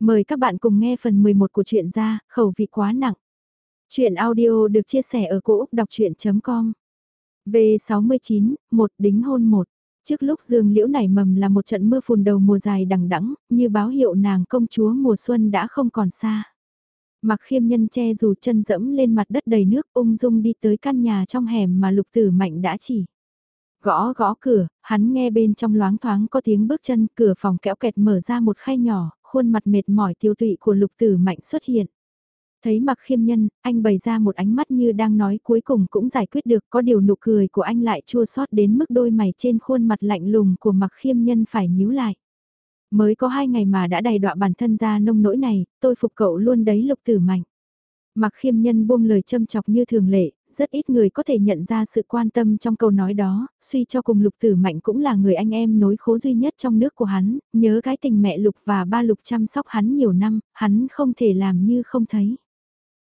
Mời các bạn cùng nghe phần 11 của truyện ra, khẩu vị quá nặng. Chuyện audio được chia sẻ ở cỗ đọc chuyện.com V69, một đính hôn một Trước lúc dương liễu nảy mầm là một trận mưa phùn đầu mùa dài đằng đẵng như báo hiệu nàng công chúa mùa xuân đã không còn xa. Mặc khiêm nhân che dù chân dẫm lên mặt đất đầy nước ung dung đi tới căn nhà trong hẻm mà lục tử mạnh đã chỉ. Gõ gõ cửa, hắn nghe bên trong loáng thoáng có tiếng bước chân, cửa phòng kẽo kẹt mở ra một khay nhỏ, khuôn mặt mệt mỏi tiêu tụy của lục tử mạnh xuất hiện. Thấy mặc khiêm nhân, anh bày ra một ánh mắt như đang nói cuối cùng cũng giải quyết được có điều nụ cười của anh lại chua xót đến mức đôi mày trên khuôn mặt lạnh lùng của mặc khiêm nhân phải nhíu lại. Mới có hai ngày mà đã đầy đọa bản thân ra nông nỗi này, tôi phục cậu luôn đấy lục tử mạnh. Mặc khiêm nhân buông lời châm chọc như thường lệ, rất ít người có thể nhận ra sự quan tâm trong câu nói đó, suy cho cùng lục tử mạnh cũng là người anh em nối khố duy nhất trong nước của hắn, nhớ cái tình mẹ lục và ba lục chăm sóc hắn nhiều năm, hắn không thể làm như không thấy.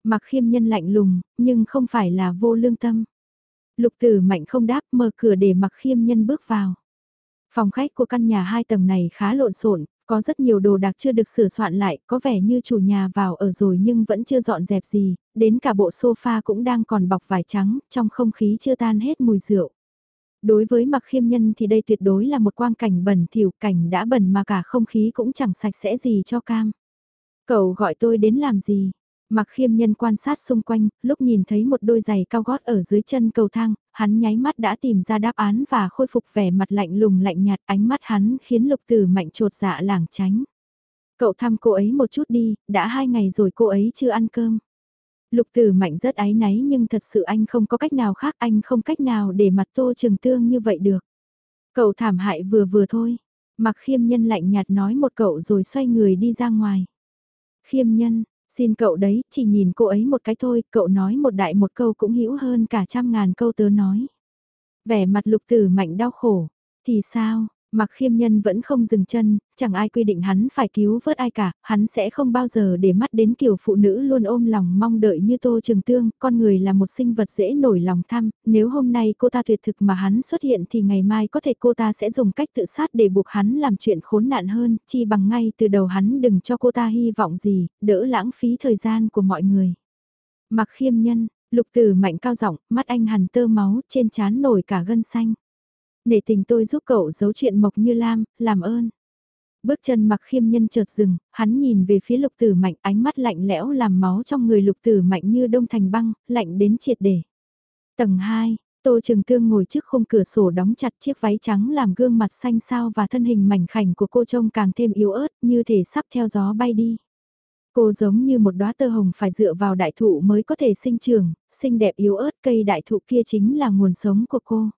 Mặc khiêm nhân lạnh lùng, nhưng không phải là vô lương tâm. Lục tử mạnh không đáp mở cửa để mặc khiêm nhân bước vào. Phòng khách của căn nhà hai tầng này khá lộn xộn, có rất nhiều đồ đạc chưa được sửa soạn lại, có vẻ như chủ nhà vào ở rồi nhưng vẫn chưa dọn dẹp gì, đến cả bộ sofa cũng đang còn bọc vải trắng, trong không khí chưa tan hết mùi rượu. Đối với mặc khiêm nhân thì đây tuyệt đối là một quang cảnh bẩn thỉu cảnh đã bẩn mà cả không khí cũng chẳng sạch sẽ gì cho cam. Cậu gọi tôi đến làm gì? Mặc khiêm nhân quan sát xung quanh, lúc nhìn thấy một đôi giày cao gót ở dưới chân cầu thang, hắn nháy mắt đã tìm ra đáp án và khôi phục vẻ mặt lạnh lùng lạnh nhạt ánh mắt hắn khiến lục tử mạnh trột dạ lảng tránh. Cậu thăm cô ấy một chút đi, đã hai ngày rồi cô ấy chưa ăn cơm. Lục tử mạnh rất áy náy nhưng thật sự anh không có cách nào khác anh không cách nào để mặt tô trường tương như vậy được. Cậu thảm hại vừa vừa thôi. Mặc khiêm nhân lạnh nhạt nói một cậu rồi xoay người đi ra ngoài. Khiêm nhân, Xin cậu đấy, chỉ nhìn cô ấy một cái thôi, cậu nói một đại một câu cũng hữu hơn cả trăm ngàn câu tớ nói. Vẻ mặt lục tử mạnh đau khổ, thì sao, Mặc khiêm nhân vẫn không dừng chân, chẳng ai quy định hắn phải cứu vớt ai cả, hắn sẽ không bao giờ để mắt đến kiểu phụ nữ luôn ôm lòng mong đợi như Tô Trường Tương, con người là một sinh vật dễ nổi lòng tham, nếu hôm nay cô ta tuyệt thực mà hắn xuất hiện thì ngày mai có thể cô ta sẽ dùng cách tự sát để buộc hắn làm chuyện khốn nạn hơn, chi bằng ngay từ đầu hắn đừng cho cô ta hy vọng gì, đỡ lãng phí thời gian của mọi người. Mặc khiêm nhân, lục tử mạnh cao giọng, mắt anh hằn tơ máu, trên trán nổi cả gân xanh. Nể tình tôi giúp cậu giấu chuyện Mộc Như Lam, làm ơn. Bước chân mặc khiêm nhân chợt dừng, hắn nhìn về phía lục tử mạnh ánh mắt lạnh lẽo làm máu trong người lục tử mạnh như đông thành băng, lạnh đến triệt để. Tầng 2, Tô Trường Tương ngồi trước khung cửa sổ đóng chặt chiếc váy trắng làm gương mặt xanh xao và thân hình mảnh khảnh của cô trông càng thêm yếu ớt như thể sắp theo gió bay đi. Cô giống như một đóa tơ hồng phải dựa vào đại thụ mới có thể sinh trưởng, xinh đẹp yếu ớt cây đại thụ kia chính là nguồn sống của cô.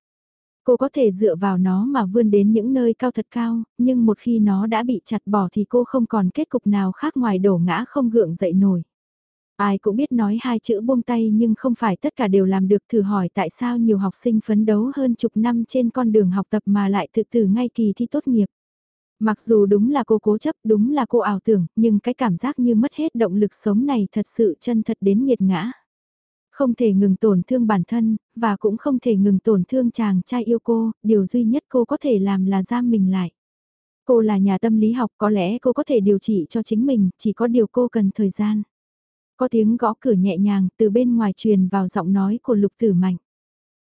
Cô có thể dựa vào nó mà vươn đến những nơi cao thật cao, nhưng một khi nó đã bị chặt bỏ thì cô không còn kết cục nào khác ngoài đổ ngã không gượng dậy nổi. Ai cũng biết nói hai chữ buông tay nhưng không phải tất cả đều làm được thử hỏi tại sao nhiều học sinh phấn đấu hơn chục năm trên con đường học tập mà lại tự tử ngay kỳ thi tốt nghiệp. Mặc dù đúng là cô cố chấp, đúng là cô ảo tưởng, nhưng cái cảm giác như mất hết động lực sống này thật sự chân thật đến nghiệt ngã. Không thể ngừng tổn thương bản thân, và cũng không thể ngừng tổn thương chàng trai yêu cô, điều duy nhất cô có thể làm là giam mình lại. Cô là nhà tâm lý học có lẽ cô có thể điều trị cho chính mình, chỉ có điều cô cần thời gian. Có tiếng gõ cửa nhẹ nhàng từ bên ngoài truyền vào giọng nói của lục tử mạnh.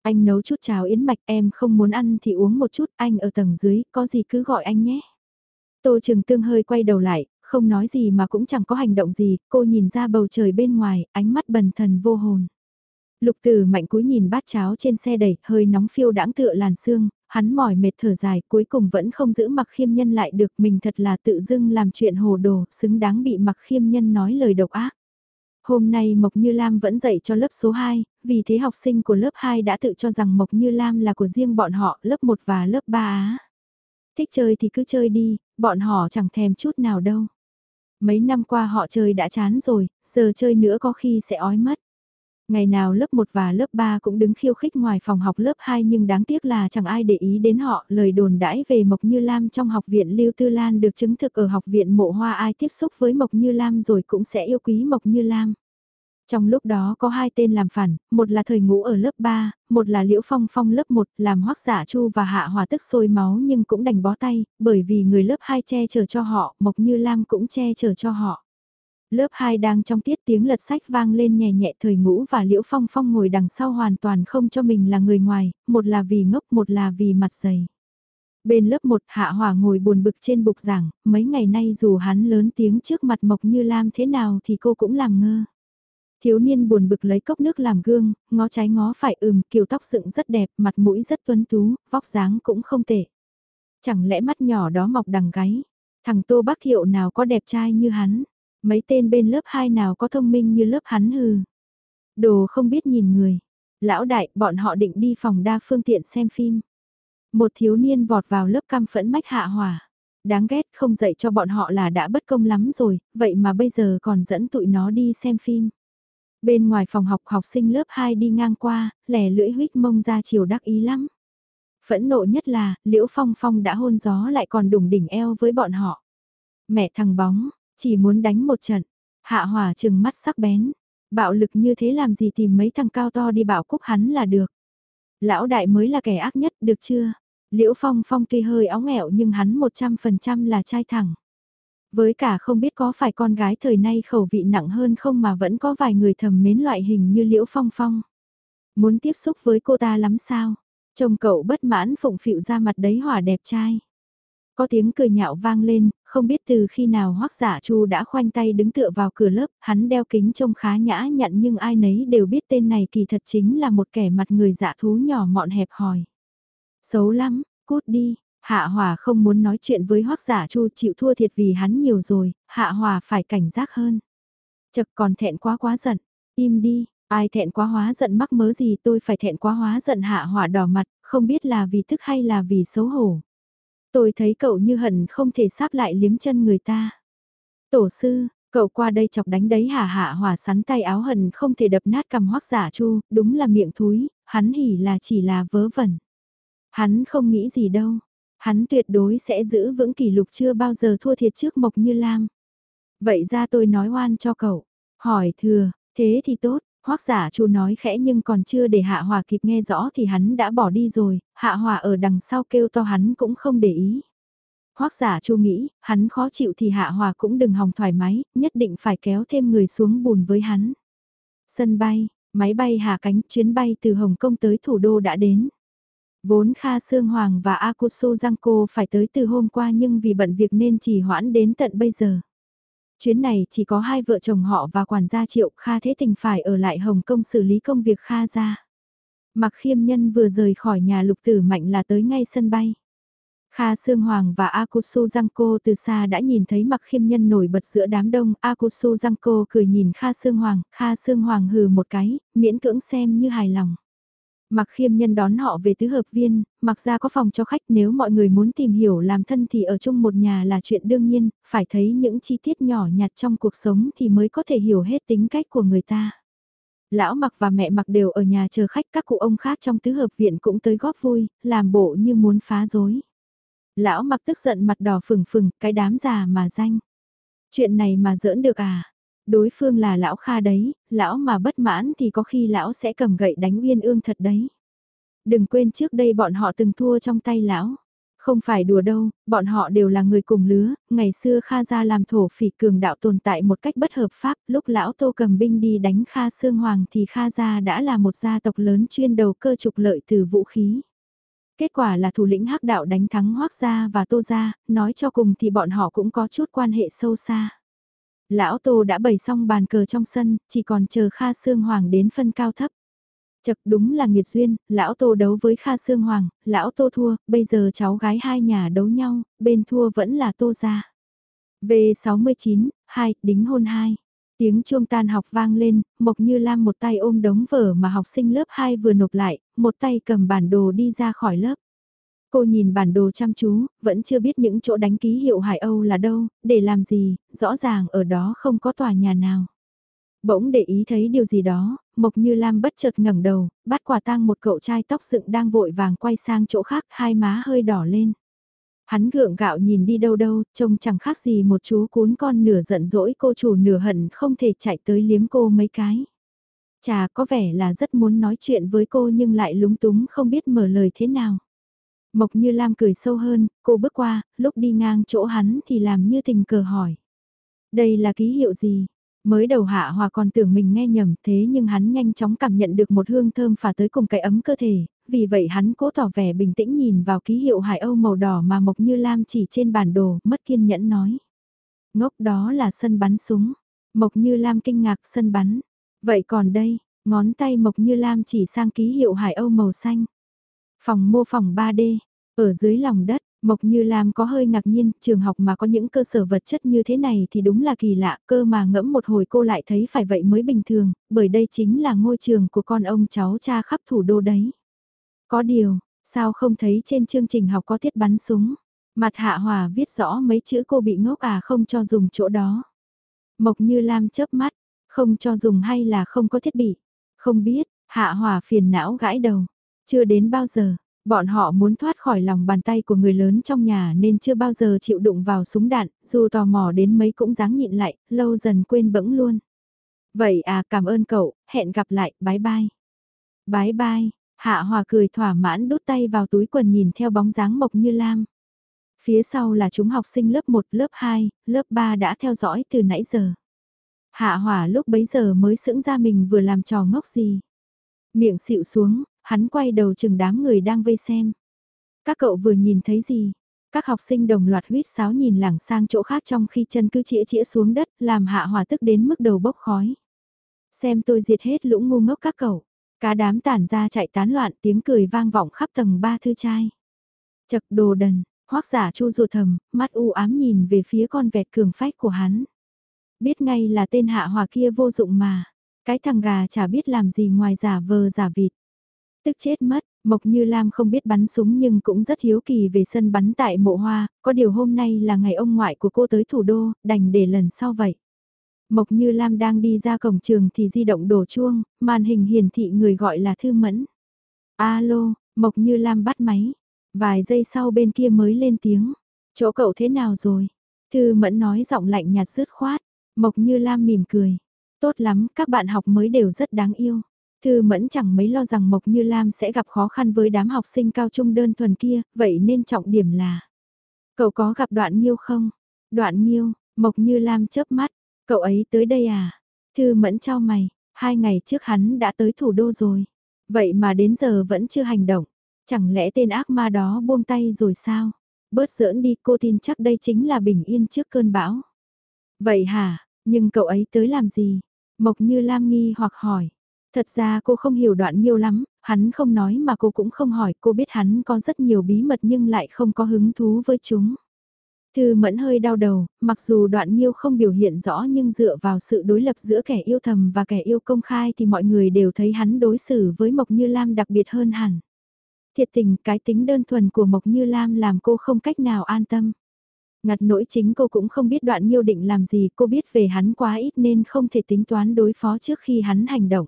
Anh nấu chút cháo yến mạch em không muốn ăn thì uống một chút anh ở tầng dưới, có gì cứ gọi anh nhé. Tô Trường Tương hơi quay đầu lại, không nói gì mà cũng chẳng có hành động gì, cô nhìn ra bầu trời bên ngoài, ánh mắt bần thần vô hồn. Lục Tử mạnh cúi nhìn bát cháo trên xe đẩy, hơi nóng phiêu đãng tựa làn xương, hắn mỏi mệt thở dài, cuối cùng vẫn không giữ mặc khiêm nhân lại được, mình thật là tự dưng làm chuyện hồ đồ, xứng đáng bị mặc khiêm nhân nói lời độc ác. Hôm nay Mộc Như Lam vẫn dạy cho lớp số 2, vì thế học sinh của lớp 2 đã tự cho rằng Mộc Như Lam là của riêng bọn họ, lớp 1 và lớp 3 á. Thích chơi thì cứ chơi đi, bọn họ chẳng thèm chút nào đâu. Mấy năm qua họ chơi đã chán rồi, giờ chơi nữa có khi sẽ ói mất. Ngày nào lớp 1 và lớp 3 cũng đứng khiêu khích ngoài phòng học lớp 2 nhưng đáng tiếc là chẳng ai để ý đến họ. Lời đồn đãi về Mộc Như Lam trong học viện Lưu Tư Lan được chứng thực ở học viện Mộ Hoa ai tiếp xúc với Mộc Như Lam rồi cũng sẽ yêu quý Mộc Như Lam. Trong lúc đó có hai tên làm phản, một là thời ngũ ở lớp 3, một là Liễu Phong Phong lớp 1, làm hoắc giả chu và hạ hòa tức sôi máu nhưng cũng đành bó tay, bởi vì người lớp 2 che chở cho họ, Mộc Như Lam cũng che chở cho họ. Lớp 2 đang trong tiết tiếng lật sách vang lên nhẹ nhẹ thời ngũ và Liễu Phong Phong ngồi đằng sau hoàn toàn không cho mình là người ngoài, một là vì ngốc một là vì mặt dày. Bên lớp 1 Hạ hỏa ngồi buồn bực trên bục giảng, mấy ngày nay dù hắn lớn tiếng trước mặt Mộc Như Lam thế nào thì cô cũng làm ngơ. Thiếu niên buồn bực lấy cốc nước làm gương, ngó trái ngó phải ừm, kiểu tóc dựng rất đẹp, mặt mũi rất tuấn tú, vóc dáng cũng không tệ. Chẳng lẽ mắt nhỏ đó mọc đằng gáy, thằng Tô Bắc Thiệu nào có đẹp trai như hắn, mấy tên bên lớp 2 nào có thông minh như lớp hắn hừ. Đồ không biết nhìn người. Lão đại, bọn họ định đi phòng đa phương tiện xem phim. Một thiếu niên vọt vào lớp cam phẫn mách hạ hỏa. Đáng ghét không dạy cho bọn họ là đã bất công lắm rồi, vậy mà bây giờ còn dẫn tụi nó đi xem phim. Bên ngoài phòng học học sinh lớp 2 đi ngang qua, lẻ lưỡi huyết mông ra chiều đắc ý lắm. Phẫn nộ nhất là, Liễu Phong Phong đã hôn gió lại còn đùng đỉnh eo với bọn họ. Mẹ thằng bóng, chỉ muốn đánh một trận. Hạ hỏa trừng mắt sắc bén. Bạo lực như thế làm gì tìm mấy thằng cao to đi bảo cúc hắn là được. Lão đại mới là kẻ ác nhất, được chưa? Liễu Phong Phong tuy hơi óng ẹo nhưng hắn 100% là trai thẳng. Với cả không biết có phải con gái thời nay khẩu vị nặng hơn không mà vẫn có vài người thầm mến loại hình như Liễu Phong Phong. Muốn tiếp xúc với cô ta lắm sao? Chồng cậu bất mãn phụng phịu ra mặt đấy hỏa đẹp trai. Có tiếng cười nhạo vang lên, không biết từ khi nào hoắc giả chu đã khoanh tay đứng tựa vào cửa lớp, hắn đeo kính trông khá nhã nhặn nhưng ai nấy đều biết tên này kỳ thật chính là một kẻ mặt người dạ thú nhỏ mọn hẹp hòi. Xấu lắm, cút đi, Hạ Hòa không muốn nói chuyện với Hoắc Giả Chu chịu thua thiệt vì hắn nhiều rồi, Hạ Hòa phải cảnh giác hơn. Chật còn thẹn quá quá giận, im đi, ai thẹn quá hóa giận mắc mớ gì tôi phải thẹn quá hóa giận Hạ Hòa đỏ mặt, không biết là vì thức hay là vì xấu hổ. Tôi thấy cậu như hận không thể sáp lại liếm chân người ta. Tổ sư, cậu qua đây chọc đánh đấy hả hạ hỏa sắn tay áo hận không thể đập nát cầm hoắc giả chu, đúng là miệng thúi, hắn hỉ là chỉ là vớ vẩn. Hắn không nghĩ gì đâu, hắn tuyệt đối sẽ giữ vững kỷ lục chưa bao giờ thua thiệt trước Mộc Như Lam. Vậy ra tôi nói oan cho cậu, hỏi thừa, thế thì tốt, Hoắc giả chu nói khẽ nhưng còn chưa để Hạ Hòa kịp nghe rõ thì hắn đã bỏ đi rồi, Hạ Hòa ở đằng sau kêu to hắn cũng không để ý. Hoắc giả chu nghĩ, hắn khó chịu thì Hạ Hòa cũng đừng hòng thoải mái, nhất định phải kéo thêm người xuống bùn với hắn. Sân bay, máy bay hạ cánh, chuyến bay từ Hồng Kông tới thủ đô đã đến. Vốn Kha Sương Hoàng và Akuso Giang Cô phải tới từ hôm qua nhưng vì bận việc nên chỉ hoãn đến tận bây giờ. Chuyến này chỉ có hai vợ chồng họ và quản gia Triệu Kha Thế Tình phải ở lại Hồng Kông xử lý công việc Kha ra. Mặc khiêm nhân vừa rời khỏi nhà lục tử mạnh là tới ngay sân bay. Kha Sương Hoàng và Akusu Giangco từ xa đã nhìn thấy mặc khiêm nhân nổi bật giữa đám đông. Akusu Giangco cười nhìn Kha Sương Hoàng, Kha Sương Hoàng hừ một cái, miễn cưỡng xem như hài lòng. Mặc khiêm nhân đón họ về tứ hợp viên, mặc ra có phòng cho khách nếu mọi người muốn tìm hiểu làm thân thì ở chung một nhà là chuyện đương nhiên, phải thấy những chi tiết nhỏ nhặt trong cuộc sống thì mới có thể hiểu hết tính cách của người ta. Lão mặc và mẹ mặc đều ở nhà chờ khách các cụ ông khác trong tứ hợp viện cũng tới góp vui, làm bộ như muốn phá rối. Lão mặc tức giận mặt đỏ phừng phừng, cái đám già mà danh. Chuyện này mà giỡn được à? Đối phương là lão kha đấy, lão mà bất mãn thì có khi lão sẽ cầm gậy đánh uyên ương thật đấy. Đừng quên trước đây bọn họ từng thua trong tay lão. Không phải đùa đâu, bọn họ đều là người cùng lứa, ngày xưa Kha gia làm thổ phỉ cường đạo tồn tại một cách bất hợp pháp, lúc lão Tô cầm binh đi đánh Kha Sương Hoàng thì Kha gia đã là một gia tộc lớn chuyên đầu cơ trục lợi từ vũ khí. Kết quả là thủ lĩnh hắc đạo đánh thắng Hoác gia và Tô gia, nói cho cùng thì bọn họ cũng có chút quan hệ sâu xa. Lão Tô đã bày xong bàn cờ trong sân, chỉ còn chờ Kha Sương Hoàng đến phân cao thấp. Chật đúng là nghiệt duyên, lão Tô đấu với Kha Sương Hoàng, lão Tô thua, bây giờ cháu gái hai nhà đấu nhau, bên thua vẫn là Tô gia. V69, 2, đính hôn 2. Tiếng chuông tan học vang lên, Mộc Như Lam một tay ôm đống vở mà học sinh lớp 2 vừa nộp lại, một tay cầm bản đồ đi ra khỏi lớp. Cô nhìn bản đồ chăm chú, vẫn chưa biết những chỗ đánh ký hiệu Hải Âu là đâu, để làm gì, rõ ràng ở đó không có tòa nhà nào. Bỗng để ý thấy điều gì đó, Mộc Như Lam bất chợt ngẩng đầu, bắt quả tang một cậu trai tóc dựng đang vội vàng quay sang chỗ khác, hai má hơi đỏ lên. Hắn gượng gạo nhìn đi đâu đâu, trông chẳng khác gì một chú cún con nửa giận dỗi cô chủ nửa hận không thể chạy tới liếm cô mấy cái. Chà có vẻ là rất muốn nói chuyện với cô nhưng lại lúng túng không biết mở lời thế nào. Mộc Như Lam cười sâu hơn, cô bước qua, lúc đi ngang chỗ hắn thì làm như tình cờ hỏi. Đây là ký hiệu gì? Mới đầu hạ hòa còn tưởng mình nghe nhầm thế nhưng hắn nhanh chóng cảm nhận được một hương thơm phả tới cùng cái ấm cơ thể, vì vậy hắn cố tỏ vẻ bình tĩnh nhìn vào ký hiệu hải âu màu đỏ mà Mộc Như Lam chỉ trên bản đồ, mất kiên nhẫn nói. Ngốc đó là sân bắn súng. Mộc Như Lam kinh ngạc sân bắn. Vậy còn đây, ngón tay Mộc Như Lam chỉ sang ký hiệu hải âu màu xanh. Phòng mô phỏng 3D, ở dưới lòng đất, Mộc Như Lam có hơi ngạc nhiên, trường học mà có những cơ sở vật chất như thế này thì đúng là kỳ lạ, cơ mà ngẫm một hồi cô lại thấy phải vậy mới bình thường, bởi đây chính là ngôi trường của con ông cháu cha khắp thủ đô đấy. Có điều, sao không thấy trên chương trình học có thiết bắn súng? Mặt hạ hòa viết rõ mấy chữ cô bị ngốc à không cho dùng chỗ đó. Mộc Như Lam chớp mắt, không cho dùng hay là không có thiết bị? Không biết, hạ hòa phiền não gãi đầu. Chưa đến bao giờ, bọn họ muốn thoát khỏi lòng bàn tay của người lớn trong nhà nên chưa bao giờ chịu đụng vào súng đạn, dù tò mò đến mấy cũng dáng nhịn lại, lâu dần quên bẫng luôn. Vậy à cảm ơn cậu, hẹn gặp lại, bye bye. Bye bye, Hạ Hòa cười thỏa mãn đút tay vào túi quần nhìn theo bóng dáng Mộc Như Lam. Phía sau là chúng học sinh lớp 1, lớp 2, lớp 3 đã theo dõi từ nãy giờ. Hạ Hòa lúc bấy giờ mới sững ra mình vừa làm trò ngốc gì. Miệng xịu xuống, hắn quay đầu chừng đám người đang vây xem. Các cậu vừa nhìn thấy gì? Các học sinh đồng loạt huyết sáo nhìn lảng sang chỗ khác trong khi chân cứ chĩa chĩa xuống đất làm hạ hòa tức đến mức đầu bốc khói. Xem tôi diệt hết lũ ngu ngốc các cậu. Cá đám tản ra chạy tán loạn tiếng cười vang vọng khắp tầng ba thư trai. Chật đồ đần, hoác giả chu ruột thầm, mắt u ám nhìn về phía con vẹt cường phách của hắn. Biết ngay là tên hạ hòa kia vô dụng mà. Cái thằng gà chả biết làm gì ngoài giả vờ giả vịt. Tức chết mất, Mộc Như Lam không biết bắn súng nhưng cũng rất hiếu kỳ về sân bắn tại mộ hoa, có điều hôm nay là ngày ông ngoại của cô tới thủ đô, đành để lần sau vậy. Mộc Như Lam đang đi ra cổng trường thì di động đổ chuông, màn hình hiển thị người gọi là Thư Mẫn. Alo, Mộc Như Lam bắt máy. Vài giây sau bên kia mới lên tiếng. Chỗ cậu thế nào rồi? Thư Mẫn nói giọng lạnh nhạt dứt khoát. Mộc Như Lam mỉm cười. Tốt lắm, các bạn học mới đều rất đáng yêu. Thư Mẫn chẳng mấy lo rằng Mộc Như Lam sẽ gặp khó khăn với đám học sinh cao trung đơn thuần kia, vậy nên trọng điểm là. Cậu có gặp đoạn nhiêu không? Đoạn nhiêu, Mộc Như Lam chớp mắt, Cậu ấy tới đây à? Thư mẫn trao mày, hai ngày trước hắn đã tới thủ đô rồi. Vậy mà đến giờ vẫn chưa hành động. Chẳng lẽ tên ác ma đó buông tay rồi sao? Bớt giỡn đi cô tin chắc đây chính là bình yên trước cơn bão. Vậy hả, nhưng cậu ấy tới làm gì? Mộc như Lam nghi hoặc hỏi. Thật ra cô không hiểu đoạn nhiều lắm, hắn không nói mà cô cũng không hỏi, cô biết hắn có rất nhiều bí mật nhưng lại không có hứng thú với chúng. Thư mẫn hơi đau đầu, mặc dù đoạn nhiêu không biểu hiện rõ nhưng dựa vào sự đối lập giữa kẻ yêu thầm và kẻ yêu công khai thì mọi người đều thấy hắn đối xử với Mộc Như Lam đặc biệt hơn hẳn. Thiệt tình cái tính đơn thuần của Mộc Như Lam làm cô không cách nào an tâm. Ngặt nỗi chính cô cũng không biết đoạn nhiêu định làm gì cô biết về hắn quá ít nên không thể tính toán đối phó trước khi hắn hành động.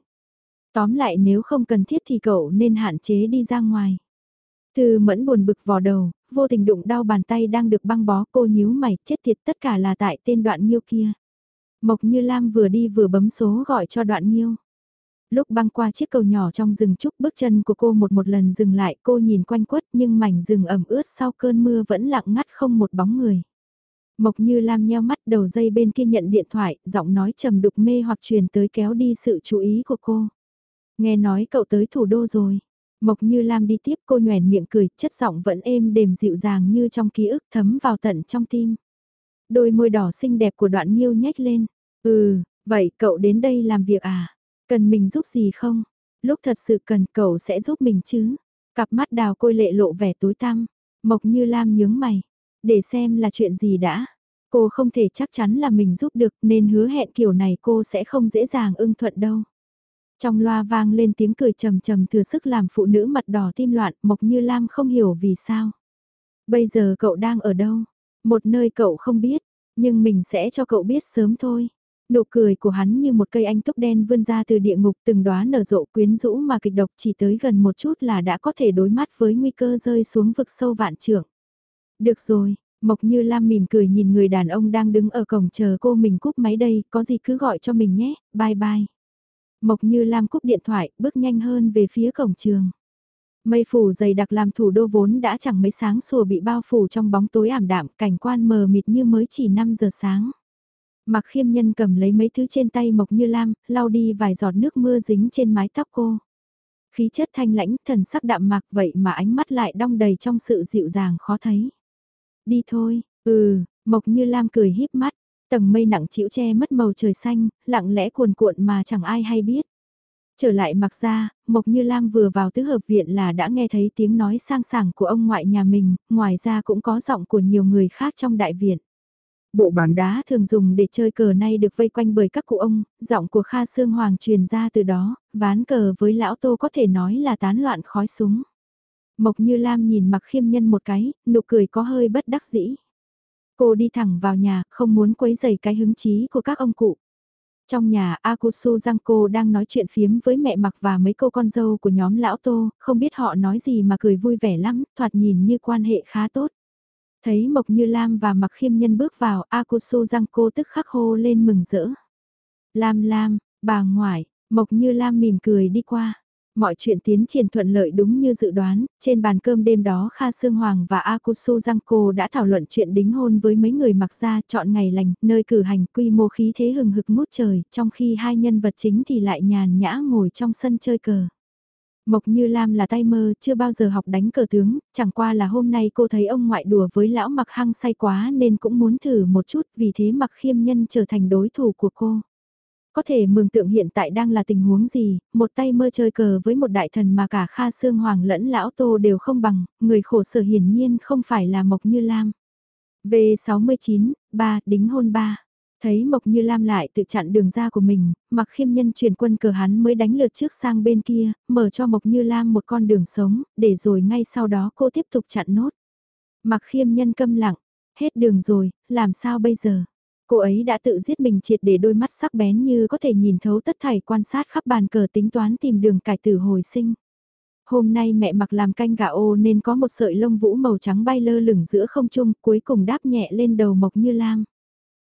Tóm lại nếu không cần thiết thì cậu nên hạn chế đi ra ngoài. Thư mẫn buồn bực vò đầu, vô tình đụng đau bàn tay đang được băng bó cô nhíu mày, chết thiệt tất cả là tại tên đoạn nhiêu kia. Mộc như Lam vừa đi vừa bấm số gọi cho đoạn nhiêu. Lúc băng qua chiếc cầu nhỏ trong rừng trúc bước chân của cô một một lần dừng lại cô nhìn quanh quất nhưng mảnh rừng ẩm ướt sau cơn mưa vẫn lặng ngắt không một bóng người. Mộc như Lam nheo mắt đầu dây bên kia nhận điện thoại, giọng nói trầm đục mê hoặc truyền tới kéo đi sự chú ý của cô. Nghe nói cậu tới thủ đô rồi. Mộc như Lam đi tiếp cô nhoèn miệng cười, chất giọng vẫn êm đềm dịu dàng như trong ký ức thấm vào tận trong tim. Đôi môi đỏ xinh đẹp của đoạn nhiêu nhếch lên. Ừ, vậy cậu đến đây làm việc à? Cần mình giúp gì không? Lúc thật sự cần cậu sẽ giúp mình chứ? Cặp mắt đào côi lệ lộ vẻ tối tăm. Mộc như Lam nhướng mày. Để xem là chuyện gì đã. Cô không thể chắc chắn là mình giúp được nên hứa hẹn kiểu này cô sẽ không dễ dàng ưng thuận đâu. Trong loa vang lên tiếng cười trầm trầm thừa sức làm phụ nữ mặt đỏ tim loạn, Mộc Như Lam không hiểu vì sao. Bây giờ cậu đang ở đâu? Một nơi cậu không biết, nhưng mình sẽ cho cậu biết sớm thôi. Nụ cười của hắn như một cây anh túc đen vươn ra từ địa ngục từng đóa nở rộ quyến rũ mà kịch độc chỉ tới gần một chút là đã có thể đối mắt với nguy cơ rơi xuống vực sâu vạn trưởng. Được rồi, Mộc Như Lam mỉm cười nhìn người đàn ông đang đứng ở cổng chờ cô mình cúp máy đây, có gì cứ gọi cho mình nhé, bye bye. Mộc Như Lam cúp điện thoại, bước nhanh hơn về phía cổng trường. Mây phủ dày đặc làm thủ đô vốn đã chẳng mấy sáng sủa bị bao phủ trong bóng tối ảm đạm, cảnh quan mờ mịt như mới chỉ 5 giờ sáng. Mặc khiêm nhân cầm lấy mấy thứ trên tay Mộc Như Lam, lau đi vài giọt nước mưa dính trên mái tóc cô. Khí chất thanh lãnh, thần sắc đạm mạc vậy mà ánh mắt lại đong đầy trong sự dịu dàng khó thấy. Đi thôi, ừ, Mộc Như Lam cười híp mắt, tầng mây nặng chịu che mất màu trời xanh, lặng lẽ cuồn cuộn mà chẳng ai hay biết. Trở lại mặc ra, Mộc Như Lam vừa vào tứ hợp viện là đã nghe thấy tiếng nói sang sảng của ông ngoại nhà mình, ngoài ra cũng có giọng của nhiều người khác trong đại viện. Bộ bàn đá thường dùng để chơi cờ nay được vây quanh bởi các cụ ông, giọng của Kha Sương Hoàng truyền ra từ đó, ván cờ với lão Tô có thể nói là tán loạn khói súng. Mộc Như Lam nhìn mặc khiêm nhân một cái, nụ cười có hơi bất đắc dĩ. Cô đi thẳng vào nhà, không muốn quấy rầy cái hứng chí của các ông cụ. Trong nhà Akusu Giangco đang nói chuyện phiếm với mẹ mặc và mấy cô con dâu của nhóm lão Tô, không biết họ nói gì mà cười vui vẻ lắm, thoạt nhìn như quan hệ khá tốt. Thấy Mộc Như Lam và Mặc Khiêm Nhân bước vào, Akusu Giangco tức khắc hô lên mừng rỡ. Lam Lam, bà ngoại, Mộc Như Lam mỉm cười đi qua. Mọi chuyện tiến triển thuận lợi đúng như dự đoán, trên bàn cơm đêm đó Kha Sương Hoàng và Akusu Giangco đã thảo luận chuyện đính hôn với mấy người mặc ra chọn ngày lành, nơi cử hành quy mô khí thế hừng hực ngút trời, trong khi hai nhân vật chính thì lại nhàn nhã ngồi trong sân chơi cờ. Mộc Như Lam là tay mơ, chưa bao giờ học đánh cờ tướng, chẳng qua là hôm nay cô thấy ông ngoại đùa với lão mặc hăng say quá nên cũng muốn thử một chút, vì thế mặc khiêm nhân trở thành đối thủ của cô. Có thể mường tượng hiện tại đang là tình huống gì, một tay mơ chơi cờ với một đại thần mà cả Kha Sương Hoàng lẫn Lão Tô đều không bằng, người khổ sở hiển nhiên không phải là Mộc Như Lam. V69, 3, đính hôn 3. Thấy Mộc Như Lam lại tự chặn đường ra của mình, mặc khiêm nhân truyền quân cờ hắn mới đánh lượt trước sang bên kia, mở cho Mộc Như Lam một con đường sống, để rồi ngay sau đó cô tiếp tục chặn nốt. Mặc khiêm nhân câm lặng, hết đường rồi, làm sao bây giờ? Cô ấy đã tự giết mình triệt để đôi mắt sắc bén như có thể nhìn thấu tất thảy quan sát khắp bàn cờ tính toán tìm đường cải tử hồi sinh. Hôm nay mẹ mặc làm canh gà ô nên có một sợi lông vũ màu trắng bay lơ lửng giữa không trung cuối cùng đáp nhẹ lên đầu mộc như lam.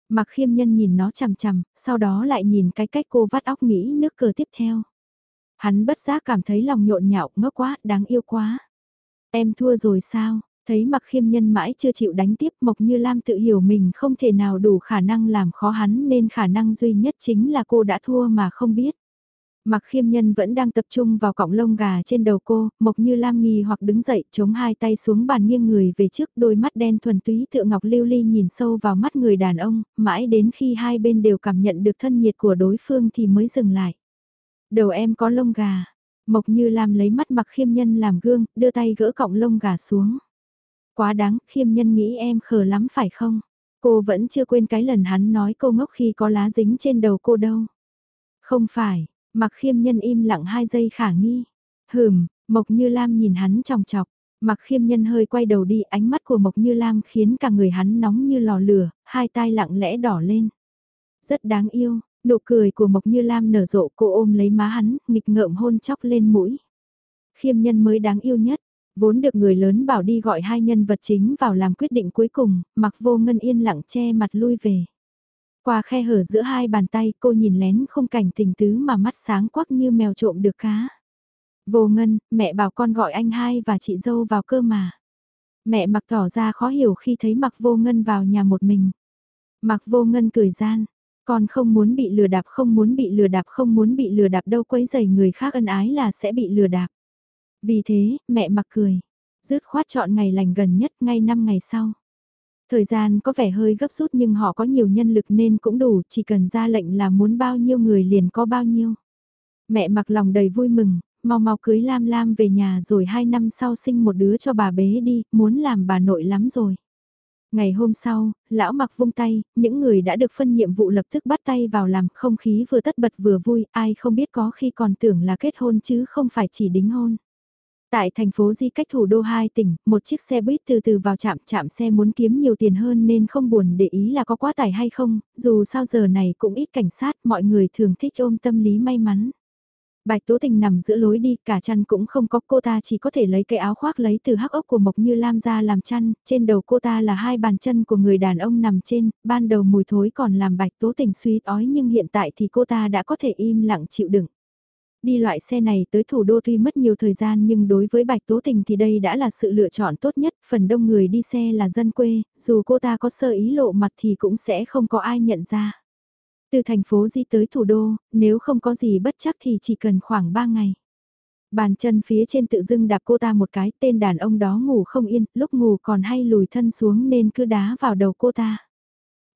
Mặc khiêm nhân nhìn nó chằm chằm, sau đó lại nhìn cái cách cô vắt óc nghĩ nước cờ tiếp theo. Hắn bất giác cảm thấy lòng nhộn nhạo ngốc quá, đáng yêu quá. Em thua rồi sao? Thấy mặc khiêm nhân mãi chưa chịu đánh tiếp Mộc Như Lam tự hiểu mình không thể nào đủ khả năng làm khó hắn nên khả năng duy nhất chính là cô đã thua mà không biết. Mặc khiêm nhân vẫn đang tập trung vào cọng lông gà trên đầu cô, Mộc Như Lam nghi hoặc đứng dậy chống hai tay xuống bàn nghiêng người về trước đôi mắt đen thuần túy tựa ngọc lưu ly nhìn sâu vào mắt người đàn ông, mãi đến khi hai bên đều cảm nhận được thân nhiệt của đối phương thì mới dừng lại. Đầu em có lông gà, Mộc Như Lam lấy mắt mặc khiêm nhân làm gương, đưa tay gỡ cọng lông gà xuống. Quá đáng, khiêm nhân nghĩ em khờ lắm phải không? Cô vẫn chưa quên cái lần hắn nói cô ngốc khi có lá dính trên đầu cô đâu. Không phải, mặc khiêm nhân im lặng hai giây khả nghi. Hừm, Mộc Như Lam nhìn hắn tròng chọc. Mặc khiêm nhân hơi quay đầu đi ánh mắt của Mộc Như Lam khiến cả người hắn nóng như lò lửa, hai tai lặng lẽ đỏ lên. Rất đáng yêu, nụ cười của Mộc Như Lam nở rộ cô ôm lấy má hắn, nghịch ngợm hôn chóc lên mũi. Khiêm nhân mới đáng yêu nhất, Vốn được người lớn bảo đi gọi hai nhân vật chính vào làm quyết định cuối cùng, mặc vô ngân yên lặng che mặt lui về. Qua khe hở giữa hai bàn tay cô nhìn lén không cảnh tình tứ mà mắt sáng quắc như mèo trộm được cá. Vô ngân, mẹ bảo con gọi anh hai và chị dâu vào cơ mà. Mẹ mặc tỏ ra khó hiểu khi thấy mặc vô ngân vào nhà một mình. Mặc vô ngân cười gian, con không muốn bị lừa đạp không muốn bị lừa đạp không muốn bị lừa đạp đâu quấy giày người khác ân ái là sẽ bị lừa đạp. Vì thế, mẹ mặc cười. Dứt khoát chọn ngày lành gần nhất ngay 5 ngày sau. Thời gian có vẻ hơi gấp rút nhưng họ có nhiều nhân lực nên cũng đủ, chỉ cần ra lệnh là muốn bao nhiêu người liền có bao nhiêu. Mẹ mặc lòng đầy vui mừng, mau mau cưới Lam Lam về nhà rồi hai năm sau sinh một đứa cho bà bế đi, muốn làm bà nội lắm rồi. Ngày hôm sau, lão mặc vung tay, những người đã được phân nhiệm vụ lập tức bắt tay vào làm không khí vừa tất bật vừa vui, ai không biết có khi còn tưởng là kết hôn chứ không phải chỉ đính hôn. Tại thành phố Di cách thủ đô hai tỉnh, một chiếc xe buýt từ từ vào trạm, trạm xe muốn kiếm nhiều tiền hơn nên không buồn để ý là có quá tải hay không, dù sao giờ này cũng ít cảnh sát, mọi người thường thích ôm tâm lý may mắn. Bạch Tố Tình nằm giữa lối đi, cả chăn cũng không có, cô ta chỉ có thể lấy cái áo khoác lấy từ hắc ốc của Mộc Như Lam ra làm chăn, trên đầu cô ta là hai bàn chân của người đàn ông nằm trên, ban đầu mùi thối còn làm Bạch Tố Tình suy ói nhưng hiện tại thì cô ta đã có thể im lặng chịu đựng. Đi loại xe này tới thủ đô tuy mất nhiều thời gian nhưng đối với Bạch Tố Tình thì đây đã là sự lựa chọn tốt nhất, phần đông người đi xe là dân quê, dù cô ta có sơ ý lộ mặt thì cũng sẽ không có ai nhận ra. Từ thành phố di tới thủ đô, nếu không có gì bất chắc thì chỉ cần khoảng 3 ngày. Bàn chân phía trên tự dưng đạp cô ta một cái, tên đàn ông đó ngủ không yên, lúc ngủ còn hay lùi thân xuống nên cứ đá vào đầu cô ta.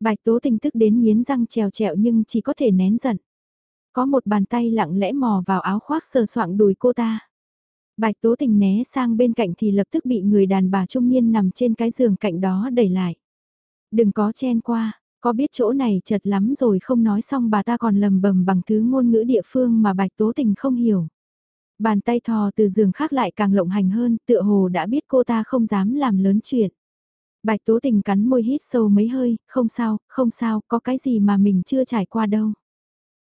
Bạch tố tình tức đến nghiến răng trèo trẹo nhưng chỉ có thể nén giận. Có một bàn tay lặng lẽ mò vào áo khoác sờ soạng đùi cô ta. Bạch tố tình né sang bên cạnh thì lập tức bị người đàn bà trung niên nằm trên cái giường cạnh đó đẩy lại. Đừng có chen qua, có biết chỗ này chật lắm rồi không nói xong bà ta còn lầm bầm bằng thứ ngôn ngữ địa phương mà bạch tố tình không hiểu. Bàn tay thò từ giường khác lại càng lộng hành hơn, tựa hồ đã biết cô ta không dám làm lớn chuyện. Bạch tố tình cắn môi hít sâu mấy hơi, không sao, không sao, có cái gì mà mình chưa trải qua đâu.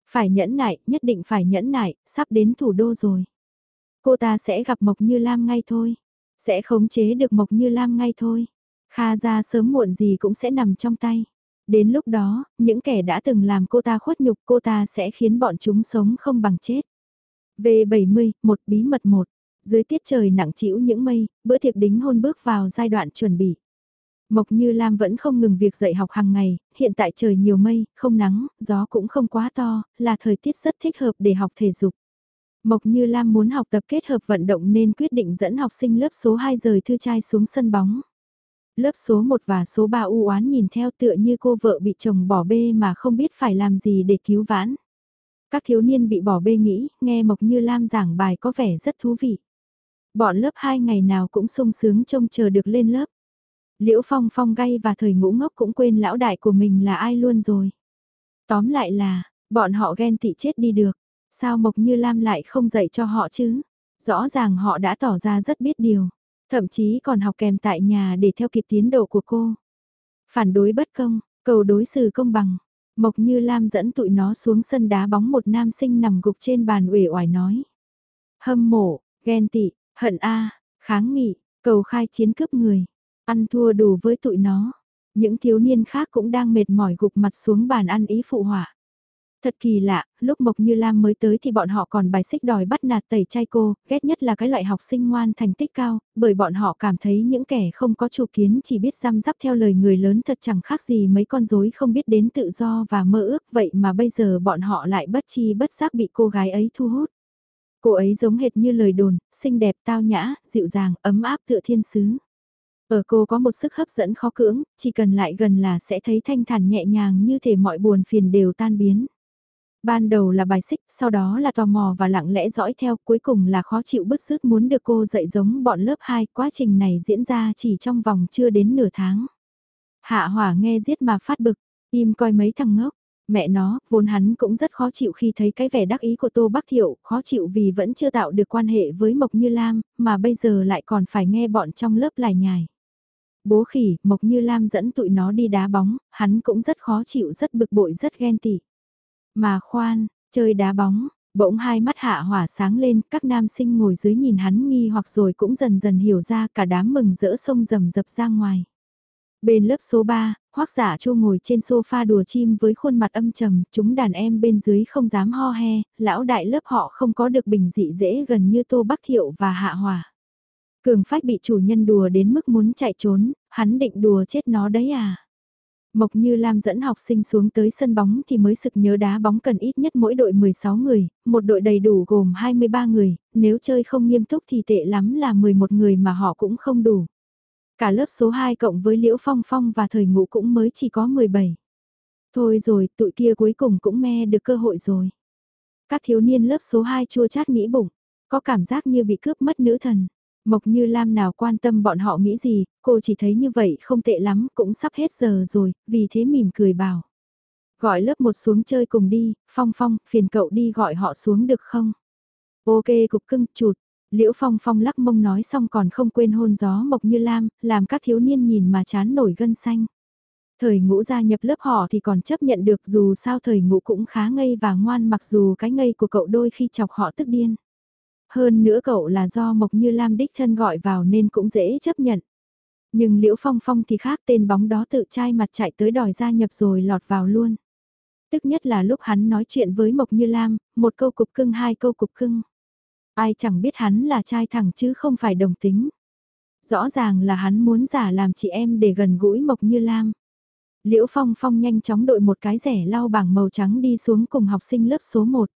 Phải nhẫn nại, nhất định phải nhẫn nại, sắp đến thủ đô rồi. Cô ta sẽ gặp Mộc Như Lam ngay thôi. Sẽ khống chế được Mộc Như Lam ngay thôi. Kha ra sớm muộn gì cũng sẽ nằm trong tay. Đến lúc đó, những kẻ đã từng làm cô ta khuất nhục cô ta sẽ khiến bọn chúng sống không bằng chết. V70, một bí mật một. Dưới tiết trời nặng trĩu những mây, bữa tiệc đính hôn bước vào giai đoạn chuẩn bị. Mộc Như Lam vẫn không ngừng việc dạy học hàng ngày, hiện tại trời nhiều mây, không nắng, gió cũng không quá to, là thời tiết rất thích hợp để học thể dục. Mộc Như Lam muốn học tập kết hợp vận động nên quyết định dẫn học sinh lớp số 2 rời thư trai xuống sân bóng. Lớp số 1 và số 3 u oán nhìn theo tựa như cô vợ bị chồng bỏ bê mà không biết phải làm gì để cứu vãn. Các thiếu niên bị bỏ bê nghĩ, nghe Mộc Như Lam giảng bài có vẻ rất thú vị. Bọn lớp 2 ngày nào cũng sung sướng trông chờ được lên lớp. Liễu Phong Phong gay và thời ngũ ngốc cũng quên lão đại của mình là ai luôn rồi. Tóm lại là, bọn họ ghen tị chết đi được. Sao Mộc Như Lam lại không dạy cho họ chứ? Rõ ràng họ đã tỏ ra rất biết điều. Thậm chí còn học kèm tại nhà để theo kịp tiến độ của cô. Phản đối bất công, cầu đối xử công bằng. Mộc Như Lam dẫn tụi nó xuống sân đá bóng một nam sinh nằm gục trên bàn uể oải nói. Hâm mộ, ghen tị, hận a, kháng nghị, cầu khai chiến cướp người. Ăn thua đủ với tụi nó. Những thiếu niên khác cũng đang mệt mỏi gục mặt xuống bàn ăn ý phụ họa. Thật kỳ lạ, lúc Mộc Như Lam mới tới thì bọn họ còn bài xích đòi bắt nạt tẩy chay cô, ghét nhất là cái loại học sinh ngoan thành tích cao, bởi bọn họ cảm thấy những kẻ không có chủ kiến chỉ biết răm rắp theo lời người lớn thật chẳng khác gì mấy con rối không biết đến tự do và mơ ước vậy mà bây giờ bọn họ lại bất chi bất giác bị cô gái ấy thu hút. Cô ấy giống hệt như lời đồn, xinh đẹp tao nhã, dịu dàng, ấm áp tựa thiên sứ. Ở cô có một sức hấp dẫn khó cưỡng, chỉ cần lại gần là sẽ thấy thanh thản nhẹ nhàng như thể mọi buồn phiền đều tan biến. Ban đầu là bài xích, sau đó là tò mò và lặng lẽ dõi theo, cuối cùng là khó chịu bứt rứt muốn được cô dạy giống bọn lớp 2, quá trình này diễn ra chỉ trong vòng chưa đến nửa tháng. Hạ hỏa nghe giết mà phát bực, im coi mấy thằng ngốc, mẹ nó, vốn hắn cũng rất khó chịu khi thấy cái vẻ đắc ý của Tô Bắc Thiệu, khó chịu vì vẫn chưa tạo được quan hệ với Mộc Như Lam, mà bây giờ lại còn phải nghe bọn trong lớp lải nhải. Bố khỉ, Mộc Như Lam dẫn tụi nó đi đá bóng, hắn cũng rất khó chịu rất bực bội rất ghen tị. Mà khoan, chơi đá bóng, bỗng hai mắt hạ hỏa sáng lên, các nam sinh ngồi dưới nhìn hắn nghi hoặc rồi cũng dần dần hiểu ra cả đám mừng rỡ sông rầm dập ra ngoài. Bên lớp số 3, hoắc giả chu ngồi trên sofa đùa chim với khuôn mặt âm trầm, chúng đàn em bên dưới không dám ho he, lão đại lớp họ không có được bình dị dễ gần như tô bắc thiệu và hạ hỏa. Cường phách bị chủ nhân đùa đến mức muốn chạy trốn, hắn định đùa chết nó đấy à. Mộc Như Lam dẫn học sinh xuống tới sân bóng thì mới sực nhớ đá bóng cần ít nhất mỗi đội 16 người, một đội đầy đủ gồm 23 người, nếu chơi không nghiêm túc thì tệ lắm là 11 người mà họ cũng không đủ. Cả lớp số 2 cộng với Liễu Phong Phong và thời ngũ cũng mới chỉ có 17. Thôi rồi, tụi kia cuối cùng cũng me được cơ hội rồi. Các thiếu niên lớp số 2 chua chát nghĩ bụng, có cảm giác như bị cướp mất nữ thần. Mộc Như Lam nào quan tâm bọn họ nghĩ gì, cô chỉ thấy như vậy không tệ lắm, cũng sắp hết giờ rồi, vì thế mỉm cười bảo. Gọi lớp một xuống chơi cùng đi, Phong Phong, phiền cậu đi gọi họ xuống được không? Ok cục cưng, chụt. Liễu Phong Phong lắc mông nói xong còn không quên hôn gió Mộc Như Lam, làm các thiếu niên nhìn mà chán nổi gân xanh. Thời ngũ gia nhập lớp họ thì còn chấp nhận được dù sao thời ngũ cũng khá ngây và ngoan mặc dù cái ngây của cậu đôi khi chọc họ tức điên. Hơn nữa cậu là do Mộc Như Lam đích thân gọi vào nên cũng dễ chấp nhận. Nhưng Liễu Phong Phong thì khác tên bóng đó tự trai mặt chạy tới đòi gia nhập rồi lọt vào luôn. Tức nhất là lúc hắn nói chuyện với Mộc Như Lam, một câu cục cưng hai câu cục cưng. Ai chẳng biết hắn là trai thẳng chứ không phải đồng tính. Rõ ràng là hắn muốn giả làm chị em để gần gũi Mộc Như Lam. Liễu Phong Phong nhanh chóng đội một cái rẻ lau bảng màu trắng đi xuống cùng học sinh lớp số 1.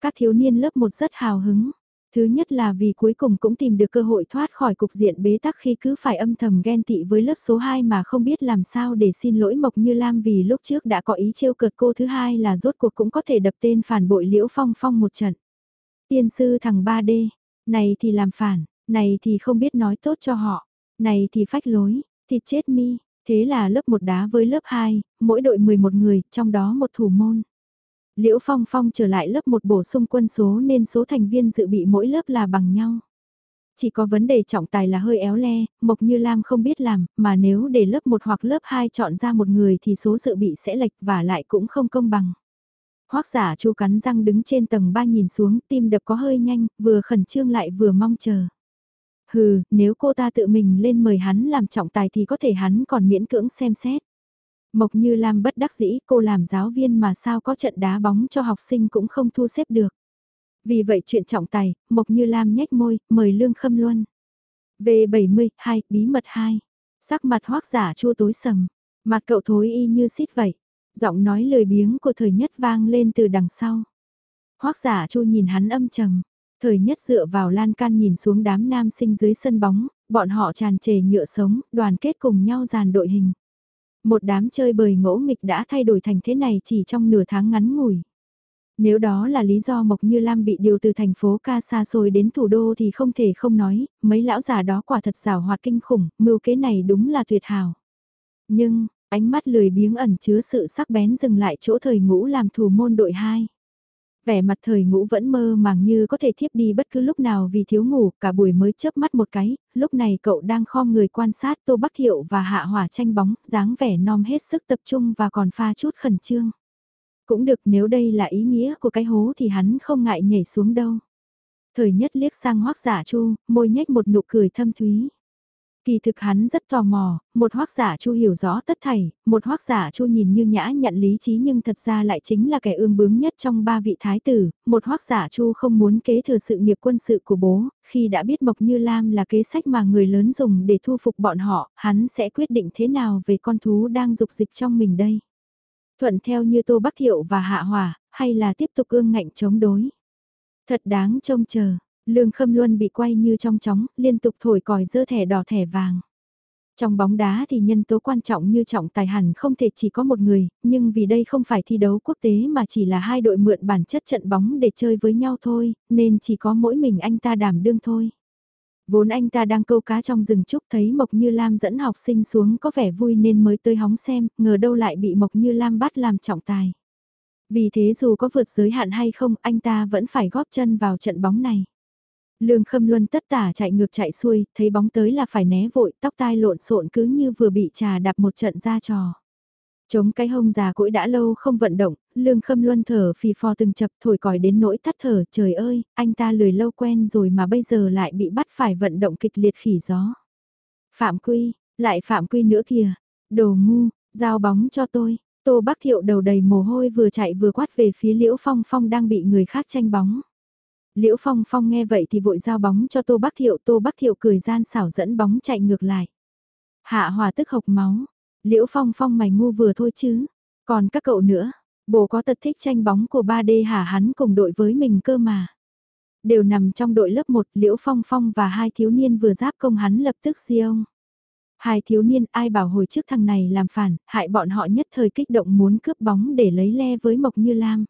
Các thiếu niên lớp 1 rất hào hứng. Thứ nhất là vì cuối cùng cũng tìm được cơ hội thoát khỏi cục diện bế tắc khi cứ phải âm thầm ghen tị với lớp số 2 mà không biết làm sao để xin lỗi Mộc Như Lam vì lúc trước đã có ý trêu cợt cô thứ hai là rốt cuộc cũng có thể đập tên phản bội Liễu Phong Phong một trận. Tiên sư thằng 3D, này thì làm phản, này thì không biết nói tốt cho họ, này thì phách lối, thì chết mi, thế là lớp 1 đá với lớp 2, mỗi đội 11 người, trong đó một thủ môn. Liễu Phong Phong trở lại lớp một bổ sung quân số nên số thành viên dự bị mỗi lớp là bằng nhau. Chỉ có vấn đề trọng tài là hơi éo le, Mộc Như Lam không biết làm, mà nếu để lớp 1 hoặc lớp 2 chọn ra một người thì số dự bị sẽ lệch và lại cũng không công bằng. Hoác giả chu cắn răng đứng trên tầng 3 nhìn xuống, tim đập có hơi nhanh, vừa khẩn trương lại vừa mong chờ. Hừ, nếu cô ta tự mình lên mời hắn làm trọng tài thì có thể hắn còn miễn cưỡng xem xét. Mộc Như Lam bất đắc dĩ cô làm giáo viên mà sao có trận đá bóng cho học sinh cũng không thu xếp được. Vì vậy chuyện trọng tài, Mộc Như Lam nhếch môi, mời Lương Khâm Luân. V70, 2, bí mật 2. Sắc mặt hoác giả chua tối sầm. Mặt cậu thối y như xít vậy. Giọng nói lời biếng của thời nhất vang lên từ đằng sau. Hoác giả chu nhìn hắn âm trầm. Thời nhất dựa vào lan can nhìn xuống đám nam sinh dưới sân bóng, bọn họ tràn trề nhựa sống, đoàn kết cùng nhau dàn đội hình. Một đám chơi bời ngỗ nghịch đã thay đổi thành thế này chỉ trong nửa tháng ngắn ngủi. Nếu đó là lý do Mộc Như Lam bị điều từ thành phố ca xa xôi đến thủ đô thì không thể không nói, mấy lão già đó quả thật xảo hoạt kinh khủng, mưu kế này đúng là tuyệt hảo. Nhưng, ánh mắt lười biếng ẩn chứa sự sắc bén dừng lại chỗ thời ngũ làm thủ môn đội 2 vẻ mặt thời ngũ vẫn mơ màng như có thể thiếp đi bất cứ lúc nào vì thiếu ngủ, cả buổi mới chớp mắt một cái, lúc này cậu đang khom người quan sát Tô Bắc Thiệu và Hạ Hỏa tranh bóng, dáng vẻ non hết sức tập trung và còn pha chút khẩn trương. Cũng được nếu đây là ý nghĩa của cái hố thì hắn không ngại nhảy xuống đâu. Thời nhất liếc sang hoác giả chu, môi nhếch một nụ cười thâm thúy. Kỳ thực hắn rất tò mò, một hoác giả chu hiểu rõ tất thảy, một hoác giả chu nhìn như nhã nhận lý trí nhưng thật ra lại chính là kẻ ương bướng nhất trong ba vị thái tử, một hoác giả chu không muốn kế thừa sự nghiệp quân sự của bố, khi đã biết Mộc Như Lam là kế sách mà người lớn dùng để thu phục bọn họ, hắn sẽ quyết định thế nào về con thú đang dục dịch trong mình đây. Thuận theo như Tô Bắc Thiệu và Hạ Hòa, hay là tiếp tục ương ngạnh chống đối. Thật đáng trông chờ. Lương Khâm Luân bị quay như trong chóng, liên tục thổi còi dơ thẻ đỏ thẻ vàng. Trong bóng đá thì nhân tố quan trọng như trọng tài hẳn không thể chỉ có một người, nhưng vì đây không phải thi đấu quốc tế mà chỉ là hai đội mượn bản chất trận bóng để chơi với nhau thôi, nên chỉ có mỗi mình anh ta đảm đương thôi. Vốn anh ta đang câu cá trong rừng trúc thấy Mộc Như Lam dẫn học sinh xuống có vẻ vui nên mới tới hóng xem, ngờ đâu lại bị Mộc Như Lam bắt làm trọng tài. Vì thế dù có vượt giới hạn hay không, anh ta vẫn phải góp chân vào trận bóng này. Lương Khâm Luân tất tả chạy ngược chạy xuôi, thấy bóng tới là phải né vội, tóc tai lộn xộn cứ như vừa bị trà đạp một trận ra trò. Chống cái hông già cỗi đã lâu không vận động, Lương Khâm Luân thở phì phò từng chập thổi còi đến nỗi tắt thở, trời ơi, anh ta lười lâu quen rồi mà bây giờ lại bị bắt phải vận động kịch liệt khỉ gió. Phạm Quy, lại Phạm Quy nữa kìa, đồ ngu, giao bóng cho tôi, Tô Bắc Thiệu đầu đầy mồ hôi vừa chạy vừa quát về phía Liễu Phong Phong đang bị người khác tranh bóng. Liễu Phong Phong nghe vậy thì vội giao bóng cho Tô Bắc Thiệu, Tô Bắc Thiệu cười gian xảo dẫn bóng chạy ngược lại. Hạ Hòa tức hộc máu, Liễu Phong Phong mày ngu vừa thôi chứ, còn các cậu nữa, bố có tật thích tranh bóng của 3D hả hắn cùng đội với mình cơ mà. Đều nằm trong đội lớp 1, Liễu Phong Phong và hai thiếu niên vừa giáp công hắn lập tức riêng. Hai thiếu niên ai bảo hồi trước thằng này làm phản, hại bọn họ nhất thời kích động muốn cướp bóng để lấy le với Mộc Như Lam.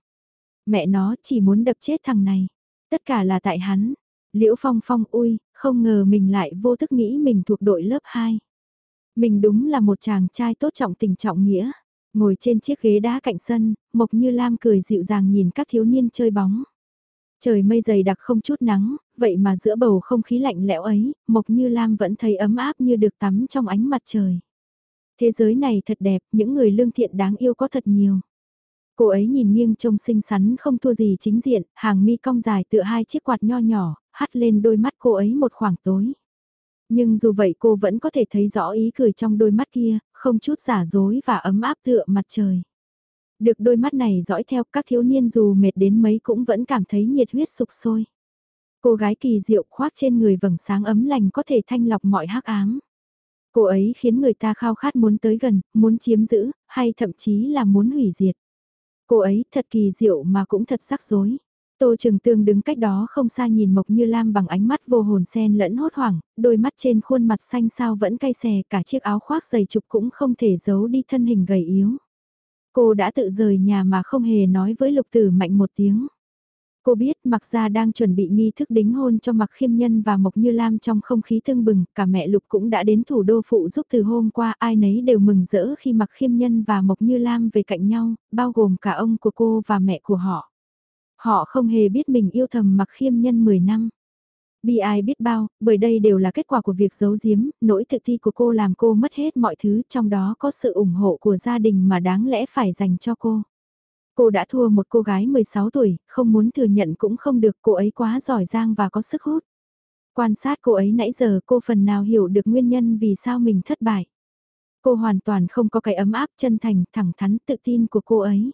Mẹ nó chỉ muốn đập chết thằng này. Tất cả là tại hắn. Liễu Phong Phong ui, không ngờ mình lại vô thức nghĩ mình thuộc đội lớp 2. Mình đúng là một chàng trai tốt trọng tình trọng nghĩa. Ngồi trên chiếc ghế đá cạnh sân, Mộc Như Lam cười dịu dàng nhìn các thiếu niên chơi bóng. Trời mây dày đặc không chút nắng, vậy mà giữa bầu không khí lạnh lẽo ấy, Mộc Như Lam vẫn thấy ấm áp như được tắm trong ánh mặt trời. Thế giới này thật đẹp, những người lương thiện đáng yêu có thật nhiều. Cô ấy nhìn nghiêng trông xinh xắn không thua gì chính diện, hàng mi cong dài tựa hai chiếc quạt nho nhỏ, hắt lên đôi mắt cô ấy một khoảng tối. Nhưng dù vậy cô vẫn có thể thấy rõ ý cười trong đôi mắt kia, không chút giả dối và ấm áp tựa mặt trời. Được đôi mắt này dõi theo các thiếu niên dù mệt đến mấy cũng vẫn cảm thấy nhiệt huyết sục sôi. Cô gái kỳ diệu khoác trên người vầng sáng ấm lành có thể thanh lọc mọi hắc ám. Cô ấy khiến người ta khao khát muốn tới gần, muốn chiếm giữ, hay thậm chí là muốn hủy diệt. Cô ấy thật kỳ diệu mà cũng thật sắc rối. Tô trường Tương đứng cách đó không xa nhìn Mộc Như Lam bằng ánh mắt vô hồn sen lẫn hốt hoảng, đôi mắt trên khuôn mặt xanh sao vẫn cay xè cả chiếc áo khoác dày trục cũng không thể giấu đi thân hình gầy yếu. Cô đã tự rời nhà mà không hề nói với Lục Tử Mạnh một tiếng. Cô biết Mặc Gia đang chuẩn bị nghi thức đính hôn cho Mặc Khiêm Nhân và Mộc Như Lam trong không khí thương bừng, cả mẹ Lục cũng đã đến thủ đô phụ giúp từ hôm qua, ai nấy đều mừng rỡ khi Mặc Khiêm Nhân và Mộc Như Lam về cạnh nhau, bao gồm cả ông của cô và mẹ của họ. Họ không hề biết mình yêu thầm Mặc Khiêm Nhân 10 năm. Bi ai biết bao, bởi đây đều là kết quả của việc giấu giếm, nỗi tự thi của cô làm cô mất hết mọi thứ, trong đó có sự ủng hộ của gia đình mà đáng lẽ phải dành cho cô. Cô đã thua một cô gái 16 tuổi, không muốn thừa nhận cũng không được, cô ấy quá giỏi giang và có sức hút. Quan sát cô ấy nãy giờ cô phần nào hiểu được nguyên nhân vì sao mình thất bại. Cô hoàn toàn không có cái ấm áp chân thành, thẳng thắn, tự tin của cô ấy.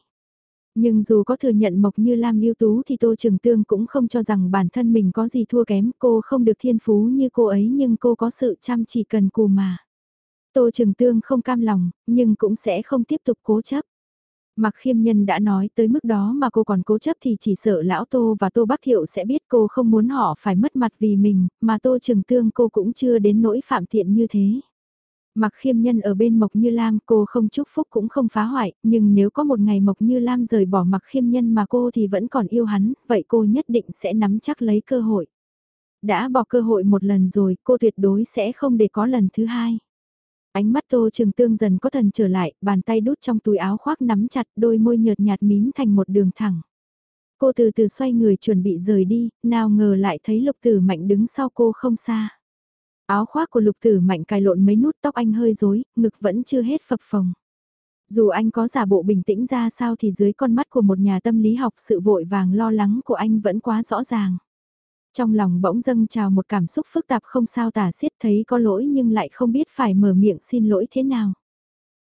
Nhưng dù có thừa nhận Mộc Như Lam ưu tú thì Tô Trường Tương cũng không cho rằng bản thân mình có gì thua kém, cô không được thiên phú như cô ấy nhưng cô có sự chăm chỉ cần cù mà. Tô Trường Tương không cam lòng, nhưng cũng sẽ không tiếp tục cố chấp. Mặc khiêm nhân đã nói tới mức đó mà cô còn cố chấp thì chỉ sợ lão Tô và Tô Bắc Thiệu sẽ biết cô không muốn họ phải mất mặt vì mình, mà Tô Trường Tương cô cũng chưa đến nỗi phạm tiện như thế. Mặc khiêm nhân ở bên Mộc Như Lam cô không chúc phúc cũng không phá hoại, nhưng nếu có một ngày Mộc Như Lam rời bỏ mặc khiêm nhân mà cô thì vẫn còn yêu hắn, vậy cô nhất định sẽ nắm chắc lấy cơ hội. Đã bỏ cơ hội một lần rồi, cô tuyệt đối sẽ không để có lần thứ hai. Ánh mắt Tô Trường Tương dần có thần trở lại, bàn tay đút trong túi áo khoác nắm chặt đôi môi nhợt nhạt mím thành một đường thẳng. Cô từ từ xoay người chuẩn bị rời đi, nào ngờ lại thấy lục tử mạnh đứng sau cô không xa. Áo khoác của lục tử mạnh cài lộn mấy nút tóc anh hơi rối, ngực vẫn chưa hết phập phồng. Dù anh có giả bộ bình tĩnh ra sao thì dưới con mắt của một nhà tâm lý học sự vội vàng lo lắng của anh vẫn quá rõ ràng. Trong lòng bỗng dâng trào một cảm xúc phức tạp không sao tả xiết thấy có lỗi nhưng lại không biết phải mở miệng xin lỗi thế nào.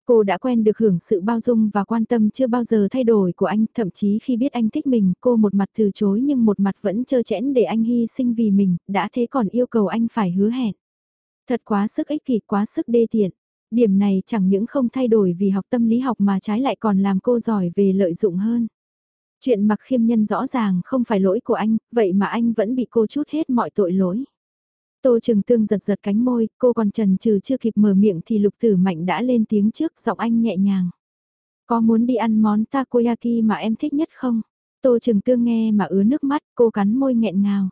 Cô đã quen được hưởng sự bao dung và quan tâm chưa bao giờ thay đổi của anh, thậm chí khi biết anh thích mình, cô một mặt từ chối nhưng một mặt vẫn trơ chẽn để anh hy sinh vì mình, đã thế còn yêu cầu anh phải hứa hẹn. Thật quá sức ích kỷ, quá sức đê tiện. Điểm này chẳng những không thay đổi vì học tâm lý học mà trái lại còn làm cô giỏi về lợi dụng hơn. Chuyện mặc khiêm nhân rõ ràng không phải lỗi của anh, vậy mà anh vẫn bị cô chút hết mọi tội lỗi. Tô Trừng Tương giật giật cánh môi, cô còn trần trừ chưa kịp mở miệng thì lục tử mạnh đã lên tiếng trước giọng anh nhẹ nhàng. Có muốn đi ăn món takoyaki mà em thích nhất không? Tô Trừng Tương nghe mà ứa nước mắt, cô cắn môi nghẹn ngào.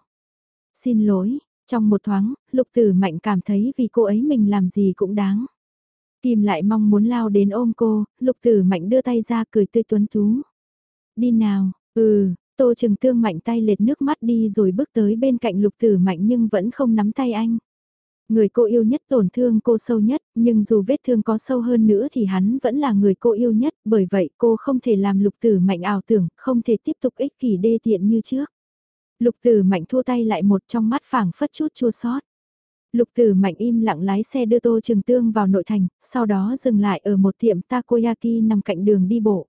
Xin lỗi, trong một thoáng, lục tử mạnh cảm thấy vì cô ấy mình làm gì cũng đáng. Kim lại mong muốn lao đến ôm cô, lục tử mạnh đưa tay ra cười tươi tuấn tú. Đi nào, ừ, tô trừng tương mạnh tay lệt nước mắt đi rồi bước tới bên cạnh lục tử mạnh nhưng vẫn không nắm tay anh. Người cô yêu nhất tổn thương cô sâu nhất, nhưng dù vết thương có sâu hơn nữa thì hắn vẫn là người cô yêu nhất, bởi vậy cô không thể làm lục tử mạnh ảo tưởng, không thể tiếp tục ích kỷ đê tiện như trước. Lục tử mạnh thua tay lại một trong mắt phảng phất chút chua sót. Lục tử mạnh im lặng lái xe đưa Tô Trường Tương vào nội thành, sau đó dừng lại ở một tiệm takoyaki nằm cạnh đường đi bộ.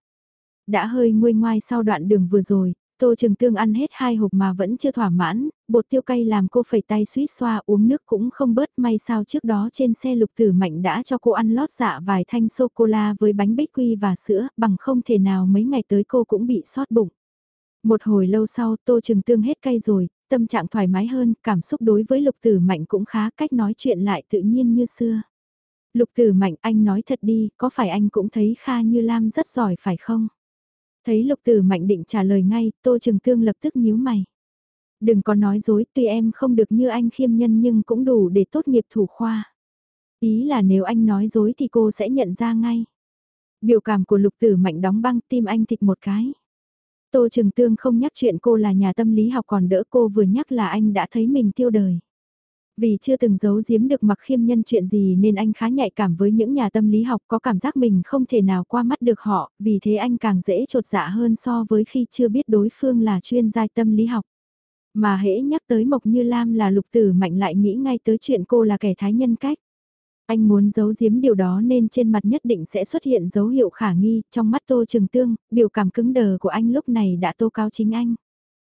Đã hơi nguôi ngoai sau đoạn đường vừa rồi, Tô Trường Tương ăn hết hai hộp mà vẫn chưa thỏa mãn, bột tiêu cay làm cô phẩy tay suýt xoa uống nước cũng không bớt may sao trước đó trên xe lục tử mạnh đã cho cô ăn lót dạ vài thanh sô-cô-la với bánh bích quy và sữa bằng không thể nào mấy ngày tới cô cũng bị sót bụng. Một hồi lâu sau Tô Trường Tương hết cay rồi, tâm trạng thoải mái hơn, cảm xúc đối với lục tử mạnh cũng khá cách nói chuyện lại tự nhiên như xưa. Lục tử mạnh anh nói thật đi, có phải anh cũng thấy Kha Như Lam rất giỏi phải không? Thấy lục tử mạnh định trả lời ngay, Tô Trường Tương lập tức nhíu mày. Đừng có nói dối, tuy em không được như anh khiêm nhân nhưng cũng đủ để tốt nghiệp thủ khoa. Ý là nếu anh nói dối thì cô sẽ nhận ra ngay. Biểu cảm của lục tử mạnh đóng băng tim anh thịt một cái. Tô Trường Tương không nhắc chuyện cô là nhà tâm lý học còn đỡ cô vừa nhắc là anh đã thấy mình tiêu đời. Vì chưa từng giấu giếm được mặc khiêm nhân chuyện gì nên anh khá nhạy cảm với những nhà tâm lý học có cảm giác mình không thể nào qua mắt được họ, vì thế anh càng dễ trột dạ hơn so với khi chưa biết đối phương là chuyên gia tâm lý học. Mà hễ nhắc tới Mộc Như Lam là lục tử mạnh lại nghĩ ngay tới chuyện cô là kẻ thái nhân cách. Anh muốn giấu giếm điều đó nên trên mặt nhất định sẽ xuất hiện dấu hiệu khả nghi, trong mắt Tô trường Tương, biểu cảm cứng đờ của anh lúc này đã tô cáo chính anh.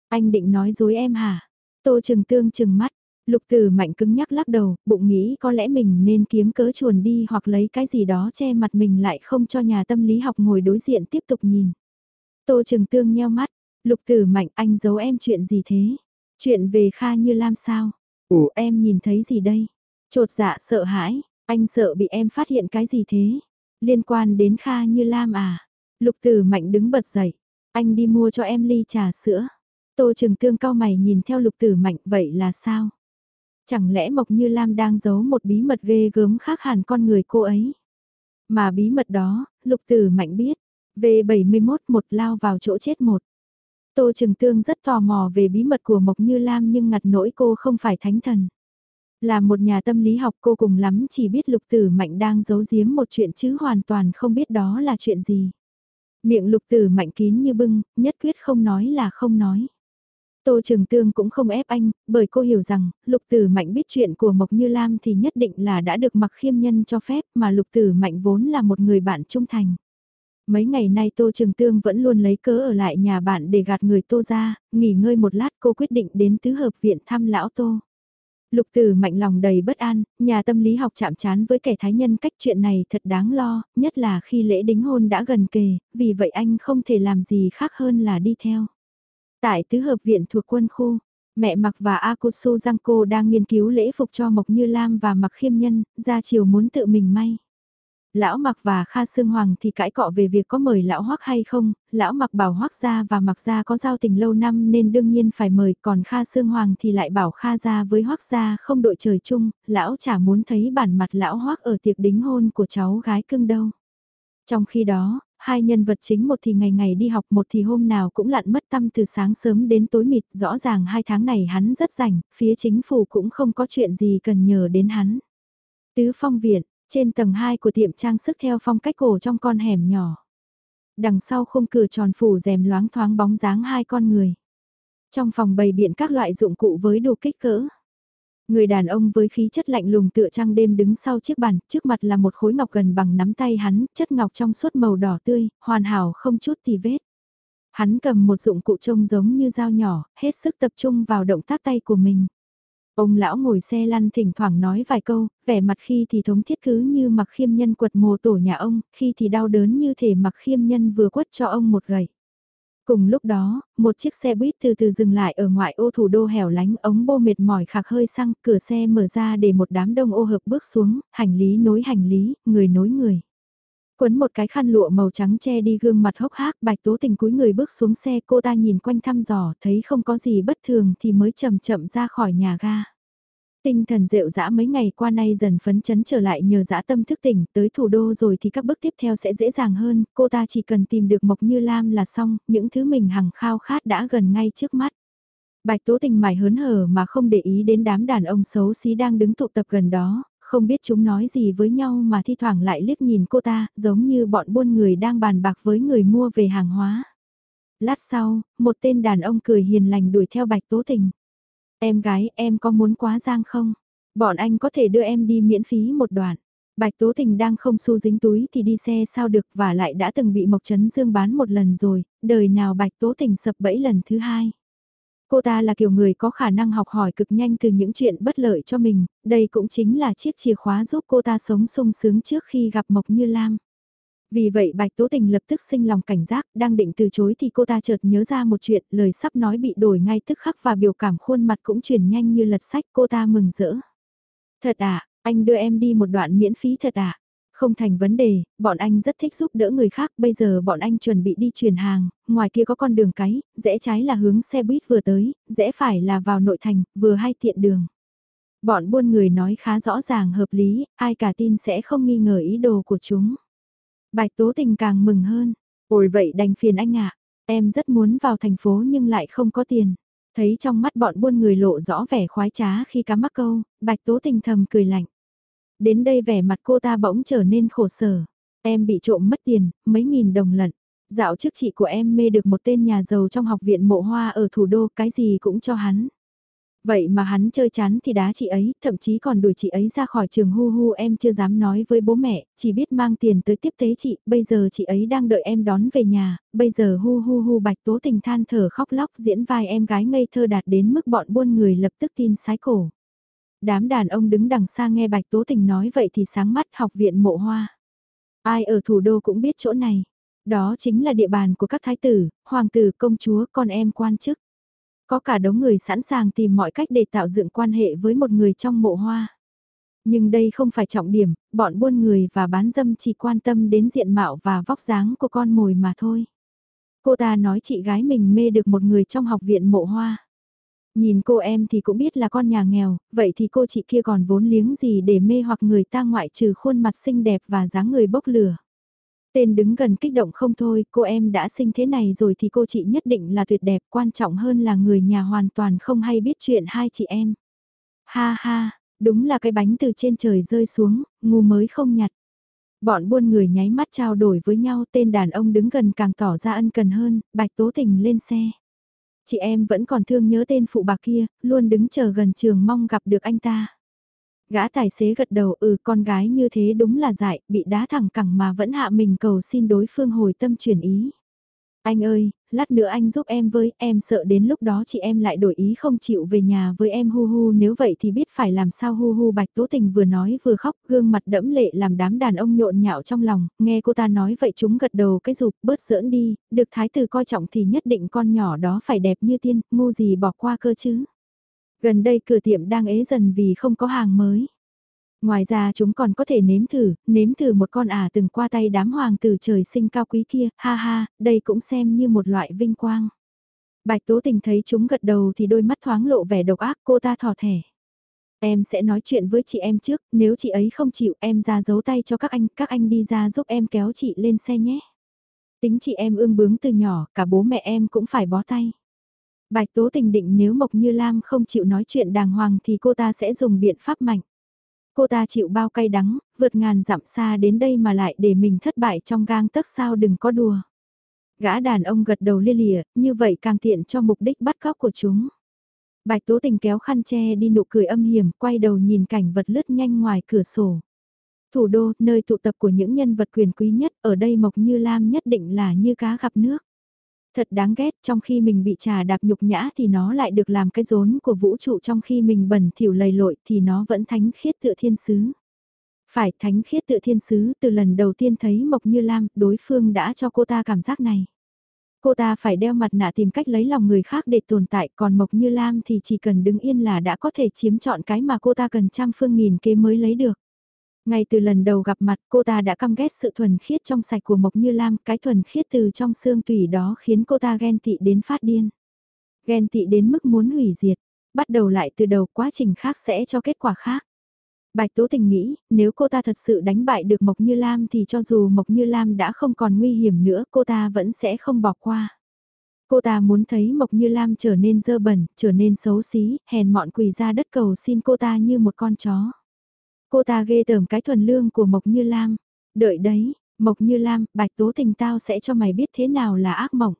Anh định nói dối em hả? Tô trường Tương trừng mắt, Lục Tử Mạnh cứng nhắc lắc đầu, bụng nghĩ có lẽ mình nên kiếm cớ chuồn đi hoặc lấy cái gì đó che mặt mình lại không cho nhà tâm lý học ngồi đối diện tiếp tục nhìn. Tô Trừng Tương nheo mắt, Lục Tử Mạnh anh giấu em chuyện gì thế? Chuyện về Kha Như Lam sao? Ủa em nhìn thấy gì đây? Trột dạ sợ hãi, anh sợ bị em phát hiện cái gì thế? Liên quan đến Kha Như Lam à? Lục Tử Mạnh đứng bật dậy, anh đi mua cho em ly trà sữa. Tô Trừng Tương cao mày nhìn theo Lục Tử Mạnh vậy là sao? Chẳng lẽ Mộc Như Lam đang giấu một bí mật ghê gớm khác hẳn con người cô ấy? Mà bí mật đó, Lục Tử Mạnh biết, V71 một lao vào chỗ chết một. Tô Trừng Tương rất tò mò về bí mật của Mộc Như Lam nhưng ngặt nỗi cô không phải thánh thần. Là một nhà tâm lý học cô cùng lắm chỉ biết lục tử mạnh đang giấu giếm một chuyện chứ hoàn toàn không biết đó là chuyện gì. Miệng lục tử mạnh kín như bưng, nhất quyết không nói là không nói. Tô Trường Tương cũng không ép anh, bởi cô hiểu rằng, lục tử mạnh biết chuyện của Mộc Như Lam thì nhất định là đã được mặc khiêm nhân cho phép mà lục tử mạnh vốn là một người bạn trung thành. Mấy ngày nay Tô Trường Tương vẫn luôn lấy cớ ở lại nhà bạn để gạt người Tô ra, nghỉ ngơi một lát cô quyết định đến tứ hợp viện thăm lão Tô. Lục tử mạnh lòng đầy bất an, nhà tâm lý học chạm chán với kẻ thái nhân cách chuyện này thật đáng lo, nhất là khi lễ đính hôn đã gần kề, vì vậy anh không thể làm gì khác hơn là đi theo. Tại tứ hợp viện thuộc quân khu, mẹ Mặc và Akusu Giangco đang nghiên cứu lễ phục cho Mộc Như Lam và Mặc Khiêm Nhân, ra chiều muốn tự mình may. Lão Mặc và Kha Sương Hoàng thì cãi cọ về việc có mời Lão Hoắc hay không, Lão Mặc bảo Hoắc gia và Mặc gia có giao tình lâu năm nên đương nhiên phải mời, còn Kha Sương Hoàng thì lại bảo Kha gia với Hoắc gia không đội trời chung, Lão chả muốn thấy bản mặt Lão Hoắc ở tiệc đính hôn của cháu gái cưng đâu. Trong khi đó, hai nhân vật chính một thì ngày ngày đi học một thì hôm nào cũng lặn mất tâm từ sáng sớm đến tối mịt, rõ ràng hai tháng này hắn rất rảnh, phía chính phủ cũng không có chuyện gì cần nhờ đến hắn. Tứ phong viện, trên tầng 2 của tiệm trang sức theo phong cách cổ trong con hẻm nhỏ. Đằng sau khung cửa tròn phủ rèm loáng thoáng bóng dáng hai con người. Trong phòng bày biện các loại dụng cụ với đủ kích cỡ. Người đàn ông với khí chất lạnh lùng tựa trăng đêm đứng sau chiếc bàn, trước mặt là một khối ngọc gần bằng nắm tay hắn, chất ngọc trong suốt màu đỏ tươi, hoàn hảo không chút tì vết. Hắn cầm một dụng cụ trông giống như dao nhỏ, hết sức tập trung vào động tác tay của mình. Ông lão ngồi xe lăn thỉnh thoảng nói vài câu, vẻ mặt khi thì thống thiết cứ như mặc khiêm nhân quật mồ tổ nhà ông, khi thì đau đớn như thể mặc khiêm nhân vừa quất cho ông một gậy. Cùng lúc đó, một chiếc xe buýt từ từ dừng lại ở ngoại ô thủ đô hẻo lánh ống bô mệt mỏi khạc hơi xăng, cửa xe mở ra để một đám đông ô hợp bước xuống, hành lý nối hành lý, người nối người. Quấn một cái khăn lụa màu trắng che đi gương mặt hốc hác, bạch tố tình cúi người bước xuống xe cô ta nhìn quanh thăm dò, thấy không có gì bất thường thì mới chậm chậm ra khỏi nhà ga. Tinh thần rượu dã mấy ngày qua nay dần phấn chấn trở lại nhờ dã tâm thức tỉnh, tới thủ đô rồi thì các bước tiếp theo sẽ dễ dàng hơn, cô ta chỉ cần tìm được Mộc Như Lam là xong, những thứ mình hằng khao khát đã gần ngay trước mắt. Bạch Tố Tình mải hớn hở mà không để ý đến đám đàn ông xấu xí đang đứng tụ tập gần đó, không biết chúng nói gì với nhau mà thi thoảng lại liếc nhìn cô ta, giống như bọn buôn người đang bàn bạc với người mua về hàng hóa. Lát sau, một tên đàn ông cười hiền lành đuổi theo Bạch Tố Tình. Em gái, em có muốn quá giang không? Bọn anh có thể đưa em đi miễn phí một đoạn. Bạch Tố Tình đang không xu dính túi thì đi xe sao được và lại đã từng bị Mộc Trấn Dương bán một lần rồi, đời nào Bạch Tố Tình sập bẫy lần thứ hai. Cô ta là kiểu người có khả năng học hỏi cực nhanh từ những chuyện bất lợi cho mình, đây cũng chính là chiếc chìa khóa giúp cô ta sống sung sướng trước khi gặp Mộc Như Lam. Vì vậy Bạch Tố Tình lập tức sinh lòng cảnh giác, đang định từ chối thì cô ta chợt nhớ ra một chuyện, lời sắp nói bị đổi ngay tức khắc và biểu cảm khuôn mặt cũng chuyển nhanh như lật sách cô ta mừng rỡ. Thật à, anh đưa em đi một đoạn miễn phí thật à? Không thành vấn đề, bọn anh rất thích giúp đỡ người khác, bây giờ bọn anh chuẩn bị đi chuyển hàng, ngoài kia có con đường cái, rẽ trái là hướng xe buýt vừa tới, rẽ phải là vào nội thành, vừa hay tiện đường. Bọn buôn người nói khá rõ ràng hợp lý, ai cả tin sẽ không nghi ngờ ý đồ của chúng. Bạch Tố Tình càng mừng hơn, ôi vậy đành phiền anh ạ, em rất muốn vào thành phố nhưng lại không có tiền. Thấy trong mắt bọn buôn người lộ rõ vẻ khoái trá khi cá mắc câu, Bạch Tố Tình thầm cười lạnh. Đến đây vẻ mặt cô ta bỗng trở nên khổ sở. Em bị trộm mất tiền, mấy nghìn đồng lận. Dạo trước chị của em mê được một tên nhà giàu trong học viện mộ hoa ở thủ đô, cái gì cũng cho hắn. Vậy mà hắn chơi chán thì đá chị ấy, thậm chí còn đuổi chị ấy ra khỏi trường hu hu em chưa dám nói với bố mẹ, chỉ biết mang tiền tới tiếp tế chị, bây giờ chị ấy đang đợi em đón về nhà, bây giờ hu hu hu bạch tố tình than thở khóc lóc diễn vai em gái ngây thơ đạt đến mức bọn buôn người lập tức tin sái cổ. Đám đàn ông đứng đằng xa nghe bạch tố tình nói vậy thì sáng mắt học viện mộ hoa. Ai ở thủ đô cũng biết chỗ này. Đó chính là địa bàn của các thái tử, hoàng tử, công chúa, con em quan chức. Có cả đống người sẵn sàng tìm mọi cách để tạo dựng quan hệ với một người trong mộ hoa. Nhưng đây không phải trọng điểm, bọn buôn người và bán dâm chỉ quan tâm đến diện mạo và vóc dáng của con mồi mà thôi. Cô ta nói chị gái mình mê được một người trong học viện mộ hoa. Nhìn cô em thì cũng biết là con nhà nghèo, vậy thì cô chị kia còn vốn liếng gì để mê hoặc người ta ngoại trừ khuôn mặt xinh đẹp và dáng người bốc lửa. Tên đứng gần kích động không thôi, cô em đã sinh thế này rồi thì cô chị nhất định là tuyệt đẹp, quan trọng hơn là người nhà hoàn toàn không hay biết chuyện hai chị em. Ha ha, đúng là cái bánh từ trên trời rơi xuống, ngu mới không nhặt. Bọn buôn người nháy mắt trao đổi với nhau tên đàn ông đứng gần càng tỏ ra ân cần hơn, bạch tố tình lên xe. Chị em vẫn còn thương nhớ tên phụ bạc kia, luôn đứng chờ gần trường mong gặp được anh ta. Gã tài xế gật đầu ừ con gái như thế đúng là dại, bị đá thẳng cẳng mà vẫn hạ mình cầu xin đối phương hồi tâm chuyển ý. Anh ơi, lát nữa anh giúp em với, em sợ đến lúc đó chị em lại đổi ý không chịu về nhà với em hu hu nếu vậy thì biết phải làm sao hu hu bạch tố tình vừa nói vừa khóc gương mặt đẫm lệ làm đám đàn ông nhộn nhạo trong lòng, nghe cô ta nói vậy chúng gật đầu cái rụp bớt giỡn đi, được thái tử coi trọng thì nhất định con nhỏ đó phải đẹp như tiên, ngu gì bỏ qua cơ chứ. Gần đây cửa tiệm đang ế dần vì không có hàng mới. Ngoài ra chúng còn có thể nếm thử, nếm thử một con ả từng qua tay đám hoàng tử trời sinh cao quý kia, ha ha, đây cũng xem như một loại vinh quang. Bạch Tố Tình thấy chúng gật đầu thì đôi mắt thoáng lộ vẻ độc ác cô ta thỏ thẻ. Em sẽ nói chuyện với chị em trước, nếu chị ấy không chịu em ra giấu tay cho các anh, các anh đi ra giúp em kéo chị lên xe nhé. Tính chị em ương bướng từ nhỏ, cả bố mẹ em cũng phải bó tay. Bạch Tố Tình định nếu Mộc Như Lam không chịu nói chuyện đàng hoàng thì cô ta sẽ dùng biện pháp mạnh. Cô ta chịu bao cay đắng, vượt ngàn dặm xa đến đây mà lại để mình thất bại trong gang tấc sao đừng có đùa. Gã đàn ông gật đầu lia lìa, như vậy càng tiện cho mục đích bắt cóc của chúng. Bạch Tố Tình kéo khăn che đi nụ cười âm hiểm, quay đầu nhìn cảnh vật lướt nhanh ngoài cửa sổ. Thủ đô, nơi tụ tập của những nhân vật quyền quý nhất, ở đây Mộc Như Lam nhất định là như cá gặp nước. Thật đáng ghét, trong khi mình bị trà đạp nhục nhã thì nó lại được làm cái rốn của vũ trụ trong khi mình bẩn thỉu lầy lội thì nó vẫn thánh khiết tựa thiên sứ. Phải thánh khiết tựa thiên sứ từ lần đầu tiên thấy Mộc Như Lam, đối phương đã cho cô ta cảm giác này. Cô ta phải đeo mặt nạ tìm cách lấy lòng người khác để tồn tại, còn Mộc Như Lam thì chỉ cần đứng yên là đã có thể chiếm chọn cái mà cô ta cần trăm phương nghìn kế mới lấy được. Ngay từ lần đầu gặp mặt cô ta đã căm ghét sự thuần khiết trong sạch của Mộc Như Lam, cái thuần khiết từ trong xương tủy đó khiến cô ta ghen tị đến phát điên. Ghen tị đến mức muốn hủy diệt, bắt đầu lại từ đầu quá trình khác sẽ cho kết quả khác. Bạch Tố Tình nghĩ, nếu cô ta thật sự đánh bại được Mộc Như Lam thì cho dù Mộc Như Lam đã không còn nguy hiểm nữa cô ta vẫn sẽ không bỏ qua. Cô ta muốn thấy Mộc Như Lam trở nên dơ bẩn, trở nên xấu xí, hèn mọn quỳ ra đất cầu xin cô ta như một con chó. Cô ta ghê tởm cái thuần lương của Mộc Như Lam. Đợi đấy, Mộc Như Lam, bạch tố tình tao sẽ cho mày biết thế nào là ác mộng.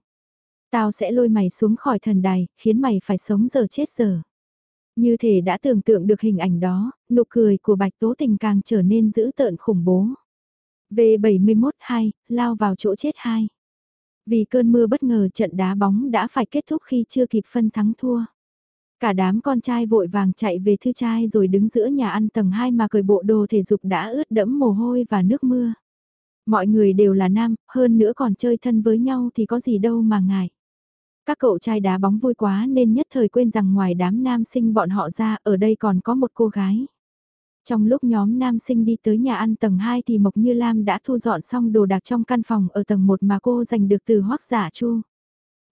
Tao sẽ lôi mày xuống khỏi thần đài, khiến mày phải sống giờ chết giờ. Như thể đã tưởng tượng được hình ảnh đó, nụ cười của bạch tố tình càng trở nên dữ tợn khủng bố. V71-2, lao vào chỗ chết hai. Vì cơn mưa bất ngờ trận đá bóng đã phải kết thúc khi chưa kịp phân thắng thua. Cả đám con trai vội vàng chạy về thư trai rồi đứng giữa nhà ăn tầng 2 mà cởi bộ đồ thể dục đã ướt đẫm mồ hôi và nước mưa. Mọi người đều là nam, hơn nữa còn chơi thân với nhau thì có gì đâu mà ngại. Các cậu trai đá bóng vui quá nên nhất thời quên rằng ngoài đám nam sinh bọn họ ra ở đây còn có một cô gái. Trong lúc nhóm nam sinh đi tới nhà ăn tầng 2 thì Mộc Như Lam đã thu dọn xong đồ đạc trong căn phòng ở tầng 1 mà cô giành được từ hoác giả chu.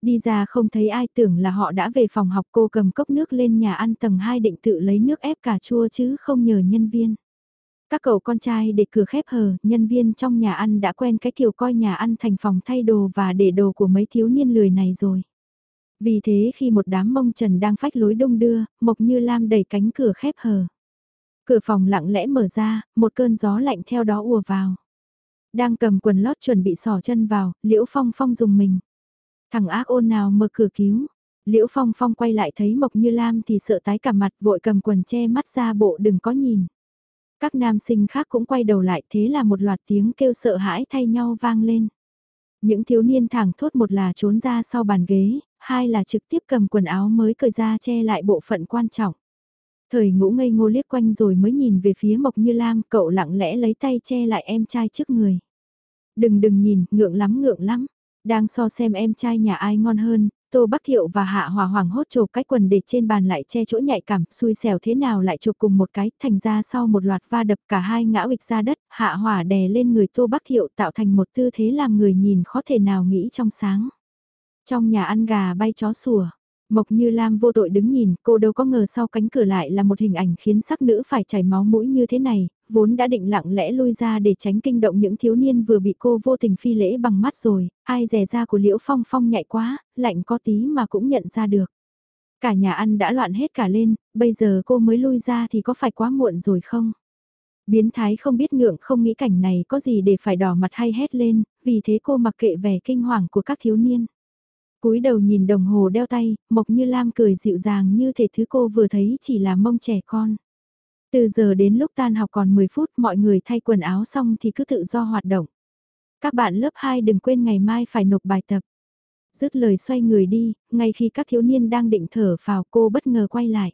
Đi ra không thấy ai tưởng là họ đã về phòng học cô cầm cốc nước lên nhà ăn tầng 2 định tự lấy nước ép cà chua chứ không nhờ nhân viên. Các cậu con trai để cửa khép hờ, nhân viên trong nhà ăn đã quen cái kiểu coi nhà ăn thành phòng thay đồ và để đồ của mấy thiếu niên lười này rồi. Vì thế khi một đám mông trần đang phách lối đông đưa, Mộc Như Lam đẩy cánh cửa khép hờ. Cửa phòng lặng lẽ mở ra, một cơn gió lạnh theo đó ùa vào. Đang cầm quần lót chuẩn bị sỏ chân vào, Liễu Phong Phong dùng mình. Thằng ác ôn nào mở cửa cứu. Liễu Phong Phong quay lại thấy Mộc Như Lam thì sợ tái cả mặt vội cầm quần che mắt ra bộ đừng có nhìn. Các nam sinh khác cũng quay đầu lại thế là một loạt tiếng kêu sợ hãi thay nhau vang lên. Những thiếu niên thẳng thốt một là trốn ra sau bàn ghế, hai là trực tiếp cầm quần áo mới cởi ra che lại bộ phận quan trọng. Thời ngũ ngây ngô liếc quanh rồi mới nhìn về phía Mộc Như Lam, cậu lặng lẽ lấy tay che lại em trai trước người. Đừng đừng nhìn, ngượng lắm ngượng lắm. Đang so xem em trai nhà ai ngon hơn, Tô Bắc Thiệu và Hạ Hòa Hoàng hốt chộp cái quần để trên bàn lại che chỗ nhạy cảm, xui xẻo thế nào lại chụp cùng một cái, thành ra sau một loạt va đập cả hai ngã ịch ra đất, Hạ Hòa đè lên người Tô Bắc Thiệu tạo thành một tư thế làm người nhìn khó thể nào nghĩ trong sáng. Trong nhà ăn gà bay chó sủa, Mộc Như Lam vô tội đứng nhìn, cô đâu có ngờ sau cánh cửa lại là một hình ảnh khiến sắc nữ phải chảy máu mũi như thế này, vốn đã định lặng lẽ lui ra để tránh kinh động những thiếu niên vừa bị cô vô tình phi lễ bằng mắt rồi, ai rẻ ra của Liễu Phong Phong nhạy quá, lạnh có tí mà cũng nhận ra được. Cả nhà ăn đã loạn hết cả lên, bây giờ cô mới lui ra thì có phải quá muộn rồi không? Biến thái không biết ngượng không nghĩ cảnh này có gì để phải đỏ mặt hay hét lên, vì thế cô mặc kệ vẻ kinh hoàng của các thiếu niên cúi đầu nhìn đồng hồ đeo tay, Mộc Như Lam cười dịu dàng như thể thứ cô vừa thấy chỉ là mông trẻ con. Từ giờ đến lúc tan học còn 10 phút mọi người thay quần áo xong thì cứ tự do hoạt động. Các bạn lớp 2 đừng quên ngày mai phải nộp bài tập. Dứt lời xoay người đi, ngay khi các thiếu niên đang định thở vào cô bất ngờ quay lại.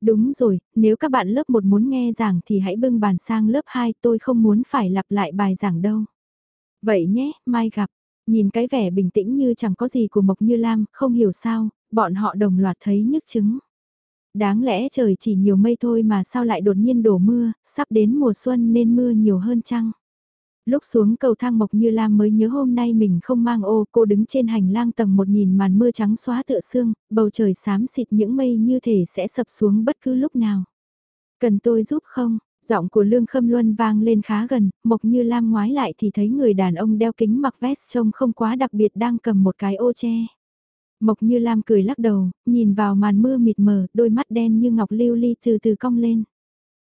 Đúng rồi, nếu các bạn lớp 1 muốn nghe giảng thì hãy bưng bàn sang lớp 2 tôi không muốn phải lặp lại bài giảng đâu. Vậy nhé, mai gặp. Nhìn cái vẻ bình tĩnh như chẳng có gì của Mộc Như Lam, không hiểu sao, bọn họ đồng loạt thấy nhức chứng. Đáng lẽ trời chỉ nhiều mây thôi mà sao lại đột nhiên đổ mưa, sắp đến mùa xuân nên mưa nhiều hơn chăng? Lúc xuống cầu thang Mộc Như Lam mới nhớ hôm nay mình không mang ô, cô đứng trên hành lang tầng một nhìn màn mưa trắng xóa tựa xương bầu trời xám xịt những mây như thể sẽ sập xuống bất cứ lúc nào. Cần tôi giúp không? Giọng của Lương Khâm Luân vang lên khá gần, Mộc Như Lam ngoái lại thì thấy người đàn ông đeo kính mặc vest trông không quá đặc biệt đang cầm một cái ô che. Mộc Như Lam cười lắc đầu, nhìn vào màn mưa mịt mờ, đôi mắt đen như ngọc lưu ly từ từ cong lên.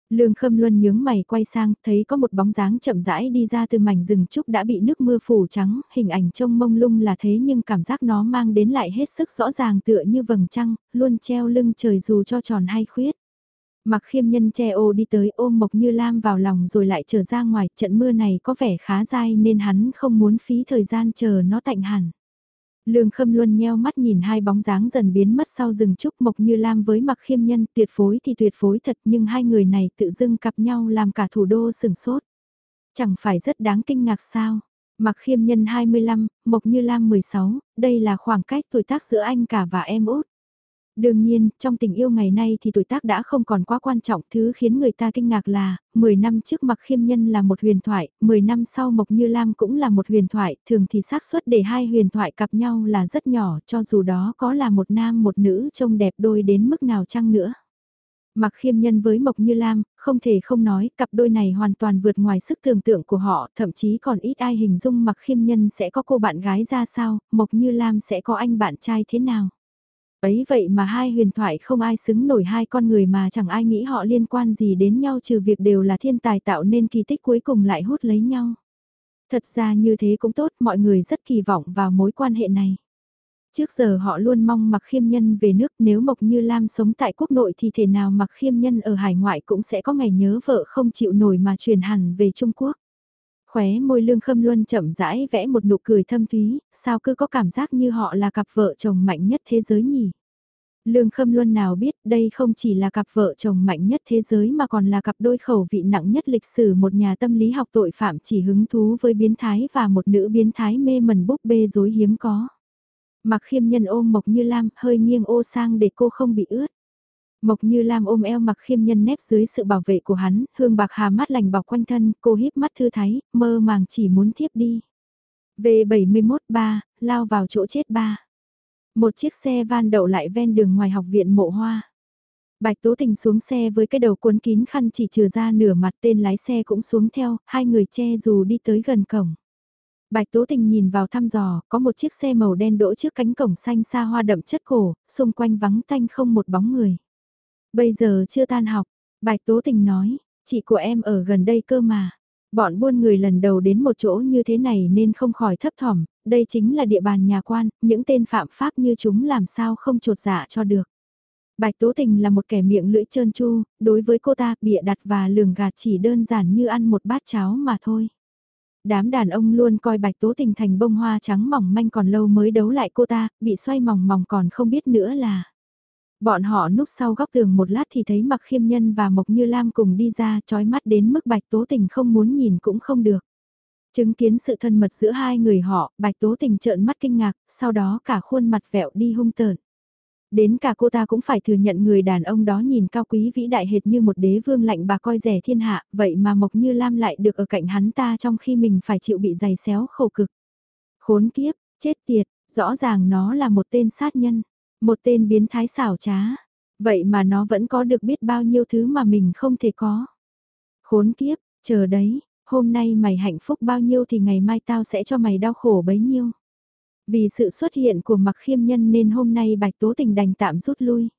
Lương Khâm Luân nhướng mày quay sang, thấy có một bóng dáng chậm rãi đi ra từ mảnh rừng trúc đã bị nước mưa phủ trắng, hình ảnh trông mông lung là thế nhưng cảm giác nó mang đến lại hết sức rõ ràng tựa như vầng trăng, luôn treo lưng trời dù cho tròn hay khuyết. Mặc khiêm nhân che ô đi tới ôm Mộc Như Lam vào lòng rồi lại trở ra ngoài, trận mưa này có vẻ khá dai nên hắn không muốn phí thời gian chờ nó tạnh hẳn. Lương Khâm Luân nheo mắt nhìn hai bóng dáng dần biến mất sau rừng trúc Mộc Như Lam với Mặc Khiêm Nhân tuyệt phối thì tuyệt phối thật nhưng hai người này tự dưng cặp nhau làm cả thủ đô sừng sốt. Chẳng phải rất đáng kinh ngạc sao? Mặc Khiêm Nhân 25, Mộc Như Lam 16, đây là khoảng cách tuổi tác giữa anh cả và em út. Đương nhiên, trong tình yêu ngày nay thì tuổi tác đã không còn quá quan trọng. Thứ khiến người ta kinh ngạc là, 10 năm trước Mặc Khiêm Nhân là một huyền thoại, 10 năm sau Mộc Như Lam cũng là một huyền thoại. Thường thì xác suất để hai huyền thoại cặp nhau là rất nhỏ, cho dù đó có là một nam một nữ trông đẹp đôi đến mức nào chăng nữa. Mặc khiêm nhân với Mộc Như Lam, không thể không nói, cặp đôi này hoàn toàn vượt ngoài sức tưởng tượng của họ, thậm chí còn ít ai hình dung Mặc khiêm nhân sẽ có cô bạn gái ra sao, Mộc Như Lam sẽ có anh bạn trai thế nào. Ấy vậy mà hai huyền thoại không ai xứng nổi hai con người mà chẳng ai nghĩ họ liên quan gì đến nhau trừ việc đều là thiên tài tạo nên kỳ tích cuối cùng lại hút lấy nhau. Thật ra như thế cũng tốt, mọi người rất kỳ vọng vào mối quan hệ này. Trước giờ họ luôn mong mặc khiêm nhân về nước nếu Mộc Như Lam sống tại quốc nội thì thể nào mặc khiêm nhân ở hải ngoại cũng sẽ có ngày nhớ vợ không chịu nổi mà truyền hẳn về Trung Quốc. Khóe môi lương khâm luân chậm rãi vẽ một nụ cười thâm thúy, sao cứ có cảm giác như họ là cặp vợ chồng mạnh nhất thế giới nhỉ? Lương Khâm Luân nào biết đây không chỉ là cặp vợ chồng mạnh nhất thế giới mà còn là cặp đôi khẩu vị nặng nhất lịch sử một nhà tâm lý học tội phạm chỉ hứng thú với biến thái và một nữ biến thái mê mẩn búp bê dối hiếm có. Mặc khiêm nhân ôm Mộc Như Lam hơi nghiêng ô sang để cô không bị ướt. Mộc Như Lam ôm eo mặc khiêm nhân nép dưới sự bảo vệ của hắn, hương bạc hà mắt lành bọc quanh thân, cô híp mắt thư thái, mơ màng chỉ muốn thiếp đi. V71 ba, lao vào chỗ chết ba. Một chiếc xe van đậu lại ven đường ngoài học viện mộ hoa. Bạch Tố Tình xuống xe với cái đầu cuốn kín khăn chỉ trừ ra nửa mặt tên lái xe cũng xuống theo, hai người che dù đi tới gần cổng. Bạch Tố Tình nhìn vào thăm dò, có một chiếc xe màu đen đỗ trước cánh cổng xanh xa hoa đậm chất cổ, xung quanh vắng tanh không một bóng người. Bây giờ chưa tan học, Bạch Tố Tình nói, chị của em ở gần đây cơ mà. Bọn buôn người lần đầu đến một chỗ như thế này nên không khỏi thấp thỏm, đây chính là địa bàn nhà quan, những tên phạm pháp như chúng làm sao không trột dạ cho được. Bạch Tố Tình là một kẻ miệng lưỡi trơn chu, đối với cô ta bịa đặt và lường gạt chỉ đơn giản như ăn một bát cháo mà thôi. Đám đàn ông luôn coi Bạch Tố Tình thành bông hoa trắng mỏng manh còn lâu mới đấu lại cô ta, bị xoay mỏng mỏng còn không biết nữa là. Bọn họ núp sau góc tường một lát thì thấy Mặc Khiêm Nhân và Mộc Như Lam cùng đi ra trói mắt đến mức Bạch Tố Tình không muốn nhìn cũng không được. Chứng kiến sự thân mật giữa hai người họ, Bạch Tố Tình trợn mắt kinh ngạc, sau đó cả khuôn mặt vẹo đi hung tợn. Đến cả cô ta cũng phải thừa nhận người đàn ông đó nhìn cao quý vĩ đại hệt như một đế vương lạnh bà coi rẻ thiên hạ, vậy mà Mộc Như Lam lại được ở cạnh hắn ta trong khi mình phải chịu bị giày xéo khổ cực. Khốn kiếp, chết tiệt, rõ ràng nó là một tên sát nhân, một tên biến thái xảo trá. Vậy mà nó vẫn có được biết bao nhiêu thứ mà mình không thể có. Khốn kiếp, chờ đấy, hôm nay mày hạnh phúc bao nhiêu thì ngày mai tao sẽ cho mày đau khổ bấy nhiêu. Vì sự xuất hiện của mặc khiêm nhân nên hôm nay Bạch Tố Tình đành tạm rút lui.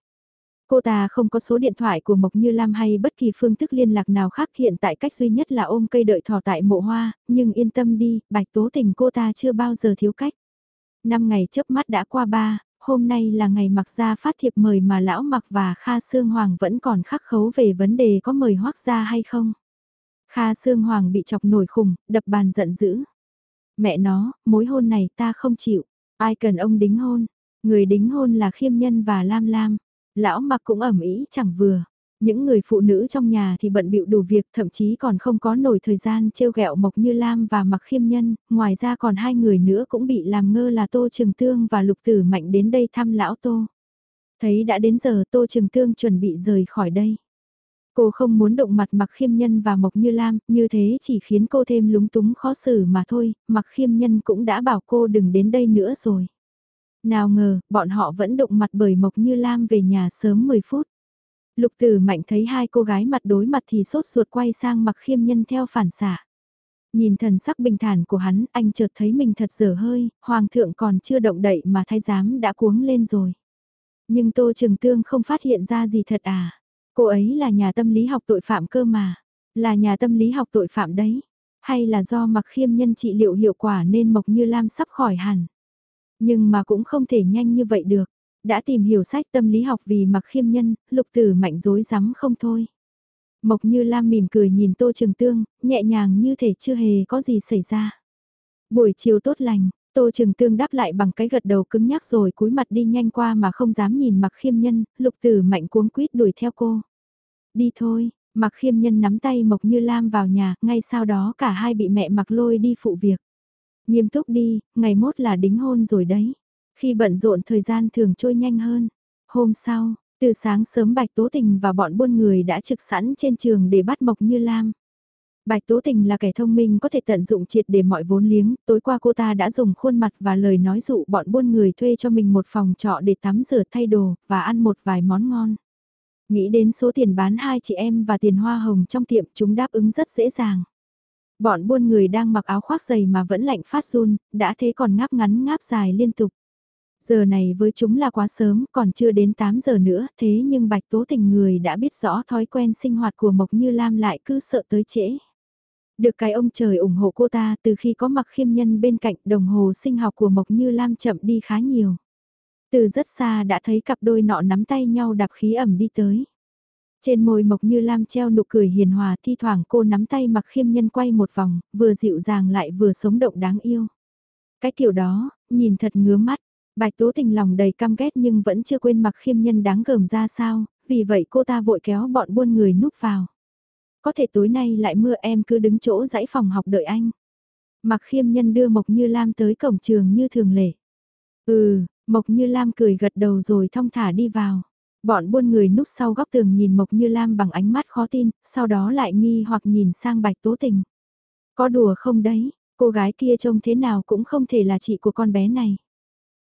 Cô ta không có số điện thoại của Mộc Như Lam hay bất kỳ phương thức liên lạc nào khác hiện tại cách duy nhất là ôm cây đợi thỏ tại mộ hoa, nhưng yên tâm đi, Bạch Tố Tình cô ta chưa bao giờ thiếu cách. Năm ngày chớp mắt đã qua ba, hôm nay là ngày mặc ra phát thiệp mời mà lão mặc và Kha Sương Hoàng vẫn còn khắc khấu về vấn đề có mời hoác ra hay không. Kha Sương Hoàng bị chọc nổi khùng, đập bàn giận dữ. Mẹ nó, mối hôn này ta không chịu. Ai cần ông đính hôn? Người đính hôn là khiêm nhân và lam lam. Lão mặc cũng ẩm ý chẳng vừa. Những người phụ nữ trong nhà thì bận bịu đủ việc thậm chí còn không có nổi thời gian trêu ghẹo mộc như Lam và mặc khiêm nhân, ngoài ra còn hai người nữa cũng bị làm ngơ là Tô Trường Tương và Lục Tử Mạnh đến đây thăm lão Tô. Thấy đã đến giờ Tô Trường Tương chuẩn bị rời khỏi đây. Cô không muốn động mặt mặc khiêm nhân và Mộc Như Lam, như thế chỉ khiến cô thêm lúng túng khó xử mà thôi, mặc khiêm nhân cũng đã bảo cô đừng đến đây nữa rồi. Nào ngờ, bọn họ vẫn động mặt bởi Mộc Như Lam về nhà sớm 10 phút. Lục tử mạnh thấy hai cô gái mặt đối mặt thì sốt ruột quay sang mặc khiêm nhân theo phản xạ. Nhìn thần sắc bình thản của hắn, anh chợt thấy mình thật dở hơi, hoàng thượng còn chưa động đậy mà thái giám đã cuống lên rồi. Nhưng Tô Trường Tương không phát hiện ra gì thật à. Cô ấy là nhà tâm lý học tội phạm cơ mà. Là nhà tâm lý học tội phạm đấy. Hay là do mặc khiêm nhân trị liệu hiệu quả nên Mộc Như Lam sắp khỏi hẳn. Nhưng mà cũng không thể nhanh như vậy được. Đã tìm hiểu sách tâm lý học vì mặc khiêm nhân, lục tử mạnh dối rắm không thôi. Mộc Như Lam mỉm cười nhìn Tô Trường Tương, nhẹ nhàng như thể chưa hề có gì xảy ra. Buổi chiều tốt lành, Tô Trường Tương đáp lại bằng cái gật đầu cứng nhắc rồi cúi mặt đi nhanh qua mà không dám nhìn mặc khiêm nhân, lục tử mạnh cuống quýt đuổi theo cô. Đi thôi, mặc khiêm nhân nắm tay Mộc Như Lam vào nhà, ngay sau đó cả hai bị mẹ mặc lôi đi phụ việc. Nghiêm túc đi, ngày mốt là đính hôn rồi đấy. Khi bận rộn thời gian thường trôi nhanh hơn. Hôm sau, từ sáng sớm Bạch Tố Tình và bọn buôn người đã trực sẵn trên trường để bắt Mộc Như Lam. Bạch Tố Tình là kẻ thông minh có thể tận dụng triệt để mọi vốn liếng, tối qua cô ta đã dùng khuôn mặt và lời nói dụ bọn buôn người thuê cho mình một phòng trọ để tắm rửa thay đồ và ăn một vài món ngon. Nghĩ đến số tiền bán hai chị em và tiền hoa hồng trong tiệm chúng đáp ứng rất dễ dàng. Bọn buôn người đang mặc áo khoác dày mà vẫn lạnh phát run, đã thế còn ngáp ngắn ngáp dài liên tục. Giờ này với chúng là quá sớm, còn chưa đến 8 giờ nữa, thế nhưng Bạch Tố Tình người đã biết rõ thói quen sinh hoạt của Mộc Như Lam lại cứ sợ tới trễ. Được cái ông trời ủng hộ cô ta từ khi có mặc khiêm nhân bên cạnh đồng hồ sinh học của Mộc Như Lam chậm đi khá nhiều. Từ rất xa đã thấy cặp đôi nọ nắm tay nhau đạp khí ẩm đi tới. Trên môi Mộc Như Lam treo nụ cười hiền hòa thi thoảng cô nắm tay mặc khiêm nhân quay một vòng, vừa dịu dàng lại vừa sống động đáng yêu. Cái kiểu đó, nhìn thật ngứa mắt, Bạch Tố Tình lòng đầy căm ghét nhưng vẫn chưa quên mặc khiêm nhân đáng gờm ra sao, vì vậy cô ta vội kéo bọn buôn người núp vào. Có thể tối nay lại mưa em cứ đứng chỗ dãy phòng học đợi anh. Mặc khiêm nhân đưa Mộc Như Lam tới cổng trường như thường lệ. Ừ, Mộc Như Lam cười gật đầu rồi thong thả đi vào. Bọn buôn người núp sau góc tường nhìn Mộc Như Lam bằng ánh mắt khó tin, sau đó lại nghi hoặc nhìn sang Bạch Tố Tình. Có đùa không đấy, cô gái kia trông thế nào cũng không thể là chị của con bé này.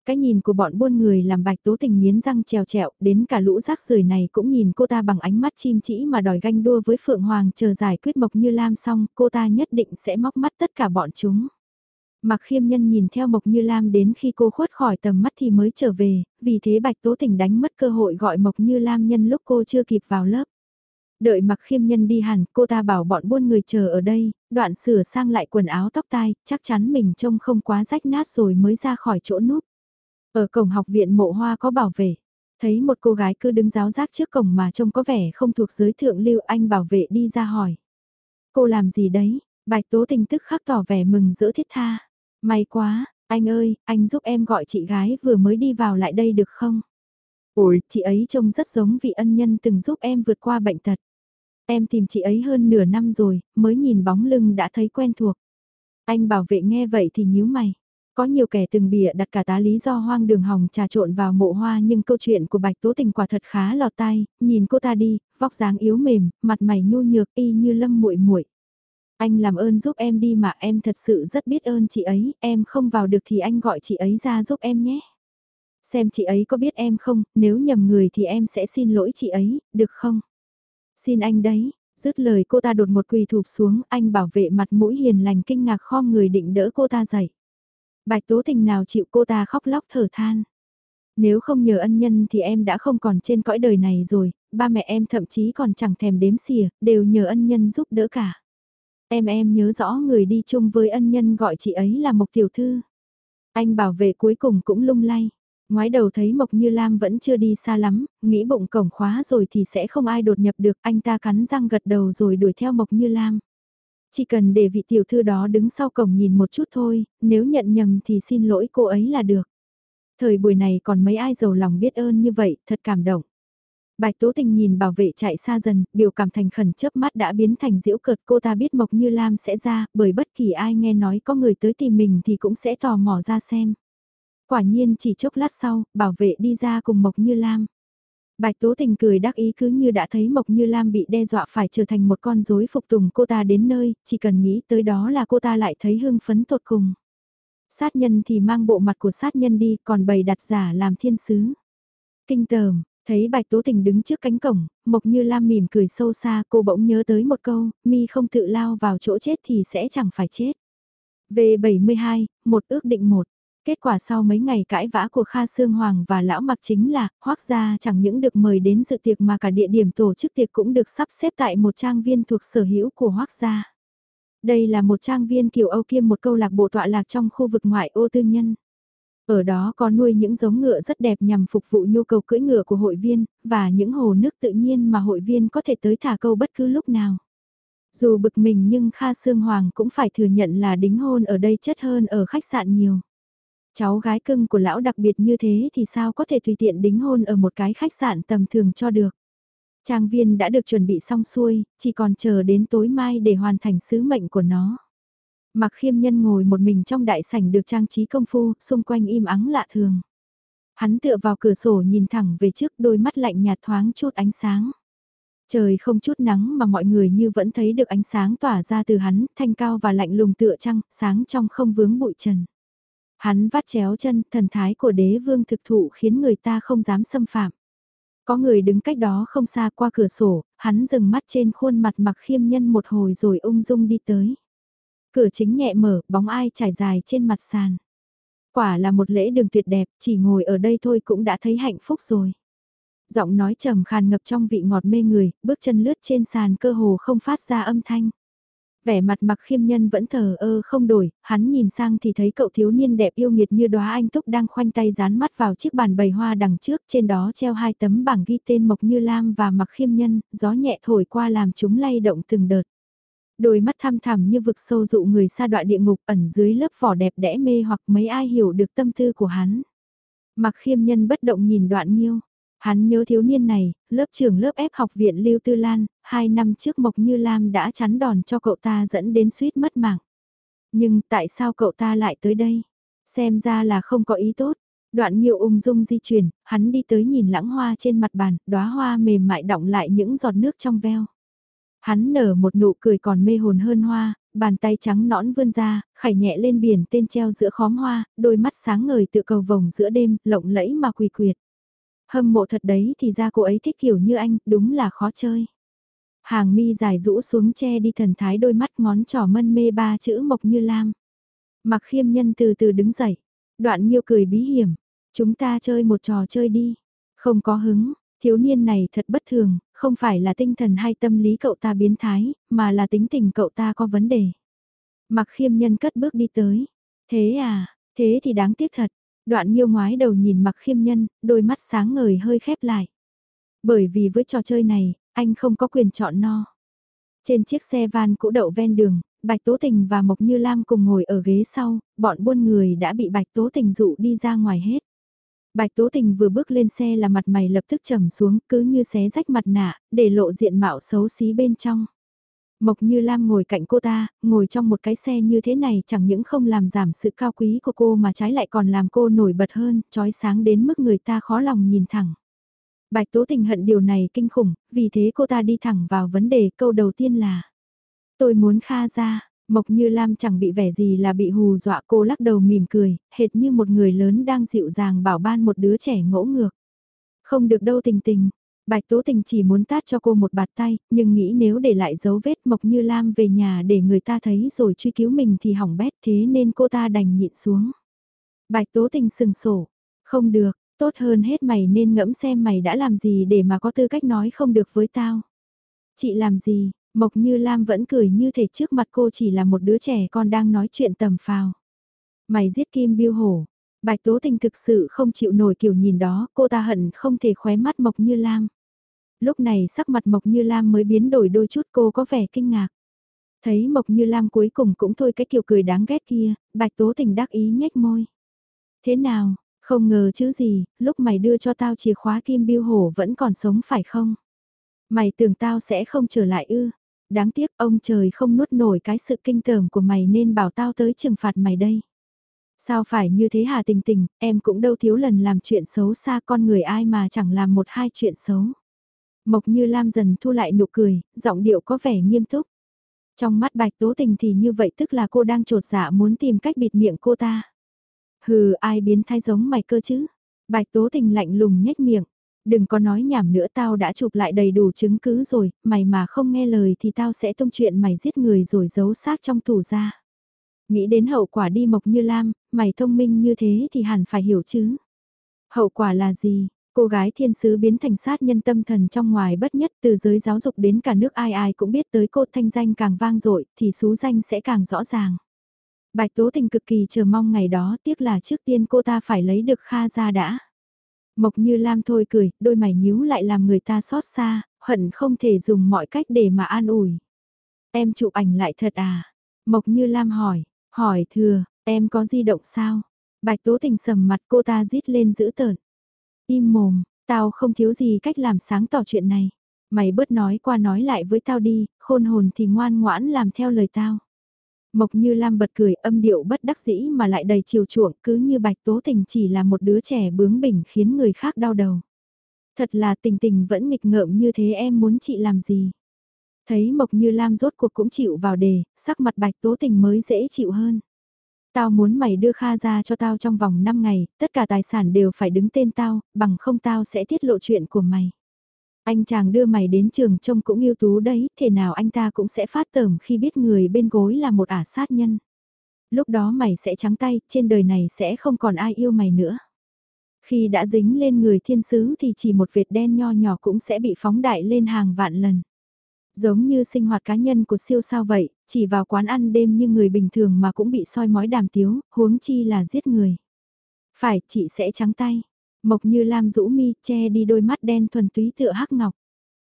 Cái nhìn của bọn buôn người làm bạch tố tình miến răng trèo trẹo, đến cả lũ rác rưởi này cũng nhìn cô ta bằng ánh mắt chim chỉ mà đòi ganh đua với Phượng Hoàng chờ giải quyết Mộc Như Lam xong, cô ta nhất định sẽ móc mắt tất cả bọn chúng. Mặc khiêm nhân nhìn theo Mộc Như Lam đến khi cô khuất khỏi tầm mắt thì mới trở về, vì thế Bạch Tố Tình đánh mất cơ hội gọi Mộc Như Lam nhân lúc cô chưa kịp vào lớp. Đợi mặc khiêm nhân đi hẳn, cô ta bảo bọn buôn người chờ ở đây, đoạn sửa sang lại quần áo tóc tai, chắc chắn mình trông không quá rách nát rồi mới ra khỏi chỗ núp. Ở cổng học viện mộ hoa có bảo vệ. Thấy một cô gái cứ đứng giáo giác trước cổng mà trông có vẻ không thuộc giới thượng lưu anh bảo vệ đi ra hỏi. Cô làm gì đấy? Bạch tố tình tức khắc tỏ vẻ mừng giữa thiết tha. May quá, anh ơi, anh giúp em gọi chị gái vừa mới đi vào lại đây được không? Ôi, chị ấy trông rất giống vị ân nhân từng giúp em vượt qua bệnh tật. Em tìm chị ấy hơn nửa năm rồi, mới nhìn bóng lưng đã thấy quen thuộc. Anh bảo vệ nghe vậy thì nhíu mày. Có nhiều kẻ từng bịa đặt cả tá lý do hoang đường hỏng trà trộn vào mộ hoa nhưng câu chuyện của Bạch Tố Tình quả thật khá lọt tai, nhìn cô ta đi, vóc dáng yếu mềm, mặt mày nhu nhược y như lâm muội muội. Anh làm ơn giúp em đi mà em thật sự rất biết ơn chị ấy, em không vào được thì anh gọi chị ấy ra giúp em nhé. Xem chị ấy có biết em không, nếu nhầm người thì em sẽ xin lỗi chị ấy, được không? Xin anh đấy, dứt lời cô ta đột một quỳ thụp xuống, anh bảo vệ mặt mũi hiền lành kinh ngạc khom người định đỡ cô ta dậy. Bạch tố tình nào chịu cô ta khóc lóc thở than. Nếu không nhờ ân nhân thì em đã không còn trên cõi đời này rồi, ba mẹ em thậm chí còn chẳng thèm đếm xỉa, đều nhờ ân nhân giúp đỡ cả. Em em nhớ rõ người đi chung với ân nhân gọi chị ấy là Mộc Tiểu Thư. Anh bảo vệ cuối cùng cũng lung lay. Ngoái đầu thấy Mộc Như Lam vẫn chưa đi xa lắm, nghĩ bụng cổng khóa rồi thì sẽ không ai đột nhập được, anh ta cắn răng gật đầu rồi đuổi theo Mộc Như Lam. Chỉ cần để vị tiểu thư đó đứng sau cổng nhìn một chút thôi, nếu nhận nhầm thì xin lỗi cô ấy là được. Thời buổi này còn mấy ai giàu lòng biết ơn như vậy, thật cảm động. Bạch Tố Tình nhìn bảo vệ chạy xa dần, biểu cảm thành khẩn chớp mắt đã biến thành diễu cợt cô ta biết Mộc Như Lam sẽ ra, bởi bất kỳ ai nghe nói có người tới tìm mình thì cũng sẽ tò mò ra xem. Quả nhiên chỉ chốc lát sau, bảo vệ đi ra cùng Mộc Như Lam. Bạch Tố Tình cười đắc ý cứ như đã thấy Mộc Như Lam bị đe dọa phải trở thành một con rối phục tùng cô ta đến nơi, chỉ cần nghĩ tới đó là cô ta lại thấy hưng phấn tột cùng. Sát nhân thì mang bộ mặt của sát nhân đi, còn bày đặt giả làm thiên sứ. Kinh tởm, thấy Bạch Tố Tình đứng trước cánh cổng, Mộc Như Lam mỉm cười sâu xa, cô bỗng nhớ tới một câu, mi không tự lao vào chỗ chết thì sẽ chẳng phải chết. V72, một ước định một. Kết quả sau mấy ngày cãi vã của Kha Sương Hoàng và Lão Mặc chính là, hoác gia chẳng những được mời đến dự tiệc mà cả địa điểm tổ chức tiệc cũng được sắp xếp tại một trang viên thuộc sở hữu của hoác gia. Đây là một trang viên kiểu Âu kiêm một câu lạc bộ tọa lạc trong khu vực ngoại ô tư nhân. Ở đó có nuôi những giống ngựa rất đẹp nhằm phục vụ nhu cầu cưỡi ngựa của hội viên, và những hồ nước tự nhiên mà hội viên có thể tới thả câu bất cứ lúc nào. Dù bực mình nhưng Kha Sương Hoàng cũng phải thừa nhận là đính hôn ở đây chất hơn ở khách sạn nhiều. Cháu gái cưng của lão đặc biệt như thế thì sao có thể tùy tiện đính hôn ở một cái khách sạn tầm thường cho được. Trang viên đã được chuẩn bị xong xuôi, chỉ còn chờ đến tối mai để hoàn thành sứ mệnh của nó. Mặc khiêm nhân ngồi một mình trong đại sảnh được trang trí công phu, xung quanh im ắng lạ thường. Hắn tựa vào cửa sổ nhìn thẳng về trước đôi mắt lạnh nhạt thoáng chút ánh sáng. Trời không chút nắng mà mọi người như vẫn thấy được ánh sáng tỏa ra từ hắn, thanh cao và lạnh lùng tựa trăng, sáng trong không vướng bụi trần. Hắn vắt chéo chân, thần thái của đế vương thực thụ khiến người ta không dám xâm phạm. Có người đứng cách đó không xa qua cửa sổ, hắn dừng mắt trên khuôn mặt mặc khiêm nhân một hồi rồi ung dung đi tới. Cửa chính nhẹ mở, bóng ai trải dài trên mặt sàn. Quả là một lễ đường tuyệt đẹp, chỉ ngồi ở đây thôi cũng đã thấy hạnh phúc rồi. Giọng nói trầm khàn ngập trong vị ngọt mê người, bước chân lướt trên sàn cơ hồ không phát ra âm thanh. Vẻ mặt mặc khiêm nhân vẫn thờ ơ không đổi, hắn nhìn sang thì thấy cậu thiếu niên đẹp yêu nghiệt như đóa anh túc đang khoanh tay dán mắt vào chiếc bàn bày hoa đằng trước, trên đó treo hai tấm bảng ghi tên Mộc Như Lam và mặc khiêm nhân, gió nhẹ thổi qua làm chúng lay động từng đợt. Đôi mắt thăm thẳm như vực sâu dụ người xa đoạn địa ngục ẩn dưới lớp vỏ đẹp đẽ mê hoặc mấy ai hiểu được tâm tư của hắn. Mặc khiêm nhân bất động nhìn đoạn nghiêu. Hắn nhớ thiếu niên này, lớp trưởng lớp ép học viện Lưu Tư Lan, hai năm trước Mộc Như Lam đã chắn đòn cho cậu ta dẫn đến suýt mất mạng. Nhưng tại sao cậu ta lại tới đây? Xem ra là không có ý tốt. Đoạn nhiều ung dung di chuyển, hắn đi tới nhìn lãng hoa trên mặt bàn, đóa hoa mềm mại đọng lại những giọt nước trong veo. Hắn nở một nụ cười còn mê hồn hơn hoa, bàn tay trắng nõn vươn ra, khải nhẹ lên biển tên treo giữa khóm hoa, đôi mắt sáng ngời tự cầu vồng giữa đêm, lộng lẫy mà quỳ quyệt. Hâm mộ thật đấy thì ra cô ấy thích kiểu như anh, đúng là khó chơi. Hàng mi dài rũ xuống che đi thần thái đôi mắt ngón trỏ mân mê ba chữ mộc như lam. Mặc khiêm nhân từ từ đứng dậy. Đoạn nhiêu cười bí hiểm. Chúng ta chơi một trò chơi đi. Không có hứng. Thiếu niên này thật bất thường, không phải là tinh thần hay tâm lý cậu ta biến thái, mà là tính tình cậu ta có vấn đề. Mặc khiêm nhân cất bước đi tới. Thế à, thế thì đáng tiếc thật. Đoạn nhiêu ngoái đầu nhìn mặc khiêm nhân, đôi mắt sáng ngời hơi khép lại. Bởi vì với trò chơi này, anh không có quyền chọn no. Trên chiếc xe van cũ đậu ven đường, Bạch Tố Tình và Mộc Như Lam cùng ngồi ở ghế sau, bọn buôn người đã bị Bạch Tố Tình dụ đi ra ngoài hết. Bạch Tố Tình vừa bước lên xe là mặt mày lập tức trầm xuống cứ như xé rách mặt nạ, để lộ diện mạo xấu xí bên trong. Mộc Như Lam ngồi cạnh cô ta, ngồi trong một cái xe như thế này chẳng những không làm giảm sự cao quý của cô mà trái lại còn làm cô nổi bật hơn, trói sáng đến mức người ta khó lòng nhìn thẳng. Bạch Tố Tình hận điều này kinh khủng, vì thế cô ta đi thẳng vào vấn đề câu đầu tiên là Tôi muốn Kha ra, Mộc Như Lam chẳng bị vẻ gì là bị hù dọa cô lắc đầu mỉm cười, hệt như một người lớn đang dịu dàng bảo ban một đứa trẻ ngỗ ngược. Không được đâu tình tình, Bạch Tố Tình chỉ muốn tát cho cô một bạt tay, nhưng nghĩ nếu để lại dấu vết Mộc Như Lam về nhà để người ta thấy rồi truy cứu mình thì hỏng bét thế nên cô ta đành nhịn xuống. Bạch Tố Tình sừng sổ, không được, tốt hơn hết mày nên ngẫm xem mày đã làm gì để mà có tư cách nói không được với tao. Chị làm gì, Mộc Như Lam vẫn cười như thể trước mặt cô chỉ là một đứa trẻ con đang nói chuyện tầm phào. Mày giết Kim Biêu Hổ. Bạch Tố Tình thực sự không chịu nổi kiểu nhìn đó, cô ta hận không thể khóe mắt Mộc Như Lam. Lúc này sắc mặt Mộc Như Lam mới biến đổi đôi chút cô có vẻ kinh ngạc. Thấy Mộc Như Lam cuối cùng cũng thôi cái kiểu cười đáng ghét kia, Bạch Tố Tình đắc ý nhếch môi. Thế nào, không ngờ chứ gì, lúc mày đưa cho tao chìa khóa Kim Biêu Hổ vẫn còn sống phải không? Mày tưởng tao sẽ không trở lại ư? đáng tiếc ông trời không nuốt nổi cái sự kinh tởm của mày nên bảo tao tới trừng phạt mày đây. Sao phải như thế hà tình tình, em cũng đâu thiếu lần làm chuyện xấu xa con người ai mà chẳng làm một hai chuyện xấu. Mộc như Lam dần thu lại nụ cười, giọng điệu có vẻ nghiêm túc. Trong mắt bạch tố tình thì như vậy tức là cô đang trột dạ muốn tìm cách bịt miệng cô ta. Hừ ai biến thái giống mày cơ chứ? Bạch tố tình lạnh lùng nhếch miệng. Đừng có nói nhảm nữa tao đã chụp lại đầy đủ chứng cứ rồi, mày mà không nghe lời thì tao sẽ thông chuyện mày giết người rồi giấu xác trong tủ ra. Nghĩ đến hậu quả đi mộc như Lam, mày thông minh như thế thì hẳn phải hiểu chứ. Hậu quả là gì? Cô gái thiên sứ biến thành sát nhân tâm thần trong ngoài bất nhất từ giới giáo dục đến cả nước ai ai cũng biết tới cô thanh danh càng vang dội thì số danh sẽ càng rõ ràng. Bạch Tố Tình cực kỳ chờ mong ngày đó tiếc là trước tiên cô ta phải lấy được Kha ra đã. Mộc như Lam thôi cười, đôi mày nhíu lại làm người ta xót xa, hận không thể dùng mọi cách để mà an ủi. Em chụp ảnh lại thật à? Mộc như Lam hỏi, hỏi thừa, em có di động sao? Bạch Tố Tình sầm mặt cô ta rít lên giữ tợn. Im mồm, tao không thiếu gì cách làm sáng tỏ chuyện này. Mày bớt nói qua nói lại với tao đi, khôn hồn thì ngoan ngoãn làm theo lời tao. Mộc Như Lam bật cười âm điệu bất đắc dĩ mà lại đầy chiều chuộng cứ như Bạch Tố Tình chỉ là một đứa trẻ bướng bỉnh khiến người khác đau đầu. Thật là tình tình vẫn nghịch ngợm như thế em muốn chị làm gì? Thấy Mộc Như Lam rốt cuộc cũng chịu vào đề, sắc mặt Bạch Tố Tình mới dễ chịu hơn. Tao muốn mày đưa Kha ra cho tao trong vòng 5 ngày, tất cả tài sản đều phải đứng tên tao, bằng không tao sẽ tiết lộ chuyện của mày. Anh chàng đưa mày đến trường trông cũng yêu tú đấy, thế nào anh ta cũng sẽ phát tởm khi biết người bên gối là một ả sát nhân. Lúc đó mày sẽ trắng tay, trên đời này sẽ không còn ai yêu mày nữa. Khi đã dính lên người thiên sứ thì chỉ một vệt đen nho nhỏ cũng sẽ bị phóng đại lên hàng vạn lần. Giống như sinh hoạt cá nhân của siêu sao vậy, chỉ vào quán ăn đêm như người bình thường mà cũng bị soi mói đàm tiếu, huống chi là giết người. Phải, chị sẽ trắng tay. Mộc như Lam rũ mi, che đi đôi mắt đen thuần túy tựa hắc ngọc.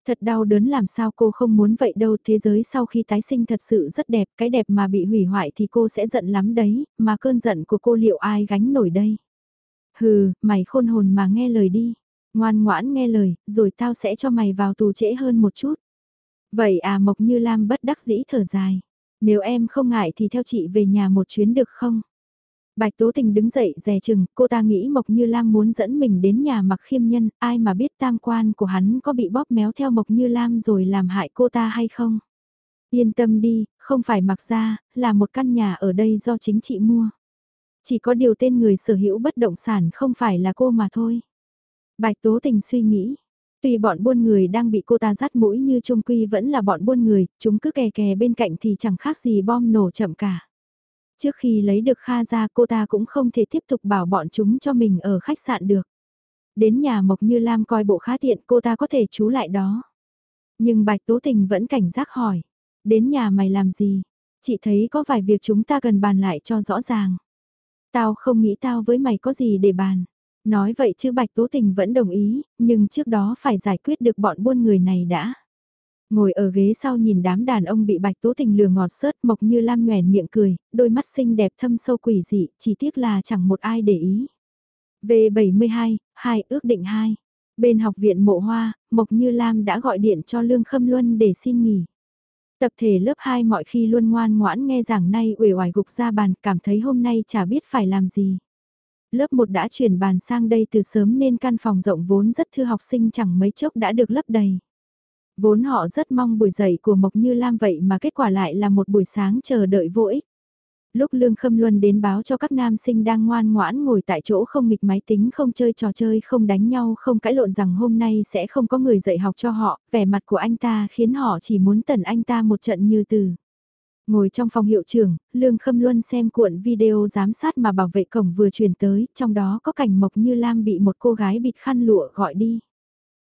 Thật đau đớn làm sao cô không muốn vậy đâu, thế giới sau khi tái sinh thật sự rất đẹp, cái đẹp mà bị hủy hoại thì cô sẽ giận lắm đấy, mà cơn giận của cô liệu ai gánh nổi đây? Hừ, mày khôn hồn mà nghe lời đi, ngoan ngoãn nghe lời, rồi tao sẽ cho mày vào tù trễ hơn một chút. Vậy à Mộc Như Lam bất đắc dĩ thở dài, nếu em không ngại thì theo chị về nhà một chuyến được không? Bạch Tố Tình đứng dậy dè chừng, cô ta nghĩ Mộc Như Lam muốn dẫn mình đến nhà mặc khiêm nhân, ai mà biết tam quan của hắn có bị bóp méo theo Mộc Như Lam rồi làm hại cô ta hay không. Yên tâm đi, không phải mặc ra, là một căn nhà ở đây do chính chị mua. Chỉ có điều tên người sở hữu bất động sản không phải là cô mà thôi. Bạch Tố Tình suy nghĩ, Tuy bọn buôn người đang bị cô ta dắt mũi như trung quy vẫn là bọn buôn người, chúng cứ kè kè bên cạnh thì chẳng khác gì bom nổ chậm cả. Trước khi lấy được Kha ra cô ta cũng không thể tiếp tục bảo bọn chúng cho mình ở khách sạn được. Đến nhà Mộc Như Lam coi bộ khá tiện cô ta có thể trú lại đó. Nhưng Bạch Tố Tình vẫn cảnh giác hỏi. Đến nhà mày làm gì? Chị thấy có vài việc chúng ta cần bàn lại cho rõ ràng. Tao không nghĩ tao với mày có gì để bàn. Nói vậy chứ Bạch Tố Tình vẫn đồng ý, nhưng trước đó phải giải quyết được bọn buôn người này đã. Ngồi ở ghế sau nhìn đám đàn ông bị Bạch Tố Tình lừa ngọt sớt mộc như lam nhoèn miệng cười, đôi mắt xinh đẹp thâm sâu quỷ dị, chỉ tiếc là chẳng một ai để ý. V72, 2 ước định 2. Bên học viện mộ hoa, Mộc Như Lam đã gọi điện cho Lương Khâm Luân để xin nghỉ. Tập thể lớp 2 mọi khi luôn ngoan ngoãn nghe giảng nay uể oải gục ra bàn cảm thấy hôm nay chả biết phải làm gì. Lớp 1 đã chuyển bàn sang đây từ sớm nên căn phòng rộng vốn rất thư học sinh chẳng mấy chốc đã được lấp đầy. Vốn họ rất mong buổi dậy của Mộc Như Lam vậy mà kết quả lại là một buổi sáng chờ đợi vô ích. Lúc Lương Khâm Luân đến báo cho các nam sinh đang ngoan ngoãn ngồi tại chỗ không nghịch máy tính không chơi trò chơi không đánh nhau không cãi lộn rằng hôm nay sẽ không có người dạy học cho họ, vẻ mặt của anh ta khiến họ chỉ muốn tẩn anh ta một trận như từ. Ngồi trong phòng hiệu trưởng, Lương Khâm Luân xem cuộn video giám sát mà bảo vệ cổng vừa truyền tới, trong đó có cảnh Mộc Như Lam bị một cô gái bịt khăn lụa gọi đi.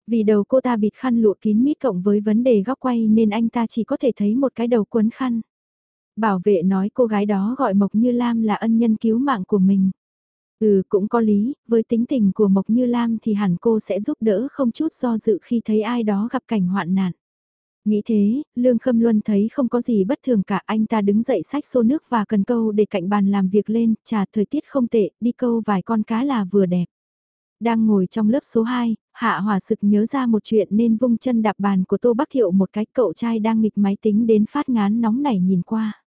Vì đầu cô ta bịt khăn lụa kín mít cộng với vấn đề góc quay nên anh ta chỉ có thể thấy một cái đầu quấn khăn. Bảo vệ nói cô gái đó gọi Mộc Như Lam là ân nhân cứu mạng của mình. Ừ cũng có lý, với tính tình của Mộc Như Lam thì hẳn cô sẽ giúp đỡ không chút do dự khi thấy ai đó gặp cảnh hoạn nạn. Nghĩ thế, Lương Khâm Luân thấy không có gì bất thường cả anh ta đứng dậy sách xô nước và cần câu để cạnh bàn làm việc lên, trà thời tiết không tệ, đi câu vài con cá là vừa đẹp. Đang ngồi trong lớp số 2, Hạ Hòa Sực nhớ ra một chuyện nên vung chân đạp bàn của Tô Bắc Thiệu một cái cậu trai đang nghịch máy tính đến phát ngán nóng nảy nhìn qua.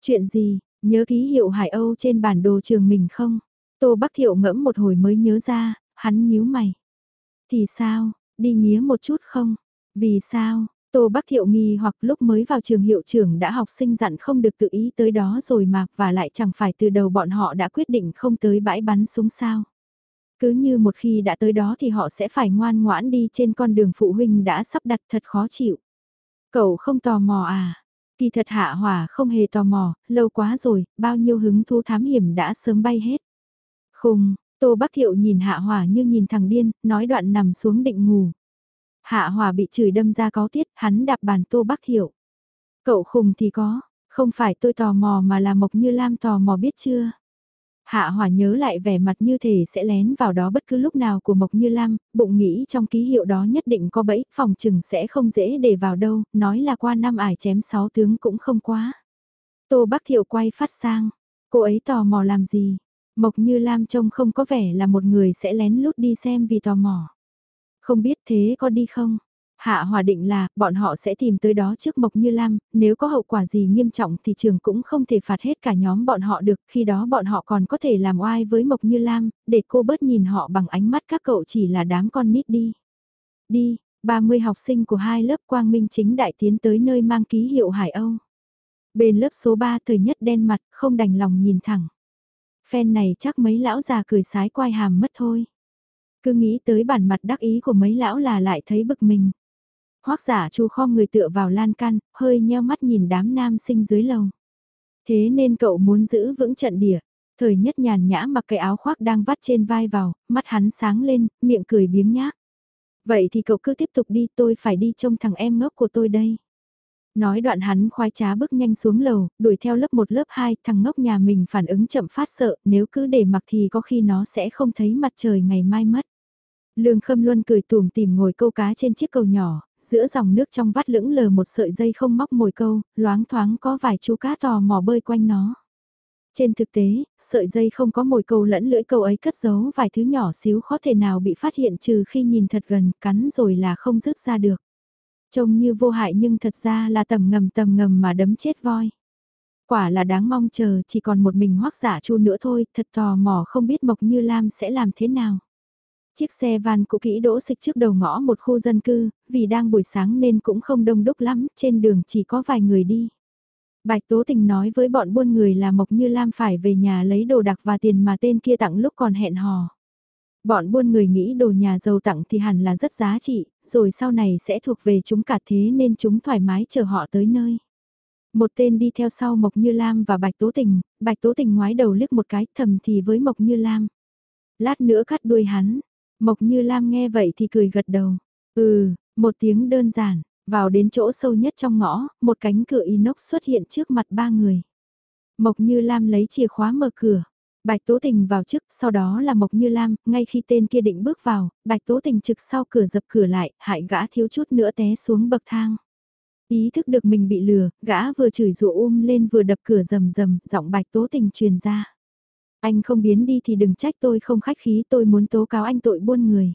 Chuyện gì, nhớ ký hiệu Hải Âu trên bản đồ trường mình không? Tô Bắc Thiệu ngẫm một hồi mới nhớ ra, hắn nhíu mày. Thì sao, đi nghía một chút không? Vì sao? Tô Bắc Thiệu nghi hoặc lúc mới vào trường hiệu trưởng đã học sinh dặn không được tự ý tới đó rồi mà và lại chẳng phải từ đầu bọn họ đã quyết định không tới bãi bắn súng sao. Cứ như một khi đã tới đó thì họ sẽ phải ngoan ngoãn đi trên con đường phụ huynh đã sắp đặt thật khó chịu. Cậu không tò mò à? Kỳ thật hạ hỏa không hề tò mò, lâu quá rồi, bao nhiêu hứng thú thám hiểm đã sớm bay hết. Khùng, Tô Bắc Thiệu nhìn hạ hỏa như nhìn thằng điên, nói đoạn nằm xuống định ngủ. Hạ Hòa bị chửi đâm ra có tiết, hắn đạp bàn Tô Bắc Thiệu. Cậu khùng thì có, không phải tôi tò mò mà là Mộc Như Lam tò mò biết chưa? Hạ Hòa nhớ lại vẻ mặt như thể sẽ lén vào đó bất cứ lúc nào của Mộc Như Lam, bụng nghĩ trong ký hiệu đó nhất định có bẫy, phòng trừng sẽ không dễ để vào đâu, nói là qua năm ải chém sáu tướng cũng không quá. Tô Bắc Thiệu quay phát sang, cô ấy tò mò làm gì? Mộc Như Lam trông không có vẻ là một người sẽ lén lút đi xem vì tò mò. Không biết thế có đi không? Hạ hòa định là, bọn họ sẽ tìm tới đó trước Mộc Như Lam, nếu có hậu quả gì nghiêm trọng thì trường cũng không thể phạt hết cả nhóm bọn họ được, khi đó bọn họ còn có thể làm oai với Mộc Như Lam, để cô bớt nhìn họ bằng ánh mắt các cậu chỉ là đám con nít đi. Đi, 30 học sinh của hai lớp Quang Minh chính đại tiến tới nơi mang ký hiệu Hải Âu. Bên lớp số 3 thời nhất đen mặt, không đành lòng nhìn thẳng. Phen này chắc mấy lão già cười sái quai hàm mất thôi. Cứ nghĩ tới bản mặt đắc ý của mấy lão là lại thấy bực mình. Hoác giả chu kho người tựa vào lan can, hơi nheo mắt nhìn đám nam sinh dưới lầu. Thế nên cậu muốn giữ vững trận địa. Thời nhất nhàn nhã mặc cái áo khoác đang vắt trên vai vào, mắt hắn sáng lên, miệng cười biếng nhác. Vậy thì cậu cứ tiếp tục đi tôi phải đi trông thằng em ngốc của tôi đây. Nói đoạn hắn khoái trá bước nhanh xuống lầu, đuổi theo lớp 1 lớp 2, thằng ngốc nhà mình phản ứng chậm phát sợ, nếu cứ để mặc thì có khi nó sẽ không thấy mặt trời ngày mai mất. Lương Khâm Luân cười tùm tìm ngồi câu cá trên chiếc cầu nhỏ, giữa dòng nước trong vắt lững lờ một sợi dây không móc mồi câu, loáng thoáng có vài chú cá tò mò bơi quanh nó. Trên thực tế, sợi dây không có mồi câu lẫn lưỡi câu ấy cất giấu vài thứ nhỏ xíu khó thể nào bị phát hiện trừ khi nhìn thật gần, cắn rồi là không rứt ra được. Trông như vô hại nhưng thật ra là tầm ngầm tầm ngầm mà đấm chết voi. Quả là đáng mong chờ chỉ còn một mình hoác giả chu nữa thôi, thật tò mò không biết Mộc Như Lam sẽ làm thế nào. Chiếc xe van cũ kỹ đỗ xịch trước đầu ngõ một khu dân cư, vì đang buổi sáng nên cũng không đông đúc lắm, trên đường chỉ có vài người đi. Bạch Tố Tình nói với bọn buôn người là Mộc Như Lam phải về nhà lấy đồ đặc và tiền mà tên kia tặng lúc còn hẹn hò. Bọn buôn người nghĩ đồ nhà giàu tặng thì hẳn là rất giá trị, rồi sau này sẽ thuộc về chúng cả thế nên chúng thoải mái chờ họ tới nơi. Một tên đi theo sau Mộc Như Lam và Bạch Tố Tình, Bạch Tố Tình ngoái đầu liếc một cái thầm thì với Mộc Như Lam. Lát nữa cắt đuôi hắn, Mộc Như Lam nghe vậy thì cười gật đầu. Ừ, một tiếng đơn giản, vào đến chỗ sâu nhất trong ngõ, một cánh cửa inox xuất hiện trước mặt ba người. Mộc Như Lam lấy chìa khóa mở cửa. Bạch Tố Tình vào trước, sau đó là Mộc Như Lam, ngay khi tên kia định bước vào, Bạch Tố Tình trực sau cửa dập cửa lại, hại gã thiếu chút nữa té xuống bậc thang. Ý thức được mình bị lừa, gã vừa chửi rủa um lên vừa đập cửa rầm rầm, giọng Bạch Tố Tình truyền ra. Anh không biến đi thì đừng trách tôi không khách khí tôi muốn tố cáo anh tội buôn người.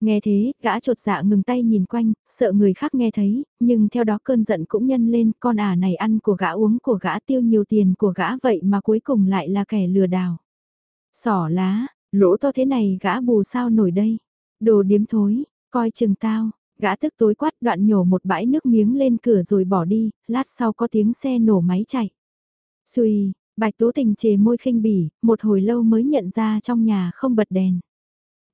Nghe thế, gã trột dạ ngừng tay nhìn quanh, sợ người khác nghe thấy, nhưng theo đó cơn giận cũng nhân lên, con ả này ăn của gã uống của gã tiêu nhiều tiền của gã vậy mà cuối cùng lại là kẻ lừa đảo. Sỏ lá, lỗ to thế này gã bù sao nổi đây. Đồ điếm thối, coi chừng tao, gã tức tối quát đoạn nhổ một bãi nước miếng lên cửa rồi bỏ đi, lát sau có tiếng xe nổ máy chạy. Xùi, bạch tố tình chề môi khinh bỉ, một hồi lâu mới nhận ra trong nhà không bật đèn.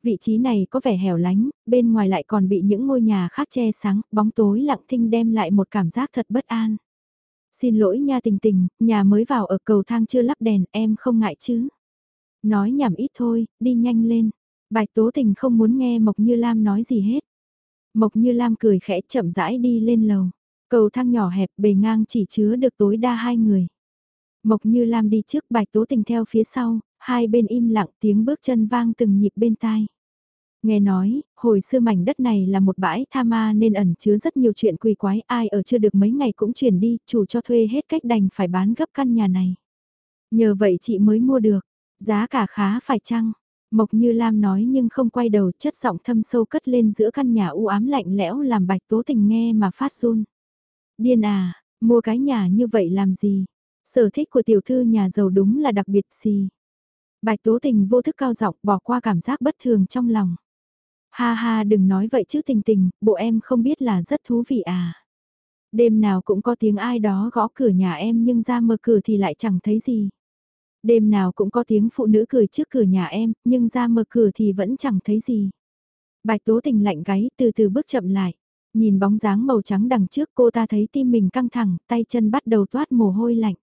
Vị trí này có vẻ hẻo lánh, bên ngoài lại còn bị những ngôi nhà khác che sáng, bóng tối lặng thinh đem lại một cảm giác thật bất an. Xin lỗi nha tình tình, nhà mới vào ở cầu thang chưa lắp đèn, em không ngại chứ. Nói nhảm ít thôi, đi nhanh lên. Bạch Tố Tình không muốn nghe Mộc Như Lam nói gì hết. Mộc Như Lam cười khẽ chậm rãi đi lên lầu. Cầu thang nhỏ hẹp bề ngang chỉ chứa được tối đa hai người. Mộc Như Lam đi trước Bạch Tố Tình theo phía sau, hai bên im lặng tiếng bước chân vang từng nhịp bên tai. Nghe nói, hồi xưa mảnh đất này là một bãi tha ma nên ẩn chứa rất nhiều chuyện quỷ quái ai ở chưa được mấy ngày cũng chuyển đi, chủ cho thuê hết cách đành phải bán gấp căn nhà này. Nhờ vậy chị mới mua được, giá cả khá phải chăng? Mộc Như Lam nói nhưng không quay đầu chất giọng thâm sâu cất lên giữa căn nhà u ám lạnh lẽo làm bạch tố tình nghe mà phát run. Điên à, mua cái nhà như vậy làm gì? Sở thích của tiểu thư nhà giàu đúng là đặc biệt gì? Bạch tố tình vô thức cao giọng bỏ qua cảm giác bất thường trong lòng. Ha ha đừng nói vậy chứ tình tình, bộ em không biết là rất thú vị à. Đêm nào cũng có tiếng ai đó gõ cửa nhà em nhưng ra mở cửa thì lại chẳng thấy gì. Đêm nào cũng có tiếng phụ nữ cười trước cửa nhà em, nhưng ra mở cửa thì vẫn chẳng thấy gì. Bạch tố tình lạnh gáy từ từ bước chậm lại. Nhìn bóng dáng màu trắng đằng trước cô ta thấy tim mình căng thẳng, tay chân bắt đầu toát mồ hôi lạnh.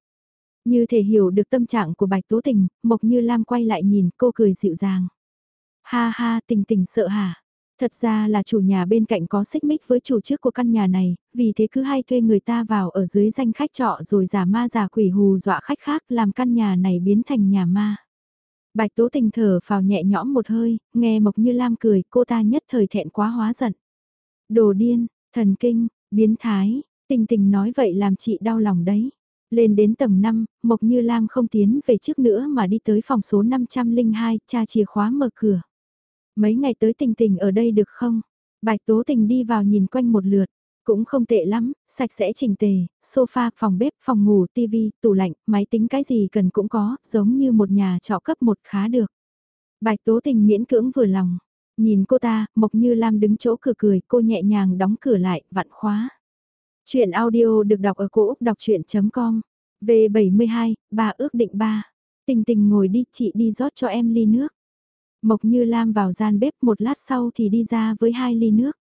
Như thể hiểu được tâm trạng của Bạch Tố Tình, Mộc Như Lam quay lại nhìn cô cười dịu dàng. Ha ha tình tình sợ hả? Thật ra là chủ nhà bên cạnh có xích mích với chủ trước của căn nhà này, vì thế cứ hay thuê người ta vào ở dưới danh khách trọ rồi giả ma giả quỷ hù dọa khách khác làm căn nhà này biến thành nhà ma. Bạch Tố Tình thở vào nhẹ nhõm một hơi, nghe Mộc Như Lam cười, cô ta nhất thời thẹn quá hóa giận. Đồ điên, thần kinh, biến thái, tình tình nói vậy làm chị đau lòng đấy. Lên đến tầng 5, Mộc Như Lam không tiến về trước nữa mà đi tới phòng số 502, cha chìa khóa mở cửa. Mấy ngày tới tình tình ở đây được không? Bạch Tố Tình đi vào nhìn quanh một lượt. Cũng không tệ lắm, sạch sẽ chỉnh tề, sofa, phòng bếp, phòng ngủ, tivi, tủ lạnh, máy tính cái gì cần cũng có, giống như một nhà trọ cấp một khá được. Bạch Tố Tình miễn cưỡng vừa lòng. Nhìn cô ta, Mộc Như Lam đứng chỗ cửa cười, cô nhẹ nhàng đóng cửa lại, vặn khóa. Chuyện audio được đọc ở cổ Úc đọc chuyện.com, V72, bà ước định ba. Tình tình ngồi đi, chị đi rót cho em ly nước. Mộc Như Lam vào gian bếp một lát sau thì đi ra với hai ly nước.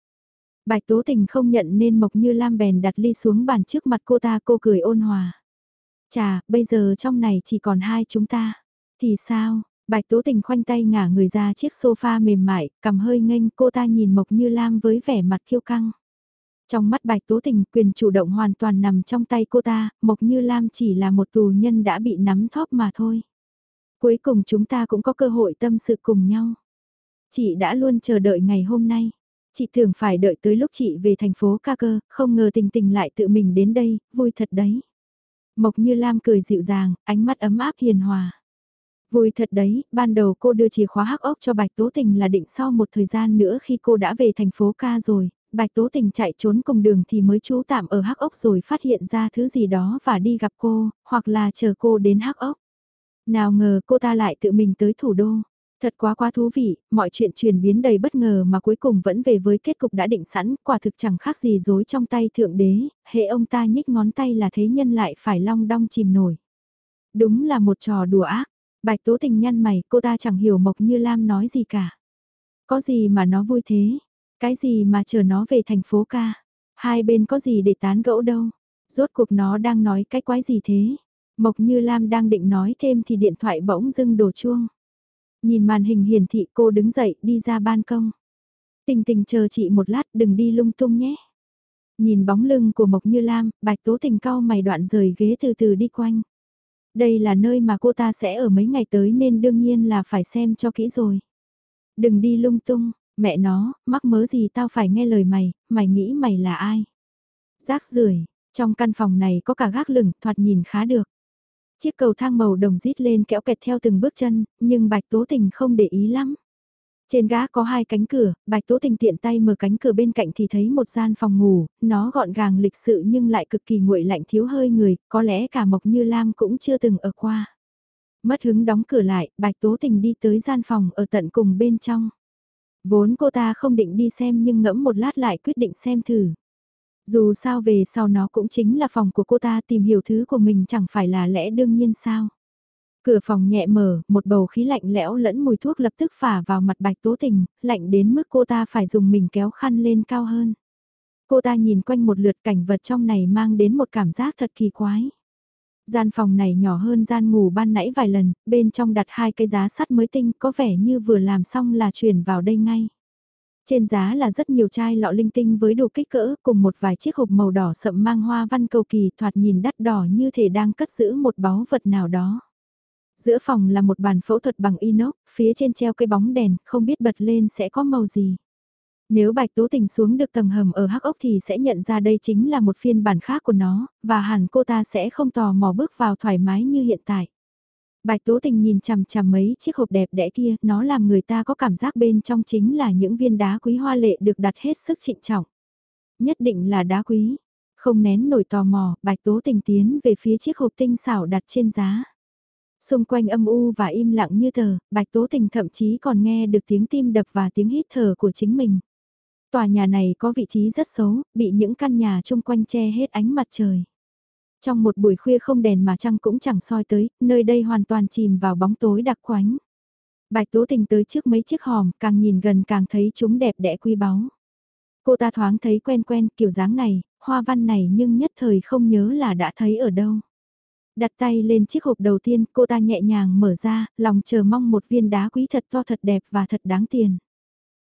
Bạch Tố Tình không nhận nên Mộc Như Lam bèn đặt ly xuống bàn trước mặt cô ta cô cười ôn hòa. Chà, bây giờ trong này chỉ còn hai chúng ta. Thì sao? Bạch Tố Tình khoanh tay ngả người ra chiếc sofa mềm mại, cầm hơi nghênh cô ta nhìn Mộc Như Lam với vẻ mặt khiêu căng. Trong mắt Bạch Tố Tình quyền chủ động hoàn toàn nằm trong tay cô ta, Mộc Như Lam chỉ là một tù nhân đã bị nắm thóp mà thôi. Cuối cùng chúng ta cũng có cơ hội tâm sự cùng nhau. Chị đã luôn chờ đợi ngày hôm nay. Chị thường phải đợi tới lúc chị về thành phố ca cơ, không ngờ tình tình lại tự mình đến đây, vui thật đấy. Mộc Như Lam cười dịu dàng, ánh mắt ấm áp hiền hòa. Vui thật đấy, ban đầu cô đưa chìa khóa hắc ốc cho Bạch Tố Tình là định sau một thời gian nữa khi cô đã về thành phố ca rồi, Bạch Tố Tình chạy trốn cùng đường thì mới trú tạm ở hắc ốc rồi phát hiện ra thứ gì đó và đi gặp cô, hoặc là chờ cô đến hắc ốc. Nào ngờ cô ta lại tự mình tới thủ đô. Thật quá quá thú vị, mọi chuyện chuyển biến đầy bất ngờ mà cuối cùng vẫn về với kết cục đã định sẵn, quả thực chẳng khác gì dối trong tay thượng đế, hệ ông ta nhích ngón tay là thế nhân lại phải long đong chìm nổi. Đúng là một trò đùa ác, bạch tố tình nhăn mày, cô ta chẳng hiểu Mộc Như Lam nói gì cả. Có gì mà nó vui thế, cái gì mà chờ nó về thành phố ca, hai bên có gì để tán gẫu đâu, rốt cuộc nó đang nói cái quái gì thế. Mộc Như Lam đang định nói thêm thì điện thoại bỗng dưng đổ chuông. Nhìn màn hình hiển thị cô đứng dậy đi ra ban công. Tình tình chờ chị một lát đừng đi lung tung nhé. Nhìn bóng lưng của Mộc Như Lam, Bạch Tố Tình cao mày đoạn rời ghế từ từ đi quanh. Đây là nơi mà cô ta sẽ ở mấy ngày tới nên đương nhiên là phải xem cho kỹ rồi. Đừng đi lung tung, mẹ nó, mắc mớ gì tao phải nghe lời mày, mày nghĩ mày là ai? Rác rưởi trong căn phòng này có cả gác lửng, thoạt nhìn khá được. Chiếc cầu thang màu đồng rít lên kéo kẹt theo từng bước chân, nhưng Bạch Tố Tình không để ý lắm. Trên gác có hai cánh cửa, Bạch Tố Tình tiện tay mở cánh cửa bên cạnh thì thấy một gian phòng ngủ, nó gọn gàng lịch sự nhưng lại cực kỳ nguội lạnh thiếu hơi người, có lẽ cả Mộc Như Lam cũng chưa từng ở qua. Mất hứng đóng cửa lại, Bạch Tố Tình đi tới gian phòng ở tận cùng bên trong. Vốn cô ta không định đi xem nhưng ngẫm một lát lại quyết định xem thử. Dù sao về sau nó cũng chính là phòng của cô ta tìm hiểu thứ của mình chẳng phải là lẽ đương nhiên sao. Cửa phòng nhẹ mở, một bầu khí lạnh lẽo lẫn mùi thuốc lập tức phả vào mặt bạch tố tình, lạnh đến mức cô ta phải dùng mình kéo khăn lên cao hơn. Cô ta nhìn quanh một lượt cảnh vật trong này mang đến một cảm giác thật kỳ quái. Gian phòng này nhỏ hơn gian ngủ ban nãy vài lần, bên trong đặt hai cái giá sắt mới tinh có vẻ như vừa làm xong là chuyển vào đây ngay. Trên giá là rất nhiều chai lọ linh tinh với đủ kích cỡ cùng một vài chiếc hộp màu đỏ sậm mang hoa văn cầu kỳ thoạt nhìn đắt đỏ như thể đang cất giữ một báu vật nào đó. Giữa phòng là một bàn phẫu thuật bằng inox, phía trên treo cây bóng đèn, không biết bật lên sẽ có màu gì. Nếu Bạch Tố Tình xuống được tầng hầm ở Hắc Ốc thì sẽ nhận ra đây chính là một phiên bản khác của nó, và hẳn cô ta sẽ không tò mò bước vào thoải mái như hiện tại. Bạch Tố Tình nhìn chằm chằm mấy chiếc hộp đẹp đẽ kia, nó làm người ta có cảm giác bên trong chính là những viên đá quý hoa lệ được đặt hết sức trịnh trọng. Nhất định là đá quý. Không nén nổi tò mò, Bạch Tố Tình tiến về phía chiếc hộp tinh xảo đặt trên giá. Xung quanh âm u và im lặng như tờ, Bạch Tố Tình thậm chí còn nghe được tiếng tim đập và tiếng hít thở của chính mình. Tòa nhà này có vị trí rất xấu, bị những căn nhà chung quanh che hết ánh mặt trời. Trong một buổi khuya không đèn mà trăng cũng chẳng soi tới, nơi đây hoàn toàn chìm vào bóng tối đặc quánh. Bạch Tố Tình tới trước mấy chiếc hòm, càng nhìn gần càng thấy chúng đẹp đẽ quý báu. Cô ta thoáng thấy quen quen kiểu dáng này, hoa văn này nhưng nhất thời không nhớ là đã thấy ở đâu. Đặt tay lên chiếc hộp đầu tiên, cô ta nhẹ nhàng mở ra, lòng chờ mong một viên đá quý thật to thật đẹp và thật đáng tiền.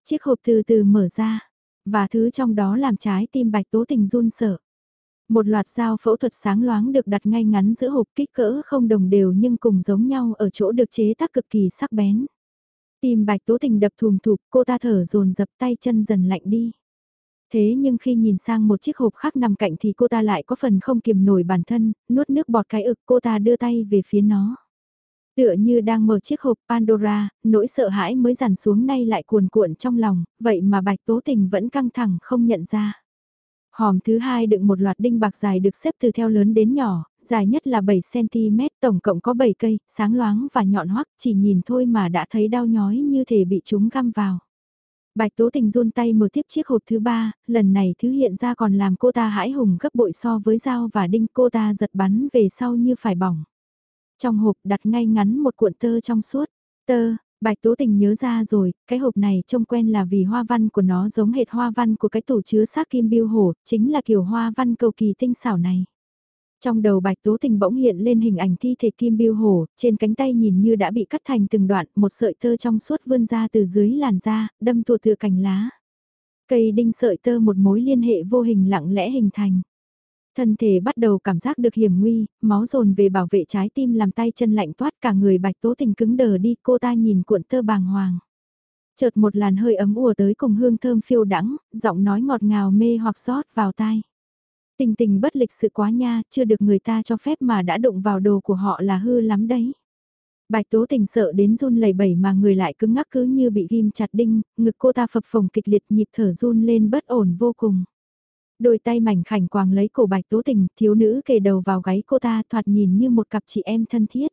Chiếc hộp từ từ mở ra, và thứ trong đó làm trái tim bạch tố tình run sợ. Một loạt dao phẫu thuật sáng loáng được đặt ngay ngắn giữa hộp kích cỡ không đồng đều nhưng cùng giống nhau ở chỗ được chế tác cực kỳ sắc bén. Tim bạch tố tình đập thùm thụp, cô ta thở dồn dập tay chân dần lạnh đi. Thế nhưng khi nhìn sang một chiếc hộp khác nằm cạnh thì cô ta lại có phần không kiềm nổi bản thân, nuốt nước bọt cái ực cô ta đưa tay về phía nó. Tựa như đang mở chiếc hộp Pandora, nỗi sợ hãi mới dằn xuống nay lại cuồn cuộn trong lòng, vậy mà bạch tố tình vẫn căng thẳng không nhận ra. Hòm thứ hai đựng một loạt đinh bạc dài được xếp từ theo lớn đến nhỏ, dài nhất là 7cm, tổng cộng có 7 cây, sáng loáng và nhọn hoắc, chỉ nhìn thôi mà đã thấy đau nhói như thể bị chúng găm vào. Bạch Tố Tình run tay mở tiếp chiếc hộp thứ ba, lần này thứ hiện ra còn làm cô ta hãi hùng gấp bội so với dao và đinh cô ta giật bắn về sau như phải bỏng. Trong hộp đặt ngay ngắn một cuộn tơ trong suốt. Tơ, Bạch Tố Tình nhớ ra rồi, cái hộp này trông quen là vì hoa văn của nó giống hệt hoa văn của cái tủ chứa xác kim biêu hổ, chính là kiểu hoa văn cầu kỳ tinh xảo này. Trong đầu bạch tố tình bỗng hiện lên hình ảnh thi thể kim biêu hổ, trên cánh tay nhìn như đã bị cắt thành từng đoạn, một sợi tơ trong suốt vươn ra từ dưới làn da, đâm tùa tựa cành lá. Cây đinh sợi tơ một mối liên hệ vô hình lặng lẽ hình thành. Thân thể bắt đầu cảm giác được hiểm nguy, máu dồn về bảo vệ trái tim làm tay chân lạnh toát cả người bạch tố tình cứng đờ đi cô ta nhìn cuộn tơ bàng hoàng. Chợt một làn hơi ấm ùa tới cùng hương thơm phiêu đắng, giọng nói ngọt ngào mê hoặc rót vào tai. Tình tình bất lịch sự quá nha, chưa được người ta cho phép mà đã đụng vào đồ của họ là hư lắm đấy. Bạch tố tình sợ đến run lẩy bẩy mà người lại cứng ngắc cứ như bị ghim chặt đinh, ngực cô ta phập phồng kịch liệt nhịp thở run lên bất ổn vô cùng. Đôi tay mảnh khảnh quàng lấy cổ bạch tố tình, thiếu nữ kề đầu vào gáy cô ta thoạt nhìn như một cặp chị em thân thiết.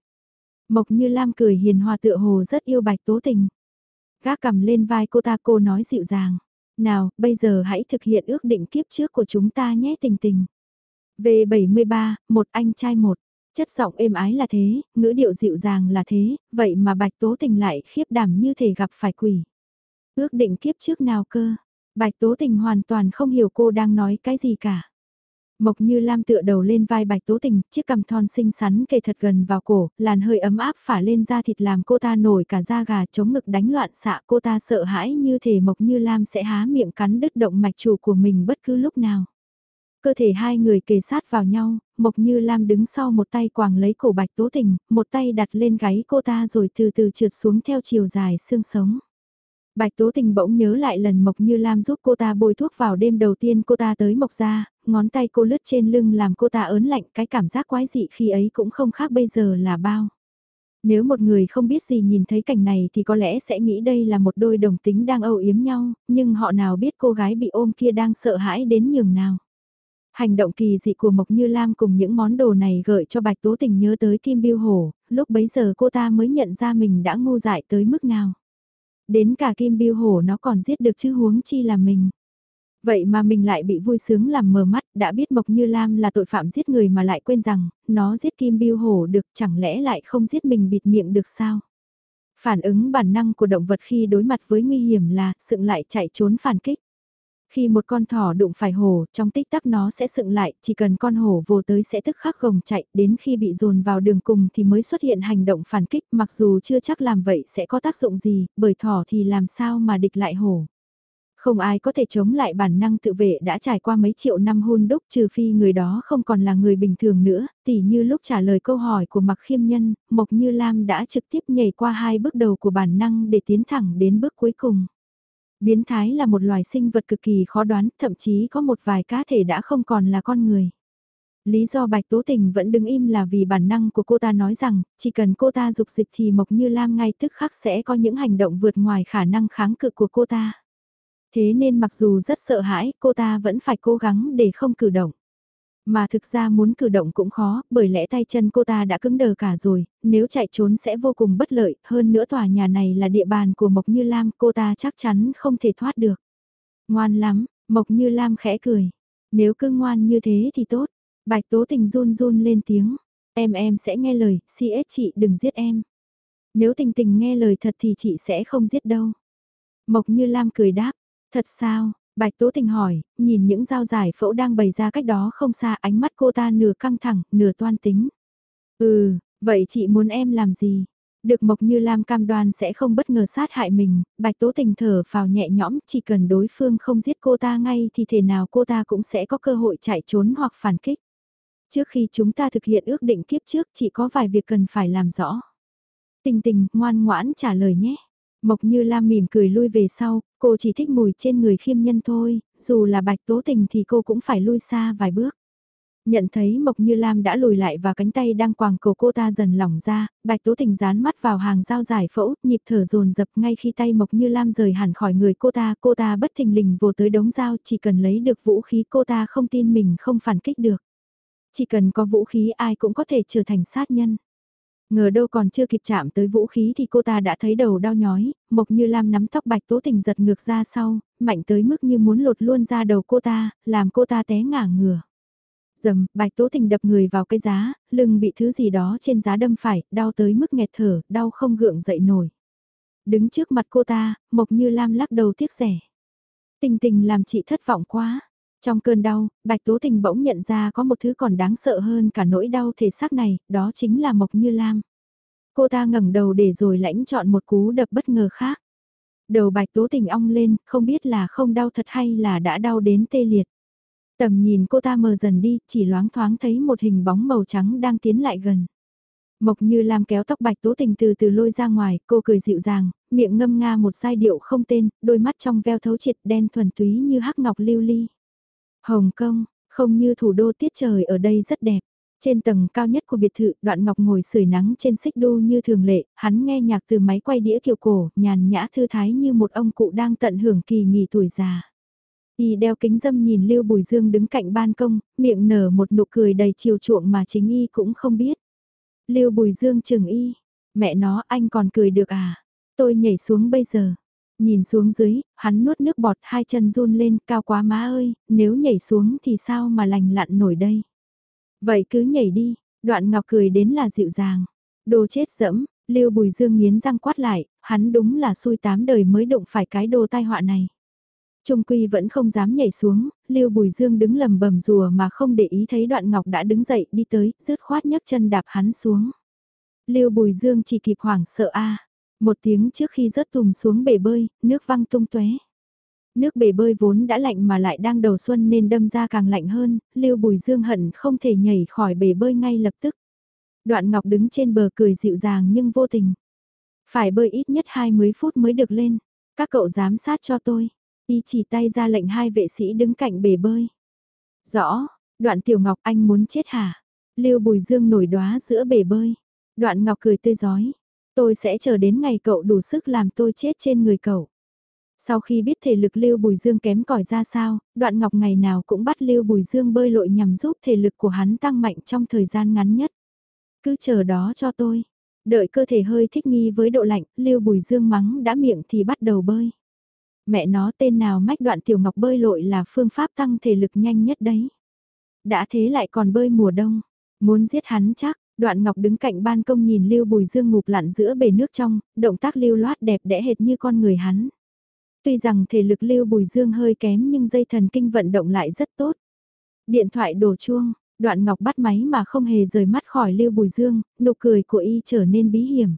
Mộc như Lam cười hiền hòa tựa hồ rất yêu bạch tố tình. Gác cầm lên vai cô ta cô nói dịu dàng. Nào, bây giờ hãy thực hiện ước định kiếp trước của chúng ta nhé tình tình. V73, một anh trai một. Chất giọng êm ái là thế, ngữ điệu dịu dàng là thế, vậy mà bạch tố tình lại khiếp đảm như thể gặp phải quỷ. Ước định kiếp trước nào cơ? Bạch tố tình hoàn toàn không hiểu cô đang nói cái gì cả. Mộc như lam tựa đầu lên vai bạch tố tình, chiếc cằm thon xinh xắn kề thật gần vào cổ, làn hơi ấm áp phả lên da thịt làm cô ta nổi cả da gà chống ngực đánh loạn xạ cô ta sợ hãi như thể mộc như lam sẽ há miệng cắn đứt động mạch chủ của mình bất cứ lúc nào. Cơ thể hai người kề sát vào nhau, Mộc Như Lam đứng sau một tay quàng lấy cổ Bạch Tố Tình, một tay đặt lên gáy cô ta rồi từ từ trượt xuống theo chiều dài xương sống. Bạch Tố Tình bỗng nhớ lại lần Mộc Như Lam giúp cô ta bôi thuốc vào đêm đầu tiên cô ta tới Mộc ra, ngón tay cô lướt trên lưng làm cô ta ớn lạnh cái cảm giác quái dị khi ấy cũng không khác bây giờ là bao. Nếu một người không biết gì nhìn thấy cảnh này thì có lẽ sẽ nghĩ đây là một đôi đồng tính đang âu yếm nhau, nhưng họ nào biết cô gái bị ôm kia đang sợ hãi đến nhường nào. Hành động kỳ dị của Mộc Như Lam cùng những món đồ này gợi cho Bạch Tố Tình nhớ tới Kim Biêu Hổ, lúc bấy giờ cô ta mới nhận ra mình đã ngu dại tới mức nào. Đến cả Kim Biêu Hổ nó còn giết được chứ huống chi là mình. Vậy mà mình lại bị vui sướng làm mờ mắt, đã biết Mộc Như Lam là tội phạm giết người mà lại quên rằng, nó giết Kim Biêu Hổ được chẳng lẽ lại không giết mình bịt miệng được sao? Phản ứng bản năng của động vật khi đối mặt với nguy hiểm là sựng lại chạy trốn phản kích. Khi một con thỏ đụng phải hổ, trong tích tắc nó sẽ sựng lại, chỉ cần con hổ vô tới sẽ tức khắc gồng chạy, đến khi bị dồn vào đường cùng thì mới xuất hiện hành động phản kích, mặc dù chưa chắc làm vậy sẽ có tác dụng gì, bởi thỏ thì làm sao mà địch lại hổ. Không ai có thể chống lại bản năng tự vệ đã trải qua mấy triệu năm hôn đúc trừ phi người đó không còn là người bình thường nữa, tỉ như lúc trả lời câu hỏi của Mạc Khiêm Nhân, Mộc Như Lam đã trực tiếp nhảy qua hai bước đầu của bản năng để tiến thẳng đến bước cuối cùng. Biến thái là một loài sinh vật cực kỳ khó đoán, thậm chí có một vài cá thể đã không còn là con người. Lý do Bạch Tố Tình vẫn đứng im là vì bản năng của cô ta nói rằng, chỉ cần cô ta dục dịch thì Mộc Như Lam ngay tức khắc sẽ có những hành động vượt ngoài khả năng kháng cự của cô ta. Thế nên mặc dù rất sợ hãi, cô ta vẫn phải cố gắng để không cử động. Mà thực ra muốn cử động cũng khó, bởi lẽ tay chân cô ta đã cứng đờ cả rồi, nếu chạy trốn sẽ vô cùng bất lợi, hơn nữa tòa nhà này là địa bàn của Mộc Như Lam, cô ta chắc chắn không thể thoát được. Ngoan lắm, Mộc Như Lam khẽ cười. Nếu cứ ngoan như thế thì tốt. Bạch Tố Tình run run lên tiếng. Em em sẽ nghe lời, CS chị đừng giết em. Nếu Tình Tình nghe lời thật thì chị sẽ không giết đâu. Mộc Như Lam cười đáp. Thật sao, Bạch Tố Tình hỏi, nhìn những dao giải phẫu đang bày ra cách đó không xa ánh mắt cô ta nửa căng thẳng, nửa toan tính. Ừ, vậy chị muốn em làm gì? Được Mộc Như Lam cam đoan sẽ không bất ngờ sát hại mình, Bạch Tố Tình thở vào nhẹ nhõm, chỉ cần đối phương không giết cô ta ngay thì thể nào cô ta cũng sẽ có cơ hội chạy trốn hoặc phản kích. Trước khi chúng ta thực hiện ước định kiếp trước chỉ có vài việc cần phải làm rõ. Tình tình, ngoan ngoãn trả lời nhé. Mộc Như Lam mỉm cười lui về sau, cô chỉ thích mùi trên người khiêm nhân thôi, dù là bạch tố tình thì cô cũng phải lui xa vài bước. Nhận thấy Mộc Như Lam đã lùi lại và cánh tay đang quàng cổ cô ta dần lỏng ra, bạch tố tình dán mắt vào hàng dao giải phẫu, nhịp thở dồn dập ngay khi tay Mộc Như Lam rời hẳn khỏi người cô ta, cô ta bất thình lình vô tới đống dao chỉ cần lấy được vũ khí cô ta không tin mình không phản kích được. Chỉ cần có vũ khí ai cũng có thể trở thành sát nhân. Ngờ đâu còn chưa kịp chạm tới vũ khí thì cô ta đã thấy đầu đau nhói, Mộc Như Lam nắm tóc Bạch Tố Tình giật ngược ra sau, mạnh tới mức như muốn lột luôn ra đầu cô ta, làm cô ta té ngả ngửa. Dầm, Bạch Tố Tình đập người vào cái giá, lưng bị thứ gì đó trên giá đâm phải, đau tới mức nghẹt thở, đau không gượng dậy nổi. Đứng trước mặt cô ta, Mộc Như Lam lắc đầu tiếc rẻ. Tình tình làm chị thất vọng quá. Trong cơn đau, Bạch Tố Tình bỗng nhận ra có một thứ còn đáng sợ hơn cả nỗi đau thể xác này, đó chính là Mộc Như Lam. Cô ta ngẩng đầu để rồi lãnh chọn một cú đập bất ngờ khác. Đầu Bạch Tố Tình ong lên, không biết là không đau thật hay là đã đau đến tê liệt. Tầm nhìn cô ta mờ dần đi, chỉ loáng thoáng thấy một hình bóng màu trắng đang tiến lại gần. Mộc như Lam kéo tóc bạch tố tình từ từ lôi ra ngoài, cô cười dịu dàng, miệng ngâm nga một giai điệu không tên, đôi mắt trong veo thấu triệt đen thuần túy như hắc ngọc lưu ly. Hồng Kông, không như thủ đô tiết trời ở đây rất đẹp. Trên tầng cao nhất của biệt thự, đoạn ngọc ngồi sưởi nắng trên xích đu như thường lệ, hắn nghe nhạc từ máy quay đĩa kiều cổ, nhàn nhã thư thái như một ông cụ đang tận hưởng kỳ nghỉ tuổi già. Y đeo kính dâm nhìn Lưu Bùi Dương đứng cạnh ban công, miệng nở một nụ cười đầy chiều chuộng mà chính Y cũng không biết. Lưu Bùi Dương chừng Y, mẹ nó anh còn cười được à? Tôi nhảy xuống bây giờ. Nhìn xuống dưới, hắn nuốt nước bọt hai chân run lên cao quá má ơi, nếu nhảy xuống thì sao mà lành lặn nổi đây. Vậy cứ nhảy đi, đoạn ngọc cười đến là dịu dàng. Đồ chết dẫm, Lưu Bùi Dương nghiến răng quát lại, hắn đúng là xui tám đời mới đụng phải cái đồ tai họa này. Trung Quy vẫn không dám nhảy xuống, Lưu Bùi Dương đứng lầm bầm rùa mà không để ý thấy đoạn ngọc đã đứng dậy đi tới, rứt khoát nhấc chân đạp hắn xuống. Lưu Bùi Dương chỉ kịp hoảng sợ a một tiếng trước khi rớt tùm xuống bể bơi, nước văng tung tóe. Nước bể bơi vốn đã lạnh mà lại đang đầu xuân nên đâm ra càng lạnh hơn, Lưu Bùi Dương hận không thể nhảy khỏi bể bơi ngay lập tức. Đoạn Ngọc đứng trên bờ cười dịu dàng nhưng vô tình. Phải bơi ít nhất 20 phút mới được lên. Các cậu giám sát cho tôi. Y chỉ tay ra lệnh hai vệ sĩ đứng cạnh bể bơi. Rõ, đoạn Tiểu Ngọc anh muốn chết hả? Lưu Bùi Dương nổi đóa giữa bể bơi. Đoạn Ngọc cười tươi giói. Tôi sẽ chờ đến ngày cậu đủ sức làm tôi chết trên người cậu. Sau khi biết thể lực Lưu Bùi Dương kém cỏi ra sao, Đoạn Ngọc ngày nào cũng bắt Lưu Bùi Dương bơi lội nhằm giúp thể lực của hắn tăng mạnh trong thời gian ngắn nhất. Cứ chờ đó cho tôi. Đợi cơ thể hơi thích nghi với độ lạnh, Lưu Bùi Dương mắng đã miệng thì bắt đầu bơi. Mẹ nó tên nào mách đoạn tiểu ngọc bơi lội là phương pháp tăng thể lực nhanh nhất đấy. Đã thế lại còn bơi mùa đông. Muốn giết hắn chắc, đoạn ngọc đứng cạnh ban công nhìn Lưu Bùi Dương ngụp lặn giữa bể nước trong, động tác lưu loát đẹp đẽ hệt như con người hắn. Tuy rằng thể lực Lưu Bùi Dương hơi kém nhưng dây thần kinh vận động lại rất tốt. Điện thoại đổ chuông, đoạn ngọc bắt máy mà không hề rời mắt khỏi Lưu Bùi Dương, nụ cười của y trở nên bí hiểm.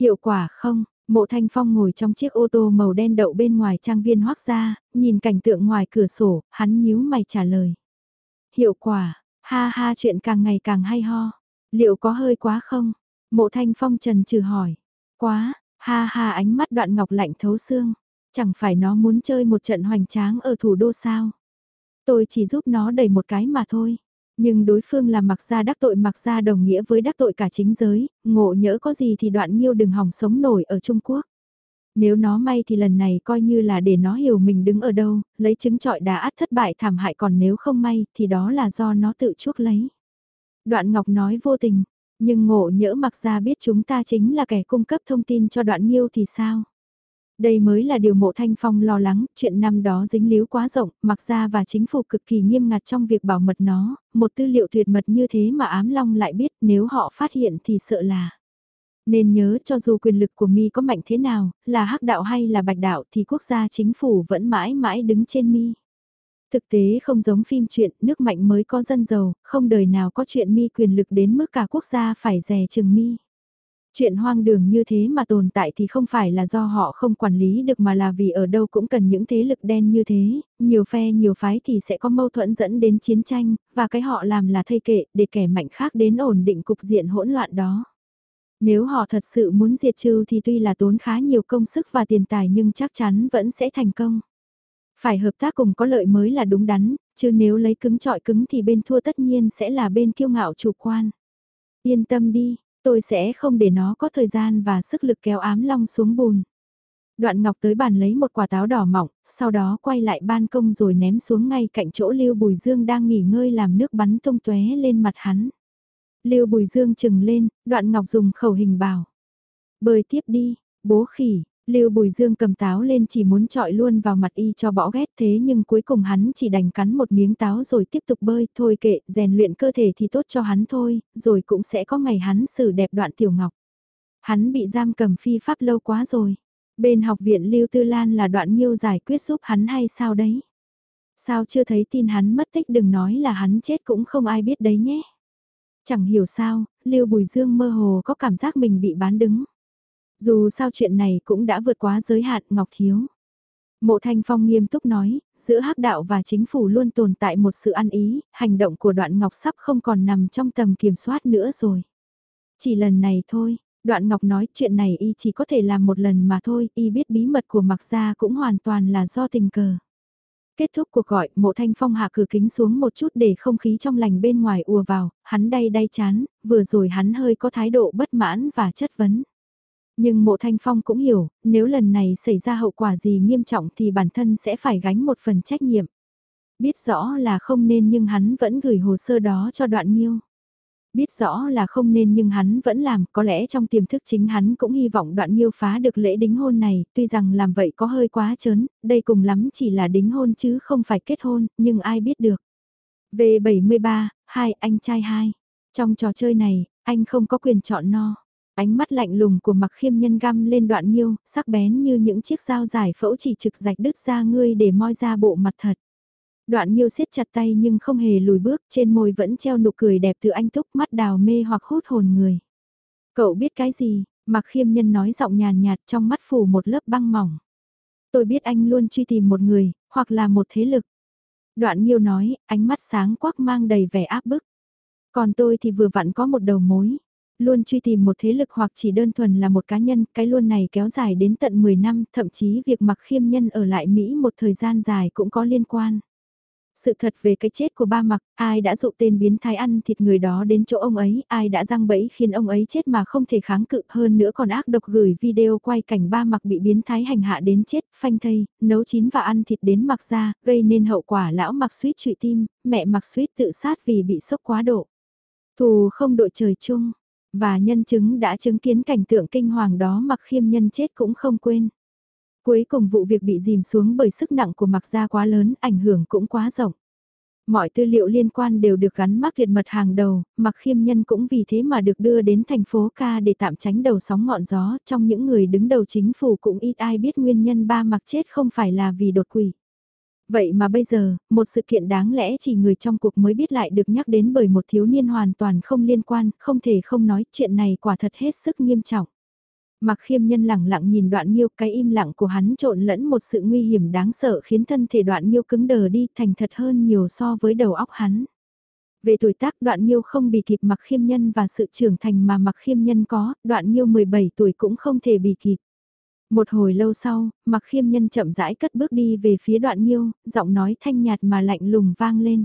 Hiệu quả không, Mộ Thanh Phong ngồi trong chiếc ô tô màu đen đậu bên ngoài trang viên hoác ra, nhìn cảnh tượng ngoài cửa sổ, hắn nhíu mày trả lời. Hiệu quả, ha ha chuyện càng ngày càng hay ho. Liệu có hơi quá không? Mộ Thanh Phong trần trừ hỏi. Quá, ha ha ánh mắt đoạn ngọc lạnh thấu xương. Chẳng phải nó muốn chơi một trận hoành tráng ở thủ đô sao? Tôi chỉ giúp nó đẩy một cái mà thôi. Nhưng đối phương là mặc gia đắc tội mặc gia đồng nghĩa với đắc tội cả chính giới, ngộ nhỡ có gì thì đoạn nhiêu đừng hỏng sống nổi ở Trung Quốc. Nếu nó may thì lần này coi như là để nó hiểu mình đứng ở đâu, lấy chứng trọi đá át thất bại thảm hại còn nếu không may thì đó là do nó tự chuốc lấy. Đoạn Ngọc nói vô tình, nhưng ngộ nhỡ mặc ra biết chúng ta chính là kẻ cung cấp thông tin cho đoạn nhiêu thì sao? Đây mới là điều mộ thanh phong lo lắng, chuyện năm đó dính líu quá rộng, mặc ra và chính phủ cực kỳ nghiêm ngặt trong việc bảo mật nó, một tư liệu tuyệt mật như thế mà ám long lại biết nếu họ phát hiện thì sợ là. Nên nhớ cho dù quyền lực của mi có mạnh thế nào, là hắc đạo hay là bạch đạo thì quốc gia chính phủ vẫn mãi mãi đứng trên mi. Thực tế không giống phim chuyện, nước mạnh mới có dân giàu, không đời nào có chuyện mi quyền lực đến mức cả quốc gia phải rè chừng mi. Chuyện hoang đường như thế mà tồn tại thì không phải là do họ không quản lý được mà là vì ở đâu cũng cần những thế lực đen như thế, nhiều phe nhiều phái thì sẽ có mâu thuẫn dẫn đến chiến tranh, và cái họ làm là thay kệ để kẻ mạnh khác đến ổn định cục diện hỗn loạn đó. Nếu họ thật sự muốn diệt trừ thì tuy là tốn khá nhiều công sức và tiền tài nhưng chắc chắn vẫn sẽ thành công. Phải hợp tác cùng có lợi mới là đúng đắn, chứ nếu lấy cứng trọi cứng thì bên thua tất nhiên sẽ là bên kiêu ngạo chủ quan. Yên tâm đi, Tôi sẽ không để nó có thời gian và sức lực kéo ám long xuống bùn. Đoạn Ngọc tới bàn lấy một quả táo đỏ mỏng, sau đó quay lại ban công rồi ném xuống ngay cạnh chỗ Lưu Bùi Dương đang nghỉ ngơi làm nước bắn tung tóe lên mặt hắn. Lưu Bùi Dương chừng lên, Đoạn Ngọc dùng khẩu hình bảo. Bơi tiếp đi, bố khỉ, Lưu Bùi Dương cầm táo lên chỉ muốn trọi luôn vào mặt y cho bỏ ghét thế nhưng cuối cùng hắn chỉ đành cắn một miếng táo rồi tiếp tục bơi, thôi kệ, rèn luyện cơ thể thì tốt cho hắn thôi, rồi cũng sẽ có ngày hắn xử đẹp đoạn tiểu ngọc. Hắn bị giam cầm phi pháp lâu quá rồi. Bên học viện Lưu Tư Lan là đoạn nhiêu giải quyết giúp hắn hay sao đấy? Sao chưa thấy tin hắn mất tích đừng nói là hắn chết cũng không ai biết đấy nhé. Chẳng hiểu sao, Lưu Bùi Dương mơ hồ có cảm giác mình bị bán đứng. Dù sao chuyện này cũng đã vượt quá giới hạn Ngọc Thiếu. Mộ Thanh Phong nghiêm túc nói, giữa hắc đạo và chính phủ luôn tồn tại một sự ăn ý, hành động của đoạn Ngọc sắp không còn nằm trong tầm kiểm soát nữa rồi. Chỉ lần này thôi, đoạn Ngọc nói chuyện này y chỉ có thể làm một lần mà thôi, y biết bí mật của mạc gia cũng hoàn toàn là do tình cờ. Kết thúc cuộc gọi, mộ thanh phong hạ cửa kính xuống một chút để không khí trong lành bên ngoài ùa vào, hắn đay đay chán, vừa rồi hắn hơi có thái độ bất mãn và chất vấn. Nhưng mộ thanh phong cũng hiểu, nếu lần này xảy ra hậu quả gì nghiêm trọng thì bản thân sẽ phải gánh một phần trách nhiệm. Biết rõ là không nên nhưng hắn vẫn gửi hồ sơ đó cho đoạn miêu Biết rõ là không nên nhưng hắn vẫn làm, có lẽ trong tiềm thức chính hắn cũng hy vọng đoạn miêu phá được lễ đính hôn này, tuy rằng làm vậy có hơi quá chớn, đây cùng lắm chỉ là đính hôn chứ không phải kết hôn, nhưng ai biết được. V73, hai anh trai hai. Trong trò chơi này, anh không có quyền chọn no. Ánh mắt lạnh lùng của mặc khiêm nhân găm lên đoạn nhiêu, sắc bén như những chiếc dao giải phẫu chỉ trực rạch đứt ra ngươi để moi ra bộ mặt thật. Đoạn nhiêu siết chặt tay nhưng không hề lùi bước, trên môi vẫn treo nụ cười đẹp từ anh túc mắt đào mê hoặc hút hồn người. Cậu biết cái gì? Mặc khiêm nhân nói giọng nhàn nhạt trong mắt phủ một lớp băng mỏng. Tôi biết anh luôn truy tìm một người, hoặc là một thế lực. Đoạn nhiêu nói, ánh mắt sáng quắc mang đầy vẻ áp bức. Còn tôi thì vừa vặn có một đầu mối. Luôn truy tìm một thế lực hoặc chỉ đơn thuần là một cá nhân, cái luôn này kéo dài đến tận 10 năm, thậm chí việc mặc khiêm nhân ở lại Mỹ một thời gian dài cũng có liên quan. Sự thật về cái chết của ba mặc, ai đã dụ tên biến thái ăn thịt người đó đến chỗ ông ấy, ai đã răng bẫy khiến ông ấy chết mà không thể kháng cự hơn nữa còn ác độc gửi video quay cảnh ba mặc bị biến thái hành hạ đến chết, phanh thây, nấu chín và ăn thịt đến mặc ra, gây nên hậu quả lão mặc suýt trụy tim, mẹ mặc suýt tự sát vì bị sốc quá độ. Thù không đội trời chung, và nhân chứng đã chứng kiến cảnh tượng kinh hoàng đó mặc khiêm nhân chết cũng không quên. Cuối cùng vụ việc bị dìm xuống bởi sức nặng của mặc gia quá lớn, ảnh hưởng cũng quá rộng. Mọi tư liệu liên quan đều được gắn mắc liệt mật hàng đầu, mặc khiêm nhân cũng vì thế mà được đưa đến thành phố ca để tạm tránh đầu sóng ngọn gió, trong những người đứng đầu chính phủ cũng ít ai biết nguyên nhân ba mặc chết không phải là vì đột quỷ. Vậy mà bây giờ, một sự kiện đáng lẽ chỉ người trong cuộc mới biết lại được nhắc đến bởi một thiếu niên hoàn toàn không liên quan, không thể không nói chuyện này quả thật hết sức nghiêm trọng. Mặc khiêm nhân lẳng lặng nhìn đoạn nhiêu cái im lặng của hắn trộn lẫn một sự nguy hiểm đáng sợ khiến thân thể đoạn nhiêu cứng đờ đi thành thật hơn nhiều so với đầu óc hắn. Về tuổi tác đoạn nhiêu không bị kịp mặc khiêm nhân và sự trưởng thành mà mặc khiêm nhân có, đoạn nhiêu 17 tuổi cũng không thể bị kịp. Một hồi lâu sau, mặc khiêm nhân chậm rãi cất bước đi về phía đoạn nghiêu, giọng nói thanh nhạt mà lạnh lùng vang lên.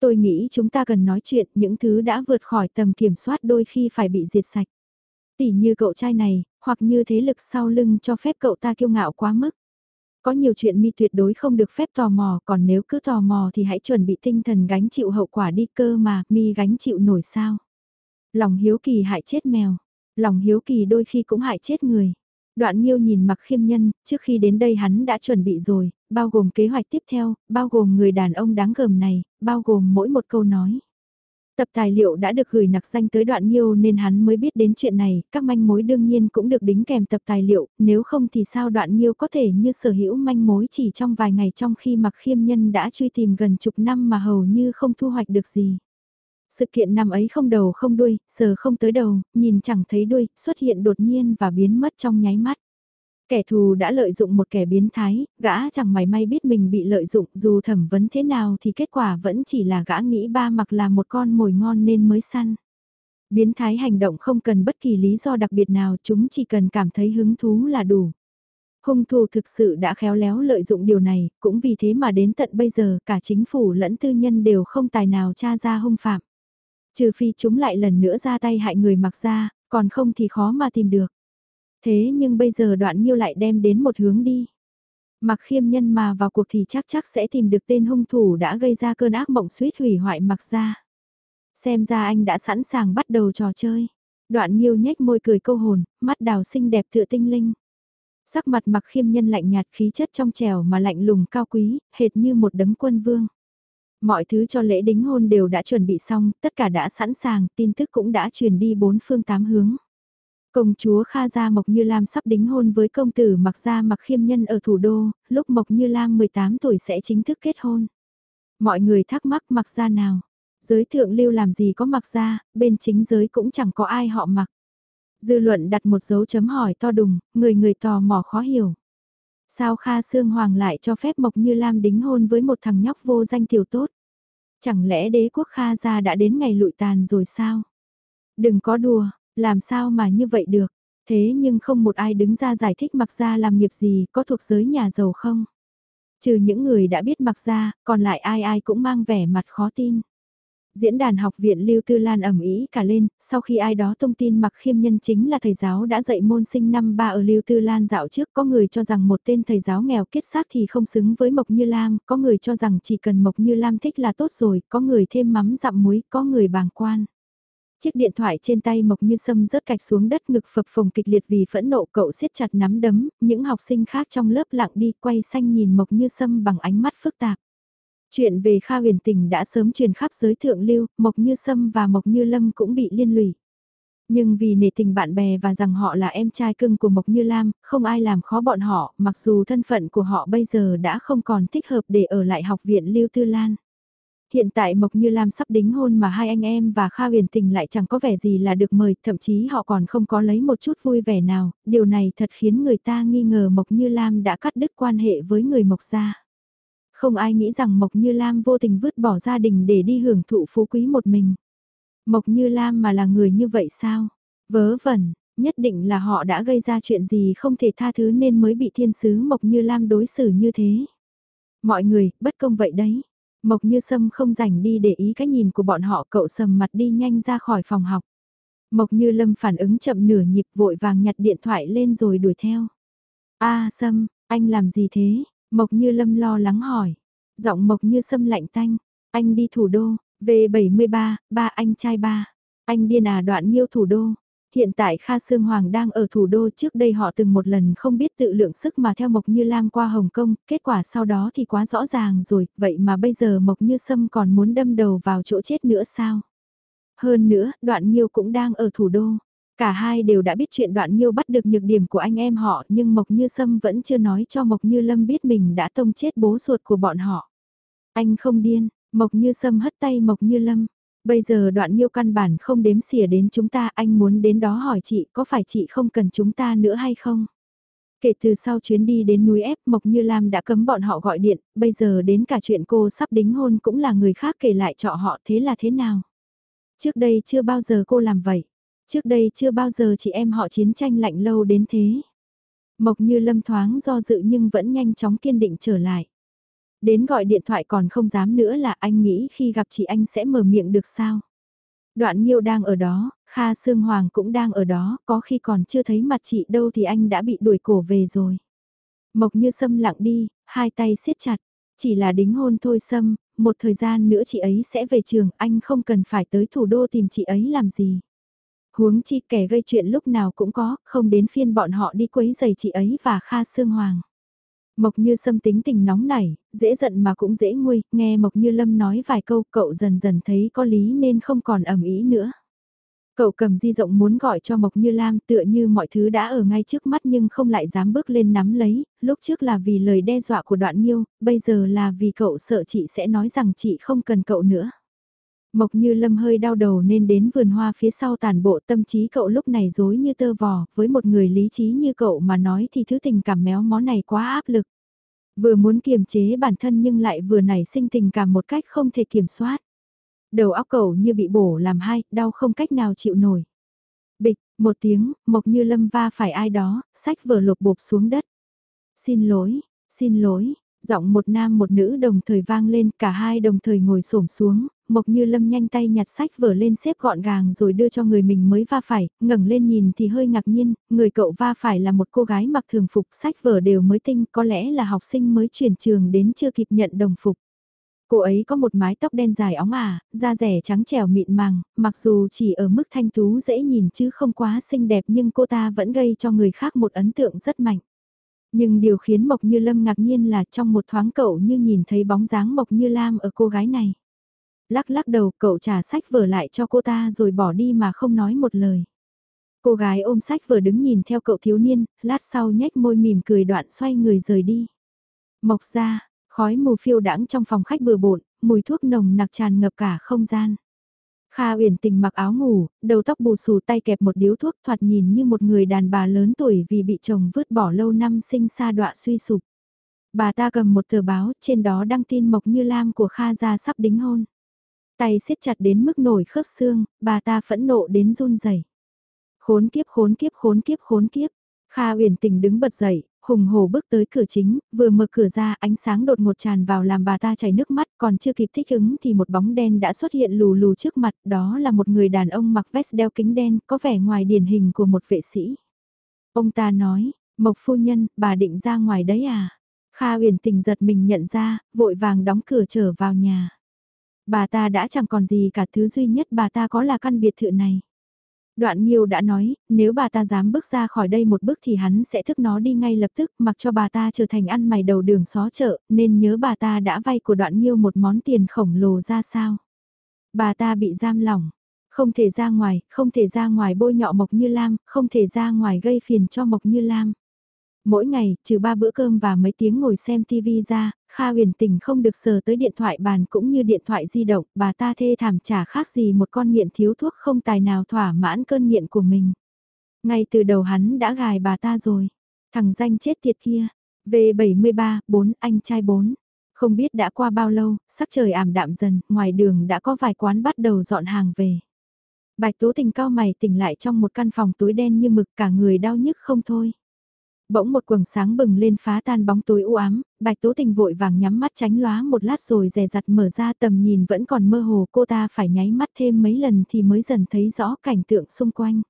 Tôi nghĩ chúng ta cần nói chuyện những thứ đã vượt khỏi tầm kiểm soát đôi khi phải bị diệt sạch. Tỉ như cậu trai này, hoặc như thế lực sau lưng cho phép cậu ta kiêu ngạo quá mức. Có nhiều chuyện mi tuyệt đối không được phép tò mò, còn nếu cứ tò mò thì hãy chuẩn bị tinh thần gánh chịu hậu quả đi cơ mà, mi gánh chịu nổi sao. Lòng hiếu kỳ hại chết mèo, lòng hiếu kỳ đôi khi cũng hại chết người. Đoạn Nhiêu nhìn mặc khiêm nhân, trước khi đến đây hắn đã chuẩn bị rồi, bao gồm kế hoạch tiếp theo, bao gồm người đàn ông đáng gờm này, bao gồm mỗi một câu nói. Tập tài liệu đã được gửi nặc danh tới đoạn nhiêu nên hắn mới biết đến chuyện này, các manh mối đương nhiên cũng được đính kèm tập tài liệu, nếu không thì sao đoạn nhiêu có thể như sở hữu manh mối chỉ trong vài ngày trong khi mặc khiêm nhân đã truy tìm gần chục năm mà hầu như không thu hoạch được gì. Sự kiện năm ấy không đầu không đuôi, sờ không tới đầu, nhìn chẳng thấy đuôi, xuất hiện đột nhiên và biến mất trong nháy mắt. Kẻ thù đã lợi dụng một kẻ biến thái, gã chẳng mày may biết mình bị lợi dụng dù thẩm vấn thế nào thì kết quả vẫn chỉ là gã nghĩ ba mặc là một con mồi ngon nên mới săn. Biến thái hành động không cần bất kỳ lý do đặc biệt nào chúng chỉ cần cảm thấy hứng thú là đủ. Hung thủ thực sự đã khéo léo lợi dụng điều này, cũng vì thế mà đến tận bây giờ cả chính phủ lẫn tư nhân đều không tài nào tra ra hung phạm. Trừ phi chúng lại lần nữa ra tay hại người mặc ra, còn không thì khó mà tìm được. Thế nhưng bây giờ đoạn nhiêu lại đem đến một hướng đi. Mặc khiêm nhân mà vào cuộc thì chắc chắc sẽ tìm được tên hung thủ đã gây ra cơn ác mộng suýt hủy hoại mặc ra. Xem ra anh đã sẵn sàng bắt đầu trò chơi. Đoạn nhiêu nhếch môi cười câu hồn, mắt đào xinh đẹp tựa tinh linh. Sắc mặt mặc khiêm nhân lạnh nhạt khí chất trong trèo mà lạnh lùng cao quý, hệt như một đấng quân vương. Mọi thứ cho lễ đính hôn đều đã chuẩn bị xong, tất cả đã sẵn sàng, tin tức cũng đã truyền đi bốn phương tám hướng. Công chúa Kha Gia Mộc Như Lam sắp đính hôn với công tử Mặc Gia Mặc Khiêm Nhân ở thủ đô, lúc Mộc Như Lam 18 tuổi sẽ chính thức kết hôn. Mọi người thắc mắc Mặc Gia nào? Giới thượng lưu làm gì có Mặc Gia, bên chính giới cũng chẳng có ai họ Mặc. Dư luận đặt một dấu chấm hỏi to đùng, người người tò mò khó hiểu. Sao Kha Sương Hoàng lại cho phép Mộc Như Lam đính hôn với một thằng nhóc vô danh tiểu tốt? Chẳng lẽ đế quốc Kha gia đã đến ngày lụi tàn rồi sao? Đừng có đùa, làm sao mà như vậy được? Thế nhưng không một ai đứng ra giải thích mặc gia làm nghiệp gì, có thuộc giới nhà giàu không? Trừ những người đã biết mặc gia, còn lại ai ai cũng mang vẻ mặt khó tin. Diễn đàn học viện Lưu Tư Lan ẩm ý cả lên, sau khi ai đó thông tin mặc khiêm nhân chính là thầy giáo đã dạy môn sinh năm ba ở Lưu Tư Lan dạo trước, có người cho rằng một tên thầy giáo nghèo kết xác thì không xứng với Mộc Như Lam, có người cho rằng chỉ cần Mộc Như Lam thích là tốt rồi, có người thêm mắm dặm muối, có người bàng quan. Chiếc điện thoại trên tay Mộc Như Sâm rớt cạch xuống đất ngực phập phồng kịch liệt vì phẫn nộ cậu siết chặt nắm đấm, những học sinh khác trong lớp lặng đi quay xanh nhìn Mộc Như Sâm bằng ánh mắt phức tạp. Chuyện về Kha huyền tình đã sớm truyền khắp giới thượng lưu, Mộc Như Sâm và Mộc Như Lâm cũng bị liên lụy. Nhưng vì nể tình bạn bè và rằng họ là em trai cưng của Mộc Như Lam, không ai làm khó bọn họ, mặc dù thân phận của họ bây giờ đã không còn thích hợp để ở lại học viện Lưu Tư Lan. Hiện tại Mộc Như Lam sắp đính hôn mà hai anh em và Kha huyền tình lại chẳng có vẻ gì là được mời, thậm chí họ còn không có lấy một chút vui vẻ nào, điều này thật khiến người ta nghi ngờ Mộc Như Lam đã cắt đứt quan hệ với người Mộc gia. Không ai nghĩ rằng Mộc Như Lam vô tình vứt bỏ gia đình để đi hưởng thụ phú quý một mình. Mộc Như Lam mà là người như vậy sao? Vớ vẩn, nhất định là họ đã gây ra chuyện gì không thể tha thứ nên mới bị thiên sứ Mộc Như Lam đối xử như thế. Mọi người, bất công vậy đấy. Mộc Như Sâm không rảnh đi để ý cái nhìn của bọn họ cậu sầm mặt đi nhanh ra khỏi phòng học. Mộc Như Lâm phản ứng chậm nửa nhịp vội vàng nhặt điện thoại lên rồi đuổi theo. a Sâm, anh làm gì thế? Mộc Như Lâm lo lắng hỏi. Giọng Mộc Như Sâm lạnh tanh. Anh đi thủ đô, V73, ba anh trai ba. Anh điên à đoạn nhiêu thủ đô. Hiện tại Kha Sương Hoàng đang ở thủ đô trước đây họ từng một lần không biết tự lượng sức mà theo Mộc Như Lam qua Hồng Kông, kết quả sau đó thì quá rõ ràng rồi, vậy mà bây giờ Mộc Như Sâm còn muốn đâm đầu vào chỗ chết nữa sao? Hơn nữa, đoạn nhiêu cũng đang ở thủ đô. Cả hai đều đã biết chuyện đoạn nhiêu bắt được nhược điểm của anh em họ nhưng Mộc Như Sâm vẫn chưa nói cho Mộc Như Lâm biết mình đã tông chết bố ruột của bọn họ. Anh không điên, Mộc Như Sâm hất tay Mộc Như Lâm. Bây giờ đoạn nhiêu căn bản không đếm xỉa đến chúng ta anh muốn đến đó hỏi chị có phải chị không cần chúng ta nữa hay không? Kể từ sau chuyến đi đến núi ép Mộc Như Lam đã cấm bọn họ gọi điện, bây giờ đến cả chuyện cô sắp đính hôn cũng là người khác kể lại cho họ thế là thế nào? Trước đây chưa bao giờ cô làm vậy. Trước đây chưa bao giờ chị em họ chiến tranh lạnh lâu đến thế. Mộc Như Lâm thoáng do dự nhưng vẫn nhanh chóng kiên định trở lại. Đến gọi điện thoại còn không dám nữa là anh nghĩ khi gặp chị anh sẽ mở miệng được sao. Đoạn Nhiêu đang ở đó, Kha Sương Hoàng cũng đang ở đó, có khi còn chưa thấy mặt chị đâu thì anh đã bị đuổi cổ về rồi. Mộc như Sâm lặng đi, hai tay siết chặt, chỉ là đính hôn thôi Sâm, một thời gian nữa chị ấy sẽ về trường, anh không cần phải tới thủ đô tìm chị ấy làm gì. Huống chi kẻ gây chuyện lúc nào cũng có, không đến phiên bọn họ đi quấy giày chị ấy và Kha Sương Hoàng. Mộc Như Sâm tính tình nóng nảy, dễ giận mà cũng dễ nguôi, nghe Mộc Như Lâm nói vài câu cậu dần dần thấy có lý nên không còn ẩm ý nữa. Cậu cầm di rộng muốn gọi cho Mộc Như Lam tựa như mọi thứ đã ở ngay trước mắt nhưng không lại dám bước lên nắm lấy, lúc trước là vì lời đe dọa của đoạn nhiêu, bây giờ là vì cậu sợ chị sẽ nói rằng chị không cần cậu nữa. Mộc Như Lâm hơi đau đầu nên đến vườn hoa phía sau tàn bộ tâm trí cậu lúc này dối như tơ vò, với một người lý trí như cậu mà nói thì thứ tình cảm méo mó này quá áp lực. Vừa muốn kiềm chế bản thân nhưng lại vừa nảy sinh tình cảm một cách không thể kiểm soát. Đầu óc cậu như bị bổ làm hai, đau không cách nào chịu nổi. Bịch, một tiếng, Mộc Như Lâm va phải ai đó, sách vở lột bộp xuống đất. Xin lỗi, xin lỗi, giọng một nam một nữ đồng thời vang lên, cả hai đồng thời ngồi xổm xuống, Mộc Như Lâm nhanh tay nhặt sách vở lên xếp gọn gàng rồi đưa cho người mình mới va phải, ngẩng lên nhìn thì hơi ngạc nhiên, người cậu va phải là một cô gái mặc thường phục sách vở đều mới tinh, có lẽ là học sinh mới chuyển trường đến chưa kịp nhận đồng phục. Cô ấy có một mái tóc đen dài óng ả, da rẻ trắng trẻo mịn màng, mặc dù chỉ ở mức thanh tú dễ nhìn chứ không quá xinh đẹp nhưng cô ta vẫn gây cho người khác một ấn tượng rất mạnh. Nhưng điều khiến Mộc Như Lâm ngạc nhiên là trong một thoáng cậu như nhìn thấy bóng dáng Mộc Như Lam ở cô gái này. Lắc lắc đầu cậu trả sách vở lại cho cô ta rồi bỏ đi mà không nói một lời. Cô gái ôm sách vở đứng nhìn theo cậu thiếu niên, lát sau nhếch môi mỉm cười đoạn xoay người rời đi. Mộc ra, khói mù phiêu đãng trong phòng khách bừa bộn, mùi thuốc nồng nặc tràn ngập cả không gian. Kha uyển tình mặc áo ngủ, đầu tóc bù xù tay kẹp một điếu thuốc thoạt nhìn như một người đàn bà lớn tuổi vì bị chồng vứt bỏ lâu năm sinh xa đọa suy sụp. Bà ta cầm một tờ báo, trên đó đăng tin Mộc Như Lam của Kha gia sắp đính hôn. Tay siết chặt đến mức nổi khớp xương, bà ta phẫn nộ đến run rẩy. Khốn kiếp khốn kiếp khốn kiếp khốn kiếp. Kha uyển tình đứng bật dậy, hùng hồ bước tới cửa chính, vừa mở cửa ra ánh sáng đột ngột tràn vào làm bà ta chảy nước mắt còn chưa kịp thích ứng thì một bóng đen đã xuất hiện lù lù trước mặt, đó là một người đàn ông mặc vest đeo kính đen, có vẻ ngoài điển hình của một vệ sĩ. Ông ta nói, Mộc phu nhân, bà định ra ngoài đấy à? Kha uyển tình giật mình nhận ra, vội vàng đóng cửa trở vào nhà. Bà ta đã chẳng còn gì cả thứ duy nhất bà ta có là căn biệt thự này. Đoạn Nhiêu đã nói, nếu bà ta dám bước ra khỏi đây một bước thì hắn sẽ thức nó đi ngay lập tức mặc cho bà ta trở thành ăn mày đầu đường xó chợ, nên nhớ bà ta đã vay của đoạn Nhiêu một món tiền khổng lồ ra sao. Bà ta bị giam lỏng, Không thể ra ngoài, không thể ra ngoài bôi nhọ Mộc Như Lam, không thể ra ngoài gây phiền cho Mộc Như Lam. Mỗi ngày, trừ ba bữa cơm và mấy tiếng ngồi xem TV ra, Kha huyền tình không được sờ tới điện thoại bàn cũng như điện thoại di động, bà ta thê thảm trả khác gì một con nghiện thiếu thuốc không tài nào thỏa mãn cơn nghiện của mình. Ngay từ đầu hắn đã gài bà ta rồi. Thằng danh chết tiệt kia. V73, 4, anh trai 4. Không biết đã qua bao lâu, sắc trời ảm đạm dần, ngoài đường đã có vài quán bắt đầu dọn hàng về. Bạch Tố Tình cao mày tỉnh lại trong một căn phòng tối đen như mực cả người đau nhức không thôi. Bỗng một quầng sáng bừng lên phá tan bóng tối u ám, Bạch Tố Tình vội vàng nhắm mắt tránh lóa một lát rồi dè dặt mở ra tầm nhìn vẫn còn mơ hồ cô ta phải nháy mắt thêm mấy lần thì mới dần thấy rõ cảnh tượng xung quanh.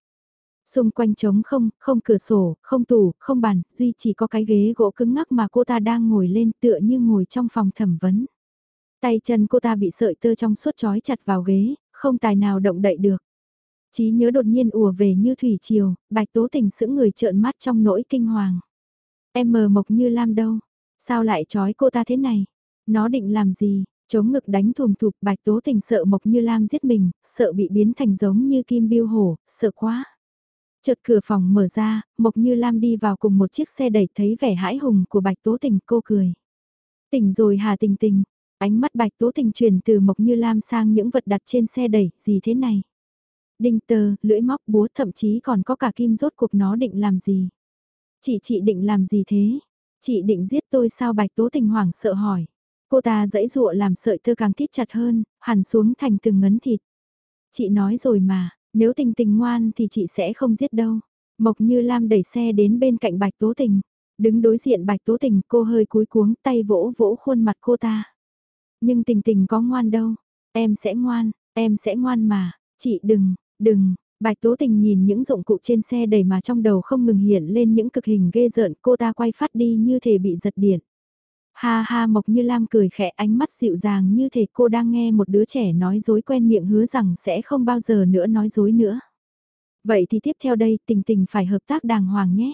Xung quanh trống không, không cửa sổ, không tủ, không bàn, duy chỉ có cái ghế gỗ cứng ngắc mà cô ta đang ngồi lên tựa như ngồi trong phòng thẩm vấn. Tay chân cô ta bị sợi tơ trong suốt trói chặt vào ghế, không tài nào động đậy được. Chí nhớ đột nhiên ùa về như thủy triều, bạch tố tình sững người trợn mắt trong nỗi kinh hoàng. Em mờ mộc như lam đâu? Sao lại trói cô ta thế này? Nó định làm gì? Chống ngực đánh thùm thụp bạch tố tình sợ mộc như lam giết mình, sợ bị biến thành giống như kim biêu hổ, sợ quá. Chợt cửa phòng mở ra, Mộc Như Lam đi vào cùng một chiếc xe đẩy thấy vẻ hãi hùng của Bạch Tố Tình cô cười. Tỉnh rồi Hà Tình Tình, ánh mắt Bạch Tố Tình chuyển từ Mộc Như Lam sang những vật đặt trên xe đẩy, gì thế này? Đinh tơ, lưỡi móc búa thậm chí còn có cả kim rốt cuộc nó định làm gì? Chị chị định làm gì thế? Chị định giết tôi sao Bạch Tố Tình hoảng sợ hỏi. Cô ta dãy dụa làm sợi tơ càng thít chặt hơn, hẳn xuống thành từng ngấn thịt. Chị nói rồi mà, nếu tình tình ngoan thì chị sẽ không giết đâu. Mộc như Lam đẩy xe đến bên cạnh Bạch Tố Tình. Đứng đối diện Bạch Tố Tình cô hơi cúi cuống tay vỗ vỗ khuôn mặt cô ta. Nhưng tình tình có ngoan đâu. Em sẽ ngoan, em sẽ ngoan mà. Chị đừng, đừng. Bạch Tố Tình nhìn những dụng cụ trên xe đầy mà trong đầu không ngừng hiện lên những cực hình ghê rợn cô ta quay phát đi như thể bị giật điện. Ha ha Mộc Như Lam cười khẽ ánh mắt dịu dàng như thể cô đang nghe một đứa trẻ nói dối quen miệng hứa rằng sẽ không bao giờ nữa nói dối nữa. Vậy thì tiếp theo đây tình tình phải hợp tác đàng hoàng nhé.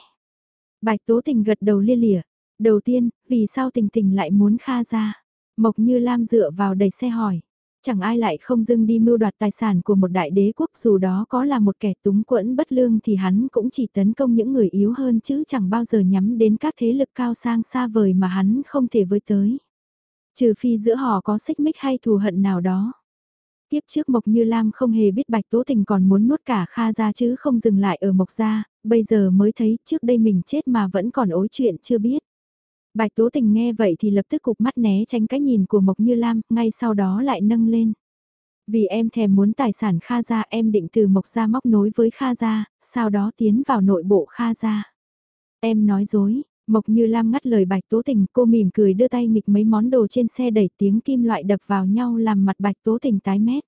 Bạch Tố Tình gật đầu lia lịa. Đầu tiên, vì sao tình tình lại muốn Kha ra? Mộc Như Lam dựa vào đầy xe hỏi chẳng ai lại không dưng đi mưu đoạt tài sản của một đại đế quốc dù đó có là một kẻ túng quẫn bất lương thì hắn cũng chỉ tấn công những người yếu hơn chứ chẳng bao giờ nhắm đến các thế lực cao sang xa vời mà hắn không thể với tới. Trừ phi giữa họ có xích mích hay thù hận nào đó. Tiếp trước Mộc Như Lam không hề biết Bạch Tố Tình còn muốn nuốt cả Kha ra chứ không dừng lại ở Mộc gia, bây giờ mới thấy trước đây mình chết mà vẫn còn ối chuyện chưa biết. Bạch Tố Tình nghe vậy thì lập tức cục mắt né tránh cái nhìn của Mộc Như Lam, ngay sau đó lại nâng lên. Vì em thèm muốn tài sản Kha Gia em định từ Mộc Gia móc nối với Kha Gia, sau đó tiến vào nội bộ Kha Gia. Em nói dối, Mộc Như Lam ngắt lời Bạch Tố Tình, cô mỉm cười đưa tay nghịch mấy món đồ trên xe đẩy tiếng kim loại đập vào nhau làm mặt Bạch Tố Tình tái mét.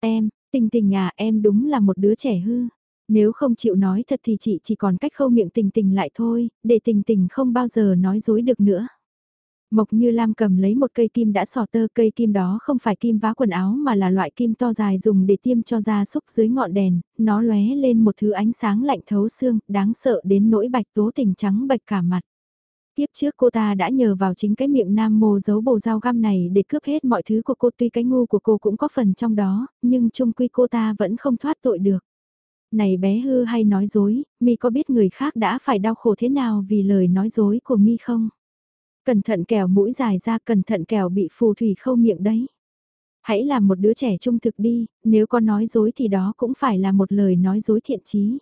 Em, Tình Tình à em đúng là một đứa trẻ hư. Nếu không chịu nói thật thì chị chỉ còn cách khâu miệng tình tình lại thôi, để tình tình không bao giờ nói dối được nữa. Mộc Như Lam cầm lấy một cây kim đã sò tơ cây kim đó không phải kim vá quần áo mà là loại kim to dài dùng để tiêm cho da súc dưới ngọn đèn, nó lóe lên một thứ ánh sáng lạnh thấu xương, đáng sợ đến nỗi bạch tố tình trắng bạch cả mặt. Tiếp trước cô ta đã nhờ vào chính cái miệng nam mô giấu bồ dao găm này để cướp hết mọi thứ của cô tuy cái ngu của cô cũng có phần trong đó, nhưng chung quy cô ta vẫn không thoát tội được. Này bé hư hay nói dối, mi có biết người khác đã phải đau khổ thế nào vì lời nói dối của mi không? Cẩn thận kẻo mũi dài ra, cẩn thận kẻo bị phù thủy khâu miệng đấy. Hãy làm một đứa trẻ trung thực đi, nếu có nói dối thì đó cũng phải là một lời nói dối thiện chí.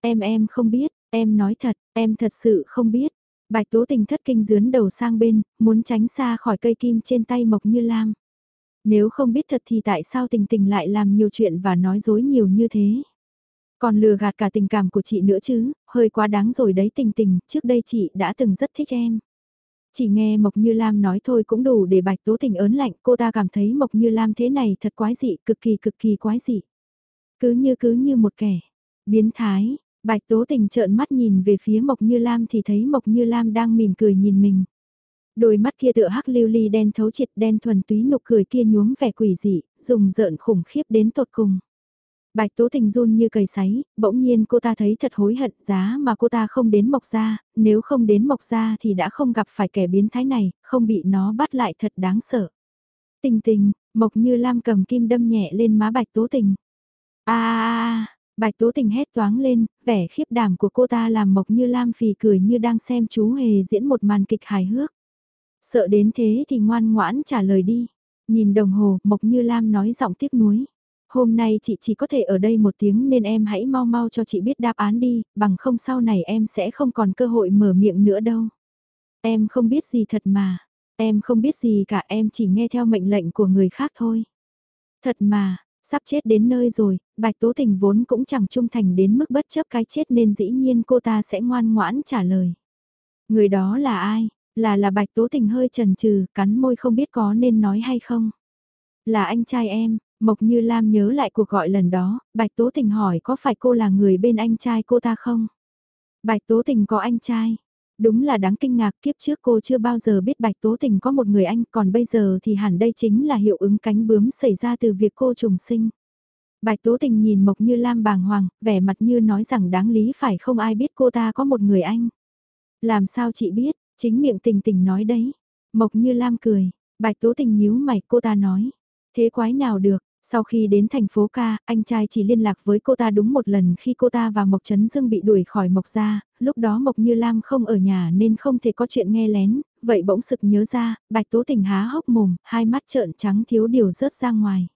Em em không biết, em nói thật, em thật sự không biết. Bạch tố tình thất kinh dướn đầu sang bên, muốn tránh xa khỏi cây kim trên tay Mộc Như Lam. Nếu không biết thật thì tại sao tình tình lại làm nhiều chuyện và nói dối nhiều như thế? Còn lừa gạt cả tình cảm của chị nữa chứ, hơi quá đáng rồi đấy tình tình, trước đây chị đã từng rất thích em. Chỉ nghe Mộc Như Lam nói thôi cũng đủ để Bạch Tố Tình ớn lạnh, cô ta cảm thấy Mộc Như Lam thế này thật quái dị, cực kỳ cực kỳ quái dị. Cứ như cứ như một kẻ, biến thái, Bạch Tố Tình trợn mắt nhìn về phía Mộc Như Lam thì thấy Mộc Như Lam đang mỉm cười nhìn mình. Đôi mắt kia tựa hắc lưu ly đen thấu triệt đen thuần túy nụ cười kia nhuốm vẻ quỷ dị, dùng rợn khủng khiếp đến tột cùng. Bạch Tố Tình run như cầy sấy, bỗng nhiên cô ta thấy thật hối hận giá mà cô ta không đến Mộc Gia, nếu không đến Mộc Gia thì đã không gặp phải kẻ biến thái này, không bị nó bắt lại thật đáng sợ. Tình tình, Mộc Như Lam cầm kim đâm nhẹ lên má Bạch Tố Tình. a a Bạch Tố Tình hét toáng lên, vẻ khiếp đảm của cô ta làm Mộc Như Lam phì cười như đang xem chú hề diễn một màn kịch hài hước. Sợ đến thế thì ngoan ngoãn trả lời đi. Nhìn đồng hồ, Mộc Như Lam nói giọng tiếc nuối. Hôm nay chị chỉ có thể ở đây một tiếng nên em hãy mau mau cho chị biết đáp án đi, bằng không sau này em sẽ không còn cơ hội mở miệng nữa đâu. Em không biết gì thật mà, em không biết gì cả em chỉ nghe theo mệnh lệnh của người khác thôi. Thật mà, sắp chết đến nơi rồi, Bạch Tố Tình vốn cũng chẳng trung thành đến mức bất chấp cái chết nên dĩ nhiên cô ta sẽ ngoan ngoãn trả lời. Người đó là ai? Là là Bạch Tố Tình hơi chần chừ, cắn môi không biết có nên nói hay không. Là anh trai em, Mộc Như Lam nhớ lại cuộc gọi lần đó, Bạch Tố Tình hỏi có phải cô là người bên anh trai cô ta không? Bạch Tố Tình có anh trai. Đúng là đáng kinh ngạc kiếp trước cô chưa bao giờ biết Bạch Tố Tình có một người anh còn bây giờ thì hẳn đây chính là hiệu ứng cánh bướm xảy ra từ việc cô trùng sinh. Bạch Tố Tình nhìn Mộc Như Lam bàng hoàng, vẻ mặt như nói rằng đáng lý phải không ai biết cô ta có một người anh. Làm sao chị biết, chính miệng tình tình nói đấy. Mộc Như Lam cười, Bạch Tố Tình nhíu mày cô ta nói. Thế quái nào được, sau khi đến thành phố ca, anh trai chỉ liên lạc với cô ta đúng một lần khi cô ta và Mộc Trấn Dương bị đuổi khỏi Mộc gia, lúc đó Mộc Như Lam không ở nhà nên không thể có chuyện nghe lén, vậy bỗng sực nhớ ra, Bạch Tố Tình há hốc mồm, hai mắt trợn trắng thiếu điều rớt ra ngoài.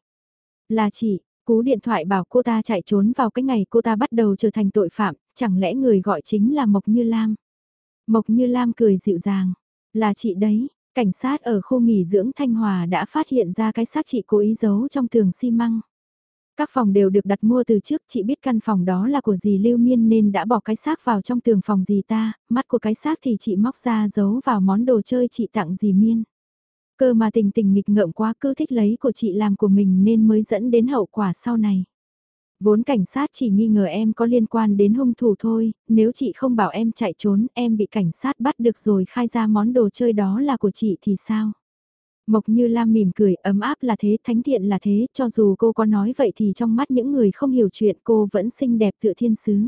Là chị, cú điện thoại bảo cô ta chạy trốn vào cái ngày cô ta bắt đầu trở thành tội phạm, chẳng lẽ người gọi chính là Mộc Như Lam? Mộc Như Lam cười dịu dàng, là chị đấy, Cảnh sát ở khu nghỉ dưỡng Thanh Hòa đã phát hiện ra cái xác chị cố ý giấu trong tường xi măng. Các phòng đều được đặt mua từ trước, chị biết căn phòng đó là của dì Lưu Miên nên đã bỏ cái xác vào trong tường phòng dì ta, mắt của cái xác thì chị móc ra giấu vào món đồ chơi chị tặng dì Miên. Cơ mà tình tình nghịch ngợm quá cứ thích lấy của chị làm của mình nên mới dẫn đến hậu quả sau này. Vốn cảnh sát chỉ nghi ngờ em có liên quan đến hung thủ thôi, nếu chị không bảo em chạy trốn, em bị cảnh sát bắt được rồi khai ra món đồ chơi đó là của chị thì sao? Mộc Như Lam mỉm cười, ấm áp là thế, thánh thiện là thế, cho dù cô có nói vậy thì trong mắt những người không hiểu chuyện cô vẫn xinh đẹp tựa thiên sứ.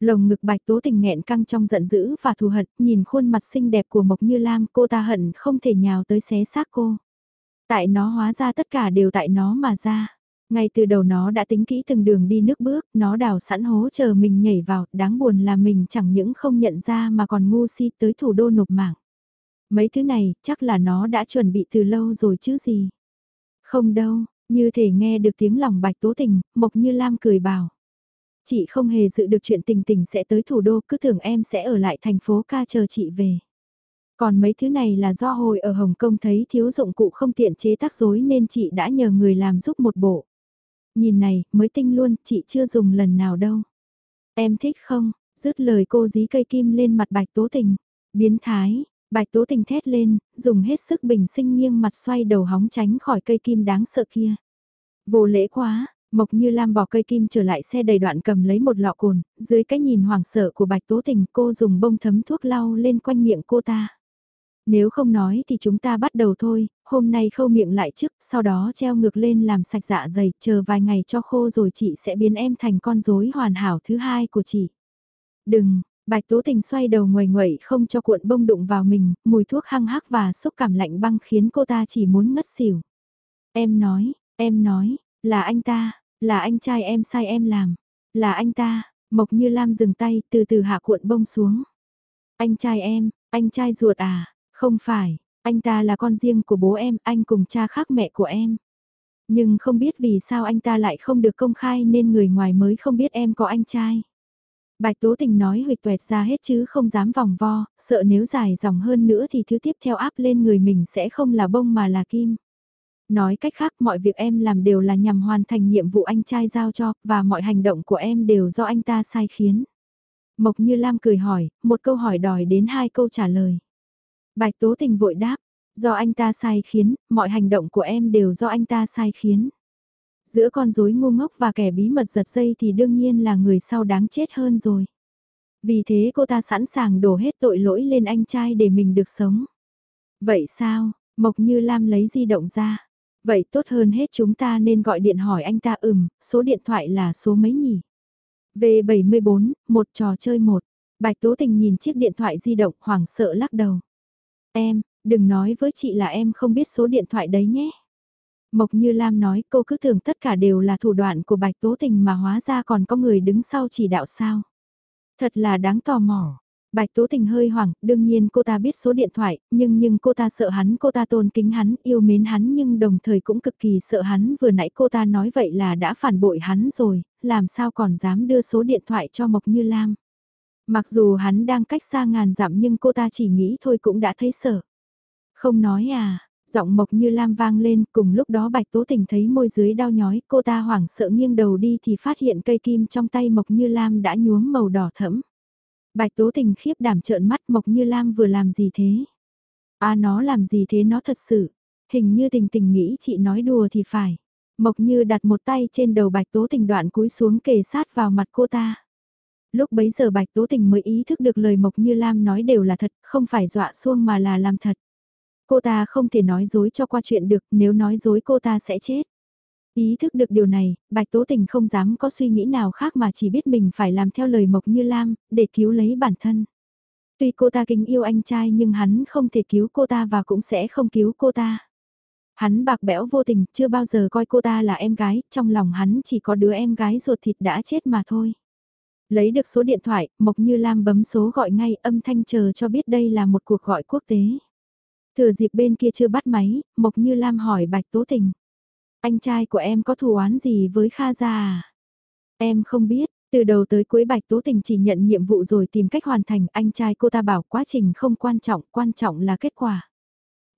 Lồng ngực bạch tố tình nghẹn căng trong giận dữ và thù hận, nhìn khuôn mặt xinh đẹp của Mộc Như Lam cô ta hận không thể nhào tới xé xác cô. Tại nó hóa ra tất cả đều tại nó mà ra. Ngay từ đầu nó đã tính kỹ từng đường đi nước bước, nó đào sẵn hố chờ mình nhảy vào, đáng buồn là mình chẳng những không nhận ra mà còn ngu si tới thủ đô nộp mạng. Mấy thứ này, chắc là nó đã chuẩn bị từ lâu rồi chứ gì. Không đâu, như thể nghe được tiếng lòng bạch tố tình, Mộc Như Lam cười bảo. Chị không hề dự được chuyện tình tình sẽ tới thủ đô, cứ tưởng em sẽ ở lại thành phố ca chờ chị về. Còn mấy thứ này là do hồi ở Hồng Kông thấy thiếu dụng cụ không tiện chế tác rối nên chị đã nhờ người làm giúp một bộ. Nhìn này, mới tinh luôn, chị chưa dùng lần nào đâu. Em thích không? Dứt lời cô dí cây kim lên mặt bạch tố tình. Biến thái, bạch tố tình thét lên, dùng hết sức bình sinh nghiêng mặt xoay đầu hóng tránh khỏi cây kim đáng sợ kia. Vô lễ quá, Mộc Như Lam bỏ cây kim trở lại xe đầy đoạn cầm lấy một lọ cồn, dưới cái nhìn hoảng sợ của Bạch Tố Tình cô dùng bông thấm thuốc lau lên quanh miệng cô ta. Nếu không nói thì chúng ta bắt đầu thôi, hôm nay khâu miệng lại trước, sau đó treo ngược lên làm sạch dạ dày, chờ vài ngày cho khô rồi chị sẽ biến em thành con rối hoàn hảo thứ hai của chị. Đừng, Bạch Tố Tình xoay đầu ngoài nguậy không cho cuộn bông đụng vào mình, mùi thuốc hăng hắc và xúc cảm lạnh băng khiến cô ta chỉ muốn ngất xỉu. Em nói, em nói, là anh ta, là anh trai em sai em làm, là anh ta, Mộc Như Lam dừng tay từ từ hạ cuộn bông xuống. Anh trai em, anh trai ruột à, không phải, anh ta là con riêng của bố em, anh cùng cha khác mẹ của em. Nhưng không biết vì sao anh ta lại không được công khai nên người ngoài mới không biết em có anh trai. Bạch Tố Tình nói huyệt tuẹt ra hết chứ không dám vòng vo, sợ nếu dài dòng hơn nữa thì thứ tiếp theo áp lên người mình sẽ không là bông mà là kim. Nói cách khác mọi việc em làm đều là nhằm hoàn thành nhiệm vụ anh trai giao cho, và mọi hành động của em đều do anh ta sai khiến. Mộc Như Lam cười hỏi, một câu hỏi đòi đến hai câu trả lời. Bạch Tố Tình vội đáp, do anh ta sai khiến, mọi hành động của em đều do anh ta sai khiến. Giữa con rối ngu ngốc và kẻ bí mật giật dây thì đương nhiên là người sau đáng chết hơn rồi. Vì thế cô ta sẵn sàng đổ hết tội lỗi lên anh trai để mình được sống. Vậy sao, Mộc Như Lam lấy di động ra. Vậy tốt hơn hết chúng ta nên gọi điện hỏi anh ta ừm, số điện thoại là số mấy nhỉ? V74, một trò chơi một. Bạch Tố Tình nhìn chiếc điện thoại di động hoảng sợ lắc đầu. Em, đừng nói với chị là em không biết số điện thoại đấy nhé. Mộc Như Lam nói cô cứ tưởng tất cả đều là thủ đoạn của Bạch Tố Tình mà hóa ra còn có người đứng sau chỉ đạo sao. Thật là đáng tò mò. Bạch Tố Tình hơi hoảng, đương nhiên cô ta biết số điện thoại, nhưng nhưng cô ta sợ hắn, cô ta tôn kính hắn, yêu mến hắn nhưng đồng thời cũng cực kỳ sợ hắn. Vừa nãy cô ta nói vậy là đã phản bội hắn rồi, làm sao còn dám đưa số điện thoại cho Mộc Như Lam. Mặc dù hắn đang cách xa ngàn dặm nhưng cô ta chỉ nghĩ thôi cũng đã thấy sợ. Không nói à, giọng Mộc Như Lam vang lên cùng lúc đó Bạch Tố Tình thấy môi dưới đau nhói cô ta hoảng sợ nghiêng đầu đi thì phát hiện cây kim trong tay Mộc Như Lam đã nhuốm màu đỏ thẫm. Bạch Tố Tình khiếp đảm trợn mắt Mộc Như Lam vừa làm gì thế? À nó làm gì thế nó thật sự? Hình như tình tình nghĩ chị nói đùa thì phải. Mộc Như đặt một tay trên đầu Bạch Tố Tình đoạn cúi xuống kề sát vào mặt cô ta. Lúc bấy giờ Bạch Tố Tình mới ý thức được lời Mộc Như Lam nói đều là thật, không phải dọa xuông mà là làm thật. Cô ta không thể nói dối cho qua chuyện được, nếu nói dối cô ta sẽ chết. Ý thức được điều này, Bạch Tố Tình không dám có suy nghĩ nào khác mà chỉ biết mình phải làm theo lời Mộc Như Lam, để cứu lấy bản thân. Tuy cô ta kính yêu anh trai nhưng hắn không thể cứu cô ta và cũng sẽ không cứu cô ta. Hắn bạc bẽo vô tình, chưa bao giờ coi cô ta là em gái, trong lòng hắn chỉ có đứa em gái ruột thịt đã chết mà thôi. Lấy được số điện thoại, Mộc Như Lam bấm số gọi ngay âm thanh chờ cho biết đây là một cuộc gọi quốc tế. Thừa dịp bên kia chưa bắt máy, Mộc Như Lam hỏi Bạch Tố Tình. Anh trai của em có thù oán gì với Kha Gia à? Em không biết, từ đầu tới cuối Bạch Tố Tình chỉ nhận nhiệm vụ rồi tìm cách hoàn thành, anh trai cô ta bảo quá trình không quan trọng, quan trọng là kết quả.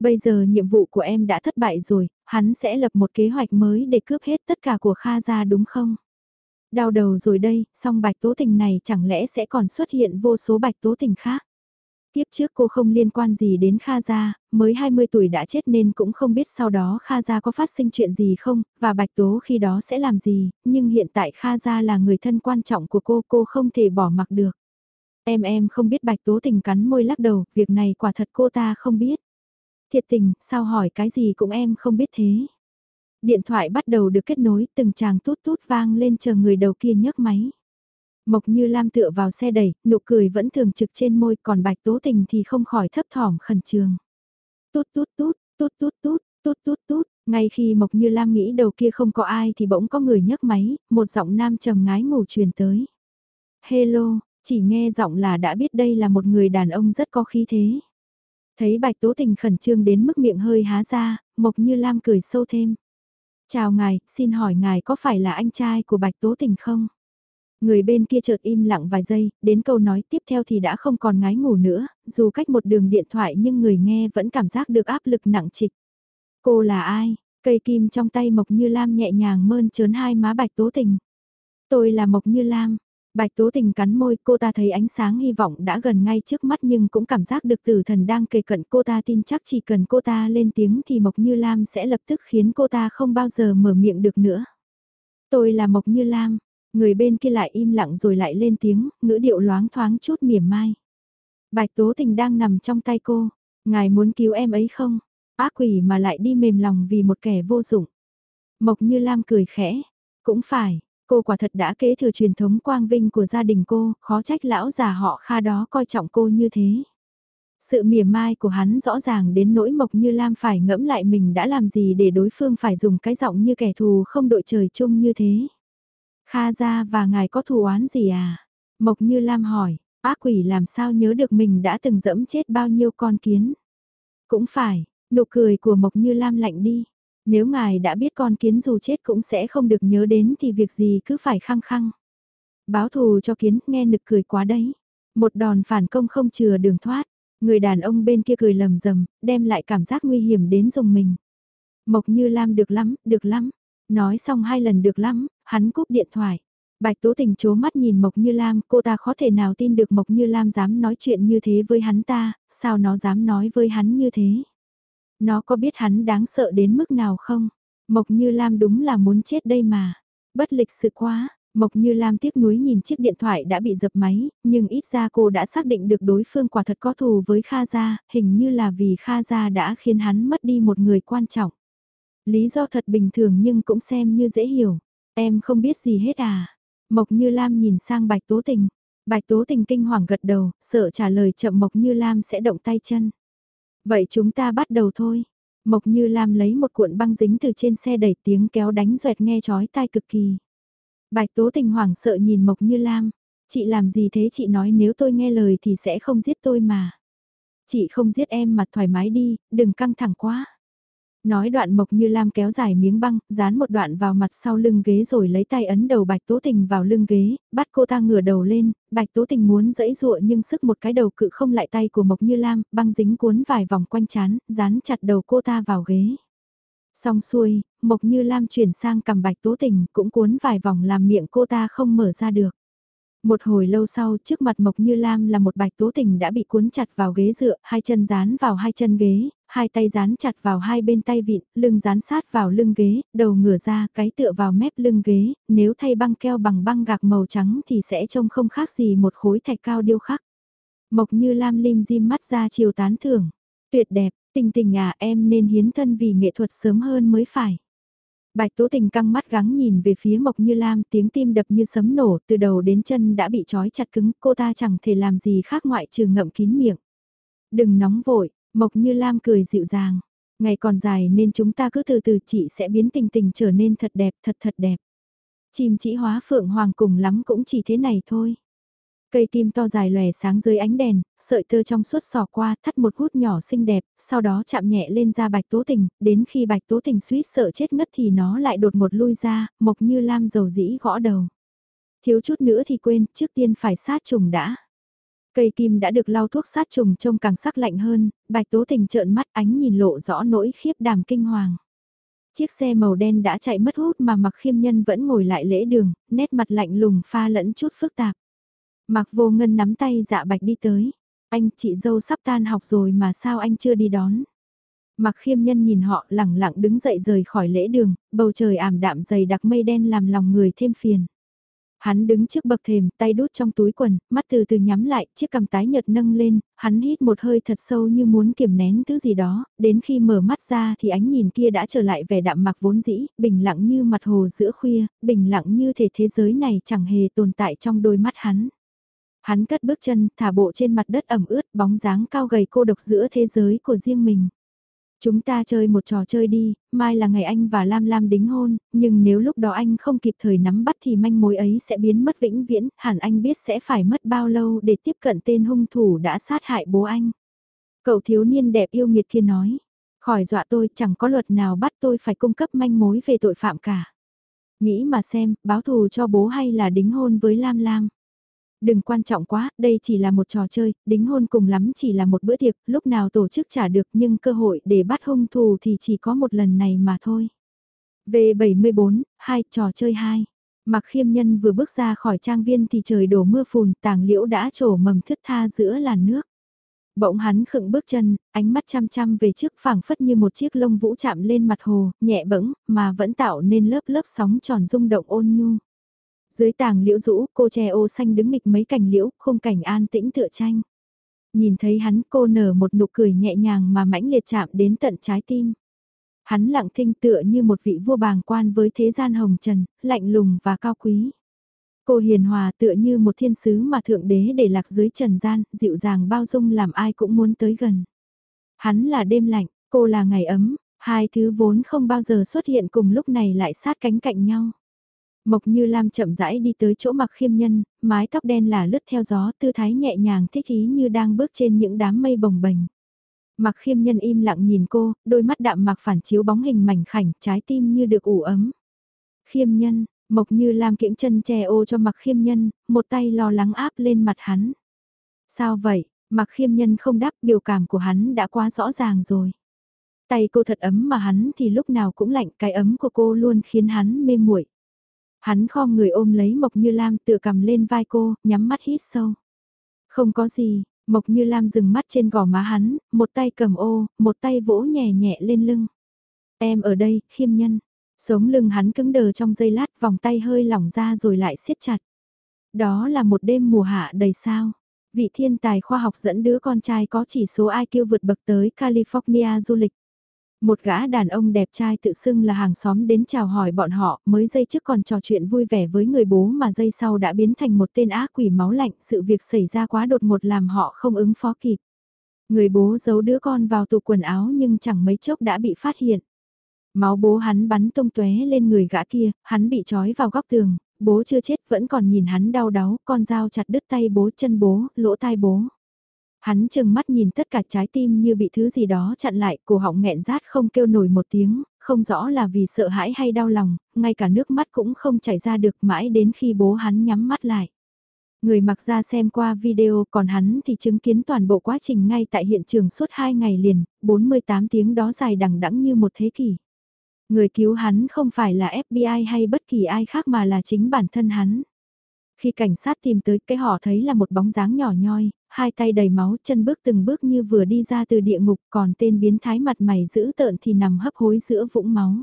Bây giờ nhiệm vụ của em đã thất bại rồi, hắn sẽ lập một kế hoạch mới để cướp hết tất cả của Kha Gia đúng không? Đau đầu rồi đây, song Bạch Tố Tình này chẳng lẽ sẽ còn xuất hiện vô số Bạch Tố Tình khác? Tiếp trước cô không liên quan gì đến Kha Gia, mới 20 tuổi đã chết nên cũng không biết sau đó Kha Gia có phát sinh chuyện gì không, và Bạch Tố khi đó sẽ làm gì, nhưng hiện tại Kha Gia là người thân quan trọng của cô, cô không thể bỏ mặc được. Em em không biết Bạch Tố tình cắn môi lắc đầu, việc này quả thật cô ta không biết. Thiệt tình, sao hỏi cái gì cũng em không biết thế. Điện thoại bắt đầu được kết nối, từng chàng tút tút vang lên chờ người đầu kia nhấc máy. Mộc như Lam tựa vào xe đẩy, nụ cười vẫn thường trực trên môi còn bạch tố tình thì không khỏi thấp thỏm khẩn trương. Tút tút tút, tút tút tút, tút tút tút, ngay khi Mộc như Lam nghĩ đầu kia không có ai thì bỗng có người nhấc máy, một giọng nam trầm ngái ngủ truyền tới. Hello, chỉ nghe giọng là đã biết đây là một người đàn ông rất có khí thế. Thấy bạch tố tình khẩn trương đến mức miệng hơi há ra, Mộc như Lam cười sâu thêm. Chào ngài, xin hỏi ngài có phải là anh trai của bạch tố tình không? Người bên kia chợt im lặng vài giây, đến câu nói tiếp theo thì đã không còn ngái ngủ nữa, dù cách một đường điện thoại nhưng người nghe vẫn cảm giác được áp lực nặng trịch. Cô là ai? Cây kim trong tay Mộc Như Lam nhẹ nhàng mơn trớn hai má Bạch Tố Tình. Tôi là Mộc Như Lam. Bạch Tố Tình cắn môi cô ta thấy ánh sáng hy vọng đã gần ngay trước mắt nhưng cũng cảm giác được tử thần đang kề cận cô ta tin chắc chỉ cần cô ta lên tiếng thì Mộc Như Lam sẽ lập tức khiến cô ta không bao giờ mở miệng được nữa. Tôi là Mộc Như Lam, Người bên kia lại im lặng rồi lại lên tiếng, ngữ điệu loáng thoáng chút mỉa mai. Bạch Tố Tình đang nằm trong tay cô. Ngài muốn cứu em ấy không? Ác quỷ mà lại đi mềm lòng vì một kẻ vô dụng. Mộc Như Lam cười khẽ. Cũng phải, cô quả thật đã kế thừa truyền thống quang vinh của gia đình cô, khó trách lão già họ kha đó coi trọng cô như thế. Sự mỉa mai của hắn rõ ràng đến nỗi Mộc Như Lam phải ngẫm lại mình đã làm gì để đối phương phải dùng cái giọng như kẻ thù không đội trời chung như thế. Kha ra và ngài có thù oán gì à? Mộc Như Lam hỏi, ác quỷ làm sao nhớ được mình đã từng dẫm chết bao nhiêu con kiến? Cũng phải, nụ cười của Mộc Như Lam lạnh đi. Nếu ngài đã biết con kiến dù chết cũng sẽ không được nhớ đến thì việc gì cứ phải khăng khăng. Báo thù cho kiến nghe nực cười quá đấy. Một đòn phản công không chừa đường thoát. Người đàn ông bên kia cười lầm rầm, đem lại cảm giác nguy hiểm đến dùng mình. Mộc Như Lam được lắm, được lắm. Nói xong hai lần được lắm, hắn cúp điện thoại. Bạch Tố Tình chố mắt nhìn Mộc Như Lam, cô ta khó thể nào tin được Mộc Như Lam dám nói chuyện như thế với hắn ta, sao nó dám nói với hắn như thế? Nó có biết hắn đáng sợ đến mức nào không? Mộc Như Lam đúng là muốn chết đây mà. Bất lịch sự quá, Mộc Như Lam tiếc nuối nhìn chiếc điện thoại đã bị dập máy, nhưng ít ra cô đã xác định được đối phương quả thật có thù với Kha Gia, hình như là vì Kha Gia đã khiến hắn mất đi một người quan trọng. Lý do thật bình thường nhưng cũng xem như dễ hiểu. Em không biết gì hết à? Mộc Như Lam nhìn sang Bạch Tố Tình. Bạch Tố Tình kinh hoàng gật đầu, sợ trả lời chậm Mộc Như Lam sẽ động tay chân. Vậy chúng ta bắt đầu thôi. Mộc Như Lam lấy một cuộn băng dính từ trên xe đẩy tiếng kéo đánh xoẹt nghe chói tai cực kỳ. Bạch Tố Tình hoảng sợ nhìn Mộc Như Lam. Chị làm gì thế chị nói nếu tôi nghe lời thì sẽ không giết tôi mà. Chị không giết em mà thoải mái đi, đừng căng thẳng quá. Nói đoạn Mộc Như Lam kéo dài miếng băng, dán một đoạn vào mặt sau lưng ghế rồi lấy tay ấn đầu Bạch Tố Tình vào lưng ghế, bắt cô ta ngửa đầu lên, Bạch Tố Tình muốn dẫy dụa nhưng sức một cái đầu cự không lại tay của Mộc Như Lam, băng dính cuốn vài vòng quanh chán, dán chặt đầu cô ta vào ghế. Xong xuôi, Mộc Như Lam chuyển sang cầm Bạch Tố Tình cũng cuốn vài vòng làm miệng cô ta không mở ra được. Một hồi lâu sau trước mặt Mộc Như Lam là một bạch tố tình đã bị cuốn chặt vào ghế dựa, hai chân dán vào hai chân ghế, hai tay dán chặt vào hai bên tay vịn, lưng dán sát vào lưng ghế, đầu ngửa ra, cái tựa vào mép lưng ghế, nếu thay băng keo bằng băng gạc màu trắng thì sẽ trông không khác gì một khối thạch cao điêu khắc. Mộc Như Lam lim dim mắt ra chiều tán thưởng. Tuyệt đẹp, tình tình à em nên hiến thân vì nghệ thuật sớm hơn mới phải. Bạch Tố Tình căng mắt gắng nhìn về phía Mộc Như Lam tiếng tim đập như sấm nổ từ đầu đến chân đã bị trói chặt cứng cô ta chẳng thể làm gì khác ngoại trừ ngậm kín miệng. Đừng nóng vội, Mộc Như Lam cười dịu dàng. Ngày còn dài nên chúng ta cứ từ từ chị sẽ biến tình tình trở nên thật đẹp thật thật đẹp. Chim chỉ hóa phượng hoàng cùng lắm cũng chỉ thế này thôi. Cây kim to dài lòe sáng dưới ánh đèn, sợi tơ trong suốt sò qua thắt một hút nhỏ xinh đẹp, sau đó chạm nhẹ lên da bạch tố tình, đến khi bạch tố tình suýt sợ chết ngất thì nó lại đột một lui ra, mộc như lam dầu dĩ gõ đầu. Thiếu chút nữa thì quên, trước tiên phải sát trùng đã. Cây kim đã được lau thuốc sát trùng trông càng sắc lạnh hơn, bạch tố tình trợn mắt ánh nhìn lộ rõ nỗi khiếp đảm kinh hoàng. Chiếc xe màu đen đã chạy mất hút mà mặc khiêm nhân vẫn ngồi lại lễ đường, nét mặt lạnh lùng pha lẫn chút phức tạp. Mặc vô ngân nắm tay dạ bạch đi tới. Anh chị dâu sắp tan học rồi mà sao anh chưa đi đón. Mặc khiêm nhân nhìn họ lẳng lặng đứng dậy rời khỏi lễ đường, bầu trời ảm đạm dày đặc mây đen làm lòng người thêm phiền. Hắn đứng trước bậc thềm, tay đút trong túi quần, mắt từ từ nhắm lại, chiếc cằm tái nhợt nâng lên, hắn hít một hơi thật sâu như muốn kiềm nén thứ gì đó, đến khi mở mắt ra thì ánh nhìn kia đã trở lại vẻ đạm mặc vốn dĩ, bình lặng như mặt hồ giữa khuya, bình lặng như thể thế giới này chẳng hề tồn tại trong đôi mắt hắn. Hắn cất bước chân, thả bộ trên mặt đất ẩm ướt, bóng dáng cao gầy cô độc giữa thế giới của riêng mình. Chúng ta chơi một trò chơi đi, mai là ngày anh và Lam Lam đính hôn, nhưng nếu lúc đó anh không kịp thời nắm bắt thì manh mối ấy sẽ biến mất vĩnh viễn, hẳn anh biết sẽ phải mất bao lâu để tiếp cận tên hung thủ đã sát hại bố anh. Cậu thiếu niên đẹp yêu nghiệt kia nói, khỏi dọa tôi chẳng có luật nào bắt tôi phải cung cấp manh mối về tội phạm cả. Nghĩ mà xem, báo thù cho bố hay là đính hôn với Lam Lam. Đừng quan trọng quá, đây chỉ là một trò chơi, đính hôn cùng lắm chỉ là một bữa tiệc, lúc nào tổ chức trả được nhưng cơ hội để bắt hung thủ thì chỉ có một lần này mà thôi. V74, 2, trò chơi 2. Mặc khiêm nhân vừa bước ra khỏi trang viên thì trời đổ mưa phùn, tàng liễu đã trổ mầm thức tha giữa làn nước. Bỗng hắn khựng bước chân, ánh mắt chăm chăm về trước phảng phất như một chiếc lông vũ chạm lên mặt hồ, nhẹ bẫng, mà vẫn tạo nên lớp lớp sóng tròn rung động ôn nhu. Dưới tàng liễu rũ, cô che ô xanh đứng nghịch mấy cành liễu, khung cảnh an tĩnh tựa tranh. Nhìn thấy hắn cô nở một nụ cười nhẹ nhàng mà mãnh liệt chạm đến tận trái tim. Hắn lặng thinh tựa như một vị vua bàng quan với thế gian hồng trần, lạnh lùng và cao quý. Cô hiền hòa tựa như một thiên sứ mà thượng đế để lạc dưới trần gian, dịu dàng bao dung làm ai cũng muốn tới gần. Hắn là đêm lạnh, cô là ngày ấm, hai thứ vốn không bao giờ xuất hiện cùng lúc này lại sát cánh cạnh nhau. Mộc Như Lam chậm rãi đi tới chỗ mặc khiêm nhân, mái tóc đen là lướt theo gió tư thái nhẹ nhàng thích ý như đang bước trên những đám mây bồng bềnh. Mặc khiêm nhân im lặng nhìn cô, đôi mắt đạm mặc phản chiếu bóng hình mảnh khảnh, trái tim như được ủ ấm. Khiêm nhân, Mộc Như Lam kiễng chân che ô cho mặc khiêm nhân, một tay lo lắng áp lên mặt hắn. Sao vậy, mặc khiêm nhân không đáp biểu cảm của hắn đã quá rõ ràng rồi. Tay cô thật ấm mà hắn thì lúc nào cũng lạnh, cái ấm của cô luôn khiến hắn mê muội. Hắn khom người ôm lấy Mộc Như Lam tựa cầm lên vai cô, nhắm mắt hít sâu. Không có gì, Mộc Như Lam dừng mắt trên gò má hắn, một tay cầm ô, một tay vỗ nhẹ nhẹ lên lưng. Em ở đây, khiêm nhân. Sống lưng hắn cứng đờ trong giây lát vòng tay hơi lỏng ra rồi lại siết chặt. Đó là một đêm mùa hạ đầy sao. Vị thiên tài khoa học dẫn đứa con trai có chỉ số IQ vượt bậc tới California du lịch. Một gã đàn ông đẹp trai tự xưng là hàng xóm đến chào hỏi bọn họ, mới giây trước còn trò chuyện vui vẻ với người bố mà giây sau đã biến thành một tên ác quỷ máu lạnh, sự việc xảy ra quá đột ngột làm họ không ứng phó kịp. Người bố giấu đứa con vào tủ quần áo nhưng chẳng mấy chốc đã bị phát hiện. Máu bố hắn bắn tung tóe lên người gã kia, hắn bị trói vào góc tường, bố chưa chết vẫn còn nhìn hắn đau đáu, con dao chặt đứt tay bố chân bố, lỗ tai bố. Hắn chừng mắt nhìn tất cả trái tim như bị thứ gì đó chặn lại, cổ họng nghẹn rát không kêu nổi một tiếng, không rõ là vì sợ hãi hay đau lòng, ngay cả nước mắt cũng không chảy ra được mãi đến khi bố hắn nhắm mắt lại. Người mặc ra xem qua video còn hắn thì chứng kiến toàn bộ quá trình ngay tại hiện trường suốt 2 ngày liền, 48 tiếng đó dài đằng đẵng như một thế kỷ. Người cứu hắn không phải là FBI hay bất kỳ ai khác mà là chính bản thân hắn. Khi cảnh sát tìm tới cái họ thấy là một bóng dáng nhỏ nhoi, hai tay đầy máu chân bước từng bước như vừa đi ra từ địa ngục còn tên biến thái mặt mày dữ tợn thì nằm hấp hối giữa vũng máu.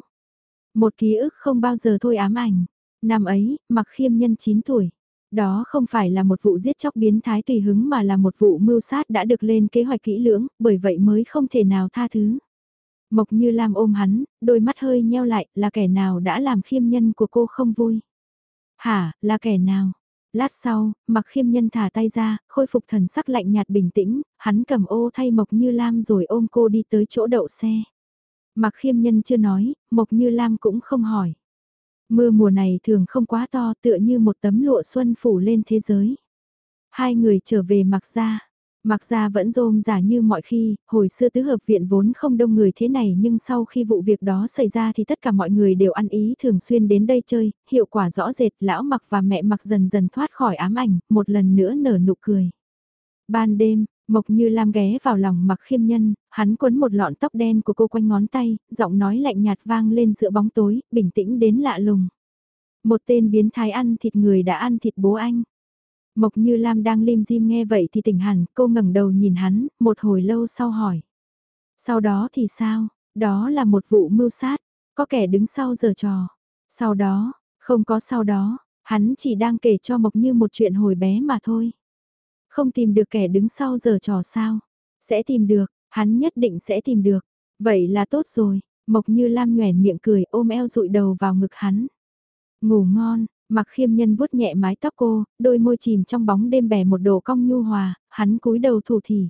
Một ký ức không bao giờ thôi ám ảnh. Năm ấy, mặc khiêm nhân 9 tuổi. Đó không phải là một vụ giết chóc biến thái tùy hứng mà là một vụ mưu sát đã được lên kế hoạch kỹ lưỡng, bởi vậy mới không thể nào tha thứ. Mộc như Lam ôm hắn, đôi mắt hơi nheo lại, là kẻ nào đã làm khiêm nhân của cô không vui? Hả, là kẻ nào? Lát sau, mặc khiêm nhân thả tay ra, khôi phục thần sắc lạnh nhạt bình tĩnh, hắn cầm ô thay Mộc Như Lam rồi ôm cô đi tới chỗ đậu xe. Mặc khiêm nhân chưa nói, Mộc Như Lam cũng không hỏi. Mưa mùa này thường không quá to tựa như một tấm lụa xuân phủ lên thế giới. Hai người trở về mặc ra. Mặc ra vẫn rôm giả như mọi khi, hồi xưa tứ hợp viện vốn không đông người thế này nhưng sau khi vụ việc đó xảy ra thì tất cả mọi người đều ăn ý thường xuyên đến đây chơi, hiệu quả rõ rệt, lão mặc và mẹ mặc dần dần thoát khỏi ám ảnh, một lần nữa nở nụ cười. Ban đêm, Mộc như Lam ghé vào lòng mặc khiêm nhân, hắn quấn một lọn tóc đen của cô quanh ngón tay, giọng nói lạnh nhạt vang lên giữa bóng tối, bình tĩnh đến lạ lùng. Một tên biến thái ăn thịt người đã ăn thịt bố anh. Mộc như Lam đang lim dim nghe vậy thì tỉnh hẳn, cô ngẩng đầu nhìn hắn, một hồi lâu sau hỏi. Sau đó thì sao? Đó là một vụ mưu sát, có kẻ đứng sau giờ trò. Sau đó, không có sau đó, hắn chỉ đang kể cho Mộc như một chuyện hồi bé mà thôi. Không tìm được kẻ đứng sau giờ trò sao? Sẽ tìm được, hắn nhất định sẽ tìm được. Vậy là tốt rồi, Mộc như Lam nhoẻn miệng cười ôm eo rụi đầu vào ngực hắn. Ngủ ngon, Mặc khiêm nhân vuốt nhẹ mái tóc cô, đôi môi chìm trong bóng đêm bẻ một đồ cong nhu hòa, hắn cúi đầu thủ thỉ.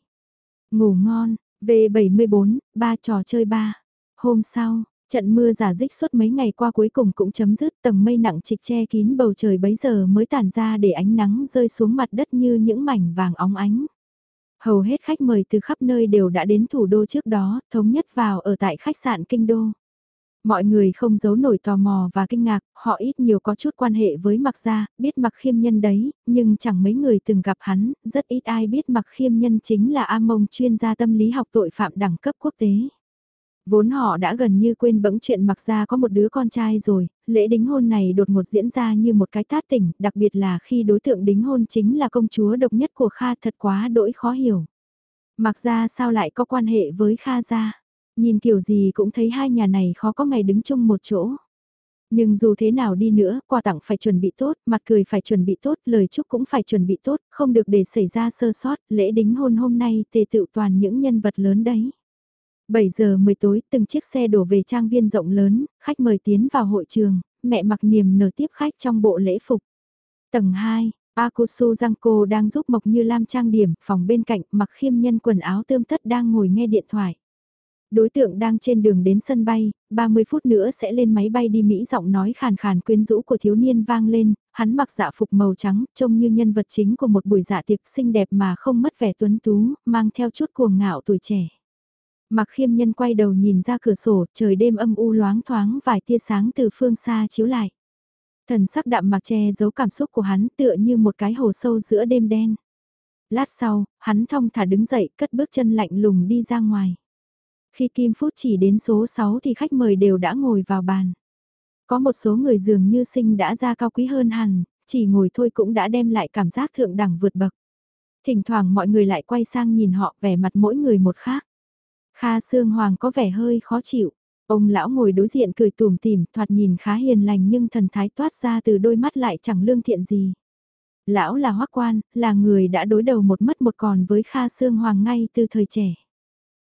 Ngủ ngon, V74, ba trò chơi ba. Hôm sau, trận mưa giả dích suốt mấy ngày qua cuối cùng cũng chấm dứt tầng mây nặng trịch che kín bầu trời bấy giờ mới tản ra để ánh nắng rơi xuống mặt đất như những mảnh vàng óng ánh. Hầu hết khách mời từ khắp nơi đều đã đến thủ đô trước đó, thống nhất vào ở tại khách sạn Kinh Đô. Mọi người không giấu nổi tò mò và kinh ngạc, họ ít nhiều có chút quan hệ với mặc gia, biết mặc khiêm nhân đấy, nhưng chẳng mấy người từng gặp hắn, rất ít ai biết mặc khiêm nhân chính là A Mông chuyên gia tâm lý học tội phạm đẳng cấp quốc tế. Vốn họ đã gần như quên bẫng chuyện mặc gia có một đứa con trai rồi, lễ đính hôn này đột ngột diễn ra như một cái tát tỉnh, đặc biệt là khi đối tượng đính hôn chính là công chúa độc nhất của Kha thật quá đỗi khó hiểu. Mặc gia sao lại có quan hệ với Kha gia? Nhìn kiểu gì cũng thấy hai nhà này khó có ngày đứng chung một chỗ. Nhưng dù thế nào đi nữa, quà tặng phải chuẩn bị tốt, mặt cười phải chuẩn bị tốt, lời chúc cũng phải chuẩn bị tốt, không được để xảy ra sơ sót, lễ đính hôn hôm nay tề tựu toàn những nhân vật lớn đấy. 7 giờ 10 tối, từng chiếc xe đổ về trang viên rộng lớn, khách mời tiến vào hội trường, mẹ mặc niềm nở tiếp khách trong bộ lễ phục. Tầng 2, Akusu Giangco đang giúp Mộc Như Lam trang điểm, phòng bên cạnh mặc khiêm nhân quần áo tươm tất đang ngồi nghe điện thoại. Đối tượng đang trên đường đến sân bay, 30 phút nữa sẽ lên máy bay đi Mỹ giọng nói khàn khàn quyến rũ của thiếu niên vang lên, hắn mặc dạ phục màu trắng, trông như nhân vật chính của một buổi dạ tiệc xinh đẹp mà không mất vẻ tuấn tú, mang theo chút cuồng ngạo tuổi trẻ. Mặc khiêm nhân quay đầu nhìn ra cửa sổ, trời đêm âm u loáng thoáng vài tia sáng từ phương xa chiếu lại. Thần sắc đạm mặc che giấu cảm xúc của hắn tựa như một cái hồ sâu giữa đêm đen. Lát sau, hắn thong thả đứng dậy cất bước chân lạnh lùng đi ra ngoài. Khi Kim Phút chỉ đến số 6 thì khách mời đều đã ngồi vào bàn. Có một số người dường như sinh đã ra cao quý hơn hẳn, chỉ ngồi thôi cũng đã đem lại cảm giác thượng đẳng vượt bậc. Thỉnh thoảng mọi người lại quay sang nhìn họ vẻ mặt mỗi người một khác. Kha Sương Hoàng có vẻ hơi khó chịu. Ông lão ngồi đối diện cười tùm tìm, thoạt nhìn khá hiền lành nhưng thần thái toát ra từ đôi mắt lại chẳng lương thiện gì. Lão là hoắc quan, là người đã đối đầu một mất một còn với Kha Sương Hoàng ngay từ thời trẻ.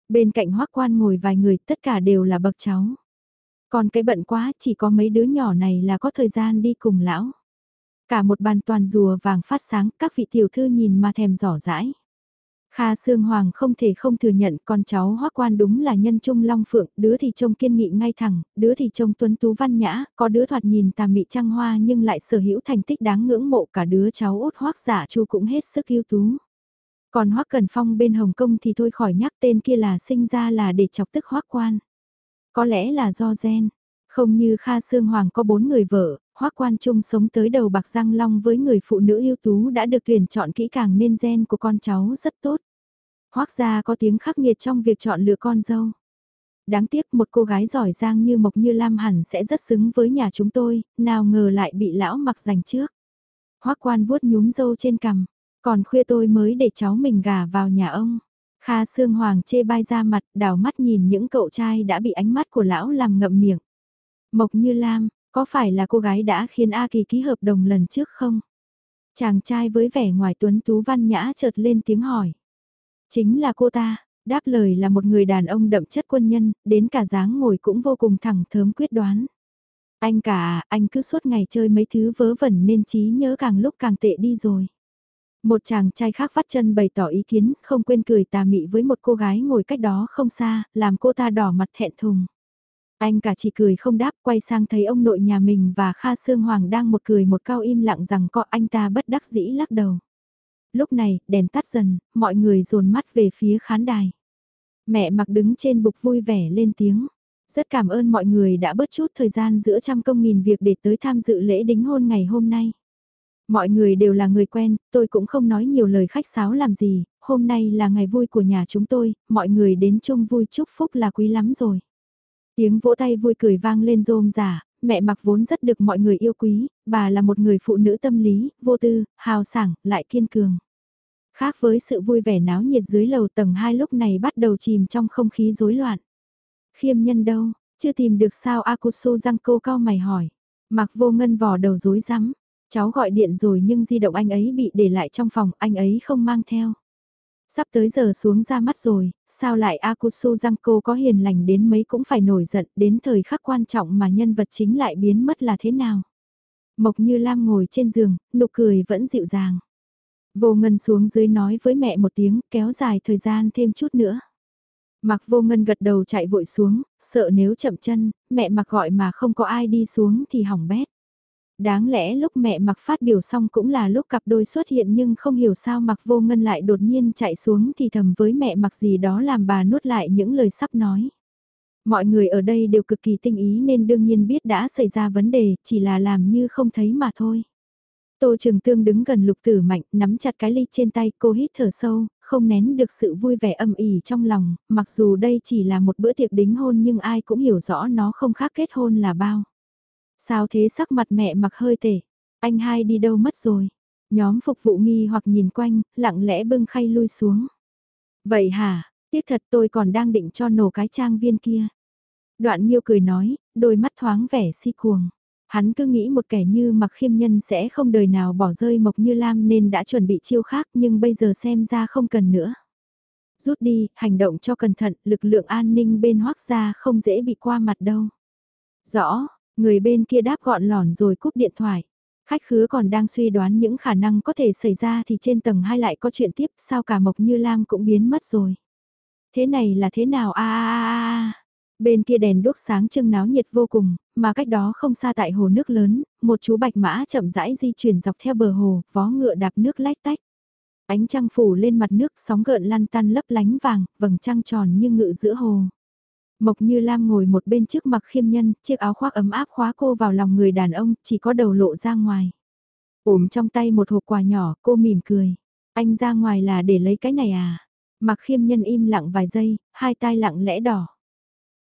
Bên cạnh hoác quan ngồi vài người tất cả đều là bậc cháu. Còn cái bận quá chỉ có mấy đứa nhỏ này là có thời gian đi cùng lão. Cả một bàn toàn rùa vàng phát sáng các vị tiểu thư nhìn mà thèm giỏ rãi. Kha Sương Hoàng không thể không thừa nhận con cháu hoác quan đúng là nhân trung long phượng, đứa thì trông kiên nghị ngay thẳng, đứa thì trông tuấn tú văn nhã, có đứa thoạt nhìn tà mị trăng hoa nhưng lại sở hữu thành tích đáng ngưỡng mộ cả đứa cháu út hoác giả chu cũng hết sức ưu tú. Còn hoắc cần phong bên Hồng Kông thì thôi khỏi nhắc tên kia là sinh ra là để chọc tức hoắc quan. Có lẽ là do gen, không như Kha Sương Hoàng có bốn người vợ, hoắc Quan Trung sống tới đầu bạc răng long với người phụ nữ ưu tú đã được tuyển chọn kỹ càng nên gen của con cháu rất tốt. Hoắc gia có tiếng khắc nghiệt trong việc chọn lựa con dâu. Đáng tiếc một cô gái giỏi giang như Mộc Như Lam hẳn sẽ rất xứng với nhà chúng tôi, nào ngờ lại bị lão mặc giành trước. hoắc quan vuốt nhúm dâu trên cằm, còn khuya tôi mới để cháu mình gả vào nhà ông. Kha Sương Hoàng chê bai ra mặt, đảo mắt nhìn những cậu trai đã bị ánh mắt của lão làm ngậm miệng. Mộc Như Lam, có phải là cô gái đã khiến A Kỳ ký hợp đồng lần trước không? Chàng trai với vẻ ngoài tuấn tú văn nhã chợt lên tiếng hỏi. Chính là cô ta, đáp lời là một người đàn ông đậm chất quân nhân, đến cả dáng ngồi cũng vô cùng thẳng thớm quyết đoán. Anh cả, à, anh cứ suốt ngày chơi mấy thứ vớ vẩn nên trí nhớ càng lúc càng tệ đi rồi. Một chàng trai khác vắt chân bày tỏ ý kiến, không quên cười tà mị với một cô gái ngồi cách đó không xa, làm cô ta đỏ mặt thẹn thùng. Anh cả chỉ cười không đáp, quay sang thấy ông nội nhà mình và Kha Sương Hoàng đang một cười một cao im lặng rằng có anh ta bất đắc dĩ lắc đầu. Lúc này, đèn tắt dần, mọi người dồn mắt về phía khán đài. Mẹ mặc đứng trên bục vui vẻ lên tiếng. Rất cảm ơn mọi người đã bớt chút thời gian giữa trăm công nghìn việc để tới tham dự lễ đính hôn ngày hôm nay. Mọi người đều là người quen, tôi cũng không nói nhiều lời khách sáo làm gì, hôm nay là ngày vui của nhà chúng tôi, mọi người đến chung vui chúc phúc là quý lắm rồi. Tiếng vỗ tay vui cười vang lên rôm giả, mẹ mặc vốn rất được mọi người yêu quý, bà là một người phụ nữ tâm lý, vô tư, hào sảng, lại kiên cường. Khác với sự vui vẻ náo nhiệt dưới lầu tầng 2 lúc này bắt đầu chìm trong không khí rối loạn. Khiêm nhân đâu, chưa tìm được sao Akusu răng cô cao mày hỏi. Mặc vô ngân vò đầu rối rắm, cháu gọi điện rồi nhưng di động anh ấy bị để lại trong phòng, anh ấy không mang theo. Sắp tới giờ xuống ra mắt rồi, sao lại Akusu Giangco có hiền lành đến mấy cũng phải nổi giận đến thời khắc quan trọng mà nhân vật chính lại biến mất là thế nào. Mộc Như Lam ngồi trên giường, nụ cười vẫn dịu dàng. Vô Ngân xuống dưới nói với mẹ một tiếng, kéo dài thời gian thêm chút nữa. Mặc vô ngân gật đầu chạy vội xuống, sợ nếu chậm chân, mẹ mặc gọi mà không có ai đi xuống thì hỏng bét. Đáng lẽ lúc mẹ mặc phát biểu xong cũng là lúc cặp đôi xuất hiện nhưng không hiểu sao mặc vô ngân lại đột nhiên chạy xuống thì thầm với mẹ mặc gì đó làm bà nuốt lại những lời sắp nói. Mọi người ở đây đều cực kỳ tinh ý nên đương nhiên biết đã xảy ra vấn đề, chỉ là làm như không thấy mà thôi. Tô Trường Tương đứng gần lục tử mạnh, nắm chặt cái ly trên tay, cô hít thở sâu, không nén được sự vui vẻ âm ỉ trong lòng, mặc dù đây chỉ là một bữa tiệc đính hôn nhưng ai cũng hiểu rõ nó không khác kết hôn là bao. Sao thế sắc mặt mẹ mặc hơi tể, anh hai đi đâu mất rồi. Nhóm phục vụ nghi hoặc nhìn quanh, lặng lẽ bưng khay lui xuống. Vậy hả, tiếc thật tôi còn đang định cho nổ cái trang viên kia. Đoạn nhiêu cười nói, đôi mắt thoáng vẻ si cuồng. Hắn cứ nghĩ một kẻ như mặc khiêm nhân sẽ không đời nào bỏ rơi Mộc Như Lam nên đã chuẩn bị chiêu khác nhưng bây giờ xem ra không cần nữa. Rút đi, hành động cho cẩn thận, lực lượng an ninh bên hoác gia không dễ bị qua mặt đâu. Rõ, người bên kia đáp gọn lỏn rồi cúp điện thoại. Khách khứa còn đang suy đoán những khả năng có thể xảy ra thì trên tầng hai lại có chuyện tiếp sao cả Mộc Như Lam cũng biến mất rồi. Thế này là thế nào a a a Bên kia đèn đốt sáng trưng náo nhiệt vô cùng, mà cách đó không xa tại hồ nước lớn, một chú bạch mã chậm rãi di chuyển dọc theo bờ hồ, vó ngựa đạp nước lách tách. Ánh trăng phủ lên mặt nước, sóng gợn lăn tan lấp lánh vàng, vầng trăng tròn như ngự giữa hồ. Mộc Như Lam ngồi một bên trước mặt khiêm nhân, chiếc áo khoác ấm áp khóa cô vào lòng người đàn ông, chỉ có đầu lộ ra ngoài. Ôm trong tay một hộp quà nhỏ, cô mỉm cười. Anh ra ngoài là để lấy cái này à? Mặc khiêm nhân im lặng vài giây, hai tai lặng lẽ đỏ.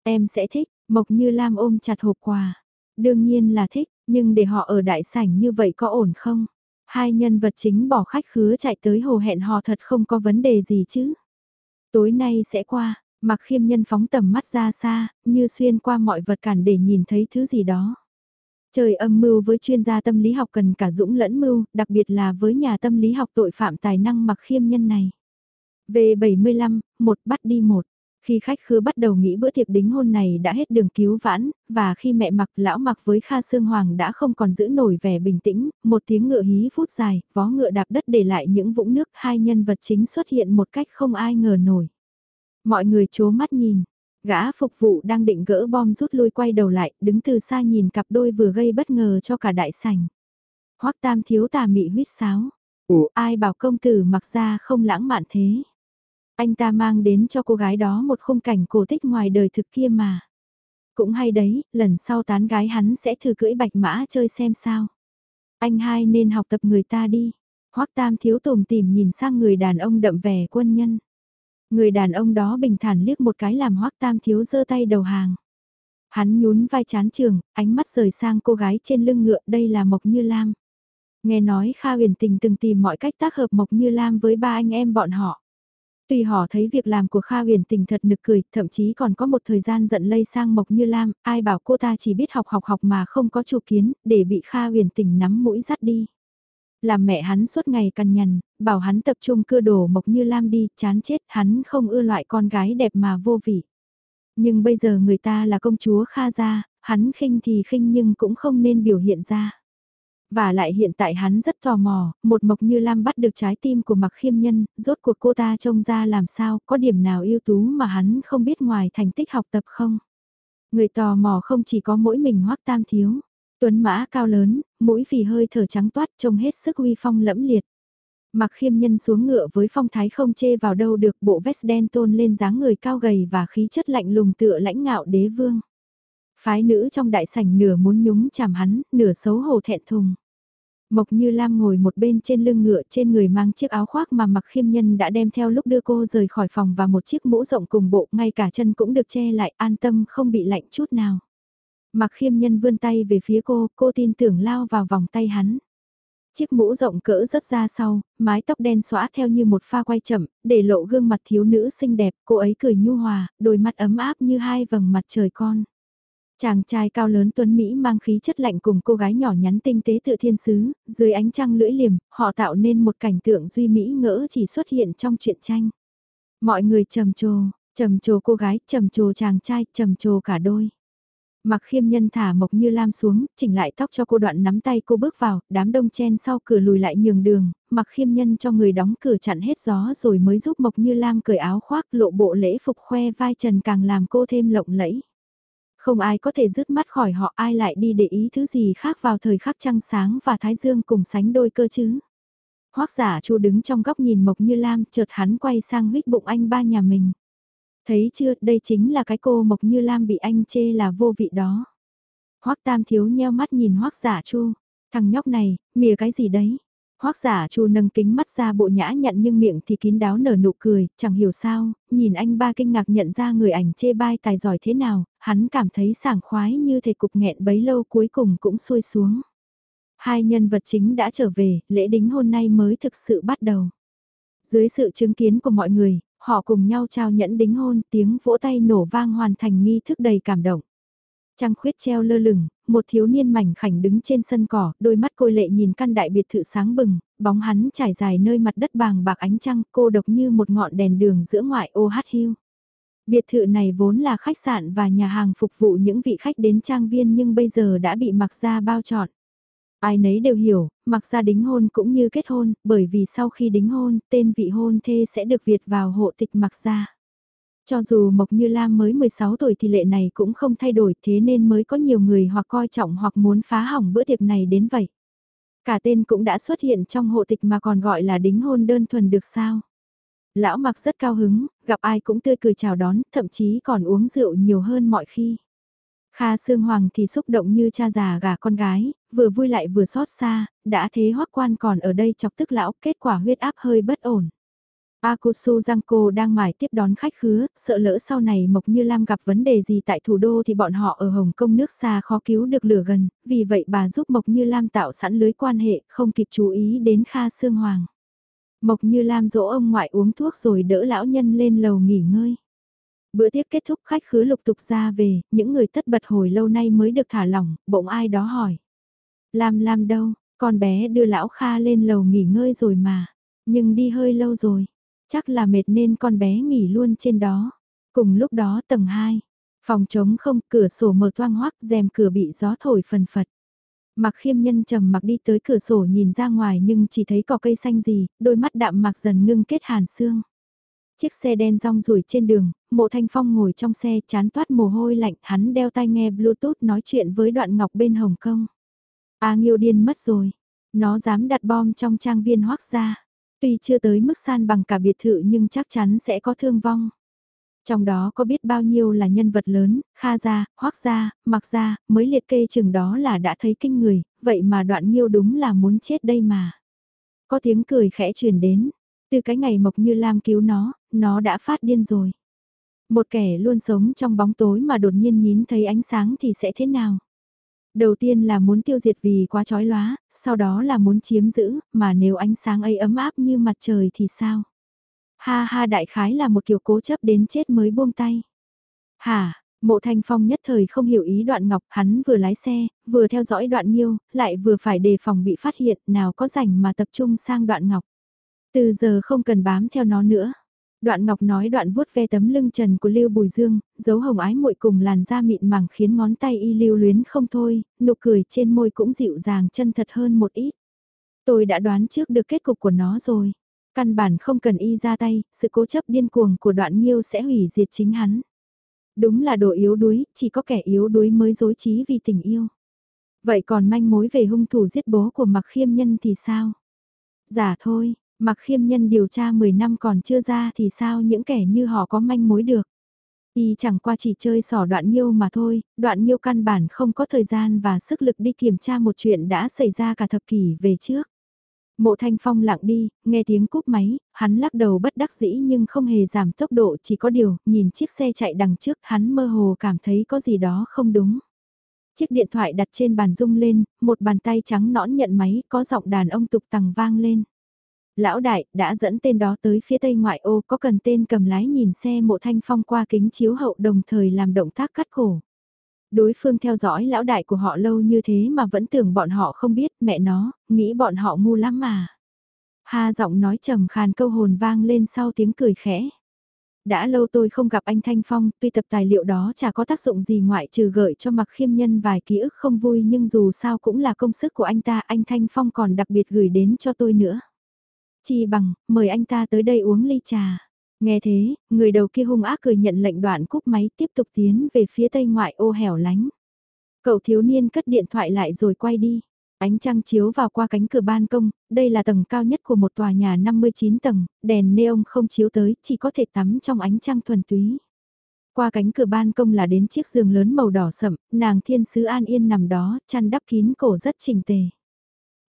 Em sẽ thích, Mộc Như Lam ôm chặt hộp quà. Đương nhiên là thích, nhưng để họ ở đại sảnh như vậy có ổn không? Hai nhân vật chính bỏ khách khứa chạy tới hồ hẹn hò thật không có vấn đề gì chứ. Tối nay sẽ qua, mặc khiêm nhân phóng tầm mắt ra xa, như xuyên qua mọi vật cản để nhìn thấy thứ gì đó. Trời âm mưu với chuyên gia tâm lý học cần cả dũng lẫn mưu, đặc biệt là với nhà tâm lý học tội phạm tài năng mặc khiêm nhân này. V75, một bắt đi một. Khi khách khứa bắt đầu nghĩ bữa tiệc đính hôn này đã hết đường cứu vãn, và khi mẹ mặc lão mặc với Kha Sương Hoàng đã không còn giữ nổi vẻ bình tĩnh, một tiếng ngựa hí phút dài, vó ngựa đạp đất để lại những vũng nước hai nhân vật chính xuất hiện một cách không ai ngờ nổi. Mọi người chố mắt nhìn, gã phục vụ đang định gỡ bom rút lui quay đầu lại, đứng từ xa nhìn cặp đôi vừa gây bất ngờ cho cả đại sảnh. Hoắc Tam thiếu tà mị huyết sáo. Ủa, ai bảo công tử mặc ra không lãng mạn thế? Anh ta mang đến cho cô gái đó một khung cảnh cổ tích ngoài đời thực kia mà. Cũng hay đấy, lần sau tán gái hắn sẽ thử cưỡi bạch mã chơi xem sao. Anh hai nên học tập người ta đi. Hoắc Tam thiếu tồm tìm nhìn sang người đàn ông đậm vẻ quân nhân. Người đàn ông đó bình thản liếc một cái làm Hoắc Tam thiếu giơ tay đầu hàng. Hắn nhún vai chán trường, ánh mắt rời sang cô gái trên lưng ngựa, đây là Mộc Như Lam. Nghe nói Kha huyền tình từng tìm mọi cách tác hợp Mộc Như Lam với ba anh em bọn họ. Tuy họ thấy việc làm của Kha huyền tình thật nực cười, thậm chí còn có một thời gian giận lây sang Mộc Như Lam, ai bảo cô ta chỉ biết học học học mà không có chủ kiến, để bị Kha huyền tình nắm mũi dắt đi. Làm mẹ hắn suốt ngày cằn nhằn, bảo hắn tập trung cưa đổ Mộc Như Lam đi, chán chết, hắn không ưa loại con gái đẹp mà vô vị. Nhưng bây giờ người ta là công chúa Kha gia, hắn khinh thì khinh nhưng cũng không nên biểu hiện ra. Và lại hiện tại hắn rất tò mò, một Mộc Như Lam bắt được trái tim của Mặc Khiêm Nhân, rốt cuộc cô ta trông ra làm sao, có điểm nào ưu tú mà hắn không biết ngoài thành tích học tập không? Người tò mò không chỉ có mỗi mình hoắc tam thiếu. Tuấn mã cao lớn, mũi phì hơi thở trắng toát trông hết sức uy phong lẫm liệt. Mặc khiêm nhân xuống ngựa với phong thái không chê vào đâu được bộ vest đen tôn lên dáng người cao gầy và khí chất lạnh lùng tựa lãnh ngạo đế vương. Phái nữ trong đại sảnh nửa muốn nhúng chàm hắn, nửa xấu hổ thẹn thùng. Mộc Như Lam ngồi một bên trên lưng ngựa trên người mang chiếc áo khoác mà mặc khiêm nhân đã đem theo lúc đưa cô rời khỏi phòng và một chiếc mũ rộng cùng bộ ngay cả chân cũng được che lại an tâm không bị lạnh chút nào. Mặc khiêm nhân vươn tay về phía cô, cô tin tưởng lao vào vòng tay hắn. Chiếc mũ rộng cỡ rất ra sau, mái tóc đen xóa theo như một pha quay chậm, để lộ gương mặt thiếu nữ xinh đẹp, cô ấy cười nhu hòa, đôi mắt ấm áp như hai vầng mặt trời con. Chàng trai cao lớn tuấn Mỹ mang khí chất lạnh cùng cô gái nhỏ nhắn tinh tế tự thiên sứ, dưới ánh trăng lưỡi liềm, họ tạo nên một cảnh tượng duy Mỹ ngỡ chỉ xuất hiện trong truyện tranh. Mọi người trầm trồ, trầm trồ cô gái, trầm trồ chàng trai, trầm trồ cả đôi. Mặc khiêm nhân thả Mộc Như Lam xuống, chỉnh lại tóc cho cô đoạn nắm tay cô bước vào, đám đông chen sau cửa lùi lại nhường đường, mặc khiêm nhân cho người đóng cửa chặn hết gió rồi mới giúp Mộc Như Lam cởi áo khoác lộ bộ lễ phục khoe vai trần càng làm cô thêm lộng lẫy. Không ai có thể dứt mắt khỏi họ ai lại đi để ý thứ gì khác vào thời khắc trăng sáng và thái dương cùng sánh đôi cơ chứ. Hoác giả chu đứng trong góc nhìn Mộc Như Lam chợt hắn quay sang huyết bụng anh ba nhà mình. Thấy chưa, đây chính là cái cô Mộc Như Lam bị anh chê là vô vị đó. Hoắc Tam thiếu nheo mắt nhìn Hoắc Giả Chu, thằng nhóc này, mìa cái gì đấy? Hoắc Giả Chu nâng kính mắt ra bộ nhã nhận nhưng miệng thì kín đáo nở nụ cười, chẳng hiểu sao, nhìn anh ba kinh ngạc nhận ra người ảnh chê bai tài giỏi thế nào, hắn cảm thấy sảng khoái như thể cục nghẹn bấy lâu cuối cùng cũng xuôi xuống. Hai nhân vật chính đã trở về, lễ đính hôn nay mới thực sự bắt đầu. Dưới sự chứng kiến của mọi người, họ cùng nhau trao nhẫn đính hôn, tiếng vỗ tay nổ vang hoàn thành nghi thức đầy cảm động. Trăng khuyết treo lơ lửng, một thiếu niên mảnh khảnh đứng trên sân cỏ, đôi mắt côi lệ nhìn căn đại biệt thự sáng bừng, bóng hắn trải dài nơi mặt đất bàng bạc ánh trăng, cô độc như một ngọn đèn đường giữa ngoại ô hát hiu. Biệt thự này vốn là khách sạn và nhà hàng phục vụ những vị khách đến trang viên nhưng bây giờ đã bị mặc ra bao trọn. Ai nấy đều hiểu, mặc ra đính hôn cũng như kết hôn, bởi vì sau khi đính hôn, tên vị hôn thê sẽ được Việt vào hộ tịch mặc ra. Cho dù Mộc Như Lam mới 16 tuổi thì lệ này cũng không thay đổi thế nên mới có nhiều người hoặc coi trọng hoặc muốn phá hỏng bữa tiệc này đến vậy. Cả tên cũng đã xuất hiện trong hộ tịch mà còn gọi là đính hôn đơn thuần được sao. Lão mặc rất cao hứng, gặp ai cũng tươi cười chào đón, thậm chí còn uống rượu nhiều hơn mọi khi. Kha Sương Hoàng thì xúc động như cha già gà con gái, vừa vui lại vừa xót xa, đã thế hoắc quan còn ở đây chọc tức lão, kết quả huyết áp hơi bất ổn. Akusu Giangco đang mải tiếp đón khách khứa, sợ lỡ sau này Mộc Như Lam gặp vấn đề gì tại thủ đô thì bọn họ ở Hồng Kông nước xa khó cứu được lửa gần, vì vậy bà giúp Mộc Như Lam tạo sẵn lưới quan hệ, không kịp chú ý đến Kha Sương Hoàng. Mộc Như Lam dỗ ông ngoại uống thuốc rồi đỡ lão nhân lên lầu nghỉ ngơi. Bữa tiệc kết thúc khách khứa lục tục ra về, những người tất bật hồi lâu nay mới được thả lỏng, bỗng ai đó hỏi. Lam Lam đâu, con bé đưa lão Kha lên lầu nghỉ ngơi rồi mà, nhưng đi hơi lâu rồi, chắc là mệt nên con bé nghỉ luôn trên đó. Cùng lúc đó tầng 2, phòng trống không, cửa sổ mở toang hoác, rèm cửa bị gió thổi phần phật. Mặc khiêm nhân trầm mặc đi tới cửa sổ nhìn ra ngoài nhưng chỉ thấy có cây xanh gì, đôi mắt đạm mặc dần ngưng kết hàn xương. Chiếc xe đen rong rủi trên đường, mộ thanh phong ngồi trong xe chán toát mồ hôi lạnh, hắn đeo tai nghe bluetooth nói chuyện với đoạn ngọc bên Hồng Kông. A Nghiêu điên mất rồi, nó dám đặt bom trong trang viên hoác gia. Tuy chưa tới mức san bằng cả biệt thự nhưng chắc chắn sẽ có thương vong. Trong đó có biết bao nhiêu là nhân vật lớn, Kha gia, Hoắc gia, Mặc gia, mới liệt kê chừng đó là đã thấy kinh người, vậy mà đoạn nhiêu đúng là muốn chết đây mà. Có tiếng cười khẽ truyền đến, từ cái ngày Mộc Như Lam cứu nó, nó đã phát điên rồi. Một kẻ luôn sống trong bóng tối mà đột nhiên nhín thấy ánh sáng thì sẽ thế nào? Đầu tiên là muốn tiêu diệt vì quá chói lóa, sau đó là muốn chiếm giữ, mà nếu ánh sáng ấy ấm áp như mặt trời thì sao? Ha ha đại khái là một kiểu cố chấp đến chết mới buông tay. Hả, mộ thanh phong nhất thời không hiểu ý đoạn ngọc, hắn vừa lái xe, vừa theo dõi đoạn nhiêu, lại vừa phải đề phòng bị phát hiện, nào có rảnh mà tập trung sang đoạn ngọc. Từ giờ không cần bám theo nó nữa. Đoạn Ngọc nói đoạn vuốt ve tấm lưng trần của Lưu Bùi Dương, dấu hồng ái muội cùng làn da mịn màng khiến ngón tay y lưu luyến không thôi, nụ cười trên môi cũng dịu dàng chân thật hơn một ít. Tôi đã đoán trước được kết cục của nó rồi. Căn bản không cần y ra tay, sự cố chấp điên cuồng của đoạn nghiêu sẽ hủy diệt chính hắn. Đúng là đồ yếu đuối, chỉ có kẻ yếu đuối mới dối trí vì tình yêu. Vậy còn manh mối về hung thủ giết bố của Mặc Khiêm Nhân thì sao? Giả thôi, Mặc Khiêm Nhân điều tra 10 năm còn chưa ra thì sao những kẻ như họ có manh mối được? Y chẳng qua chỉ chơi sỏ đoạn nhiêu mà thôi, đoạn nhiêu căn bản không có thời gian và sức lực đi kiểm tra một chuyện đã xảy ra cả thập kỷ về trước. Mộ thanh phong lặng đi, nghe tiếng cúp máy, hắn lắc đầu bất đắc dĩ nhưng không hề giảm tốc độ chỉ có điều, nhìn chiếc xe chạy đằng trước hắn mơ hồ cảm thấy có gì đó không đúng. Chiếc điện thoại đặt trên bàn rung lên, một bàn tay trắng nõn nhận máy, có giọng đàn ông tục tằng vang lên. Lão đại, đã dẫn tên đó tới phía tây ngoại ô, có cần tên cầm lái nhìn xe mộ thanh phong qua kính chiếu hậu đồng thời làm động tác cắt cổ. Đối phương theo dõi lão đại của họ lâu như thế mà vẫn tưởng bọn họ không biết mẹ nó, nghĩ bọn họ ngu lắm mà. Ha giọng nói trầm khàn câu hồn vang lên sau tiếng cười khẽ. Đã lâu tôi không gặp anh Thanh Phong, tuy tập tài liệu đó chả có tác dụng gì ngoại trừ gợi cho mặc khiêm nhân vài ký ức không vui nhưng dù sao cũng là công sức của anh ta, anh Thanh Phong còn đặc biệt gửi đến cho tôi nữa. Chi bằng, mời anh ta tới đây uống ly trà. Nghe thế, người đầu kia hung ác cười nhận lệnh đoạn cúp máy tiếp tục tiến về phía tây ngoại ô hẻo lánh. Cậu thiếu niên cất điện thoại lại rồi quay đi. Ánh trăng chiếu vào qua cánh cửa ban công, đây là tầng cao nhất của một tòa nhà 59 tầng, đèn neon không chiếu tới, chỉ có thể tắm trong ánh trăng thuần túy. Qua cánh cửa ban công là đến chiếc giường lớn màu đỏ sậm, nàng thiên sứ an yên nằm đó, chăn đắp kín cổ rất chỉnh tề.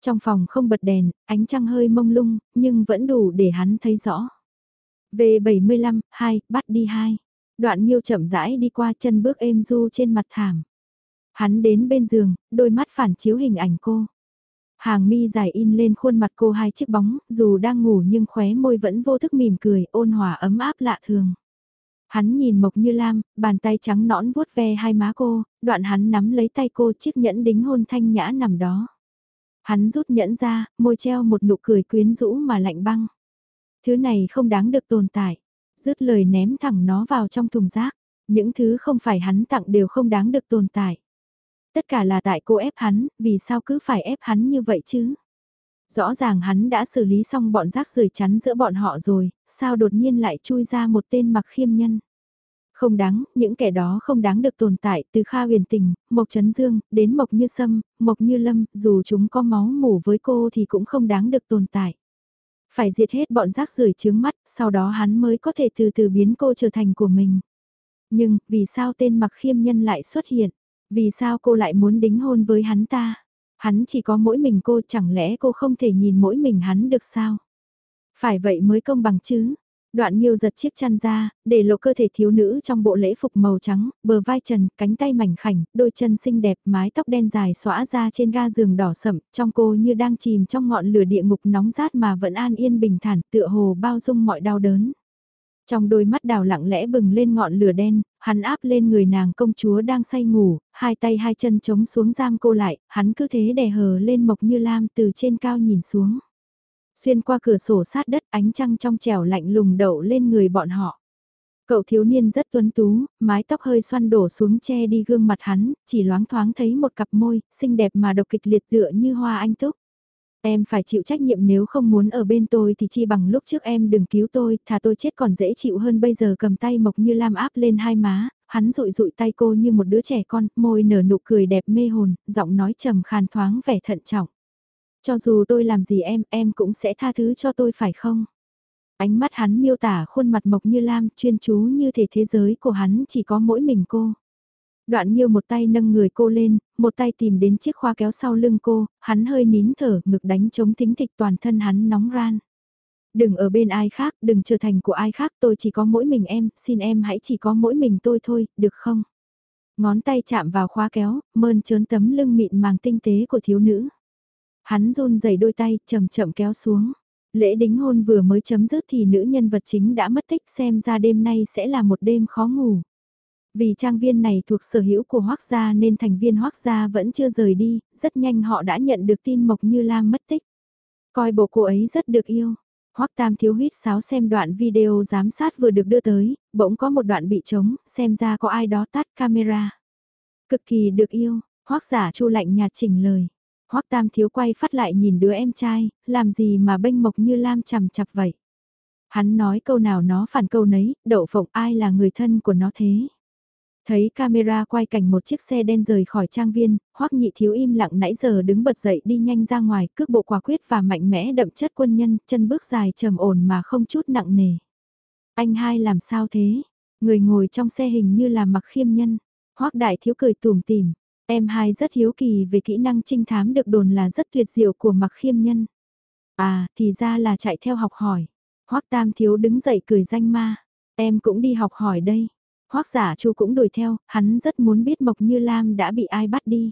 Trong phòng không bật đèn, ánh trăng hơi mông lung, nhưng vẫn đủ để hắn thấy rõ. V75, 2, bắt đi 2. Đoạn nhiêu chậm rãi đi qua chân bước êm du trên mặt thảm. Hắn đến bên giường, đôi mắt phản chiếu hình ảnh cô. Hàng mi dài in lên khuôn mặt cô hai chiếc bóng, dù đang ngủ nhưng khóe môi vẫn vô thức mỉm cười, ôn hòa ấm áp lạ thường. Hắn nhìn Mộc Như Lam, bàn tay trắng nõn vuốt ve hai má cô, đoạn hắn nắm lấy tay cô chiếc nhẫn đính hôn thanh nhã nằm đó. Hắn rút nhẫn ra, môi treo một nụ cười quyến rũ mà lạnh băng. Thứ này không đáng được tồn tại. Dứt lời ném thẳng nó vào trong thùng rác. Những thứ không phải hắn tặng đều không đáng được tồn tại. Tất cả là tại cô ép hắn, vì sao cứ phải ép hắn như vậy chứ? Rõ ràng hắn đã xử lý xong bọn rác rưởi chắn giữa bọn họ rồi, sao đột nhiên lại chui ra một tên mặc khiêm nhân? Không đáng, những kẻ đó không đáng được tồn tại từ Kha huyền tình, Mộc Trấn Dương, đến Mộc Như Sâm, Mộc Như Lâm, dù chúng có máu mủ với cô thì cũng không đáng được tồn tại. Phải diệt hết bọn rác rưởi chướng mắt, sau đó hắn mới có thể từ từ biến cô trở thành của mình. Nhưng, vì sao tên mặc khiêm nhân lại xuất hiện? Vì sao cô lại muốn đính hôn với hắn ta? Hắn chỉ có mỗi mình cô chẳng lẽ cô không thể nhìn mỗi mình hắn được sao? Phải vậy mới công bằng chứ? Đoạn Nhiêu giật chiếc chăn ra, để lộ cơ thể thiếu nữ trong bộ lễ phục màu trắng, bờ vai trần, cánh tay mảnh khảnh, đôi chân xinh đẹp, mái tóc đen dài xõa ra trên ga giường đỏ sậm, trong cô như đang chìm trong ngọn lửa địa ngục nóng rát mà vẫn an yên bình thản, tựa hồ bao dung mọi đau đớn. Trong đôi mắt đào lặng lẽ bừng lên ngọn lửa đen, hắn áp lên người nàng công chúa đang say ngủ, hai tay hai chân chống xuống giam cô lại, hắn cứ thế đè hờ lên mộc như lam từ trên cao nhìn xuống. Xuyên qua cửa sổ sát đất ánh trăng trong trẻo lạnh lùng đậu lên người bọn họ. Cậu thiếu niên rất tuấn tú, mái tóc hơi xoăn đổ xuống che đi gương mặt hắn, chỉ loáng thoáng thấy một cặp môi, xinh đẹp mà độc kịch liệt tựa như hoa anh túc. Em phải chịu trách nhiệm nếu không muốn ở bên tôi thì chi bằng lúc trước em đừng cứu tôi, thà tôi chết còn dễ chịu hơn bây giờ cầm tay Mộc Như Lam áp lên hai má, hắn rụi rụi tay cô như một đứa trẻ con, môi nở nụ cười đẹp mê hồn, giọng nói trầm khàn thoáng vẻ thận trọng. Cho dù tôi làm gì em, em cũng sẽ tha thứ cho tôi phải không? Ánh mắt hắn miêu tả khuôn mặt Mộc Như Lam chuyên chú như thể thế giới của hắn chỉ có mỗi mình cô. Đoạn Nhiêu một tay nâng người cô lên, một tay tìm đến chiếc khoa kéo sau lưng cô, hắn hơi nín thở, ngực đánh chống tính thịch toàn thân hắn nóng ran. Đừng ở bên ai khác, đừng trở thành của ai khác, tôi chỉ có mỗi mình em, xin em hãy chỉ có mỗi mình tôi thôi, được không? Ngón tay chạm vào khóa kéo, mơn trớn tấm lưng mịn màng tinh tế của thiếu nữ. Hắn run rẩy đôi tay, chậm chậm kéo xuống. Lễ đính hôn vừa mới chấm dứt thì nữ nhân vật chính đã mất tích xem ra đêm nay sẽ là một đêm khó ngủ. Vì trang viên này thuộc sở hữu của Hoác gia nên thành viên Hoác gia vẫn chưa rời đi, rất nhanh họ đã nhận được tin Mộc Như Lam mất tích. Coi bộ cô ấy rất được yêu. Hoắc Tam thiếu huyết sáo xem đoạn video giám sát vừa được đưa tới, bỗng có một đoạn bị trống, xem ra có ai đó tắt camera. Cực kỳ được yêu, Hoắc giả chu lạnh nhạt chỉnh lời. Hoắc Tam thiếu quay phát lại nhìn đứa em trai, làm gì mà bênh mộc như lam chằm chặp vậy. Hắn nói câu nào nó phản câu nấy, đậu phộng ai là người thân của nó thế. Thấy camera quay cảnh một chiếc xe đen rời khỏi trang viên, hoắc nhị thiếu im lặng nãy giờ đứng bật dậy đi nhanh ra ngoài, cước bộ quả quyết và mạnh mẽ đậm chất quân nhân, chân bước dài trầm ổn mà không chút nặng nề. Anh hai làm sao thế? Người ngồi trong xe hình như là mặc khiêm nhân. hoắc đại thiếu cười tùm tìm. Em hai rất hiếu kỳ về kỹ năng trinh thám được đồn là rất tuyệt diệu của mặc khiêm nhân. À, thì ra là chạy theo học hỏi. hoắc tam thiếu đứng dậy cười danh ma. Em cũng đi học hỏi đây. Hoác giả chu cũng đuổi theo, hắn rất muốn biết Mộc Như Lam đã bị ai bắt đi.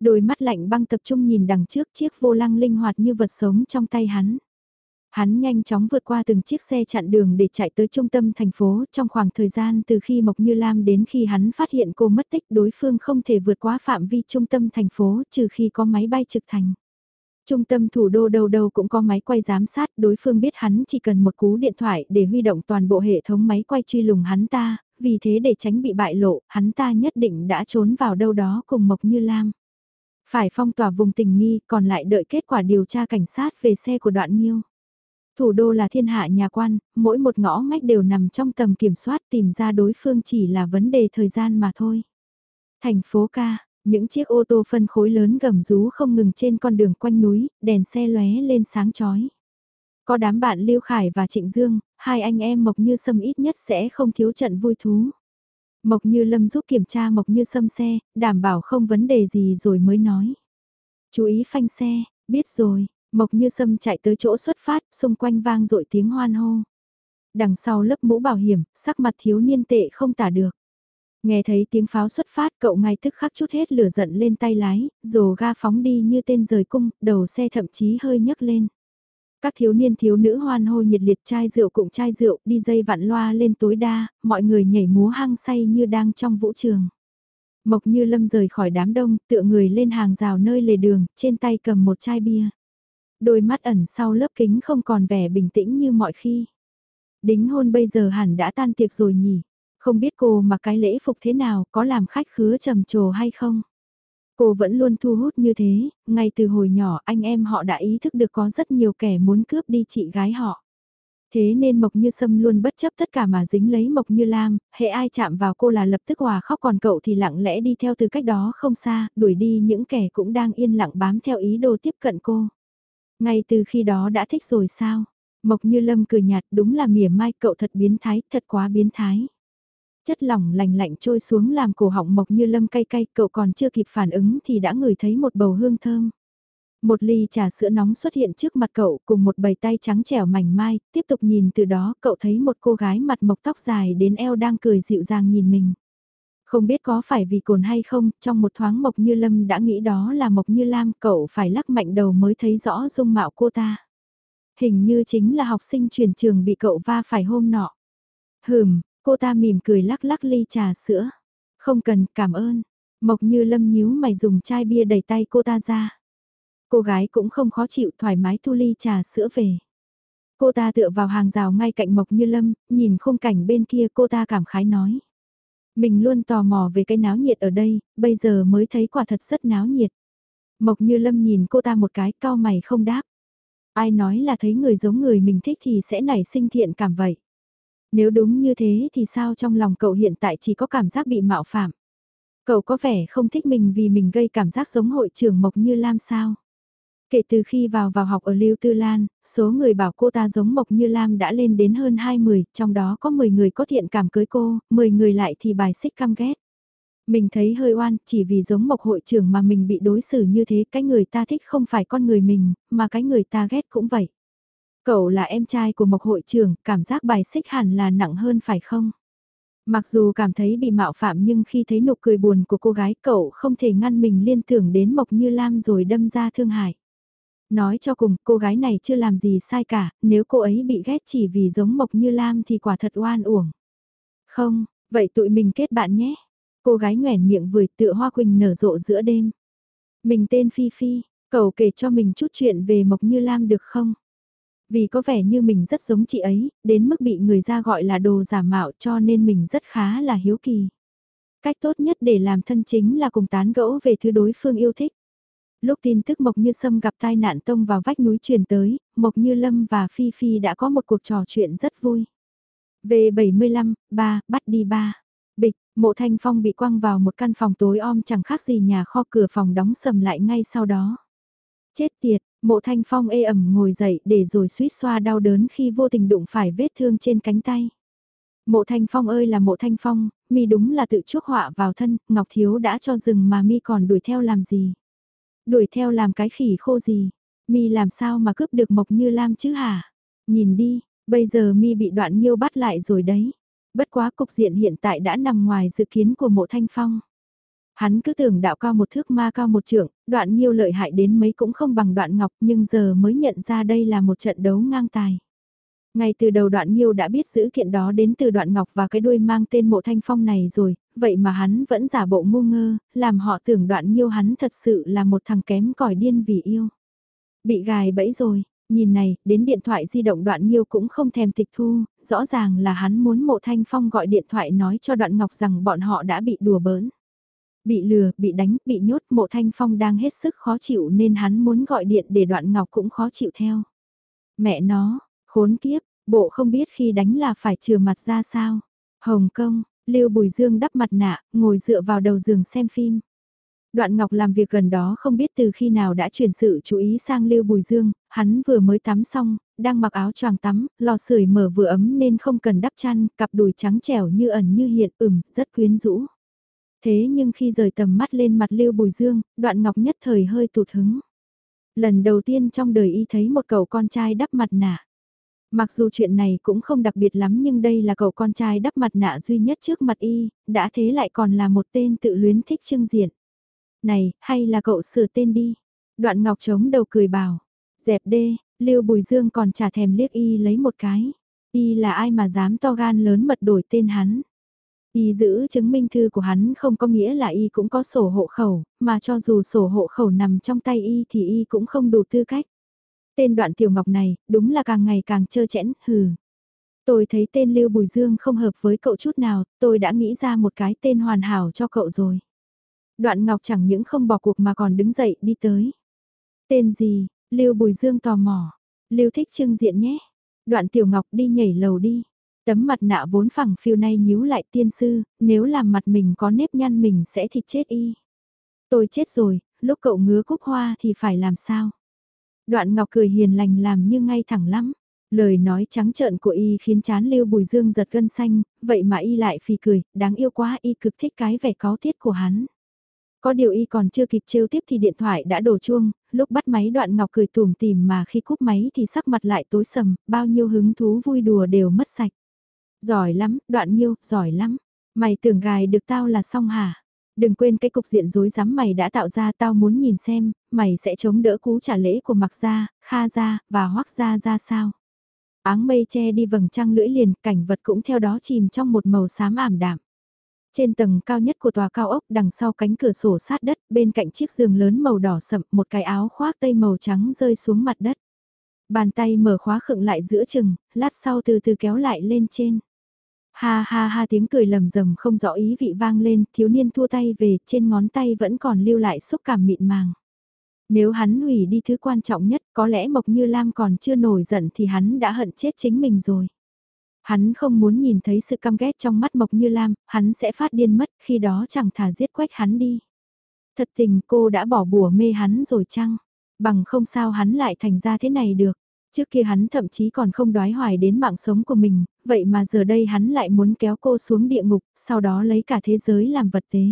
Đôi mắt lạnh băng tập trung nhìn đằng trước chiếc vô lăng linh hoạt như vật sống trong tay hắn. Hắn nhanh chóng vượt qua từng chiếc xe chặn đường để chạy tới trung tâm thành phố trong khoảng thời gian từ khi Mộc Như Lam đến khi hắn phát hiện cô mất tích đối phương không thể vượt qua phạm vi trung tâm thành phố trừ khi có máy bay trực thành. Trung tâm thủ đô đâu đâu cũng có máy quay giám sát, đối phương biết hắn chỉ cần một cú điện thoại để huy động toàn bộ hệ thống máy quay truy lùng hắn ta, vì thế để tránh bị bại lộ, hắn ta nhất định đã trốn vào đâu đó cùng Mộc Như Lam. Phải phong tỏa vùng tình nghi, còn lại đợi kết quả điều tra cảnh sát về xe của đoạn nhiêu. Thủ đô là thiên hạ nhà quan, mỗi một ngõ ngách đều nằm trong tầm kiểm soát tìm ra đối phương chỉ là vấn đề thời gian mà thôi. Thành phố ca, những chiếc ô tô phân khối lớn gầm rú không ngừng trên con đường quanh núi, đèn xe lóe lên sáng chói. Có đám bạn Lưu Khải và Trịnh Dương, hai anh em Mộc Như Sâm ít nhất sẽ không thiếu trận vui thú. Mộc Như Lâm giúp kiểm tra Mộc Như Sâm xe, đảm bảo không vấn đề gì rồi mới nói. Chú ý phanh xe, biết rồi, Mộc Như Sâm chạy tới chỗ xuất phát, xung quanh vang dội tiếng hoan hô. Đằng sau lớp mũ bảo hiểm, sắc mặt thiếu niên tệ không tả được. Nghe thấy tiếng pháo xuất phát cậu ngay tức khắc chút hết lửa giận lên tay lái, rồ ga phóng đi như tên rời cung, đầu xe thậm chí hơi nhấc lên. Các thiếu niên thiếu nữ hoan hô nhiệt liệt chai rượu cùng chai rượu đi dây vặn loa lên tối đa, mọi người nhảy múa hăng say như đang trong vũ trường. Mộc như lâm rời khỏi đám đông, tựa người lên hàng rào nơi lề đường, trên tay cầm một chai bia. Đôi mắt ẩn sau lớp kính không còn vẻ bình tĩnh như mọi khi. Đính hôn bây giờ hẳn đã tan tiệc rồi nhỉ, không biết cô mà cái lễ phục thế nào, có làm khách khứa trầm trồ hay không? Cô vẫn luôn thu hút như thế, ngay từ hồi nhỏ anh em họ đã ý thức được có rất nhiều kẻ muốn cướp đi chị gái họ. Thế nên Mộc Như Sâm luôn bất chấp tất cả mà dính lấy Mộc Như Lam, hệ ai chạm vào cô là lập tức hòa khóc còn cậu thì lặng lẽ đi theo từ cách đó không xa, đuổi đi những kẻ cũng đang yên lặng bám theo ý đồ tiếp cận cô. Ngay từ khi đó đã thích rồi sao? Mộc Như Lâm cười nhạt đúng là mỉa mai cậu thật biến thái, thật quá biến thái chất lỏng lành lạnh trôi xuống làm cổ họng mộc như lâm cay cay, cậu còn chưa kịp phản ứng thì đã ngửi thấy một bầu hương thơm. Một ly trà sữa nóng xuất hiện trước mặt cậu cùng một bầy tay trắng trẻo mảnh mai, tiếp tục nhìn từ đó cậu thấy một cô gái mặt mộc tóc dài đến eo đang cười dịu dàng nhìn mình. Không biết có phải vì cồn hay không, trong một thoáng Mộc Như Lâm đã nghĩ đó là Mộc Như Lam, cậu phải lắc mạnh đầu mới thấy rõ dung mạo cô ta. Hình như chính là học sinh truyền trường bị cậu va phải hôm nọ. Hừm, Cô ta mỉm cười lắc lắc ly trà sữa. Không cần, cảm ơn. Mộc như lâm nhíu mày dùng chai bia đẩy tay cô ta ra. Cô gái cũng không khó chịu thoải mái thu ly trà sữa về. Cô ta tựa vào hàng rào ngay cạnh Mộc Như Lâm, nhìn khung cảnh bên kia cô ta cảm khái nói. Mình luôn tò mò về cái náo nhiệt ở đây, bây giờ mới thấy quả thật rất náo nhiệt. Mộc Như Lâm nhìn cô ta một cái cao mày không đáp. Ai nói là thấy người giống người mình thích thì sẽ nảy sinh thiện cảm vậy. Nếu đúng như thế thì sao trong lòng cậu hiện tại chỉ có cảm giác bị mạo phạm. Cậu có vẻ không thích mình vì mình gây cảm giác giống hội trưởng Mộc Như Lam sao. Kể từ khi vào vào học ở Lưu Tư Lan, số người bảo cô ta giống Mộc Như Lam đã lên đến hơn 20, trong đó có 10 người có thiện cảm cưới cô, 10 người lại thì bài xích căm ghét. Mình thấy hơi oan, chỉ vì giống Mộc hội trưởng mà mình bị đối xử như thế, cái người ta thích không phải con người mình, mà cái người ta ghét cũng vậy. Cậu là em trai của Mộc hội trưởng, cảm giác bài xích hẳn là nặng hơn phải không? Mặc dù cảm thấy bị mạo phạm nhưng khi thấy nụ cười buồn của cô gái cậu không thể ngăn mình liên tưởng đến Mộc Như Lam rồi đâm ra thương hại. Nói cho cùng, cô gái này chưa làm gì sai cả, nếu cô ấy bị ghét chỉ vì giống Mộc Như Lam thì quả thật oan uổng. Không, vậy tụi mình kết bạn nhé. Cô gái nhoẻn miệng vừa tựa hoa quỳnh nở rộ giữa đêm. Mình tên Phi Phi, cậu kể cho mình chút chuyện về Mộc Như Lam được không? Vì có vẻ như mình rất giống chị ấy, đến mức bị người ra gọi là đồ giả mạo cho nên mình rất khá là hiếu kỳ. Cách tốt nhất để làm thân chính là cùng tán gẫu về thứ đối phương yêu thích. Lúc tin tức Mộc Như Sâm gặp tai nạn tông vào vách núi truyền tới, Mộc Như Lâm và Phi Phi đã có một cuộc trò chuyện rất vui. V75, 3, bắt đi 3. Bịch, mộ thanh phong bị quăng vào một căn phòng tối om chẳng khác gì nhà kho cửa phòng đóng sầm lại ngay sau đó. Chết tiệt, mộ thanh phong ê ẩm ngồi dậy để rồi suýt xoa đau đớn khi vô tình đụng phải vết thương trên cánh tay. Mộ thanh phong ơi là mộ thanh phong, mi đúng là tự chuốc họa vào thân, Ngọc Thiếu đã cho rừng mà mi còn đuổi theo làm gì. Đuổi theo làm cái khỉ khô gì, mi làm sao mà cướp được Mộc Như Lam chứ hả? Nhìn đi, bây giờ mi bị đoạn nhiêu bắt lại rồi đấy. Bất quá cục diện hiện tại đã nằm ngoài dự kiến của mộ thanh phong. Hắn cứ tưởng đạo cao một thước ma cao một trượng, đoạn nhiêu lợi hại đến mấy cũng không bằng đoạn ngọc nhưng giờ mới nhận ra đây là một trận đấu ngang tài. Ngay từ đầu đoạn nhiêu đã biết giữ kiện đó đến từ đoạn ngọc và cái đuôi mang tên mộ thanh phong này rồi, vậy mà hắn vẫn giả bộ ngu ngơ, làm họ tưởng đoạn nhiêu hắn thật sự là một thằng kém cỏi điên vì yêu. Bị gài bẫy rồi, nhìn này, đến điện thoại di động đoạn nhiêu cũng không thèm tịch thu, rõ ràng là hắn muốn mộ thanh phong gọi điện thoại nói cho đoạn ngọc rằng bọn họ đã bị đùa bỡn. Bị lừa, bị đánh, bị nhốt, mộ thanh phong đang hết sức khó chịu nên hắn muốn gọi điện để đoạn ngọc cũng khó chịu theo. Mẹ nó, khốn kiếp, bộ không biết khi đánh là phải trừ mặt ra sao. Hồng Kông, Lưu Bùi Dương đắp mặt nạ, ngồi dựa vào đầu giường xem phim. Đoạn Ngọc làm việc gần đó không biết từ khi nào đã chuyển sự chú ý sang Lưu Bùi Dương, hắn vừa mới tắm xong, đang mặc áo choàng tắm, lò sưởi mở vừa ấm nên không cần đắp chăn, cặp đùi trắng trẻo như ẩn như hiện, ửm, rất quyến rũ. Thế nhưng khi rời tầm mắt lên mặt Lưu Bùi Dương, Đoạn Ngọc nhất thời hơi tụt hứng. Lần đầu tiên trong đời y thấy một cậu con trai đắp mặt nạ. Mặc dù chuyện này cũng không đặc biệt lắm nhưng đây là cậu con trai đắp mặt nạ duy nhất trước mặt y, đã thế lại còn là một tên tự luyến thích trưng diện. Này, hay là cậu sửa tên đi. Đoạn ngọc chống đầu cười bảo. Dẹp đê, Lưu Bùi Dương còn trả thèm liếc y lấy một cái. Y là ai mà dám to gan lớn mật đổi tên hắn. Y giữ chứng minh thư của hắn không có nghĩa là Y cũng có sổ hộ khẩu, mà cho dù sổ hộ khẩu nằm trong tay Y thì Y cũng không đủ tư cách. Tên đoạn tiểu ngọc này, đúng là càng ngày càng trơ chẽn, hừ. Tôi thấy tên Lưu Bùi Dương không hợp với cậu chút nào, tôi đã nghĩ ra một cái tên hoàn hảo cho cậu rồi. Đoạn ngọc chẳng những không bỏ cuộc mà còn đứng dậy đi tới. Tên gì? Lưu Bùi Dương tò mò. Lưu thích trưng diện nhé. Đoạn tiểu ngọc đi nhảy lầu đi. Tấm mặt nạ vốn phẳng phiêu nay nhíu lại tiên sư, nếu làm mặt mình có nếp nhăn mình sẽ thịt chết y. Tôi chết rồi, lúc cậu ngứa cúc hoa thì phải làm sao? Đoạn ngọc cười hiền lành làm như ngay thẳng lắm. Lời nói trắng trợn của y khiến chán lưu bùi dương giật gân xanh, vậy mà y lại phì cười, đáng yêu quá y cực thích cái vẻ có tiết của hắn. Có điều y còn chưa kịp trêu tiếp thì điện thoại đã đổ chuông, lúc bắt máy đoạn ngọc cười tùm tìm mà khi cúp máy thì sắc mặt lại tối sầm, bao nhiêu hứng thú vui đùa đều mất sạch. Giỏi lắm, đoạn nhiêu, giỏi lắm. Mày tưởng gài được tao là xong hả? Đừng quên cái cục diện rối rắm mày đã tạo ra tao muốn nhìn xem, mày sẽ chống đỡ cú trả lễ của mặc gia, kha gia, và hoắc gia ra sao. Áng mây che đi vầng trăng lưỡi liền, cảnh vật cũng theo đó chìm trong một màu xám ảm đạm. Trên tầng cao nhất của tòa cao ốc đằng sau cánh cửa sổ sát đất bên cạnh chiếc giường lớn màu đỏ sậm một cái áo khoác tây màu trắng rơi xuống mặt đất. Bàn tay mở khóa khựng lại giữa chừng, lát sau từ từ kéo lại lên trên. Ha ha ha tiếng cười lầm rầm không rõ ý vị vang lên, thiếu niên thua tay về, trên ngón tay vẫn còn lưu lại xúc cảm mịn màng. Nếu hắn hủy đi thứ quan trọng nhất, có lẽ Mộc Như Lam còn chưa nổi giận thì hắn đã hận chết chính mình rồi. Hắn không muốn nhìn thấy sự căm ghét trong mắt Mộc Như Lam, hắn sẽ phát điên mất, khi đó chẳng thà giết quách hắn đi. Thật tình cô đã bỏ bùa mê hắn rồi chăng? Bằng không sao hắn lại thành ra thế này được. Trước kia hắn thậm chí còn không đoái hoài đến mạng sống của mình, vậy mà giờ đây hắn lại muốn kéo cô xuống địa ngục, sau đó lấy cả thế giới làm vật tế.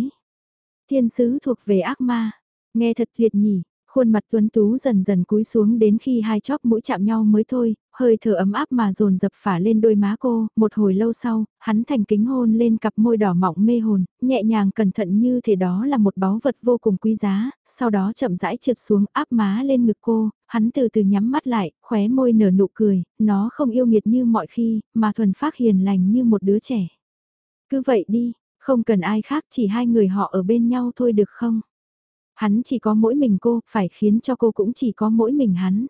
Thiên sứ thuộc về ác ma, nghe thật tuyệt nhỉ, khuôn mặt tuấn tú dần dần cúi xuống đến khi hai chóp mũi chạm nhau mới thôi, hơi thở ấm áp mà dồn dập phả lên đôi má cô, một hồi lâu sau, hắn thành kính hôn lên cặp môi đỏ mọng mê hồn, nhẹ nhàng cẩn thận như thể đó là một báu vật vô cùng quý giá, sau đó chậm rãi trượt xuống áp má lên ngực cô, hắn từ từ nhắm mắt lại, khóe môi nở nụ cười, nó không yêu nghiệt như mọi khi, mà thuần phát hiền lành như một đứa trẻ. Cứ vậy đi, không cần ai khác chỉ hai người họ ở bên nhau thôi được không? Hắn chỉ có mỗi mình cô, phải khiến cho cô cũng chỉ có mỗi mình hắn.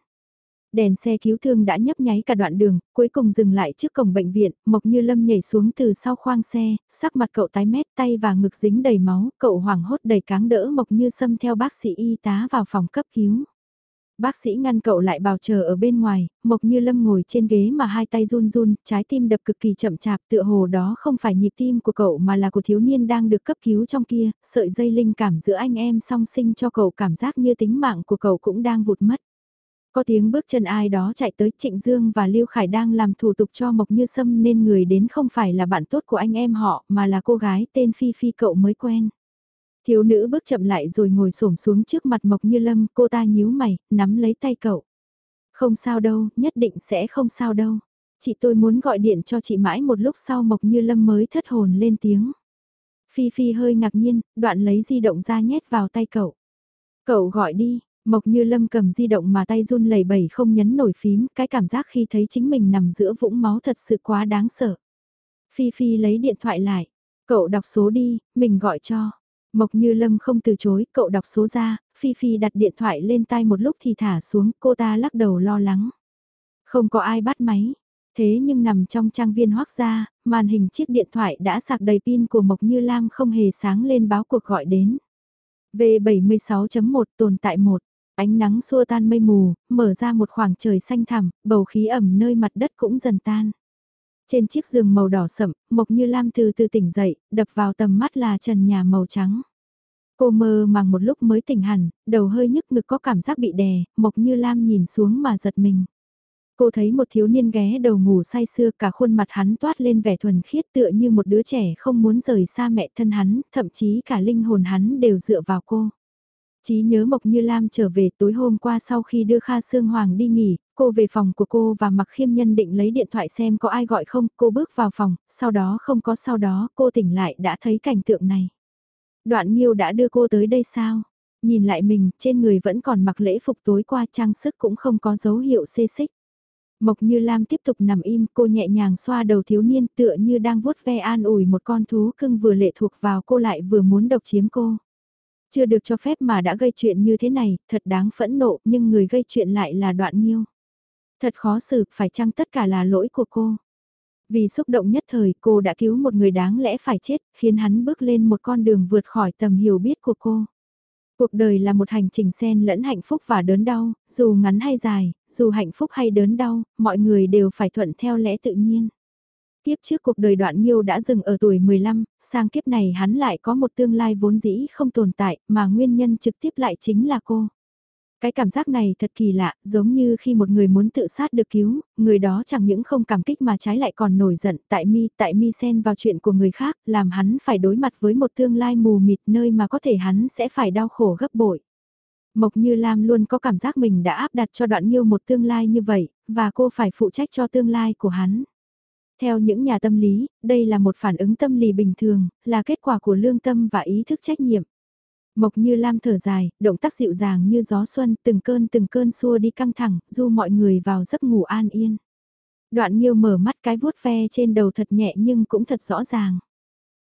Đèn xe cứu thương đã nhấp nháy cả đoạn đường, cuối cùng dừng lại trước cổng bệnh viện, Mộc Như Lâm nhảy xuống từ sau khoang xe, sắc mặt cậu tái mét tay và ngực dính đầy máu, cậu hoảng hốt đầy cáng đỡ Mộc Như Sâm theo bác sĩ y tá vào phòng cấp cứu. Bác sĩ ngăn cậu lại bảo chờ ở bên ngoài, Mộc Như Lâm ngồi trên ghế mà hai tay run run, trái tim đập cực kỳ chậm chạp tựa hồ đó không phải nhịp tim của cậu mà là của thiếu niên đang được cấp cứu trong kia, sợi dây linh cảm giữa anh em song sinh cho cậu cảm giác như tính mạng của cậu cũng đang vụt mất. Có tiếng bước chân ai đó chạy tới Trịnh Dương và Lưu Khải đang làm thủ tục cho Mộc Như Sâm nên người đến không phải là bạn tốt của anh em họ mà là cô gái tên Phi Phi cậu mới quen. Thiếu nữ bước chậm lại rồi ngồi xổm xuống trước mặt Mộc Như Lâm, cô ta nhíu mày, nắm lấy tay cậu. Không sao đâu, nhất định sẽ không sao đâu. Chị tôi muốn gọi điện cho chị mãi một lúc sau Mộc Như Lâm mới thất hồn lên tiếng. Phi Phi hơi ngạc nhiên, đoạn lấy di động ra nhét vào tay cậu. Cậu gọi đi, Mộc Như Lâm cầm di động mà tay run lẩy bẩy không nhấn nổi phím, cái cảm giác khi thấy chính mình nằm giữa vũng máu thật sự quá đáng sợ. Phi Phi lấy điện thoại lại, cậu đọc số đi, mình gọi cho. Mộc Như Lâm không từ chối, cậu đọc số ra, Phi Phi đặt điện thoại lên tay một lúc thì thả xuống, cô ta lắc đầu lo lắng. Không có ai bắt máy, thế nhưng nằm trong trang viên hoác ra, màn hình chiếc điện thoại đã sạc đầy pin của Mộc Như Lam không hề sáng lên báo cuộc gọi đến. V76.1 tồn tại 1, ánh nắng xua tan mây mù, mở ra một khoảng trời xanh thẳm, bầu khí ẩm nơi mặt đất cũng dần tan. Trên chiếc giường màu đỏ sậm, Mộc Như Lam từ từ tỉnh dậy, đập vào tầm mắt là trần nhà màu trắng. Cô mơ màng một lúc mới tỉnh hẳn, đầu hơi nhức ngực có cảm giác bị đè, Mộc Như Lam nhìn xuống mà giật mình. Cô thấy một thiếu niên ghé đầu ngủ say sưa cả khuôn mặt hắn toát lên vẻ thuần khiết tựa như một đứa trẻ không muốn rời xa mẹ thân hắn, thậm chí cả linh hồn hắn đều dựa vào cô. Chí nhớ Mộc Như Lam trở về tối hôm qua sau khi đưa Kha Sương Hoàng đi nghỉ, cô về phòng của cô và mặc khiêm nhân định lấy điện thoại xem có ai gọi không, cô bước vào phòng, sau đó không có sau đó cô tỉnh lại đã thấy cảnh tượng này. Đoạn Nhiêu đã đưa cô tới đây sao? Nhìn lại mình, trên người vẫn còn mặc lễ phục tối qua trang sức cũng không có dấu hiệu xê xích. Mộc Như Lam tiếp tục nằm im, cô nhẹ nhàng xoa đầu thiếu niên tựa như đang vuốt ve an ủi một con thú cưng vừa lệ thuộc vào cô lại vừa muốn độc chiếm cô. Chưa được cho phép mà đã gây chuyện như thế này, thật đáng phẫn nộ, nhưng người gây chuyện lại là đoạn nghiêu. Thật khó xử, phải chăng tất cả là lỗi của cô? Vì xúc động nhất thời cô đã cứu một người đáng lẽ phải chết, khiến hắn bước lên một con đường vượt khỏi tầm hiểu biết của cô. Cuộc đời là một hành trình xen lẫn hạnh phúc và đớn đau, dù ngắn hay dài, dù hạnh phúc hay đớn đau, mọi người đều phải thuận theo lẽ tự nhiên. Kiếp trước cuộc đời đoạn nhiêu đã dừng ở tuổi 15, sang kiếp này hắn lại có một tương lai vốn dĩ không tồn tại, mà nguyên nhân trực tiếp lại chính là cô. Cái cảm giác này thật kỳ lạ, giống như khi một người muốn tự sát được cứu, người đó chẳng những không cảm kích mà trái lại còn nổi giận tại mi, tại mi xen vào chuyện của người khác, làm hắn phải đối mặt với một tương lai mù mịt nơi mà có thể hắn sẽ phải đau khổ gấp bội. Mộc Như Lam luôn có cảm giác mình đã áp đặt cho đoạn nghiêu một tương lai như vậy, và cô phải phụ trách cho tương lai của hắn. Theo những nhà tâm lý, đây là một phản ứng tâm lý bình thường, là kết quả của lương tâm và ý thức trách nhiệm. Mộc như lam thở dài, động tác dịu dàng như gió xuân, từng cơn từng cơn xua đi căng thẳng, du mọi người vào giấc ngủ an yên. Đoạn Nhiêu mở mắt cái vuốt ve trên đầu thật nhẹ nhưng cũng thật rõ ràng.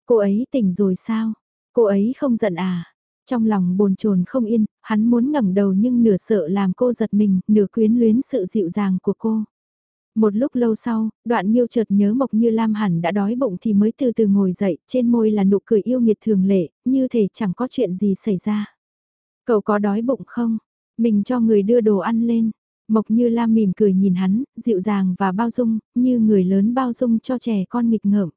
Cô ấy tỉnh rồi sao? Cô ấy không giận à? Trong lòng bồn chồn không yên, hắn muốn ngẩng đầu nhưng nửa sợ làm cô giật mình, nửa quyến luyến sự dịu dàng của cô. Một lúc lâu sau, đoạn nhiêu chợt nhớ Mộc Như Lam hẳn đã đói bụng thì mới từ từ ngồi dậy, trên môi là nụ cười yêu nghiệt thường lệ, như thể chẳng có chuyện gì xảy ra. Cậu có đói bụng không? Mình cho người đưa đồ ăn lên. Mộc Như Lam mỉm cười nhìn hắn, dịu dàng và bao dung, như người lớn bao dung cho trẻ con nghịch ngợm.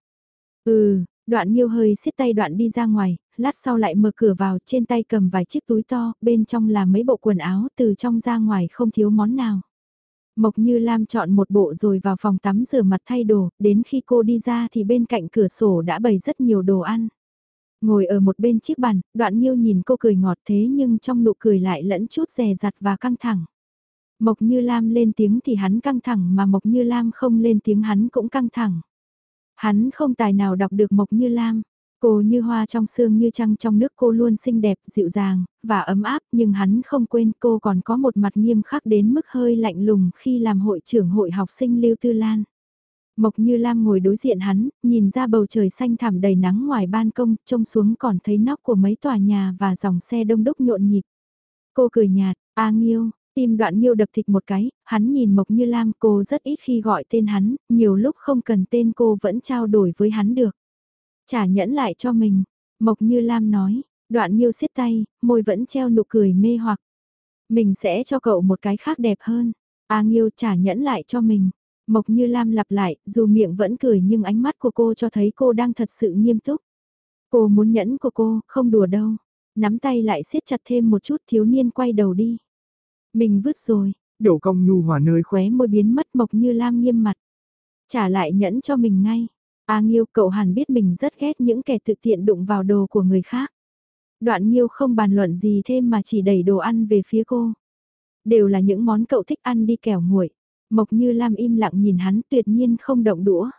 Ừ, đoạn nhiêu hơi xiết tay đoạn đi ra ngoài, lát sau lại mở cửa vào, trên tay cầm vài chiếc túi to, bên trong là mấy bộ quần áo, từ trong ra ngoài không thiếu món nào. Mộc Như Lam chọn một bộ rồi vào phòng tắm rửa mặt thay đồ, đến khi cô đi ra thì bên cạnh cửa sổ đã bày rất nhiều đồ ăn. Ngồi ở một bên chiếc bàn, đoạn Nhiêu nhìn cô cười ngọt thế nhưng trong nụ cười lại lẫn chút rè rặt và căng thẳng. Mộc Như Lam lên tiếng thì hắn căng thẳng mà Mộc Như Lam không lên tiếng hắn cũng căng thẳng. Hắn không tài nào đọc được Mộc Như Lam. Cô như hoa trong sương như trăng trong nước cô luôn xinh đẹp, dịu dàng, và ấm áp nhưng hắn không quên cô còn có một mặt nghiêm khắc đến mức hơi lạnh lùng khi làm hội trưởng hội học sinh Lưu Tư Lan. Mộc Như Lam ngồi đối diện hắn, nhìn ra bầu trời xanh thẳm đầy nắng ngoài ban công, trông xuống còn thấy nóc của mấy tòa nhà và dòng xe đông đúc nhộn nhịp. Cô cười nhạt, A Nghiêu, tim đoạn Nghiêu đập thịt một cái, hắn nhìn Mộc Như Lam cô rất ít khi gọi tên hắn, nhiều lúc không cần tên cô vẫn trao đổi với hắn được. Trả nhẫn lại cho mình, Mộc Như Lam nói, đoạn Nghiêu siết tay, môi vẫn treo nụ cười mê hoặc. Mình sẽ cho cậu một cái khác đẹp hơn. A Nghiêu trả nhẫn lại cho mình. Mộc Như Lam lặp lại, dù miệng vẫn cười nhưng ánh mắt của cô cho thấy cô đang thật sự nghiêm túc. Cô muốn nhẫn của cô, không đùa đâu. Nắm tay lại siết chặt thêm một chút thiếu niên quay đầu đi. Mình vứt rồi. Đổ công nhu hòa nơi khóe môi biến mất Mộc Như Lam nghiêm mặt. Trả lại nhẫn cho mình ngay. A Nghiêu cậu hẳn biết mình rất ghét những kẻ tự tiện đụng vào đồ của người khác. Đoạn Nghiêu không bàn luận gì thêm mà chỉ đẩy đồ ăn về phía cô. Đều là những món cậu thích ăn đi kẻo nguội. Mộc Như Lam im lặng nhìn hắn tuyệt nhiên không động đũa.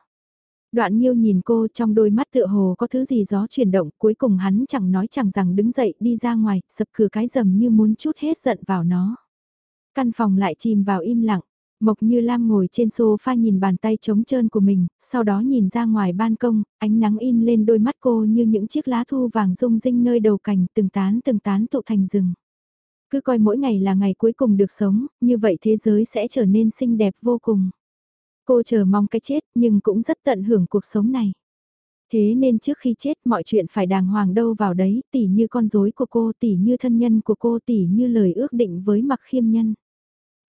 Đoạn Nghiêu nhìn cô trong đôi mắt tựa hồ có thứ gì gió chuyển động, cuối cùng hắn chẳng nói chẳng rằng đứng dậy đi ra ngoài, sập cửa cái rầm như muốn chút hết giận vào nó. Căn phòng lại chìm vào im lặng, Mộc Như Lam ngồi trên sofa nhìn bàn tay trống trơn của mình, sau đó nhìn ra ngoài ban công, ánh nắng in lên đôi mắt cô như những chiếc lá thu vàng rung rinh nơi đầu cành từng tán từng tán tụ thành rừng. Cứ coi mỗi ngày là ngày cuối cùng được sống, như vậy thế giới sẽ trở nên xinh đẹp vô cùng. Cô chờ mong cái chết nhưng cũng rất tận hưởng cuộc sống này. Thế nên trước khi chết mọi chuyện phải đàng hoàng đâu vào đấy, tỉ như con rối của cô, tỉ như thân nhân của cô, tỉ như lời ước định với mặc khiêm nhân.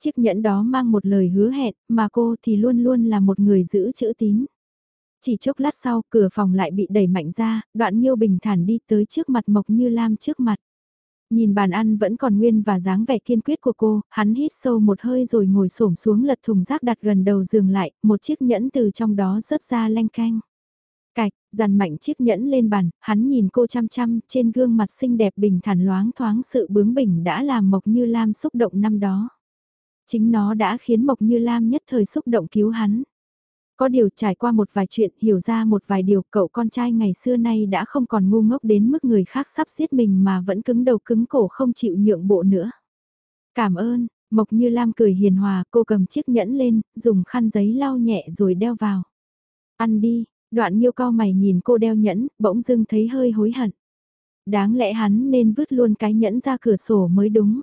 Chiếc nhẫn đó mang một lời hứa hẹn, mà cô thì luôn luôn là một người giữ chữ tín. Chỉ chốc lát sau, cửa phòng lại bị đẩy mạnh ra, đoạn Nhiêu bình thản đi tới trước mặt Mộc Như Lam trước mặt. Nhìn bàn ăn vẫn còn nguyên và dáng vẻ kiên quyết của cô, hắn hít sâu một hơi rồi ngồi xổm xuống lật thùng rác đặt gần đầu giường lại, một chiếc nhẫn từ trong đó rớt ra lanh canh. Cạch, dằn mạnh chiếc nhẫn lên bàn, hắn nhìn cô chăm chăm, trên gương mặt xinh đẹp bình thản loáng thoáng sự bướng bỉnh đã làm Mộc Như Lam xúc động năm đó. Chính nó đã khiến Mộc Như Lam nhất thời xúc động cứu hắn. Có điều trải qua một vài chuyện, hiểu ra một vài điều, cậu con trai ngày xưa nay đã không còn ngu ngốc đến mức người khác sắp giết mình mà vẫn cứng đầu cứng cổ không chịu nhượng bộ nữa. Cảm ơn, Mộc Như Lam cười hiền hòa, cô cầm chiếc nhẫn lên, dùng khăn giấy lau nhẹ rồi đeo vào. Ăn đi, đoạn nhiêu cao mày nhìn cô đeo nhẫn, bỗng dưng thấy hơi hối hận. Đáng lẽ hắn nên vứt luôn cái nhẫn ra cửa sổ mới đúng.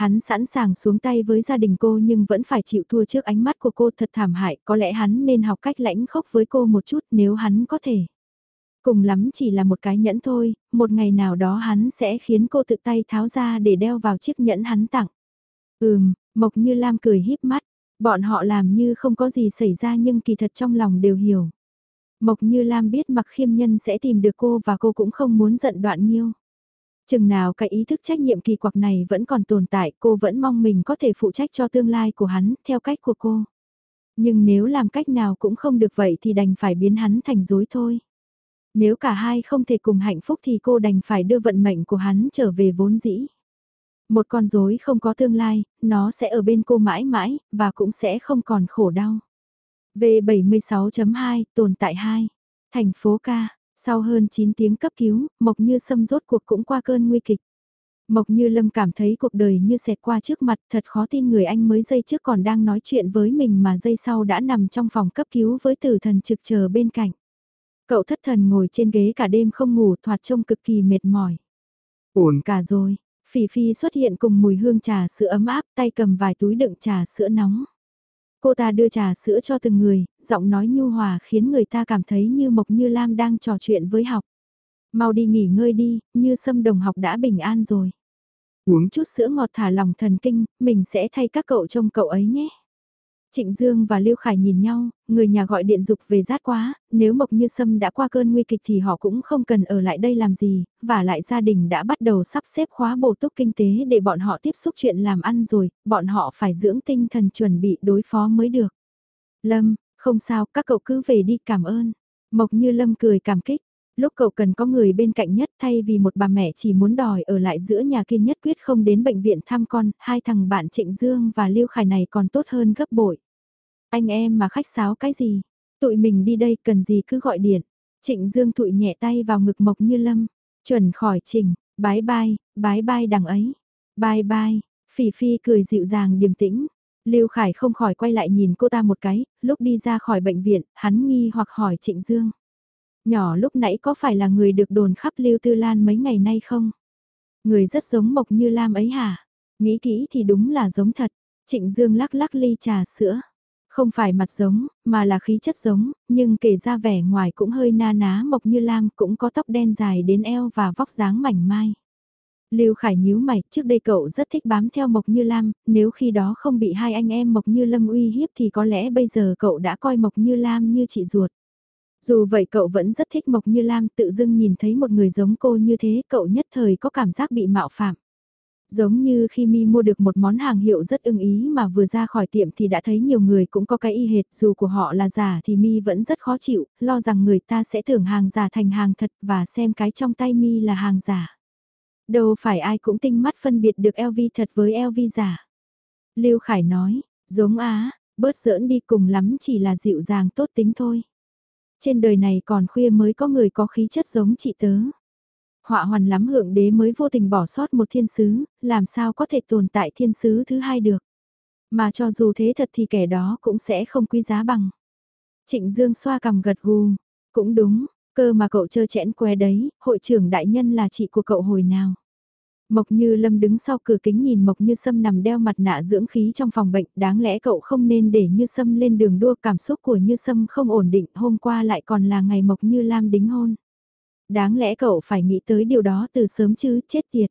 Hắn sẵn sàng xuống tay với gia đình cô nhưng vẫn phải chịu thua trước ánh mắt của cô thật thảm hại, có lẽ hắn nên học cách lãnh khốc với cô một chút nếu hắn có thể. Cùng lắm chỉ là một cái nhẫn thôi, một ngày nào đó hắn sẽ khiến cô tự tay tháo ra để đeo vào chiếc nhẫn hắn tặng. Ừm, Mộc Như Lam cười híp mắt, bọn họ làm như không có gì xảy ra nhưng kỳ thật trong lòng đều hiểu. Mộc Như Lam biết mặc khiêm nhân sẽ tìm được cô và cô cũng không muốn giận đoạn nhiêu. Chừng nào cái ý thức trách nhiệm kỳ quặc này vẫn còn tồn tại, cô vẫn mong mình có thể phụ trách cho tương lai của hắn, theo cách của cô. Nhưng nếu làm cách nào cũng không được vậy thì đành phải biến hắn thành dối thôi. Nếu cả hai không thể cùng hạnh phúc thì cô đành phải đưa vận mệnh của hắn trở về vốn dĩ. Một con rối không có tương lai, nó sẽ ở bên cô mãi mãi, và cũng sẽ không còn khổ đau. V76.2, tồn tại 2. Thành phố ca, sau hơn 9 tiếng cấp cứu, Mộc Như Sâm rốt cuộc cũng qua cơn nguy kịch. Mộc Như Lâm cảm thấy cuộc đời như xẹt qua trước mặt thật khó tin người anh mới giây trước còn đang nói chuyện với mình mà giây sau đã nằm trong phòng cấp cứu với tử thần trực chờ bên cạnh. Cậu thất thần ngồi trên ghế cả đêm không ngủ thoạt trông cực kỳ mệt mỏi. Ổn cả rồi, Phỉ Phi xuất hiện cùng mùi hương trà sữa ấm áp tay cầm vài túi đựng trà sữa nóng. Cô ta đưa trà sữa cho từng người, giọng nói nhu hòa khiến người ta cảm thấy như Mộc Như Lam đang trò chuyện với học. Mau đi nghỉ ngơi đi, như sâm đồng học đã bình an rồi. Uống chút sữa ngọt thả lòng thần kinh, mình sẽ thay các cậu trông cậu ấy nhé. Trịnh Dương và Lưu Khải nhìn nhau, người nhà gọi điện dục về rát quá, nếu Mộc Như Sâm đã qua cơn nguy kịch thì họ cũng không cần ở lại đây làm gì, và lại gia đình đã bắt đầu sắp xếp khóa bổ túc kinh tế để bọn họ tiếp xúc chuyện làm ăn rồi, bọn họ phải dưỡng tinh thần chuẩn bị đối phó mới được. Lâm, không sao, các cậu cứ về đi cảm ơn. Mộc Như Lâm cười cảm kích, lúc cậu cần có người bên cạnh nhất thay vì một bà mẹ chỉ muốn đòi ở lại giữa nhà kia nhất quyết không đến bệnh viện thăm con, hai thằng bạn Trịnh Dương và Lưu Khải này còn tốt hơn gấp bội. Anh em mà khách sáo cái gì? Tụi mình đi đây cần gì cứ gọi điện. Trịnh Dương tụi nhẹ tay vào ngực Mộc Như Lâm. Chuẩn khỏi trình, bái bai, bái bai đằng ấy. Bye bye, Phỉ Phi cười dịu dàng điềm tĩnh. Lưu Khải không khỏi quay lại nhìn cô ta một cái, lúc đi ra khỏi bệnh viện, hắn nghi hoặc hỏi Trịnh Dương. Nhỏ lúc nãy có phải là người được đồn khắp Lưu Tư Lan mấy ngày nay không? Người rất giống Mộc Như Lam ấy hả? Nghĩ kỹ thì đúng là giống thật. Trịnh Dương lắc lắc ly trà sữa. Không phải mặt giống, mà là khí chất giống, nhưng kể ra vẻ ngoài cũng hơi na ná Mộc Như Lam cũng có tóc đen dài đến eo và vóc dáng mảnh mai. Lưu Khải nhíu mày, trước đây cậu rất thích bám theo Mộc Như Lam, nếu khi đó không bị hai anh em Mộc Như Lâm uy hiếp thì có lẽ bây giờ cậu đã coi Mộc Như Lam như chị ruột. Dù vậy cậu vẫn rất thích Mộc Như Lam tự dưng nhìn thấy một người giống cô như thế cậu nhất thời có cảm giác bị mạo phạm. Giống như khi Mi mua được một món hàng hiệu rất ưng ý mà vừa ra khỏi tiệm thì đã thấy nhiều người cũng có cái y hệt dù của họ là giả thì Mi vẫn rất khó chịu, lo rằng người ta sẽ tưởng hàng giả thành hàng thật và xem cái trong tay Mi là hàng giả. Đâu phải ai cũng tinh mắt phân biệt được LV thật với LV giả. Lưu Khải nói, giống á, bớt giỡn đi cùng lắm chỉ là dịu dàng tốt tính thôi. Trên đời này còn khuya mới có người có khí chất giống chị tớ. Họa hoàn lắm hượng đế mới vô tình bỏ sót một thiên sứ, làm sao có thể tồn tại thiên sứ thứ hai được. Mà cho dù thế thật thì kẻ đó cũng sẽ không quý giá bằng. Trịnh Dương xoa cằm gật gù, cũng đúng, cơ mà cậu chơ chẽn que đấy, hội trưởng đại nhân là chị của cậu hồi nào. Mộc Như Lâm đứng sau cửa kính nhìn Mộc Như Sâm nằm đeo mặt nạ dưỡng khí trong phòng bệnh, đáng lẽ cậu không nên để Như Sâm lên đường đua cảm xúc của Như Sâm không ổn định, hôm qua lại còn là ngày Mộc Như Lam đính hôn. Đáng lẽ cậu phải nghĩ tới điều đó từ sớm chứ, chết tiệt.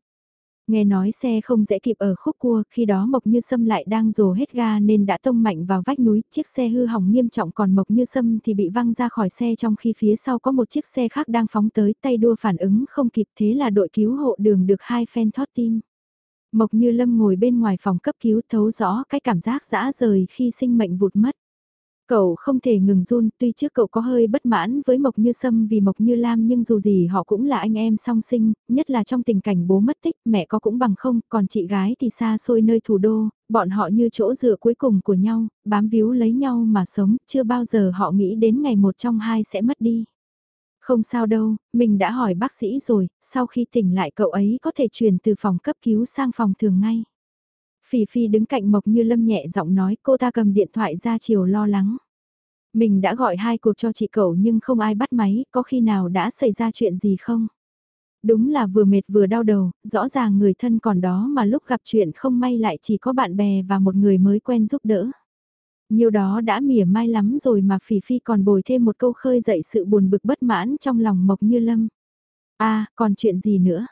Nghe nói xe không dễ kịp ở khúc cua, khi đó Mộc Như Sâm lại đang dồ hết ga nên đã tông mạnh vào vách núi, chiếc xe hư hỏng nghiêm trọng còn Mộc Như Sâm thì bị văng ra khỏi xe trong khi phía sau có một chiếc xe khác đang phóng tới, tay đua phản ứng không kịp thế là đội cứu hộ đường được hai phen thoát tim. Mộc Như Lâm ngồi bên ngoài phòng cấp cứu thấu rõ cái cảm giác dã rời khi sinh mệnh vụt mất. Cậu không thể ngừng run, tuy trước cậu có hơi bất mãn với Mộc Như Sâm vì Mộc Như Lam nhưng dù gì họ cũng là anh em song sinh, nhất là trong tình cảnh bố mất tích, mẹ có cũng bằng không, còn chị gái thì xa xôi nơi thủ đô, bọn họ như chỗ dựa cuối cùng của nhau, bám víu lấy nhau mà sống, chưa bao giờ họ nghĩ đến ngày một trong hai sẽ mất đi. Không sao đâu, mình đã hỏi bác sĩ rồi, sau khi tỉnh lại cậu ấy có thể chuyển từ phòng cấp cứu sang phòng thường ngay. Phỉ Phi đứng cạnh Mộc Như Lâm nhẹ giọng nói cô ta cầm điện thoại ra chiều lo lắng. Mình đã gọi hai cuộc cho chị cậu nhưng không ai bắt máy, có khi nào đã xảy ra chuyện gì không? Đúng là vừa mệt vừa đau đầu, rõ ràng người thân còn đó mà lúc gặp chuyện không may lại chỉ có bạn bè và một người mới quen giúp đỡ. Nhiều đó đã mỉa mai lắm rồi mà Phỉ Phi còn bồi thêm một câu khơi dậy sự buồn bực bất mãn trong lòng Mộc Như Lâm. à, còn chuyện gì nữa?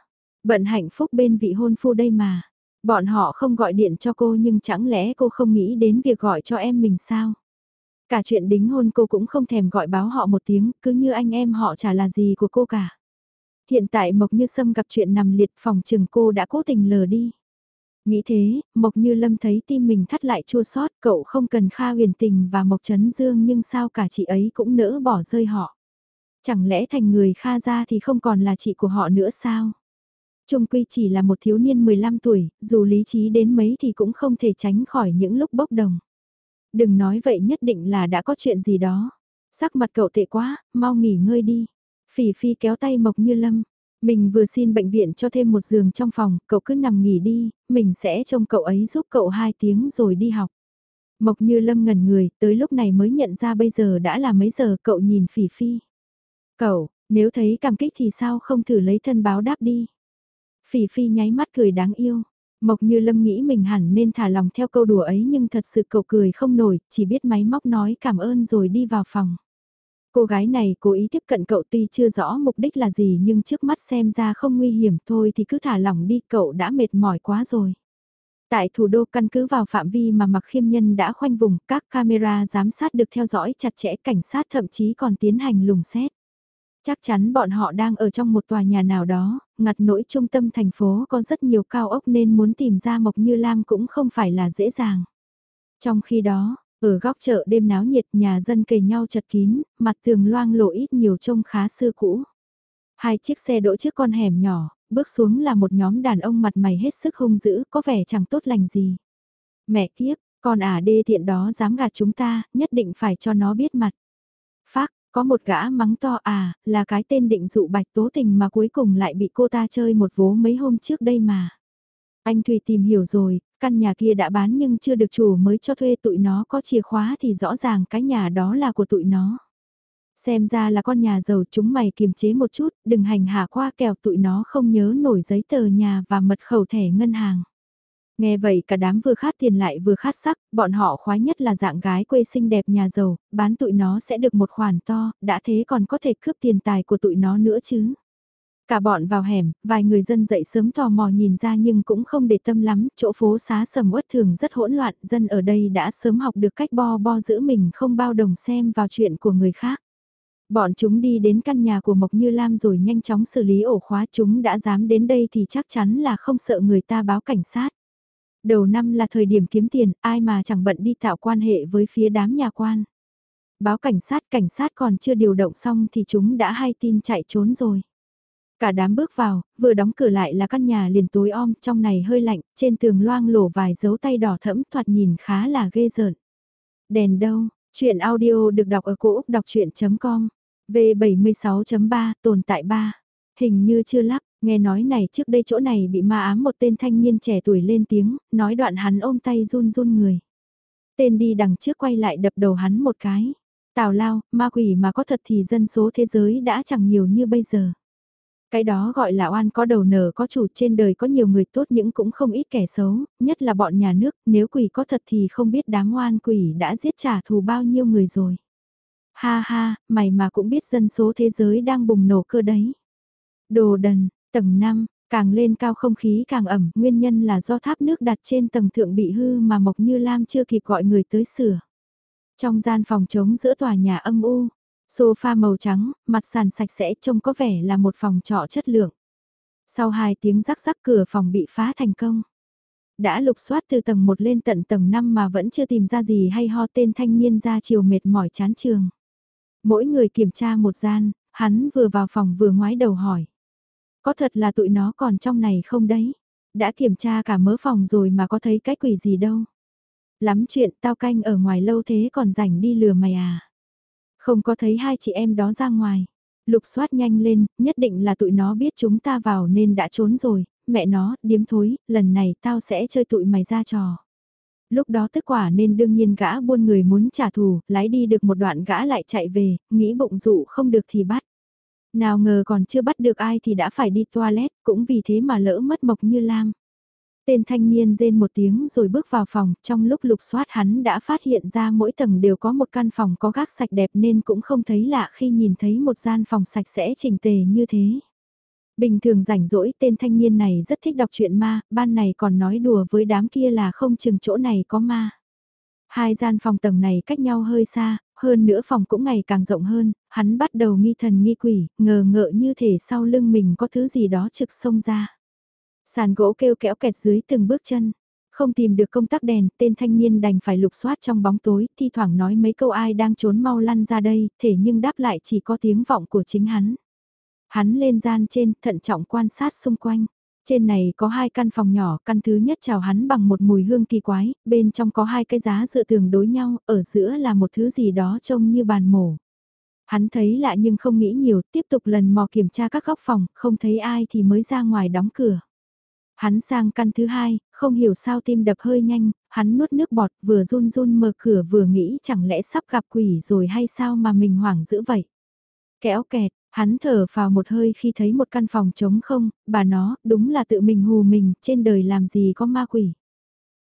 Bận hạnh phúc bên vị hôn phu đây mà. Bọn họ không gọi điện cho cô nhưng chẳng lẽ cô không nghĩ đến việc gọi cho em mình sao? Cả chuyện đính hôn cô cũng không thèm gọi báo họ một tiếng, cứ như anh em họ chả là gì của cô cả. Hiện tại Mộc Như Sâm gặp chuyện nằm liệt phòng chừng cô đã cố tình lờ đi. Nghĩ thế, Mộc Như Lâm thấy tim mình thắt lại chua xót cậu không cần Kha huyền tình và Mộc Trấn Dương nhưng sao cả chị ấy cũng nỡ bỏ rơi họ. Chẳng lẽ thành người Kha ra thì không còn là chị của họ nữa sao? Trung Quy chỉ là một thiếu niên 15 tuổi, dù lý trí đến mấy thì cũng không thể tránh khỏi những lúc bốc đồng. Đừng nói vậy nhất định là đã có chuyện gì đó. Sắc mặt cậu tệ quá, mau nghỉ ngơi đi. Phỉ Phi kéo tay Mộc Như Lâm. Mình vừa xin bệnh viện cho thêm một giường trong phòng, cậu cứ nằm nghỉ đi, mình sẽ trông cậu ấy giúp cậu hai tiếng rồi đi học. Mộc Như Lâm ngẩn người, tới lúc này mới nhận ra bây giờ đã là mấy giờ cậu nhìn Phỉ Phi. Cậu, nếu thấy cảm kích thì sao không thử lấy thân báo đáp đi. Phỉ Phi nháy mắt cười đáng yêu. Mộc như lâm nghĩ mình hẳn nên thả lòng theo câu đùa ấy nhưng thật sự cậu cười không nổi, chỉ biết máy móc nói cảm ơn rồi đi vào phòng. Cô gái này cố ý tiếp cận cậu tuy chưa rõ mục đích là gì nhưng trước mắt xem ra không nguy hiểm thôi thì cứ thả lỏng đi cậu đã mệt mỏi quá rồi. Tại thủ đô căn cứ vào phạm vi mà mặc khiêm nhân đã khoanh vùng, các camera giám sát được theo dõi chặt chẽ cảnh sát thậm chí còn tiến hành lùng xét. Chắc chắn bọn họ đang ở trong một tòa nhà nào đó, ngặt nỗi trung tâm thành phố có rất nhiều cao ốc nên muốn tìm ra Mộc Như Lam cũng không phải là dễ dàng. Trong khi đó, ở góc chợ đêm náo nhiệt nhà dân kề nhau chật kín, mặt tường loang lộ ít nhiều trông khá xưa cũ. Hai chiếc xe đỗ trước con hẻm nhỏ, bước xuống là một nhóm đàn ông mặt mày hết sức hung dữ, có vẻ chẳng tốt lành gì. Mẹ kiếp, con ả đê thiện đó dám gạt chúng ta, nhất định phải cho nó biết mặt. Phác, có một gã mắng to à, là cái tên định dụ bạch tố tình mà cuối cùng lại bị cô ta chơi một vố mấy hôm trước đây mà. Anh Thùy tìm hiểu rồi, căn nhà kia đã bán nhưng chưa được chủ mới cho thuê tụi nó có chìa khóa thì rõ ràng cái nhà đó là của tụi nó. Xem ra là con nhà giàu chúng mày kiềm chế một chút, đừng hành hạ qua kèo tụi nó không nhớ nổi giấy tờ nhà và mật khẩu thẻ ngân hàng. Nghe vậy cả đám vừa khát tiền lại vừa khát sắc, bọn họ khoái nhất là dạng gái quê xinh đẹp nhà giàu, bán tụi nó sẽ được một khoản to, đã thế còn có thể cướp tiền tài của tụi nó nữa chứ. Cả bọn vào hẻm, vài người dân dậy sớm tò mò nhìn ra nhưng cũng không để tâm lắm, chỗ phố xá sầm uất thường rất hỗn loạn, dân ở đây đã sớm học được cách bo bo giữ mình không bao đồng xem vào chuyện của người khác. Bọn chúng đi đến căn nhà của Mộc Như Lam rồi nhanh chóng xử lý ổ khóa chúng đã dám đến đây thì chắc chắn là không sợ người ta báo cảnh sát. Đầu năm là thời điểm kiếm tiền, ai mà chẳng bận đi tạo quan hệ với phía đám nhà quan. Báo cảnh sát, cảnh sát còn chưa điều động xong thì chúng đã hay tin chạy trốn rồi. Cả đám bước vào, vừa đóng cửa lại là căn nhà liền tối om, trong này hơi lạnh, trên tường loang lổ vài dấu tay đỏ thẫm thoạt nhìn khá là ghê rợn. Đèn đâu, chuyện audio được đọc ở cổ Úc đọc chuyện.com, V76.3, tồn tại 3. Hình như chưa lắp, nghe nói này trước đây chỗ này bị ma ám một tên thanh niên trẻ tuổi lên tiếng, nói đoạn hắn ôm tay run run người. Tên đi đằng trước quay lại đập đầu hắn một cái. Tào lao, ma quỷ mà có thật thì dân số thế giới đã chẳng nhiều như bây giờ. Cái đó gọi là oan có đầu nở có chủ trên đời có nhiều người tốt những cũng không ít kẻ xấu, nhất là bọn nhà nước, nếu quỷ có thật thì không biết đám oan quỷ đã giết trả thù bao nhiêu người rồi. Ha ha, mày mà cũng biết dân số thế giới đang bùng nổ cơ đấy. Đồ đần, tầng 5, càng lên cao không khí càng ẩm, nguyên nhân là do tháp nước đặt trên tầng thượng bị hư mà Mộc Như Lam chưa kịp gọi người tới sửa. Trong gian phòng trống giữa tòa nhà âm u, Sofa màu trắng, mặt sàn sạch sẽ trông có vẻ là một phòng trọ chất lượng. Sau hai tiếng rắc rắc cửa phòng bị phá thành công. Đã lục soát từ tầng 1 lên tận tầng 5 mà vẫn chưa tìm ra gì hay ho tên thanh niên ra chiều mệt mỏi chán trường. Mỗi người kiểm tra một gian, hắn vừa vào phòng vừa ngoái đầu hỏi. Có thật là tụi nó còn trong này không đấy? Đã kiểm tra cả mớ phòng rồi mà có thấy cái quỷ gì đâu. Lắm chuyện tao canh ở ngoài lâu thế còn rảnh đi lừa mày à. Không có thấy hai chị em đó ra ngoài. Lục soát nhanh lên, nhất định là tụi nó biết chúng ta vào nên đã trốn rồi. Mẹ nó, điếm thối, lần này tao sẽ chơi tụi mày ra trò. Lúc đó tức quả nên đương nhiên gã buôn người muốn trả thù, lái đi được một đoạn gã lại chạy về, nghĩ bụng dụ không được thì bắt. Nào ngờ còn chưa bắt được ai thì đã phải đi toilet, cũng vì thế mà lỡ mất mộc như lam. Tên thanh niên rên một tiếng rồi bước vào phòng, trong lúc lục soát hắn đã phát hiện ra mỗi tầng đều có một căn phòng có gác sạch đẹp nên cũng không thấy lạ khi nhìn thấy một gian phòng sạch sẽ chỉnh tề như thế. Bình thường rảnh rỗi tên thanh niên này rất thích đọc truyện ma, ban này còn nói đùa với đám kia là không chừng chỗ này có ma. Hai gian phòng tầng này cách nhau hơi xa, hơn nữa phòng cũng ngày càng rộng hơn, hắn bắt đầu nghi thần nghi quỷ, ngờ ngợ như thể sau lưng mình có thứ gì đó trực xông ra. Sàn gỗ kêu kéo kẹt dưới từng bước chân. Không tìm được công tắc đèn, tên thanh niên đành phải lục soát trong bóng tối, thi thoảng nói mấy câu ai đang trốn mau lăn ra đây, thể nhưng đáp lại chỉ có tiếng vọng của chính hắn. Hắn lên gian trên, thận trọng quan sát xung quanh. Trên này có hai căn phòng nhỏ, căn thứ nhất chào hắn bằng một mùi hương kỳ quái, bên trong có hai cái giá dựa tường đối nhau, ở giữa là một thứ gì đó trông như bàn mổ. Hắn thấy lạ nhưng không nghĩ nhiều, tiếp tục lần mò kiểm tra các góc phòng, không thấy ai thì mới ra ngoài đóng cửa. Hắn sang căn thứ hai, không hiểu sao tim đập hơi nhanh, hắn nuốt nước bọt vừa run run mở cửa vừa nghĩ chẳng lẽ sắp gặp quỷ rồi hay sao mà mình hoảng dữ vậy. Kéo kẹt, Hắn thở vào một hơi khi thấy một căn phòng trống không, bà nó, đúng là tự mình hù mình, trên đời làm gì có ma quỷ.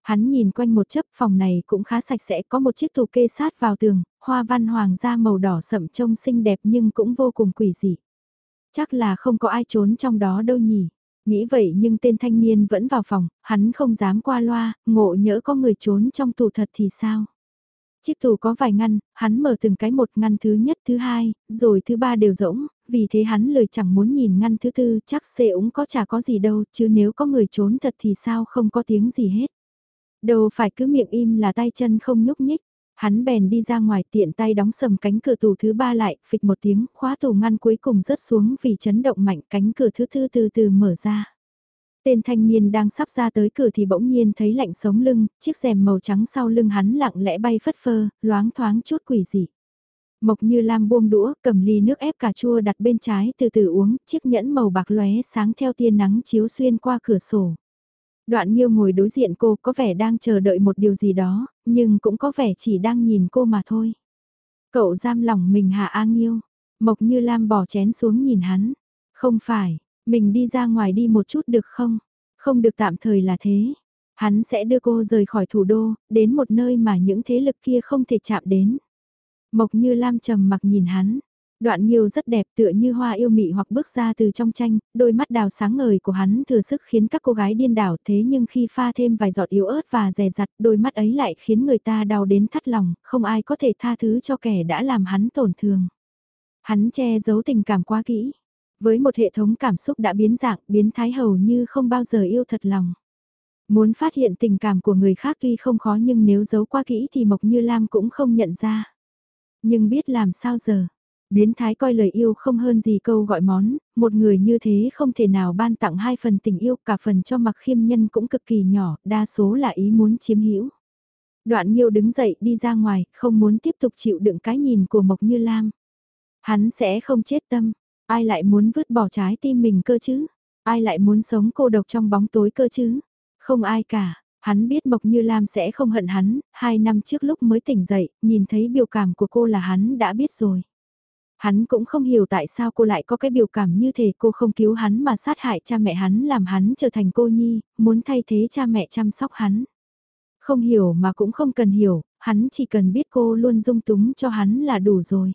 Hắn nhìn quanh một chấp phòng này cũng khá sạch sẽ, có một chiếc tủ kê sát vào tường, hoa văn hoàng gia màu đỏ sậm trông xinh đẹp nhưng cũng vô cùng quỷ dị. Chắc là không có ai trốn trong đó đâu nhỉ. Nghĩ vậy nhưng tên thanh niên vẫn vào phòng, hắn không dám qua loa, ngộ nhỡ có người trốn trong tủ thật thì sao? Chiếc tủ có vài ngăn, hắn mở từng cái một ngăn thứ nhất thứ hai, rồi thứ ba đều rỗng, vì thế hắn lời chẳng muốn nhìn ngăn thứ tư chắc sẽ cũng có chả có gì đâu, chứ nếu có người trốn thật thì sao không có tiếng gì hết. Đâu phải cứ miệng im là tay chân không nhúc nhích. Hắn bèn đi ra ngoài tiện tay đóng sầm cánh cửa tủ thứ ba lại, phịch một tiếng, khóa tủ ngăn cuối cùng rớt xuống vì chấn động mạnh cánh cửa thứ tư từ từ mở ra. Tên thanh niên đang sắp ra tới cửa thì bỗng nhiên thấy lạnh sống lưng, chiếc rèm màu trắng sau lưng hắn lặng lẽ bay phất phơ, loáng thoáng chút quỷ dị. Mộc như lam buông đũa, cầm ly nước ép cà chua đặt bên trái từ từ uống, chiếc nhẫn màu bạc lóe sáng theo tia nắng chiếu xuyên qua cửa sổ. Đoạn Nhiêu ngồi đối diện cô có vẻ đang chờ đợi một điều gì đó, nhưng cũng có vẻ chỉ đang nhìn cô mà thôi. Cậu giam lòng mình hạ A Nhiêu. Mộc Như Lam bỏ chén xuống nhìn hắn. Không phải, mình đi ra ngoài đi một chút được không? Không được tạm thời là thế. Hắn sẽ đưa cô rời khỏi thủ đô, đến một nơi mà những thế lực kia không thể chạm đến. Mộc Như Lam trầm mặc nhìn hắn. Đoạn Nhiêu rất đẹp tựa như hoa yêu mị hoặc bước ra từ trong tranh, đôi mắt đào sáng ngời của hắn thừa sức khiến các cô gái điên đảo thế nhưng khi pha thêm vài giọt yếu ớt và rè rặt đôi mắt ấy lại khiến người ta đau đến thắt lòng, không ai có thể tha thứ cho kẻ đã làm hắn tổn thương. Hắn che giấu tình cảm quá kỹ, với một hệ thống cảm xúc đã biến dạng, biến thái hầu như không bao giờ yêu thật lòng. Muốn phát hiện tình cảm của người khác tuy không khó nhưng nếu giấu quá kỹ thì Mộc Như Lam cũng không nhận ra. Nhưng biết làm sao giờ? Biến thái coi lời yêu không hơn gì câu gọi món, một người như thế không thể nào ban tặng hai phần tình yêu, cả phần cho mặc khiêm nhân cũng cực kỳ nhỏ, đa số là ý muốn chiếm hữu. Đoạn Nhiêu đứng dậy đi ra ngoài, không muốn tiếp tục chịu đựng cái nhìn của Mộc Như Lam. Hắn sẽ không chết tâm, ai lại muốn vứt bỏ trái tim mình cơ chứ? Ai lại muốn sống cô độc trong bóng tối cơ chứ? Không ai cả, hắn biết Mộc Như Lam sẽ không hận hắn, hai năm trước lúc mới tỉnh dậy, nhìn thấy biểu cảm của cô là hắn đã biết rồi. Hắn cũng không hiểu tại sao cô lại có cái biểu cảm như thế cô không cứu hắn mà sát hại cha mẹ hắn làm hắn trở thành cô nhi, muốn thay thế cha mẹ chăm sóc hắn. Không hiểu mà cũng không cần hiểu, hắn chỉ cần biết cô luôn dung túng cho hắn là đủ rồi.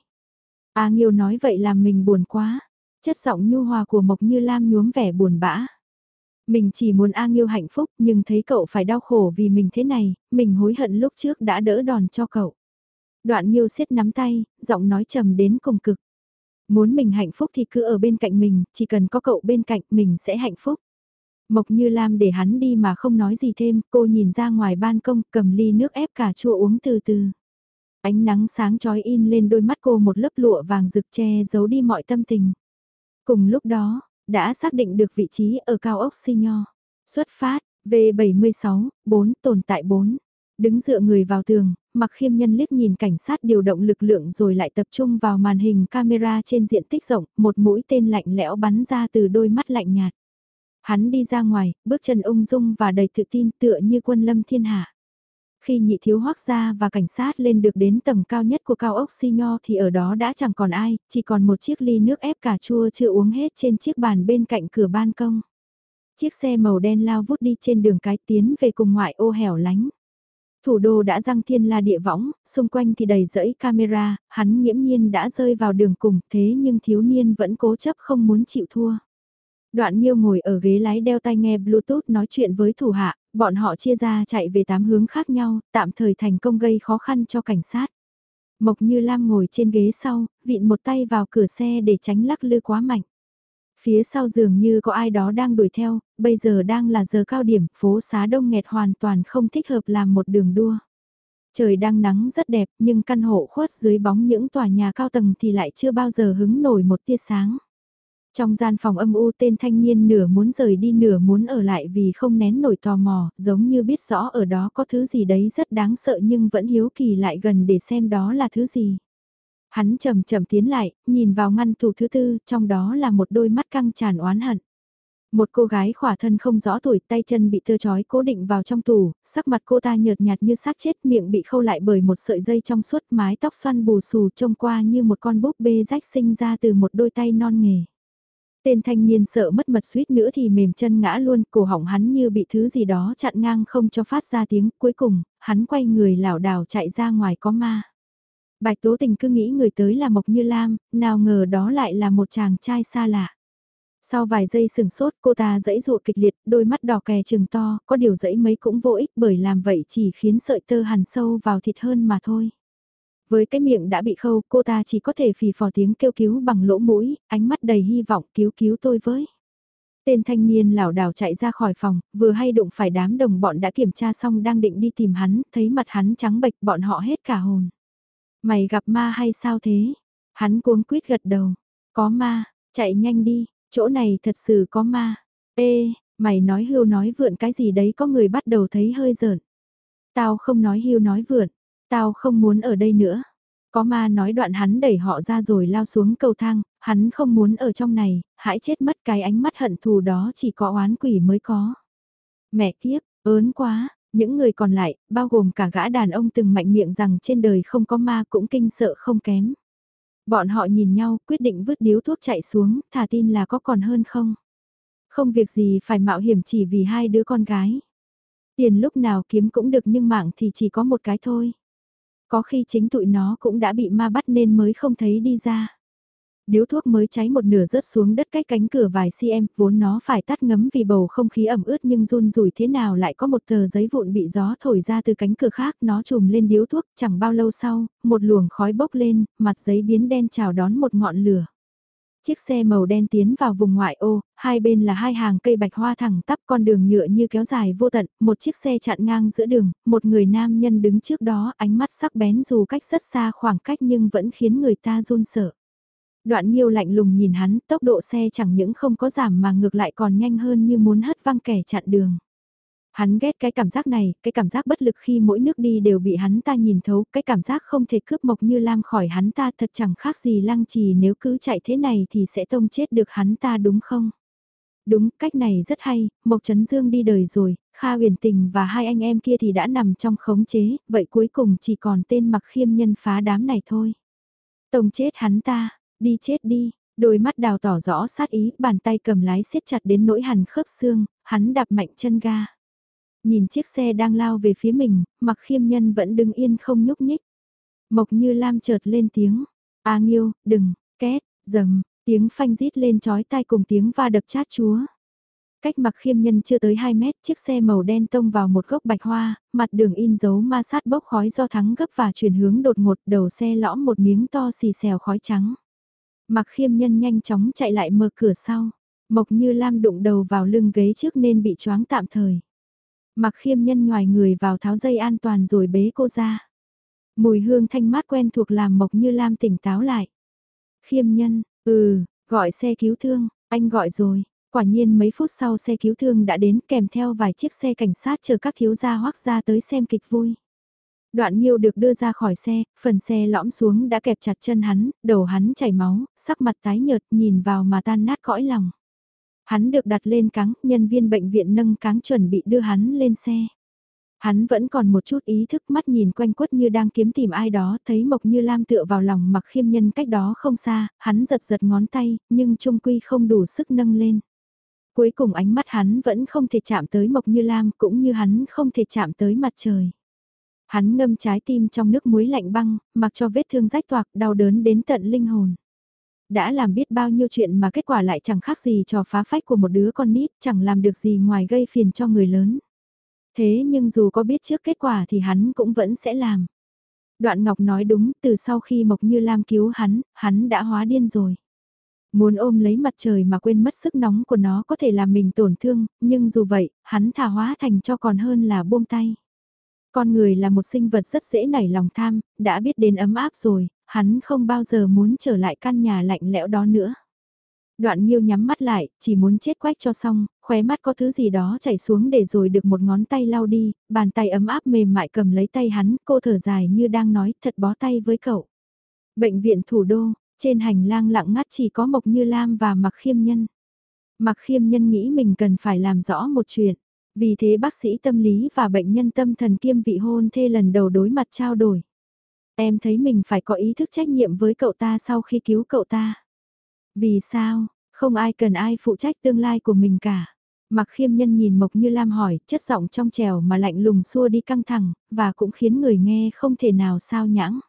A Nghiêu nói vậy làm mình buồn quá, chất giọng nhu hòa của Mộc Như Lam nhuốm vẻ buồn bã. Mình chỉ muốn A Nghiêu hạnh phúc nhưng thấy cậu phải đau khổ vì mình thế này, mình hối hận lúc trước đã đỡ đòn cho cậu. Đoạn Nghiêu siết nắm tay, giọng nói trầm đến cùng cực. Muốn mình hạnh phúc thì cứ ở bên cạnh mình, chỉ cần có cậu bên cạnh mình sẽ hạnh phúc. Mộc Như Lam để hắn đi mà không nói gì thêm, cô nhìn ra ngoài ban công, cầm ly nước ép cà chua uống từ từ. Ánh nắng sáng chói in lên đôi mắt cô một lớp lụa vàng rực che giấu đi mọi tâm tình. Cùng lúc đó, đã xác định được vị trí ở cao ốc xi nho. Xuất phát, V76, 4, tồn tại 4. Đứng dựa người vào tường, mặc khiêm nhân liếc nhìn cảnh sát điều động lực lượng rồi lại tập trung vào màn hình camera trên diện tích rộng, một mũi tên lạnh lẽo bắn ra từ đôi mắt lạnh nhạt. Hắn đi ra ngoài, bước chân ung dung và đầy tự tin tựa như quân lâm thiên hạ. Khi nhị thiếu hoác gia và cảnh sát lên được đến tầng cao nhất của cao ốc xi nho thì ở đó đã chẳng còn ai, chỉ còn một chiếc ly nước ép cà chua chưa uống hết trên chiếc bàn bên cạnh cửa ban công. Chiếc xe màu đen lao vút đi trên đường cái tiến về cùng ngoại ô hẻo lánh. Thủ đô đã răng thiên la địa võng, xung quanh thì đầy rẫy camera, hắn nghiễm nhiên đã rơi vào đường cùng thế nhưng thiếu niên vẫn cố chấp không muốn chịu thua. Đoạn Nhiêu ngồi ở ghế lái đeo tai nghe Bluetooth nói chuyện với thủ hạ, bọn họ chia ra chạy về tám hướng khác nhau, tạm thời thành công gây khó khăn cho cảnh sát. Mộc Như Lam ngồi trên ghế sau, vịn một tay vào cửa xe để tránh lắc lư quá mạnh. Phía sau dường như có ai đó đang đuổi theo, bây giờ đang là giờ cao điểm, phố xá đông nghẹt hoàn toàn không thích hợp làm một đường đua. Trời đang nắng rất đẹp nhưng căn hộ khuất dưới bóng những tòa nhà cao tầng thì lại chưa bao giờ hứng nổi một tia sáng. Trong gian phòng âm u tên thanh niên nửa muốn rời đi nửa muốn ở lại vì không nén nổi tò mò, giống như biết rõ ở đó có thứ gì đấy rất đáng sợ nhưng vẫn hiếu kỳ lại gần để xem đó là thứ gì. Hắn chậm chậm tiến lại, nhìn vào ngăn tủ thứ tư, trong đó là một đôi mắt căng tràn oán hận. Một cô gái khỏa thân không rõ tuổi tay chân bị tơ chói cố định vào trong tủ, sắc mặt cô ta nhợt nhạt như xác chết miệng bị khâu lại bởi một sợi dây trong suốt mái tóc xoăn bù xù trông qua như một con búp bê rách sinh ra từ một đôi tay non nghề. Tên thanh niên sợ mất mật suýt nữa thì mềm chân ngã luôn, cổ họng hắn như bị thứ gì đó chặn ngang không cho phát ra tiếng, cuối cùng, hắn quay người lảo đảo chạy ra ngoài có ma. Bạch Tố Tình cứ nghĩ người tới là Mộc Như Lam, nào ngờ đó lại là một chàng trai xa lạ. Sau vài giây sừng sốt cô ta dãy dụa kịch liệt, đôi mắt đỏ kè trừng to, có điều dãy mấy cũng vô ích bởi làm vậy chỉ khiến sợi tơ hằn sâu vào thịt hơn mà thôi. Với cái miệng đã bị khâu, cô ta chỉ có thể phì phò tiếng kêu cứu bằng lỗ mũi, ánh mắt đầy hy vọng cứu cứu tôi với. Tên thanh niên lảo đảo chạy ra khỏi phòng, vừa hay đụng phải đám đồng bọn đã kiểm tra xong đang định đi tìm hắn, thấy mặt hắn trắng bệch bọn họ hết cả hồn. Mày gặp ma hay sao thế? Hắn cuống quýt gật đầu. Có ma, chạy nhanh đi, chỗ này thật sự có ma. Ê, mày nói hưu nói vượn cái gì đấy có người bắt đầu thấy hơi giỡn. Tao không nói hưu nói vượn, tao không muốn ở đây nữa. Có ma nói đoạn hắn đẩy họ ra rồi lao xuống cầu thang, hắn không muốn ở trong này, hãy chết mất cái ánh mắt hận thù đó chỉ có oán quỷ mới có. Mẹ kiếp, ớn quá, những người còn lại, bao gồm cả gã đàn ông từng mạnh miệng rằng trên đời không có ma cũng kinh sợ không kém. Bọn họ nhìn nhau, quyết định vứt điếu thuốc chạy xuống, thả tin là có còn hơn không. Không việc gì phải mạo hiểm chỉ vì hai đứa con gái. Tiền lúc nào kiếm cũng được nhưng mạng thì chỉ có một cái thôi. Có khi chính tụi nó cũng đã bị ma bắt nên mới không thấy đi ra điếu thuốc mới cháy một nửa rớt xuống đất cách cánh cửa vài cm, vốn nó phải tắt ngấm vì bầu không khí ẩm ướt nhưng run rủi thế nào lại có một tờ giấy vụn bị gió thổi ra từ cánh cửa khác, nó trùm lên điếu thuốc, chẳng bao lâu sau, một luồng khói bốc lên, mặt giấy biến đen chào đón một ngọn lửa. Chiếc xe màu đen tiến vào vùng ngoại ô, hai bên là hai hàng cây bạch hoa thẳng tắp con đường nhựa như kéo dài vô tận, một chiếc xe chặn ngang giữa đường, một người nam nhân đứng trước đó ánh mắt sắc bén dù cách rất xa khoảng cách nhưng vẫn khiến người ta run sợ. Đoạn nhiều lạnh lùng nhìn hắn, tốc độ xe chẳng những không có giảm mà ngược lại còn nhanh hơn như muốn hất văng kẻ chặn đường. Hắn ghét cái cảm giác này, cái cảm giác bất lực khi mỗi nước đi đều bị hắn ta nhìn thấu, cái cảm giác không thể cướp mộc như lam khỏi hắn ta thật chẳng khác gì lăng trì nếu cứ chạy thế này thì sẽ tông chết được hắn ta đúng không? Đúng, cách này rất hay, Mộc Trấn Dương đi đời rồi, Kha huyền tình và hai anh em kia thì đã nằm trong khống chế, vậy cuối cùng chỉ còn tên mặc khiêm nhân phá đám này thôi. Tông chết hắn ta, Đi chết đi, đôi mắt đào tỏ rõ sát ý, bàn tay cầm lái siết chặt đến nỗi hằn khớp xương, hắn đạp mạnh chân ga. Nhìn chiếc xe đang lao về phía mình, mặc khiêm nhân vẫn đứng yên không nhúc nhích. Mộc như lam chợt lên tiếng, A nghiêu, đừng, két, dầm, tiếng phanh rít lên chói tai cùng tiếng va đập chát chúa. Cách mặc khiêm nhân chưa tới 2 mét, chiếc xe màu đen tông vào một gốc bạch hoa, mặt đường in dấu ma sát bốc khói do thắng gấp và chuyển hướng đột ngột đầu xe lõm một miếng to xì xèo khói trắng. Mặc khiêm nhân nhanh chóng chạy lại mở cửa sau. Mộc như Lam đụng đầu vào lưng ghế trước nên bị choáng tạm thời. Mặc khiêm nhân ngoài người vào tháo dây an toàn rồi bế cô ra. Mùi hương thanh mát quen thuộc làm Mộc như Lam tỉnh táo lại. Khiêm nhân, ừ, gọi xe cứu thương, anh gọi rồi. Quả nhiên mấy phút sau xe cứu thương đã đến kèm theo vài chiếc xe cảnh sát chờ các thiếu gia hoác ra tới xem kịch vui. Đoạn Nhiêu được đưa ra khỏi xe, phần xe lõm xuống đã kẹp chặt chân hắn, đầu hắn chảy máu, sắc mặt tái nhợt nhìn vào mà tan nát cõi lòng. Hắn được đặt lên cáng, nhân viên bệnh viện nâng cáng chuẩn bị đưa hắn lên xe. Hắn vẫn còn một chút ý thức mắt nhìn quanh quất như đang kiếm tìm ai đó, thấy Mộc Như Lam tựa vào lòng mặc khiêm nhân cách đó không xa, hắn giật giật ngón tay, nhưng trung quy không đủ sức nâng lên. Cuối cùng ánh mắt hắn vẫn không thể chạm tới Mộc Như Lam cũng như hắn không thể chạm tới mặt trời. Hắn ngâm trái tim trong nước muối lạnh băng, mặc cho vết thương rách toạc đau đớn đến tận linh hồn. Đã làm biết bao nhiêu chuyện mà kết quả lại chẳng khác gì trò phá phách của một đứa con nít, chẳng làm được gì ngoài gây phiền cho người lớn. Thế nhưng dù có biết trước kết quả thì hắn cũng vẫn sẽ làm. Đoạn Ngọc nói đúng, từ sau khi Mộc Như Lam cứu hắn, hắn đã hóa điên rồi. Muốn ôm lấy mặt trời mà quên mất sức nóng của nó có thể làm mình tổn thương, nhưng dù vậy, hắn thả hóa thành cho còn hơn là buông tay. Con người là một sinh vật rất dễ nảy lòng tham, đã biết đến ấm áp rồi, hắn không bao giờ muốn trở lại căn nhà lạnh lẽo đó nữa. Đoạn Nhiêu nhắm mắt lại, chỉ muốn chết quách cho xong, khóe mắt có thứ gì đó chảy xuống để rồi được một ngón tay lau đi, bàn tay ấm áp mềm mại cầm lấy tay hắn, cô thở dài như đang nói thật bó tay với cậu. Bệnh viện thủ đô, trên hành lang lặng ngắt chỉ có Mộc Như Lam và Mặc Khiêm Nhân. Mặc khiêm nhân nghĩ mình cần phải làm rõ một chuyện. Vì thế bác sĩ tâm lý và bệnh nhân tâm thần kiêm vị hôn thê lần đầu đối mặt trao đổi. Em thấy mình phải có ý thức trách nhiệm với cậu ta sau khi cứu cậu ta. Vì sao, không ai cần ai phụ trách tương lai của mình cả. Mặc khiêm nhân nhìn Mộc Như Lam hỏi, chất giọng trong trèo mà lạnh lùng xua đi căng thẳng, và cũng khiến người nghe không thể nào sao nhãng.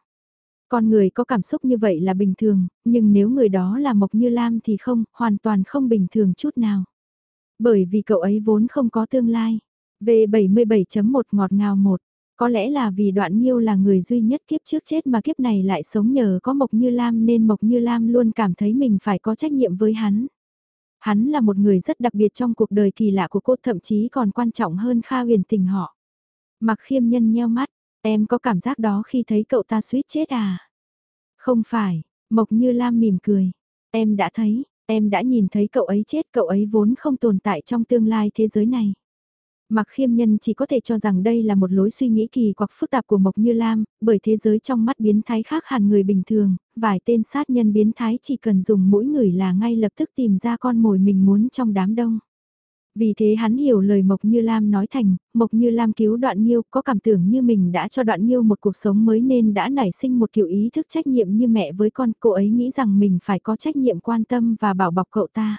Con người có cảm xúc như vậy là bình thường, nhưng nếu người đó là Mộc Như Lam thì không, hoàn toàn không bình thường chút nào. Bởi vì cậu ấy vốn không có tương lai. V77.1 ngọt ngào 1. Có lẽ là vì đoạn nhiêu là người duy nhất kiếp trước chết mà kiếp này lại sống nhờ có Mộc Như Lam nên Mộc Như Lam luôn cảm thấy mình phải có trách nhiệm với hắn. Hắn là một người rất đặc biệt trong cuộc đời kỳ lạ của cô thậm chí còn quan trọng hơn Kha huyền tình họ. Mặc khiêm nhân nheo mắt, em có cảm giác đó khi thấy cậu ta suýt chết à? Không phải, Mộc Như Lam mỉm cười. Em đã thấy, em đã nhìn thấy cậu ấy chết, cậu ấy vốn không tồn tại trong tương lai thế giới này. Mặc khiêm nhân chỉ có thể cho rằng đây là một lối suy nghĩ kỳ quặc phức tạp của Mộc Như Lam, bởi thế giới trong mắt biến thái khác hẳn người bình thường, vài tên sát nhân biến thái chỉ cần dùng mũi người là ngay lập tức tìm ra con mồi mình muốn trong đám đông. Vì thế hắn hiểu lời Mộc Như Lam nói thành, Mộc Như Lam cứu đoạn nhiêu có cảm tưởng như mình đã cho đoạn nhiêu một cuộc sống mới nên đã nảy sinh một kiểu ý thức trách nhiệm như mẹ với con, cô ấy nghĩ rằng mình phải có trách nhiệm quan tâm và bảo bọc cậu ta.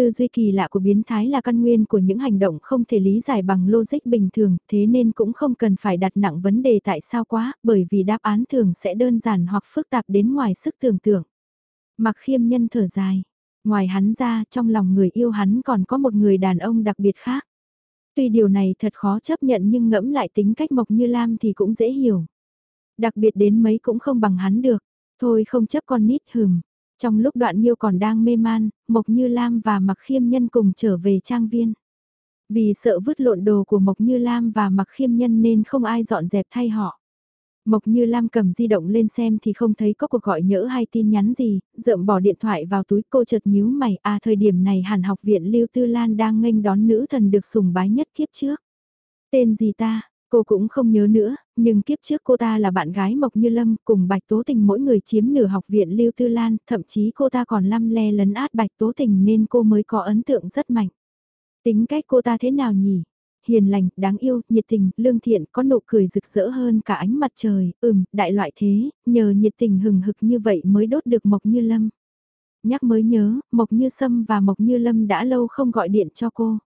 Tư duy kỳ lạ của biến thái là căn nguyên của những hành động không thể lý giải bằng logic bình thường, thế nên cũng không cần phải đặt nặng vấn đề tại sao quá, bởi vì đáp án thường sẽ đơn giản hoặc phức tạp đến ngoài sức tưởng tượng. Mặc khiêm nhân thở dài, ngoài hắn ra trong lòng người yêu hắn còn có một người đàn ông đặc biệt khác. Tuy điều này thật khó chấp nhận nhưng ngẫm lại tính cách Mộc Như Lam thì cũng dễ hiểu. Đặc biệt đến mấy cũng không bằng hắn được, thôi không chấp con nít hừm. Trong lúc đoạn nhiêu còn đang mê man, Mộc Như Lam và Mặc Khiêm Nhân cùng trở về trang viên. Vì sợ vứt lộn đồ của Mộc Như Lam và Mặc Khiêm Nhân nên không ai dọn dẹp thay họ. Mộc Như Lam cầm di động lên xem thì không thấy có cuộc gọi nhỡ hay tin nhắn gì, dậm bỏ điện thoại vào túi cô chợt nhíu mày, à thời điểm này hàn học viện Lưu Tư Lan đang nghênh đón nữ thần được sùng bái nhất kiếp trước. Tên gì ta, Cô cũng không nhớ nữa, nhưng kiếp trước cô ta là bạn gái Mộc Như Lâm cùng Bạch Tố Tình mỗi người chiếm nửa học viện Lưu Tư Lan, thậm chí cô ta còn lăm le lấn át Bạch Tố Tình nên cô mới có ấn tượng rất mạnh. Tính cách cô ta thế nào nhỉ? Hiền lành, đáng yêu, nhiệt tình, lương thiện, có nụ cười rực rỡ hơn cả ánh mặt trời, ừm, đại loại thế, nhờ nhiệt tình hừng hực như vậy mới đốt được Mộc Như Lâm. Nhắc mới nhớ, Mộc Như Sâm và Mộc Như Lâm đã lâu không gọi điện cho cô.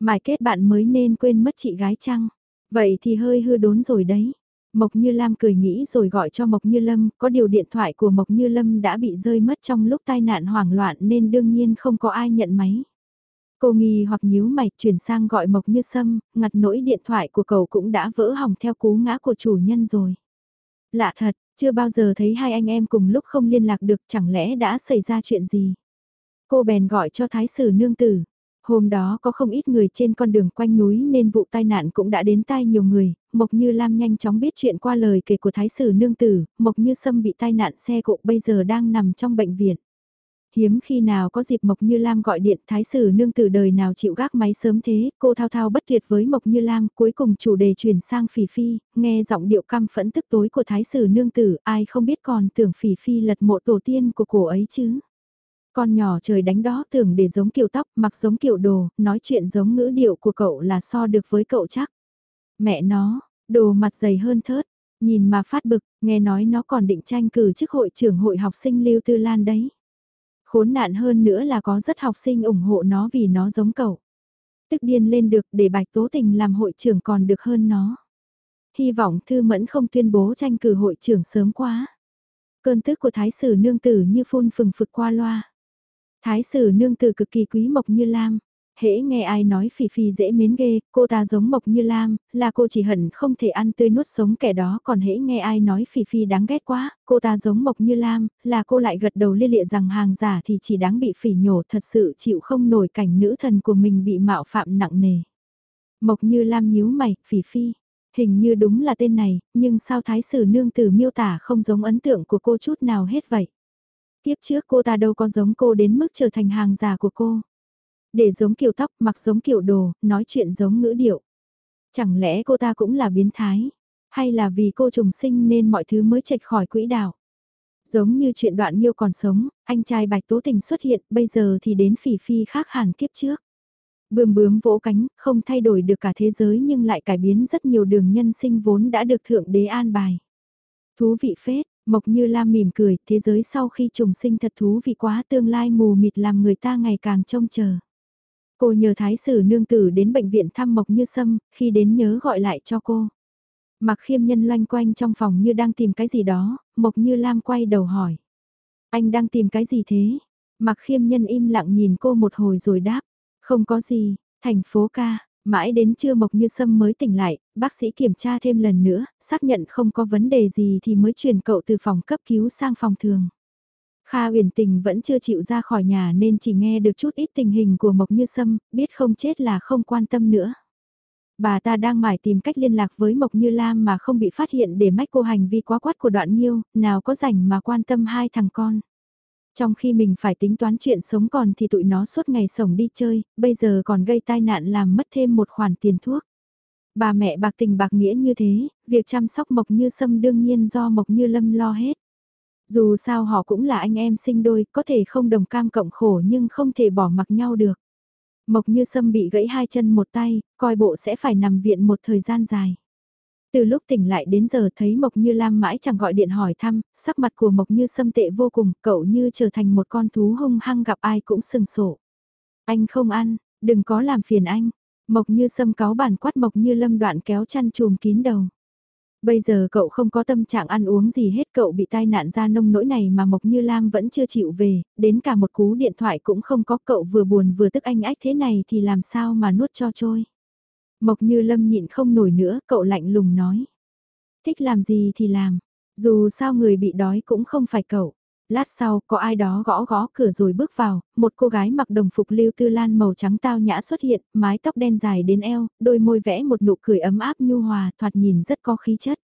Mải kết bạn mới nên quên mất chị gái chăng? Vậy thì hơi hư đốn rồi đấy. Mộc Như Lam cười nghĩ rồi gọi cho Mộc Như Lâm, có điều điện thoại của Mộc Như Lâm đã bị rơi mất trong lúc tai nạn hoảng loạn nên đương nhiên không có ai nhận máy. Cô nghi hoặc nhíu mày chuyển sang gọi Mộc Như Sâm, ngặt nỗi điện thoại của cậu cũng đã vỡ hỏng theo cú ngã của chủ nhân rồi. Lạ thật, chưa bao giờ thấy hai anh em cùng lúc không liên lạc được chẳng lẽ đã xảy ra chuyện gì. Cô bèn gọi cho thái sử nương tử, Hôm đó có không ít người trên con đường quanh núi nên vụ tai nạn cũng đã đến tai nhiều người, Mộc Như Lam nhanh chóng biết chuyện qua lời kể của Thái sử Nương Tử, Mộc Như Sâm bị tai nạn xe cộ bây giờ đang nằm trong bệnh viện. Hiếm khi nào có dịp Mộc Như Lam gọi điện Thái sử Nương Tử đời nào chịu gác máy sớm thế, cô thao thao bất tuyệt với Mộc Như Lam, cuối cùng chủ đề chuyển sang Phỉ Phi, nghe giọng điệu căm phẫn tức tối của Thái sử Nương Tử, ai không biết còn tưởng Phỉ Phi lật mộ tổ tiên của cổ ấy chứ. Con nhỏ trời đánh đó tưởng để giống kiểu tóc, mặc giống kiểu đồ, nói chuyện giống ngữ điệu của cậu là so được với cậu chắc. Mẹ nó, đồ mặt dày hơn thớt, nhìn mà phát bực, nghe nói nó còn định tranh cử chức hội trưởng hội học sinh Lưu Tư Lan đấy. Khốn nạn hơn nữa là có rất học sinh ủng hộ nó vì nó giống cậu. Tức điên lên được để Bạch Tố Tình làm hội trưởng còn được hơn nó. Hy vọng Thư Mẫn không tuyên bố tranh cử hội trưởng sớm quá. Cơn tức của thái sử nương tử như phun phừng phực qua loa. Thái sử nương tử cực kỳ quý Mộc Như Lam. Hễ nghe ai nói phì phì dễ mến ghê, cô ta giống Mộc Như Lam, là cô chỉ hận không thể ăn tươi nuốt sống kẻ đó, còn hễ nghe ai nói phì phì đáng ghét quá, cô ta giống Mộc Như Lam, là cô lại gật đầu lia lịa rằng hàng giả thì chỉ đáng bị phỉ nhổ thật sự chịu không nổi cảnh nữ thần của mình bị mạo phạm nặng nề. Mộc Như Lam nhíu mày, phỉ phi. Hình như đúng là tên này, nhưng sao thái sử nương tử miêu tả không giống ấn tượng của cô chút nào hết vậy? Tiếp trước cô ta đâu có giống cô đến mức trở thành hàng giả của cô. Để giống kiểu tóc, mặc giống kiểu đồ, nói chuyện giống ngữ điệu. Chẳng lẽ cô ta cũng là biến thái? Hay là vì cô trùng sinh nên mọi thứ mới chệch khỏi quỹ đạo? Giống như chuyện đoạn nhiêu còn sống, anh trai Bạch Tố Tình xuất hiện, bây giờ thì đến phỉ phi khác hẳn kiếp trước. Bươm bướm vỗ cánh, không thay đổi được cả thế giới nhưng lại cải biến rất nhiều đường nhân sinh vốn đã được thượng đế an bài. Thú vị phết, Mộc Như Lam mỉm cười, thế giới sau khi trùng sinh thật thú vị quá tương lai mù mịt làm người ta ngày càng trông chờ. Cô nhờ thái sử nương tử đến bệnh viện thăm Mộc Như Sâm, khi đến nhớ gọi lại cho cô. Mặc khiêm nhân loanh quanh trong phòng như đang tìm cái gì đó, Mộc Như Lam quay đầu hỏi. Anh đang tìm cái gì thế? Mặc khiêm nhân im lặng nhìn cô một hồi rồi đáp. Không có gì, thành phố ca, mãi đến trưa Mộc Như Sâm mới tỉnh lại, bác sĩ kiểm tra thêm lần nữa, xác nhận không có vấn đề gì thì mới chuyển cậu từ phòng cấp cứu sang phòng thường. Kha uyển tình vẫn chưa chịu ra khỏi nhà nên chỉ nghe được chút ít tình hình của Mộc Như Sâm, biết không chết là không quan tâm nữa. Bà ta đang mải tìm cách liên lạc với Mộc Như Lam mà không bị phát hiện để mách cô hành vi quá quát của đoạn nghiêu, nào có rảnh mà quan tâm hai thằng con. Trong khi mình phải tính toán chuyện sống còn thì tụi nó suốt ngày sống đi chơi, bây giờ còn gây tai nạn làm mất thêm một khoản tiền thuốc. Bà mẹ bạc tình bạc nghĩa như thế, việc chăm sóc Mộc Như Sâm đương nhiên do Mộc Như Lâm lo hết. Dù sao họ cũng là anh em sinh đôi, có thể không đồng cam cộng khổ nhưng không thể bỏ mặc nhau được. Mộc Như Sâm bị gãy hai chân một tay, coi bộ sẽ phải nằm viện một thời gian dài. Từ lúc tỉnh lại đến giờ thấy Mộc Như Lam mãi chẳng gọi điện hỏi thăm, sắc mặt của Mộc Như Sâm tệ vô cùng, cậu như trở thành một con thú hung hăng gặp ai cũng sừng sổ. Anh không ăn, đừng có làm phiền anh. Mộc Như Sâm cáo bản quát Mộc Như Lâm đoạn kéo chăn chùm kín đầu. Bây giờ cậu không có tâm trạng ăn uống gì hết cậu bị tai nạn ra nông nỗi này mà Mộc Như Lam vẫn chưa chịu về, đến cả một cú điện thoại cũng không có cậu vừa buồn vừa tức anh ách thế này thì làm sao mà nuốt cho trôi. Mộc Như Lâm nhịn không nổi nữa, cậu lạnh lùng nói. Thích làm gì thì làm, dù sao người bị đói cũng không phải cậu. Lát sau, có ai đó gõ gõ cửa rồi bước vào, một cô gái mặc đồng phục lưu tư lan màu trắng tao nhã xuất hiện, mái tóc đen dài đến eo, đôi môi vẽ một nụ cười ấm áp nhu hòa, thoạt nhìn rất có khí chất.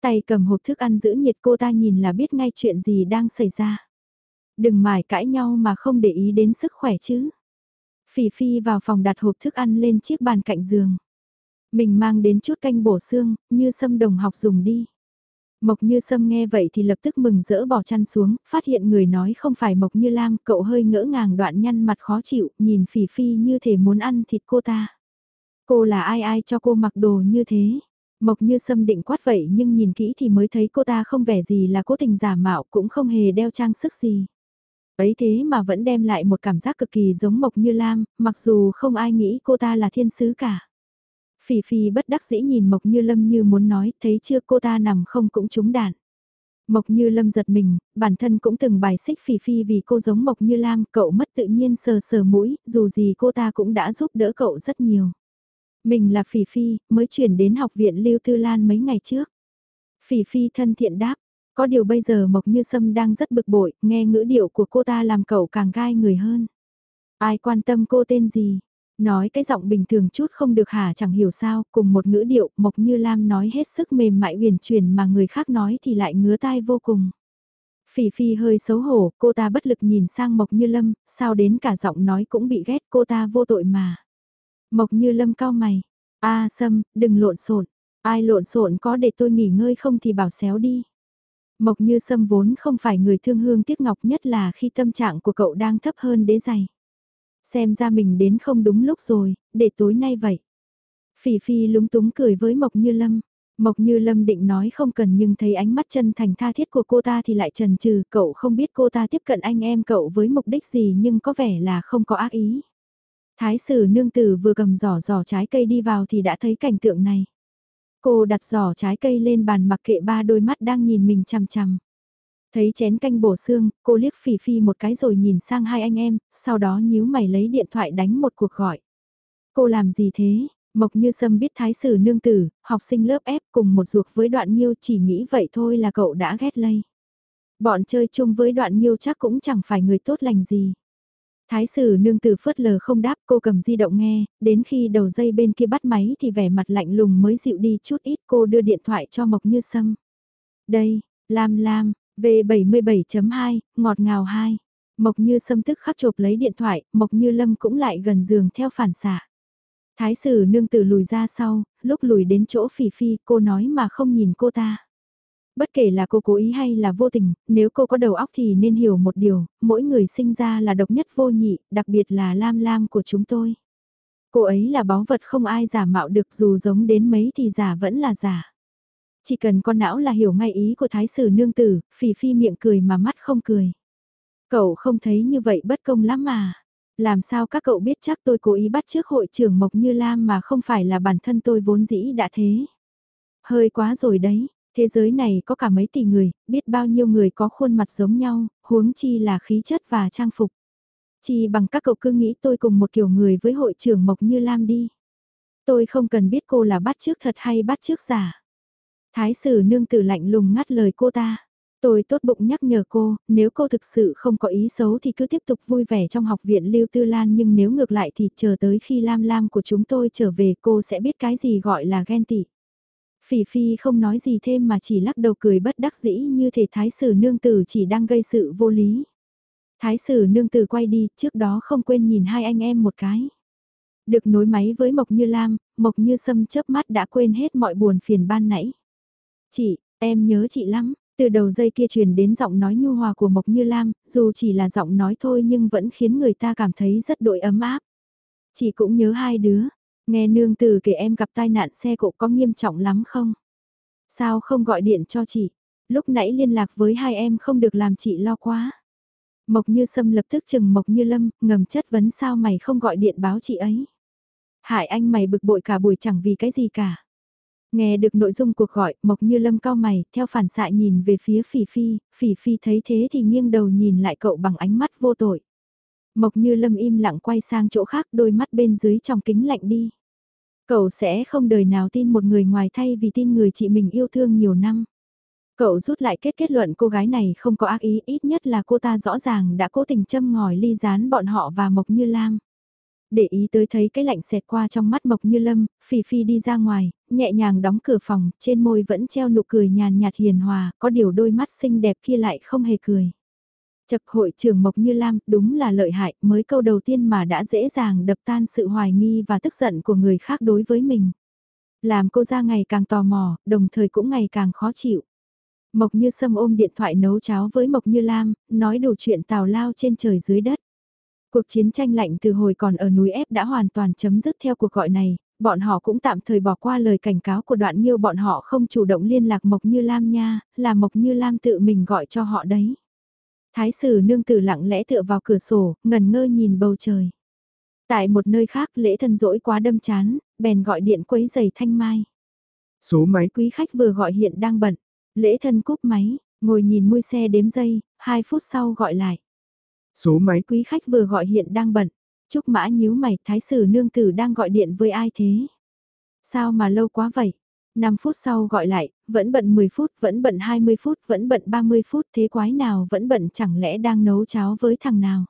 Tay cầm hộp thức ăn giữ nhiệt cô ta nhìn là biết ngay chuyện gì đang xảy ra. Đừng mải cãi nhau mà không để ý đến sức khỏe chứ. Phỉ Phi vào phòng đặt hộp thức ăn lên chiếc bàn cạnh giường. Mình mang đến chút canh bổ xương, như sâm đồng học dùng đi. Mộc Như Sâm nghe vậy thì lập tức mừng rỡ bỏ chăn xuống, phát hiện người nói không phải Mộc Như Lam, cậu hơi ngỡ ngàng đoạn nhăn mặt khó chịu, nhìn Phỉ Phi như thể muốn ăn thịt cô ta. Cô là ai ai cho cô mặc đồ như thế? Mộc Như Sâm định quát vậy nhưng nhìn kỹ thì mới thấy cô ta không vẻ gì là cố tình giả mạo cũng không hề đeo trang sức gì. Ấy thế mà vẫn đem lại một cảm giác cực kỳ giống Mộc Như Lam, mặc dù không ai nghĩ cô ta là thiên sứ cả. Phỉ Phi bất đắc dĩ nhìn Mộc Như Lâm như muốn nói, thấy chưa cô ta nằm không cũng trúng đạn. Mộc Như Lâm giật mình, bản thân cũng từng bài xích Phỉ Phi vì cô giống Mộc Như Lam, cậu mất tự nhiên sờ sờ mũi, dù gì cô ta cũng đã giúp đỡ cậu rất nhiều. Mình là Phỉ Phi, mới chuyển đến học viện Lưu Tư Lan mấy ngày trước. Phỉ Phi thân thiện đáp, có điều bây giờ Mộc Như Sâm đang rất bực bội, nghe ngữ điệu của cô ta làm cậu càng gai người hơn. Ai quan tâm cô tên gì? Nói cái giọng bình thường chút không được hả chẳng hiểu sao, cùng một ngữ điệu Mộc Như Lam nói hết sức mềm mại huyền chuyển mà người khác nói thì lại ngứa tai vô cùng. Phỉ Phi hơi xấu hổ, cô ta bất lực nhìn sang Mộc Như Lâm, sao đến cả giọng nói cũng bị ghét cô ta vô tội mà. Mộc Như Lâm cao mày, a Sâm, đừng lộn xộn ai lộn xộn có để tôi nghỉ ngơi không thì bảo xéo đi. Mộc Như Sâm vốn không phải người thương hương tiếc ngọc nhất là khi tâm trạng của cậu đang thấp hơn đế giày. Xem ra mình đến không đúng lúc rồi, để tối nay vậy. Phỉ Phi lúng túng cười với Mộc Như Lâm. Mộc Như Lâm định nói không cần nhưng thấy ánh mắt chân thành tha thiết của cô ta thì lại trần trừ, cậu không biết cô ta tiếp cận anh em cậu với mục đích gì nhưng có vẻ là không có ác ý. Thái sử nương tử vừa cầm giỏ giỏ trái cây đi vào thì đã thấy cảnh tượng này. Cô đặt giỏ trái cây lên bàn mặc kệ ba đôi mắt đang nhìn mình chằm chằm. Thấy chén canh bổ xương, cô liếc phỉ phi một cái rồi nhìn sang hai anh em, sau đó nhíu mày lấy điện thoại đánh một cuộc gọi. Cô làm gì thế? Mộc như sâm biết thái sử nương tử, học sinh lớp ép cùng một ruột với đoạn nhiêu chỉ nghĩ vậy thôi là cậu đã ghét lây. Bọn chơi chung với đoạn nhiêu chắc cũng chẳng phải người tốt lành gì. Thái sử nương tử phớt lờ không đáp cô cầm di động nghe, đến khi đầu dây bên kia bắt máy thì vẻ mặt lạnh lùng mới dịu đi chút ít cô đưa điện thoại cho Mộc Như Sâm. Đây, Lam Lam, V77.2, ngọt ngào 2. Mộc Như Sâm tức khắc chộp lấy điện thoại, Mộc Như Lâm cũng lại gần giường theo phản xạ. Thái sử nương tử lùi ra sau, lúc lùi đến chỗ phỉ phi cô nói mà không nhìn cô ta. Bất kể là cô cố ý hay là vô tình, nếu cô có đầu óc thì nên hiểu một điều, mỗi người sinh ra là độc nhất vô nhị, đặc biệt là Lam Lam của chúng tôi. Cô ấy là báu vật không ai giả mạo được dù giống đến mấy thì giả vẫn là giả. Chỉ cần con não là hiểu ngay ý của thái sử nương tử, phỉ phi miệng cười mà mắt không cười. Cậu không thấy như vậy bất công lắm mà. Làm sao các cậu biết chắc tôi cố ý bắt trước hội trưởng Mộc Như Lam mà không phải là bản thân tôi vốn dĩ đã thế. Hơi quá rồi đấy, thế giới này có cả mấy tỷ người, biết bao nhiêu người có khuôn mặt giống nhau, huống chi là khí chất và trang phục. Chỉ bằng các cậu cứ nghĩ tôi cùng một kiểu người với hội trưởng Mộc Như Lam đi. Tôi không cần biết cô là bắt trước thật hay bắt trước giả. Thái sử nương tử lạnh lùng ngắt lời cô ta. Tôi tốt bụng nhắc nhở cô, nếu cô thực sự không có ý xấu thì cứ tiếp tục vui vẻ trong học viện Lưu Tư Lan nhưng nếu ngược lại thì chờ tới khi Lam Lam của chúng tôi trở về cô sẽ biết cái gì gọi là ghen tị. Phỉ Phi không nói gì thêm mà chỉ lắc đầu cười bất đắc dĩ như thể thái sử nương tử chỉ đang gây sự vô lý. Thái sử nương tử quay đi, trước đó không quên nhìn hai anh em một cái. Được nối máy với Mộc Như Lam, Mộc Như Sâm chớp mắt đã quên hết mọi buồn phiền ban nãy. Chị, em nhớ chị lắm, từ đầu dây kia truyền đến giọng nói nhu hòa của Mộc Như Lam, dù chỉ là giọng nói thôi nhưng vẫn khiến người ta cảm thấy rất đội ấm áp. Chị cũng nhớ hai đứa, nghe nương từ kể em gặp tai nạn xe cộ có nghiêm trọng lắm không? Sao không gọi điện cho chị? Lúc nãy liên lạc với hai em không được làm chị lo quá. Mộc Như Sâm lập tức chừng Mộc Như Lâm, ngầm chất vấn sao mày không gọi điện báo chị ấy. Hại anh mày bực bội cả buổi chẳng vì cái gì cả. Nghe được nội dung cuộc gọi, Mộc Như Lâm cao mày, theo phản xạ nhìn về phía Phỉ Phi, Phỉ Phi thấy thế thì nghiêng đầu nhìn lại cậu bằng ánh mắt vô tội. Mộc Như Lâm im lặng quay sang chỗ khác đôi mắt bên dưới trong kính lạnh đi. Cậu sẽ không đời nào tin một người ngoài thay vì tin người chị mình yêu thương nhiều năm. Cậu rút lại kết kết luận cô gái này không có ác ý, ít nhất là cô ta rõ ràng đã cố tình châm ngòi ly gián bọn họ và Mộc Như Lam. Để ý tới thấy cái lạnh xẹt qua trong mắt Mộc Như Lâm, Phỉ Phi đi ra ngoài, nhẹ nhàng đóng cửa phòng, trên môi vẫn treo nụ cười nhàn nhạt hiền hòa, có điều đôi mắt xinh đẹp kia lại không hề cười. Chập hội trưởng Mộc Như Lam, đúng là lợi hại, mới câu đầu tiên mà đã dễ dàng đập tan sự hoài nghi và tức giận của người khác đối với mình. Làm cô ra ngày càng tò mò, đồng thời cũng ngày càng khó chịu. Mộc Như Sâm ôm điện thoại nấu cháo với Mộc Như Lam, nói đủ chuyện tào lao trên trời dưới đất. Cuộc chiến tranh lạnh từ hồi còn ở núi ép đã hoàn toàn chấm dứt theo cuộc gọi này, bọn họ cũng tạm thời bỏ qua lời cảnh cáo của đoạn nhiêu bọn họ không chủ động liên lạc Mộc Như Lam nha, là Mộc Như Lam tự mình gọi cho họ đấy. Thái sử nương tử lặng lẽ tựa vào cửa sổ, ngần ngơ nhìn bầu trời. Tại một nơi khác lễ thân dỗi quá đâm chán, bèn gọi điện quấy giày thanh mai. Số máy quý khách vừa gọi hiện đang bận. Lễ thân cúp máy, ngồi nhìn mui xe đếm giây, 2 phút sau gọi lại. Số máy quý khách vừa gọi hiện đang bận. Trúc mã nhíu mày, thái sử nương tử đang gọi điện với ai thế? Sao mà lâu quá vậy? 5 phút sau gọi lại, vẫn bận 10 phút, vẫn bận 20 phút, vẫn bận 30 phút, thế quái nào vẫn bận chẳng lẽ đang nấu cháo với thằng nào?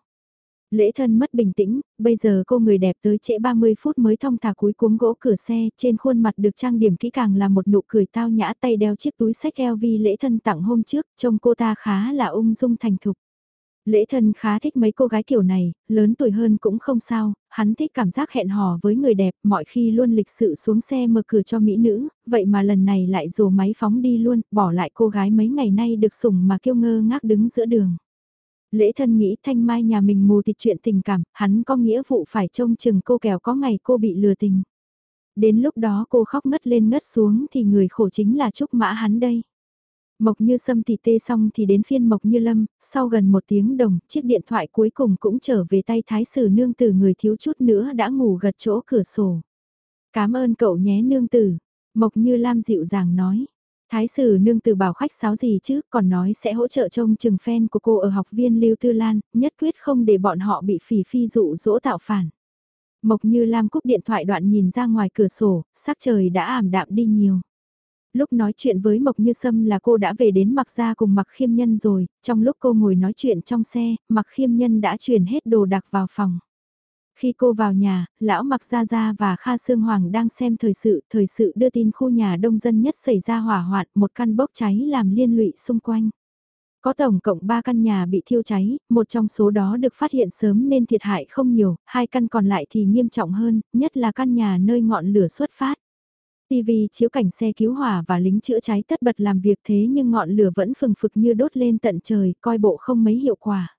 Lễ thân mất bình tĩnh, bây giờ cô người đẹp tới trễ 30 phút mới thong thả cúi cuống gỗ cửa xe, trên khuôn mặt được trang điểm kỹ càng là một nụ cười tao nhã tay đeo chiếc túi sách LV lễ thân tặng hôm trước, trông cô ta khá là ung dung thành thục. Lễ thân khá thích mấy cô gái kiểu này, lớn tuổi hơn cũng không sao, hắn thích cảm giác hẹn hò với người đẹp, mọi khi luôn lịch sự xuống xe mở cửa cho mỹ nữ, vậy mà lần này lại rồ máy phóng đi luôn, bỏ lại cô gái mấy ngày nay được sủng mà kiêu ngơ ngác đứng giữa đường. Lễ thân nghĩ thanh mai nhà mình mù tịt chuyện tình cảm, hắn có nghĩa vụ phải trông chừng cô kèo có ngày cô bị lừa tình. Đến lúc đó cô khóc ngất lên ngất xuống thì người khổ chính là Trúc Mã hắn đây. Mộc Như Sâm thì tê xong thì đến phiên Mộc Như Lâm, sau gần một tiếng đồng, chiếc điện thoại cuối cùng cũng trở về tay thái sử nương tử người thiếu chút nữa đã ngủ gật chỗ cửa sổ. Cảm ơn cậu nhé nương tử, Mộc Như Lam dịu dàng nói. Thái sử nương tử bảo khách sáo gì chứ, còn nói sẽ hỗ trợ trông chừng fan của cô ở học viên Lưu Tư Lan, nhất quyết không để bọn họ bị phỉ phi dụ dỗ tạo phản. Mộc Như Lam cúp điện thoại đoạn nhìn ra ngoài cửa sổ, sắc trời đã ảm đạm đi nhiều lúc nói chuyện với Mộc Như Sâm là cô đã về đến mặc gia cùng mặc khiêm nhân rồi, trong lúc cô ngồi nói chuyện trong xe, mặc khiêm nhân đã chuyển hết đồ đạc vào phòng. Khi cô vào nhà, lão mặc gia gia và Kha Sương Hoàng đang xem thời sự, thời sự đưa tin khu nhà đông dân nhất xảy ra hỏa hoạn, một căn bốc cháy làm liên lụy xung quanh. Có tổng cộng 3 căn nhà bị thiêu cháy, một trong số đó được phát hiện sớm nên thiệt hại không nhiều, hai căn còn lại thì nghiêm trọng hơn, nhất là căn nhà nơi ngọn lửa xuất phát. TV chiếu cảnh xe cứu hỏa và lính chữa cháy tất bật làm việc thế nhưng ngọn lửa vẫn phừng phực như đốt lên tận trời, coi bộ không mấy hiệu quả.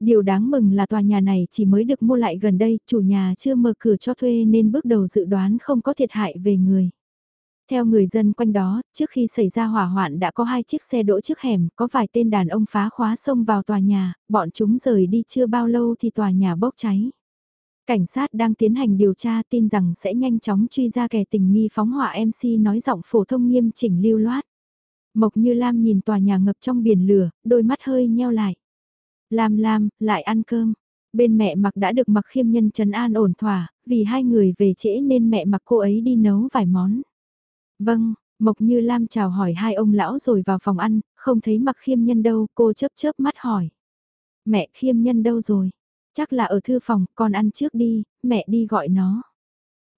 Điều đáng mừng là tòa nhà này chỉ mới được mua lại gần đây, chủ nhà chưa mở cửa cho thuê nên bước đầu dự đoán không có thiệt hại về người. Theo người dân quanh đó, trước khi xảy ra hỏa hoạn đã có hai chiếc xe đỗ trước hẻm, có vài tên đàn ông phá khóa xông vào tòa nhà, bọn chúng rời đi chưa bao lâu thì tòa nhà bốc cháy. Cảnh sát đang tiến hành điều tra tin rằng sẽ nhanh chóng truy ra kẻ tình nghi phóng hỏa MC nói giọng phổ thông nghiêm chỉnh lưu loát. Mộc Như Lam nhìn tòa nhà ngập trong biển lửa, đôi mắt hơi nheo lại. Lam Lam, lại ăn cơm. Bên mẹ mặc đã được mặc khiêm nhân trấn an ổn thỏa, vì hai người về trễ nên mẹ mặc cô ấy đi nấu vài món. Vâng, Mộc Như Lam chào hỏi hai ông lão rồi vào phòng ăn, không thấy mặc khiêm nhân đâu, cô chớp chớp mắt hỏi. Mẹ khiêm nhân đâu rồi? Chắc là ở thư phòng, con ăn trước đi, mẹ đi gọi nó.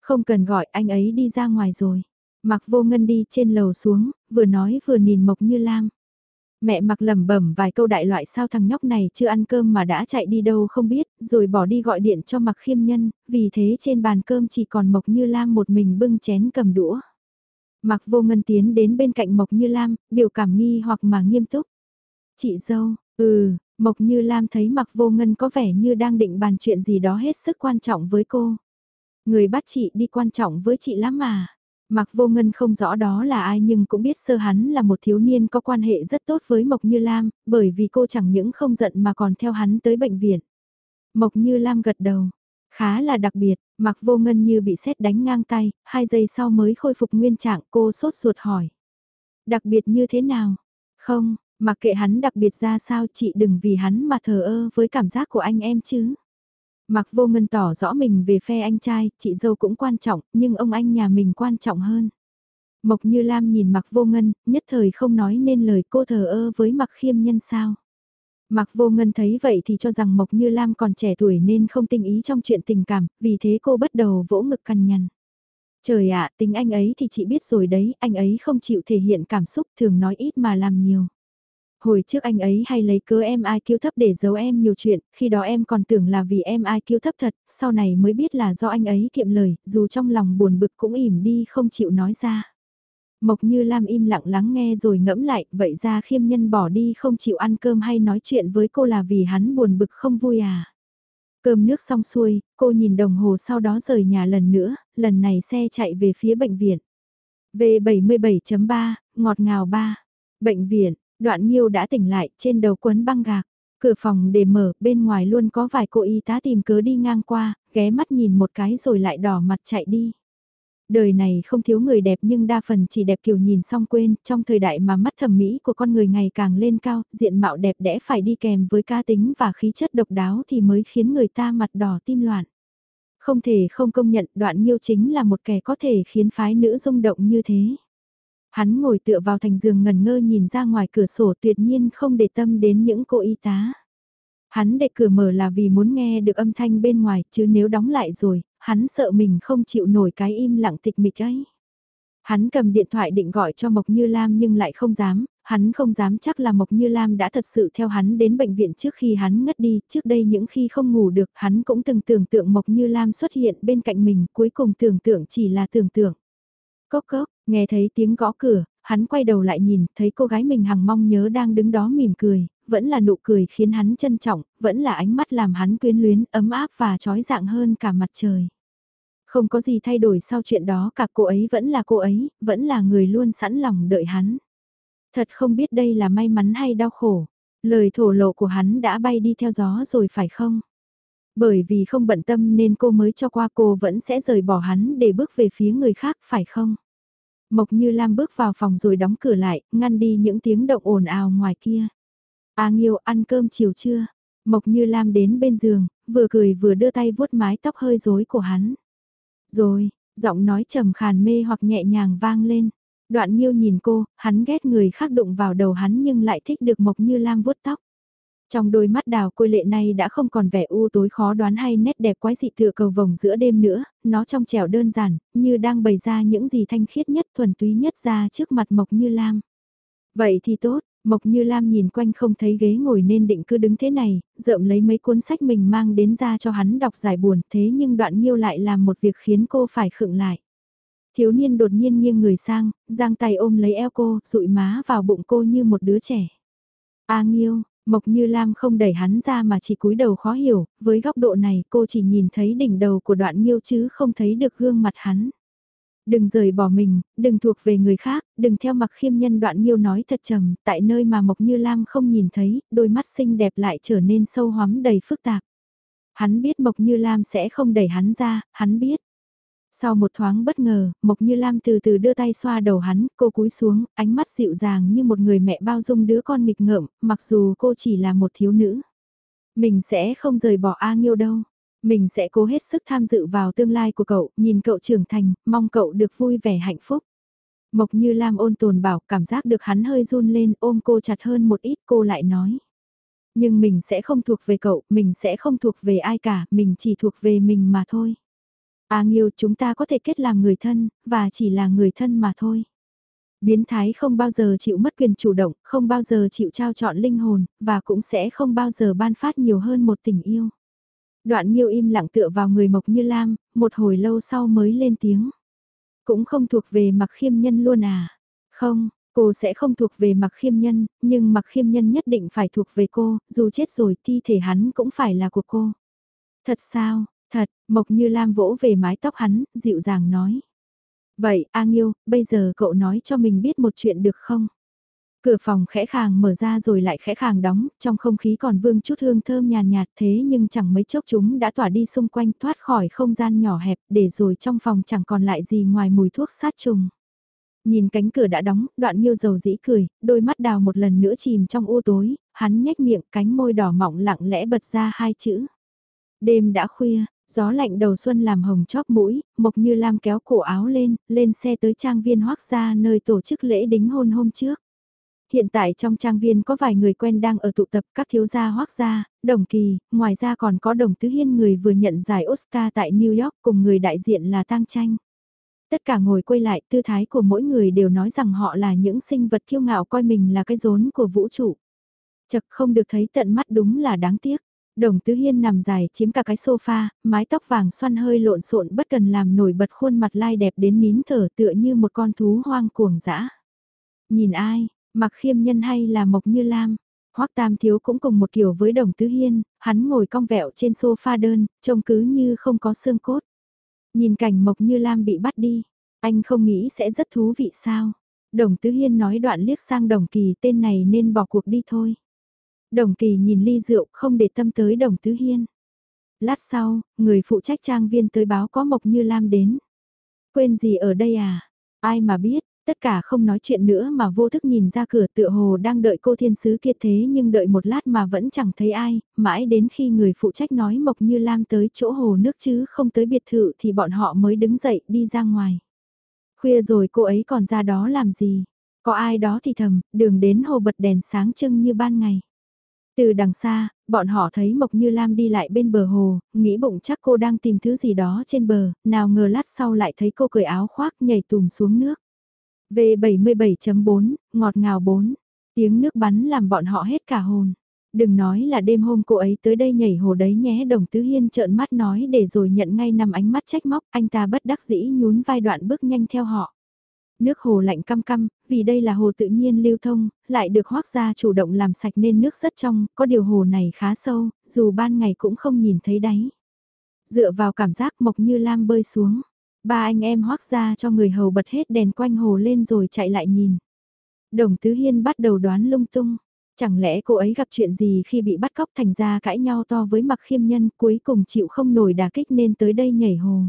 Không cần gọi, anh ấy đi ra ngoài rồi. Mặc vô ngân đi trên lầu xuống, vừa nói vừa nhìn Mộc Như Lam. Mẹ mặc lẩm bẩm vài câu đại loại sao thằng nhóc này chưa ăn cơm mà đã chạy đi đâu không biết, rồi bỏ đi gọi điện cho mặc khiêm nhân, vì thế trên bàn cơm chỉ còn Mộc Như Lam một mình bưng chén cầm đũa. Mặc vô ngân tiến đến bên cạnh Mộc Như Lam, biểu cảm nghi hoặc mà nghiêm túc. Chị dâu, ừ, Mộc Như Lam thấy mặc vô ngân có vẻ như đang định bàn chuyện gì đó hết sức quan trọng với cô. Người bắt chị đi quan trọng với chị lắm mà. Mặc vô ngân không rõ đó là ai nhưng cũng biết sơ hắn là một thiếu niên có quan hệ rất tốt với Mộc Như Lam, bởi vì cô chẳng những không giận mà còn theo hắn tới bệnh viện. Mộc Như Lam gật đầu, khá là đặc biệt, mặc vô ngân như bị sét đánh ngang tay, hai giây sau mới khôi phục nguyên trạng cô sốt ruột hỏi. Đặc biệt như thế nào? Không, mặc kệ hắn đặc biệt ra sao chị đừng vì hắn mà thờ ơ với cảm giác của anh em chứ. Mặc vô ngân tỏ rõ mình về phe anh trai, chị dâu cũng quan trọng, nhưng ông anh nhà mình quan trọng hơn. Mộc Như Lam nhìn Mặc Vô Ngân, nhất thời không nói nên lời cô thờ ơ với Mặc Khiêm Nhân sao. Mặc Vô Ngân thấy vậy thì cho rằng Mộc Như Lam còn trẻ tuổi nên không tinh ý trong chuyện tình cảm, vì thế cô bắt đầu vỗ ngực cằn nhằn. Trời ạ, à, tính anh ấy thì chị biết rồi đấy, anh ấy không chịu thể hiện cảm xúc thường nói ít mà làm nhiều. Hồi trước anh ấy hay lấy cớ em ai kiêu thấp để giấu em nhiều chuyện, khi đó em còn tưởng là vì em ai kiêu thấp thật, sau này mới biết là do anh ấy kiệm lời, dù trong lòng buồn bực cũng ỉm đi không chịu nói ra. Mộc như Lam im lặng lắng nghe rồi ngẫm lại, vậy ra khiêm nhân bỏ đi không chịu ăn cơm hay nói chuyện với cô là vì hắn buồn bực không vui à. Cơm nước xong xuôi, cô nhìn đồng hồ sau đó rời nhà lần nữa, lần này xe chạy về phía bệnh viện. V77.3, ngọt ngào 3. Bệnh viện, Đoạn Nhiêu đã tỉnh lại, trên đầu quấn băng gạc. Cửa phòng để mở, bên ngoài luôn có vài cô y tá tìm cớ đi ngang qua, ghé mắt nhìn một cái rồi lại đỏ mặt chạy đi. Đời này không thiếu người đẹp nhưng đa phần chỉ đẹp kiểu nhìn xong quên, trong thời đại mà mắt thẩm mỹ của con người ngày càng lên cao, diện mạo đẹp đẽ phải đi kèm với ca tính và khí chất độc đáo thì mới khiến người ta mặt đỏ tim loạn. Không thể không công nhận đoạn nhiêu chính là một kẻ có thể khiến phái nữ rung động như thế. Hắn ngồi tựa vào thành giường ngần ngơ nhìn ra ngoài cửa sổ tuyệt nhiên không để tâm đến những cô y tá. Hắn để cửa mở là vì muốn nghe được âm thanh bên ngoài, chứ nếu đóng lại rồi, hắn sợ mình không chịu nổi cái im lặng tịch mịch ấy. Hắn cầm điện thoại định gọi cho Mộc Như Lam nhưng lại không dám, hắn không dám chắc là Mộc Như Lam đã thật sự theo hắn đến bệnh viện trước khi hắn ngất đi, trước đây những khi không ngủ được hắn cũng từng tưởng tượng Mộc Như Lam xuất hiện bên cạnh mình, cuối cùng tưởng tượng chỉ là tưởng tượng. Cốc cốc, nghe thấy tiếng gõ cửa, hắn quay đầu lại nhìn, thấy cô gái mình hằng mong nhớ đang đứng đó mỉm cười, vẫn là nụ cười khiến hắn trân trọng, vẫn là ánh mắt làm hắn quyến luyến, ấm áp và trói dạng hơn cả mặt trời. Không có gì thay đổi sau chuyện đó cả cô ấy vẫn là cô ấy, vẫn là người luôn sẵn lòng đợi hắn. Thật không biết đây là may mắn hay đau khổ. Lời thổ lộ của hắn đã bay đi theo gió rồi phải không? Bởi vì không bận tâm nên cô mới cho qua cô vẫn sẽ rời bỏ hắn để bước về phía người khác phải không? Mộc Như Lam bước vào phòng rồi đóng cửa lại, ngăn đi những tiếng động ồn ào ngoài kia. A Nghiêu ăn cơm chiều chưa? Mộc Như Lam đến bên giường, vừa cười vừa đưa tay vuốt mái tóc hơi rối của hắn. Rồi, giọng nói trầm khàn mê hoặc nhẹ nhàng vang lên. Đoạn Nghiêu nhìn cô, hắn ghét người khác đụng vào đầu hắn nhưng lại thích được Mộc Như Lam vuốt tóc. Trong đôi mắt đào côi lệ này đã không còn vẻ u tối khó đoán hay nét đẹp quái dị tựa cầu vồng giữa đêm nữa, nó trong trẻo đơn giản, như đang bày ra những gì thanh khiết nhất thuần túy nhất ra trước mặt Mộc Như Lam. Vậy thì tốt, Mộc Như Lam nhìn quanh không thấy ghế ngồi nên định cứ đứng thế này, rợm lấy mấy cuốn sách mình mang đến ra cho hắn đọc giải buồn thế nhưng đoạn nhiêu lại làm một việc khiến cô phải khựng lại. Thiếu niên đột nhiên nghiêng người sang, giang tay ôm lấy eo cô, dụi má vào bụng cô như một đứa trẻ. A Nghiêu, Mộc Như Lam không đẩy hắn ra mà chỉ cúi đầu khó hiểu, với góc độ này cô chỉ nhìn thấy đỉnh đầu của đoạn Nghiêu chứ không thấy được gương mặt hắn. Đừng rời bỏ mình, đừng thuộc về người khác, đừng theo mặc khiêm nhân đoạn Nghiêu nói thật trầm, tại nơi mà Mộc Như Lam không nhìn thấy, đôi mắt xinh đẹp lại trở nên sâu hoắm đầy phức tạp. Hắn biết Mộc Như Lam sẽ không đẩy hắn ra, hắn biết. Sau một thoáng bất ngờ, Mộc Như Lam từ từ đưa tay xoa đầu hắn, cô cúi xuống, ánh mắt dịu dàng như một người mẹ bao dung đứa con nghịch ngợm, mặc dù cô chỉ là một thiếu nữ. Mình sẽ không rời bỏ A Nghiêu đâu. Mình sẽ cố hết sức tham dự vào tương lai của cậu, nhìn cậu trưởng thành, mong cậu được vui vẻ hạnh phúc. Mộc Như Lam ôn tồn bảo, cảm giác được hắn hơi run lên, ôm cô chặt hơn một ít, cô lại nói. Nhưng mình sẽ không thuộc về cậu, mình sẽ không thuộc về ai cả, mình chỉ thuộc về mình mà thôi. A Nghiêu chúng ta có thể kết làm người thân, và chỉ là người thân mà thôi. Biến thái không bao giờ chịu mất quyền chủ động, không bao giờ chịu trao chọn linh hồn, và cũng sẽ không bao giờ ban phát nhiều hơn một tình yêu. Đoạn Nghiêu im lặng tựa vào người Mộc Như Lam, một hồi lâu sau mới lên tiếng. Cũng không thuộc về mặc khiêm nhân luôn à? Không, cô sẽ không thuộc về mặc khiêm nhân, nhưng mặc khiêm nhân nhất định phải thuộc về cô, dù chết rồi thi thể hắn cũng phải là của cô. Thật sao, Thật, Mộc Như Lam vỗ về mái tóc hắn, dịu dàng nói. Vậy, A Nghiêu, bây giờ cậu nói cho mình biết một chuyện được không? Cửa phòng khẽ khàng mở ra rồi lại khẽ khàng đóng, trong không khí còn vương chút hương thơm nhàn nhạt, thế nhưng chẳng mấy chốc chúng đã tỏa đi xung quanh thoát khỏi không gian nhỏ hẹp để rồi trong phòng chẳng còn lại gì ngoài mùi thuốc sát trùng. Nhìn cánh cửa đã đóng, đoạn nghiêu dầu dĩ cười, đôi mắt đào một lần nữa chìm trong u tối, hắn nhếch miệng cánh môi đỏ mọng lặng lẽ bật ra hai chữ. Đêm đã khuya, Gió lạnh đầu xuân làm hồng chóp mũi, Mộc Như Lam kéo cổ áo lên, lên xe tới trang viên hoác gia nơi tổ chức lễ đính hôn hôm trước. Hiện tại trong trang viên có vài người quen đang ở tụ tập các thiếu gia hoác gia, đồng kỳ, ngoài ra còn có đồng tứ hiên người vừa nhận giải Oscar tại New York cùng người đại diện là Tang Tranh. Tất cả ngồi quay lại tư thái của mỗi người đều nói rằng họ là những sinh vật kiêu ngạo coi mình là cái rốn của vũ trụ. Chật không được thấy tận mắt đúng là đáng tiếc. Đồng Tứ Hiên nằm dài chiếm cả cái sofa, mái tóc vàng xoăn hơi lộn xộn bất cần làm nổi bật khuôn mặt lai đẹp đến nín thở tựa như một con thú hoang cuồng dã. Nhìn ai, mặc khiêm nhân hay là mộc như lam? Hoắc Tam Thiếu cũng cùng một kiểu với Đồng Tứ Hiên, hắn ngồi cong vẹo trên sofa đơn, trông cứ như không có xương cốt. Nhìn cảnh Mộc Như Lam bị bắt đi, anh không nghĩ sẽ rất thú vị sao? Đồng Tứ Hiên nói đoạn liếc sang Đồng Kỳ tên này nên bỏ cuộc đi thôi. Đồng kỳ nhìn ly rượu không để tâm tới đồng tứ hiên. Lát sau, người phụ trách trang viên tới báo có Mộc Như Lam đến. Quên gì ở đây à? Ai mà biết, tất cả không nói chuyện nữa mà vô thức nhìn ra cửa tựa hồ đang đợi cô thiên sứ kia thế nhưng đợi một lát mà vẫn chẳng thấy ai, mãi đến khi người phụ trách nói Mộc Như Lam tới chỗ hồ nước chứ không tới biệt thự thì bọn họ mới đứng dậy đi ra ngoài. Khuya rồi cô ấy còn ra đó làm gì? Có ai đó thì thầm, đường đến hồ bật đèn sáng trưng như ban ngày. Từ đằng xa, bọn họ thấy Mộc Như Lam đi lại bên bờ hồ, nghĩ bụng chắc cô đang tìm thứ gì đó trên bờ, nào ngờ lát sau lại thấy cô cởi áo khoác nhảy tùm xuống nước. V77.4, ngọt ngào 4, tiếng nước bắn làm bọn họ hết cả hồn. Đừng nói là đêm hôm cô ấy tới đây nhảy hồ đấy nhé đồng tứ hiên trợn mắt nói để rồi nhận ngay nằm ánh mắt trách móc anh ta bất đắc dĩ nhún vai đoạn bước nhanh theo họ nước hồ lạnh căm căm, vì đây là hồ tự nhiên lưu thông, lại được hoác gia chủ động làm sạch nên nước rất trong, có điều hồ này khá sâu, dù ban ngày cũng không nhìn thấy đáy. Dựa vào cảm giác mộc như lam bơi xuống, ba anh em hoác gia cho người hầu bật hết đèn quanh hồ lên rồi chạy lại nhìn. Đồng Tứ Hiên bắt đầu đoán lung tung. Chẳng lẽ cô ấy gặp chuyện gì khi bị bắt cóc thành ra cãi nhau to với mặc khiêm nhân cuối cùng chịu không nổi đà kích nên tới đây nhảy hồ.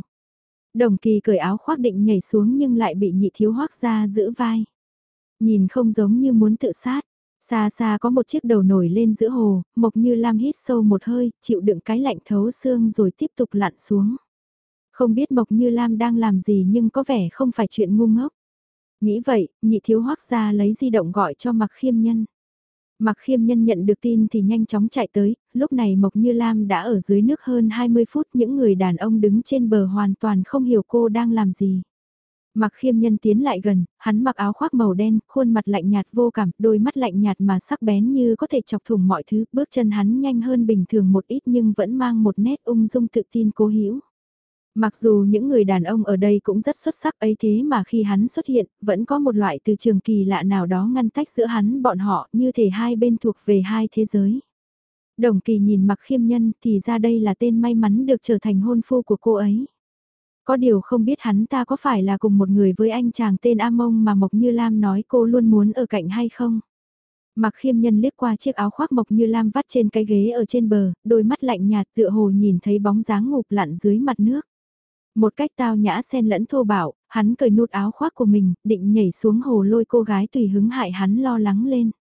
Đồng kỳ cởi áo khoác định nhảy xuống nhưng lại bị nhị thiếu hoác ra giữ vai. Nhìn không giống như muốn tự sát. Xa xa có một chiếc đầu nổi lên giữa hồ, Mộc Như Lam hít sâu một hơi, chịu đựng cái lạnh thấu xương rồi tiếp tục lặn xuống. Không biết Mộc Như Lam đang làm gì nhưng có vẻ không phải chuyện ngu ngốc. Nghĩ vậy, nhị thiếu hoác ra lấy di động gọi cho mặc khiêm nhân. Mặc khiêm nhân nhận được tin thì nhanh chóng chạy tới, lúc này Mộc Như Lam đã ở dưới nước hơn 20 phút những người đàn ông đứng trên bờ hoàn toàn không hiểu cô đang làm gì. Mặc khiêm nhân tiến lại gần, hắn mặc áo khoác màu đen, khuôn mặt lạnh nhạt vô cảm, đôi mắt lạnh nhạt mà sắc bén như có thể chọc thủng mọi thứ, bước chân hắn nhanh hơn bình thường một ít nhưng vẫn mang một nét ung dung tự tin cố hữu. Mặc dù những người đàn ông ở đây cũng rất xuất sắc ấy thế mà khi hắn xuất hiện, vẫn có một loại từ trường kỳ lạ nào đó ngăn tách giữa hắn bọn họ như thể hai bên thuộc về hai thế giới. Đồng kỳ nhìn mặc khiêm nhân thì ra đây là tên may mắn được trở thành hôn phu của cô ấy. Có điều không biết hắn ta có phải là cùng một người với anh chàng tên A Mông mà Mộc Như Lam nói cô luôn muốn ở cạnh hay không? Mặc khiêm nhân liếc qua chiếc áo khoác Mộc Như Lam vắt trên cái ghế ở trên bờ, đôi mắt lạnh nhạt tựa hồ nhìn thấy bóng dáng ngụp lặn dưới mặt nước. Một cách tao nhã xen lẫn thô bạo, hắn cởi nút áo khoác của mình, định nhảy xuống hồ lôi cô gái tùy hứng hại hắn lo lắng lên.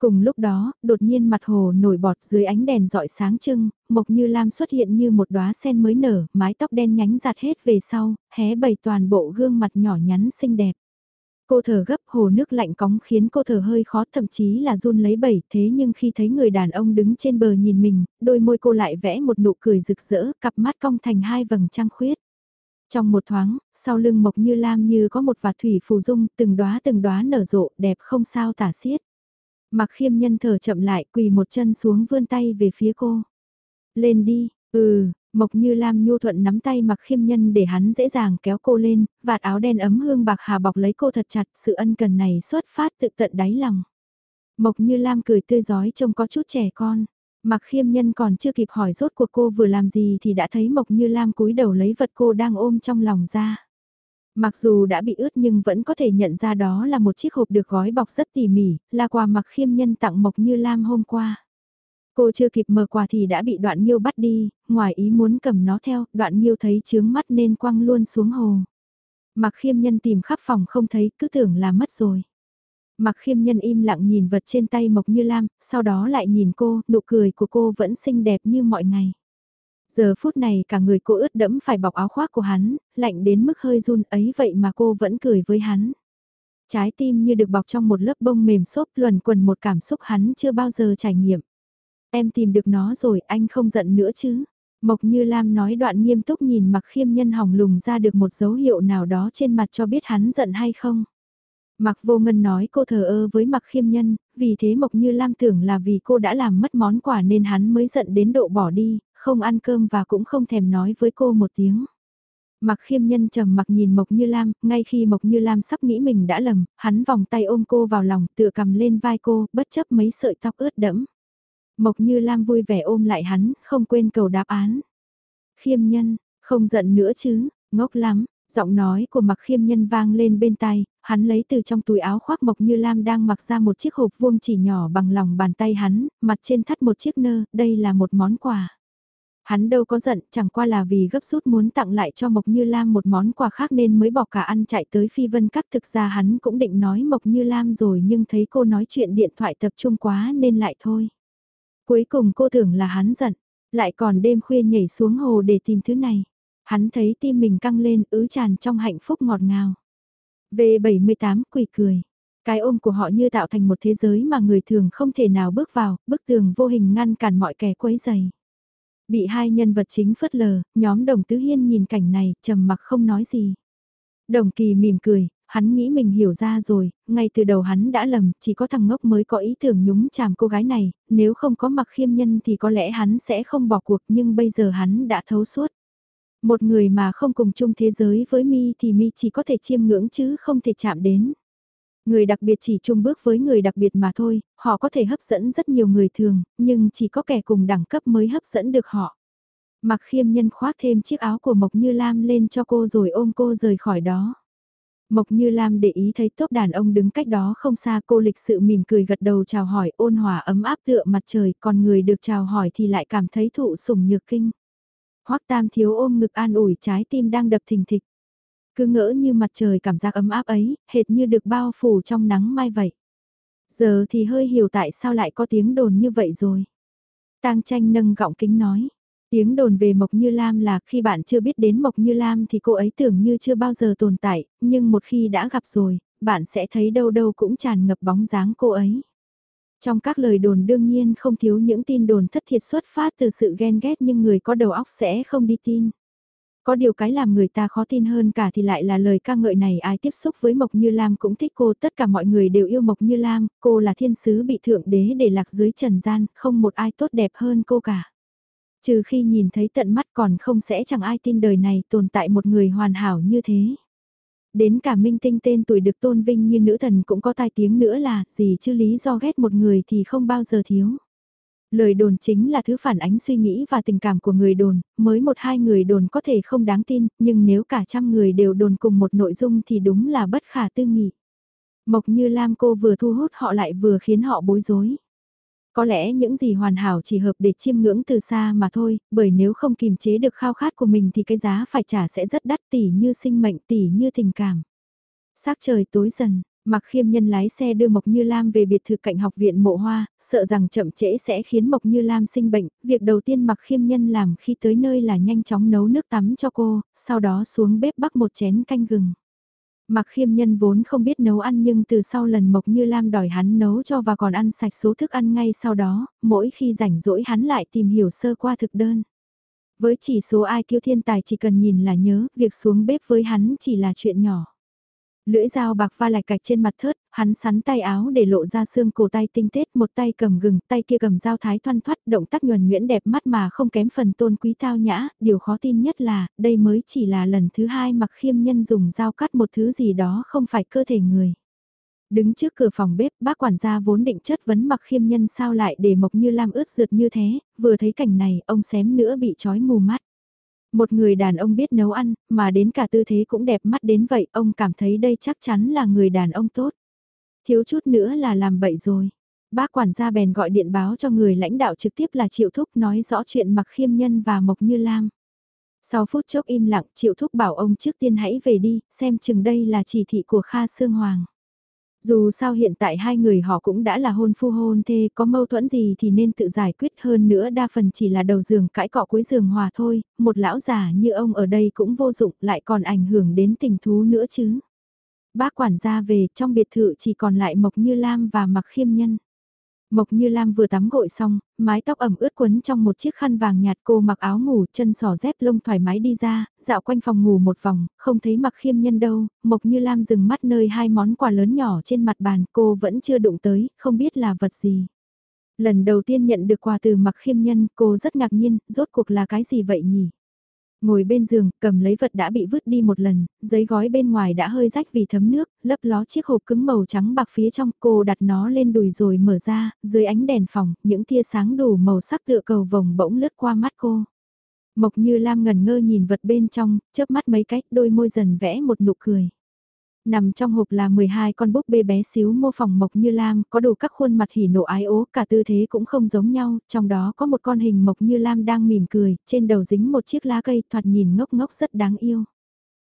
Cùng lúc đó, đột nhiên mặt hồ nổi bọt dưới ánh đèn rọi sáng trưng, Mộc Như Lam xuất hiện như một đóa sen mới nở, mái tóc đen nhánh giặt hết về sau, hé bầy toàn bộ gương mặt nhỏ nhắn xinh đẹp. Cô thở gấp hồ nước lạnh cóng khiến cô thở hơi khó thậm chí là run lấy bẩy thế nhưng khi thấy người đàn ông đứng trên bờ nhìn mình, đôi môi cô lại vẽ một nụ cười rực rỡ, cặp mắt cong thành hai vầng trăng khuyết. Trong một thoáng, sau lưng Mộc Như Lam như có một vạt thủy phù dung, từng đóa từng đóa nở rộ, đẹp không sao tả xiết. Mặc khiêm nhân thở chậm lại quỳ một chân xuống vươn tay về phía cô. Lên đi, ừ, Mộc Như Lam nhu thuận nắm tay mặc khiêm nhân để hắn dễ dàng kéo cô lên, vạt áo đen ấm hương bạc hà bọc lấy cô thật chặt, sự ân cần này xuất phát tự tận đáy lòng. Mộc Như Lam cười tươi giói trông có chút trẻ con. Mặc khiêm nhân còn chưa kịp hỏi rốt cuộc cô vừa làm gì thì đã thấy Mộc Như Lam cúi đầu lấy vật cô đang ôm trong lòng ra. Mặc dù đã bị ướt nhưng vẫn có thể nhận ra đó là một chiếc hộp được gói bọc rất tỉ mỉ, là quà mặc khiêm nhân tặng Mộc Như Lam hôm qua. Cô chưa kịp mở quà thì đã bị đoạn nhiêu bắt đi, ngoài ý muốn cầm nó theo, đoạn nhiêu thấy chướng mắt nên quăng luôn xuống hồ. Mặc khiêm nhân tìm khắp phòng không thấy, cứ tưởng là mất rồi. Mặc khiêm nhân im lặng nhìn vật trên tay Mộc Như Lam, sau đó lại nhìn cô, nụ cười của cô vẫn xinh đẹp như mọi ngày. Giờ phút này cả người cô ướt đẫm phải bọc áo khoác của hắn, lạnh đến mức hơi run ấy vậy mà cô vẫn cười với hắn. Trái tim như được bọc trong một lớp bông mềm xốp luẩn quần một cảm xúc hắn chưa bao giờ trải nghiệm. Em tìm được nó rồi, anh không giận nữa chứ. Mộc Như Lam nói đoạn nghiêm túc nhìn mặc khiêm nhân hỏng lùng ra được một dấu hiệu nào đó trên mặt cho biết hắn giận hay không. Mặc vô ngân nói cô thờ ơ với mặc khiêm nhân, vì thế Mộc Như Lam tưởng là vì cô đã làm mất món quà nên hắn mới giận đến độ bỏ đi, không ăn cơm và cũng không thèm nói với cô một tiếng. Mặc khiêm nhân trầm mặc nhìn Mộc Như Lam, ngay khi Mộc Như Lam sắp nghĩ mình đã lầm, hắn vòng tay ôm cô vào lòng tựa cầm lên vai cô, bất chấp mấy sợi tóc ướt đẫm. Mộc Như Lam vui vẻ ôm lại hắn, không quên cầu đáp án. Khiêm nhân, không giận nữa chứ, ngốc lắm, giọng nói của mặc khiêm nhân vang lên bên tai, hắn lấy từ trong túi áo khoác Mộc Như Lam đang mặc ra một chiếc hộp vuông chỉ nhỏ bằng lòng bàn tay hắn, mặt trên thắt một chiếc nơ, đây là một món quà. Hắn đâu có giận, chẳng qua là vì gấp rút muốn tặng lại cho Mộc Như Lam một món quà khác nên mới bỏ cả ăn chạy tới Phi Vân Cắt. Thực ra hắn cũng định nói Mộc Như Lam rồi nhưng thấy cô nói chuyện điện thoại tập trung quá nên lại thôi. Cuối cùng cô tưởng là hắn giận, lại còn đêm khuya nhảy xuống hồ để tìm thứ này. Hắn thấy tim mình căng lên ứ tràn trong hạnh phúc ngọt ngào. V78 quỷ cười. Cái ôm của họ như tạo thành một thế giới mà người thường không thể nào bước vào, bức tường vô hình ngăn cản mọi kẻ quấy giày. Bị hai nhân vật chính phớt lờ, nhóm đồng tứ hiên nhìn cảnh này, trầm mặc không nói gì. Đồng kỳ mỉm cười, hắn nghĩ mình hiểu ra rồi, ngay từ đầu hắn đã lầm, chỉ có thằng ngốc mới có ý tưởng nhúng chàm cô gái này, nếu không có mặc khiêm nhân thì có lẽ hắn sẽ không bỏ cuộc nhưng bây giờ hắn đã thấu suốt. Một người mà không cùng chung thế giới với mi thì mi chỉ có thể chiêm ngưỡng chứ không thể chạm đến. Người đặc biệt chỉ chung bước với người đặc biệt mà thôi, họ có thể hấp dẫn rất nhiều người thường, nhưng chỉ có kẻ cùng đẳng cấp mới hấp dẫn được họ. Mặc khiêm nhân khoác thêm chiếc áo của Mộc Như Lam lên cho cô rồi ôm cô rời khỏi đó. Mộc Như Lam để ý thấy tốt đàn ông đứng cách đó không xa cô lịch sự mỉm cười gật đầu chào hỏi ôn hòa ấm áp tựa mặt trời còn người được chào hỏi thì lại cảm thấy thụ sủng nhược kinh. Hoắc Tam thiếu ôm ngực an ủi trái tim đang đập thình thịch. Cứ ngỡ như mặt trời cảm giác ấm áp ấy, hệt như được bao phủ trong nắng mai vậy. Giờ thì hơi hiểu tại sao lại có tiếng đồn như vậy rồi. Tang tranh nâng gọng kính nói. Tiếng đồn về Mộc Như Lam là khi bạn chưa biết đến Mộc Như Lam thì cô ấy tưởng như chưa bao giờ tồn tại, nhưng một khi đã gặp rồi, bạn sẽ thấy đâu đâu cũng tràn ngập bóng dáng cô ấy. Trong các lời đồn đương nhiên không thiếu những tin đồn thất thiệt xuất phát từ sự ghen ghét nhưng người có đầu óc sẽ không đi tin. Có điều cái làm người ta khó tin hơn cả thì lại là lời ca ngợi này ai tiếp xúc với Mộc Như Lam cũng thích cô, tất cả mọi người đều yêu Mộc Như Lam, cô là thiên sứ bị thượng đế để lạc dưới trần gian, không một ai tốt đẹp hơn cô cả. Trừ khi nhìn thấy tận mắt còn không sẽ chẳng ai tin đời này tồn tại một người hoàn hảo như thế. Đến cả minh tinh tên tuổi được tôn vinh như nữ thần cũng có tai tiếng nữa là gì chứ lý do ghét một người thì không bao giờ thiếu. Lời đồn chính là thứ phản ánh suy nghĩ và tình cảm của người đồn, mới một hai người đồn có thể không đáng tin, nhưng nếu cả trăm người đều đồn cùng một nội dung thì đúng là bất khả tư nghị. Mộc như Lam cô vừa thu hút họ lại vừa khiến họ bối rối. Có lẽ những gì hoàn hảo chỉ hợp để chiêm ngưỡng từ xa mà thôi, bởi nếu không kiềm chế được khao khát của mình thì cái giá phải trả sẽ rất đắt tỉ như sinh mệnh tỉ như tình cảm. Sắc trời tối dần, Mặc khiêm nhân lái xe đưa Mộc Như Lam về biệt thự cạnh học viện mộ hoa, sợ rằng chậm trễ sẽ khiến Mộc Như Lam sinh bệnh, việc đầu tiên mặc khiêm nhân làm khi tới nơi là nhanh chóng nấu nước tắm cho cô, sau đó xuống bếp bắc một chén canh gừng. Mặc khiêm nhân vốn không biết nấu ăn nhưng từ sau lần Mộc Như Lam đòi hắn nấu cho và còn ăn sạch số thức ăn ngay sau đó, mỗi khi rảnh rỗi hắn lại tìm hiểu sơ qua thực đơn. Với chỉ số ai thiên tài chỉ cần nhìn là nhớ, việc xuống bếp với hắn chỉ là chuyện nhỏ. Lưỡi dao bạc va lạch cạch trên mặt thớt, hắn sắn tay áo để lộ ra xương cổ tay tinh tết, một tay cầm gừng, tay kia cầm dao thái thoăn thoắt, động tác nhuần nhuyễn đẹp mắt mà không kém phần tôn quý tao nhã, điều khó tin nhất là, đây mới chỉ là lần thứ hai mặc khiêm nhân dùng dao cắt một thứ gì đó không phải cơ thể người. Đứng trước cửa phòng bếp, bác quản gia vốn định chất vấn mặc khiêm nhân sao lại để mộc như lam ướt rượt như thế, vừa thấy cảnh này, ông xém nữa bị trói mù mắt. Một người đàn ông biết nấu ăn, mà đến cả tư thế cũng đẹp mắt đến vậy, ông cảm thấy đây chắc chắn là người đàn ông tốt. Thiếu chút nữa là làm bậy rồi. Bác quản gia bèn gọi điện báo cho người lãnh đạo trực tiếp là Triệu Thúc nói rõ chuyện mặc khiêm nhân và Mộc Như Lam. Sau phút chốc im lặng, Triệu Thúc bảo ông trước tiên hãy về đi, xem chừng đây là chỉ thị của Kha Sương Hoàng. Dù sao hiện tại hai người họ cũng đã là hôn phu hôn thê, có mâu thuẫn gì thì nên tự giải quyết hơn nữa đa phần chỉ là đầu giường cãi cọ cuối giường hòa thôi, một lão già như ông ở đây cũng vô dụng lại còn ảnh hưởng đến tình thú nữa chứ. Bác quản gia về trong biệt thự chỉ còn lại Mộc Như Lam và Mặc Khiêm Nhân. Mộc Như Lam vừa tắm gội xong, mái tóc ẩm ướt quấn trong một chiếc khăn vàng nhạt cô mặc áo ngủ, chân sỏ dép lông thoải mái đi ra, dạo quanh phòng ngủ một vòng, không thấy mặc khiêm nhân đâu, Mộc Như Lam dừng mắt nơi hai món quà lớn nhỏ trên mặt bàn cô vẫn chưa đụng tới, không biết là vật gì. Lần đầu tiên nhận được quà từ mặc khiêm nhân, cô rất ngạc nhiên, rốt cuộc là cái gì vậy nhỉ? Ngồi bên giường, cầm lấy vật đã bị vứt đi một lần, giấy gói bên ngoài đã hơi rách vì thấm nước, lấp ló chiếc hộp cứng màu trắng bạc phía trong, cô đặt nó lên đùi rồi mở ra, dưới ánh đèn phòng, những tia sáng đủ màu sắc tựa cầu vồng bỗng lướt qua mắt cô. Mộc như Lam ngần ngơ nhìn vật bên trong, chớp mắt mấy cách, đôi môi dần vẽ một nụ cười. Nằm trong hộp là 12 con búp bê bé xíu mô phỏng mộc như lam, có đủ các khuôn mặt hỉ nộ ái ố, cả tư thế cũng không giống nhau, trong đó có một con hình mộc như lam đang mỉm cười, trên đầu dính một chiếc lá cây thoạt nhìn ngốc ngốc rất đáng yêu.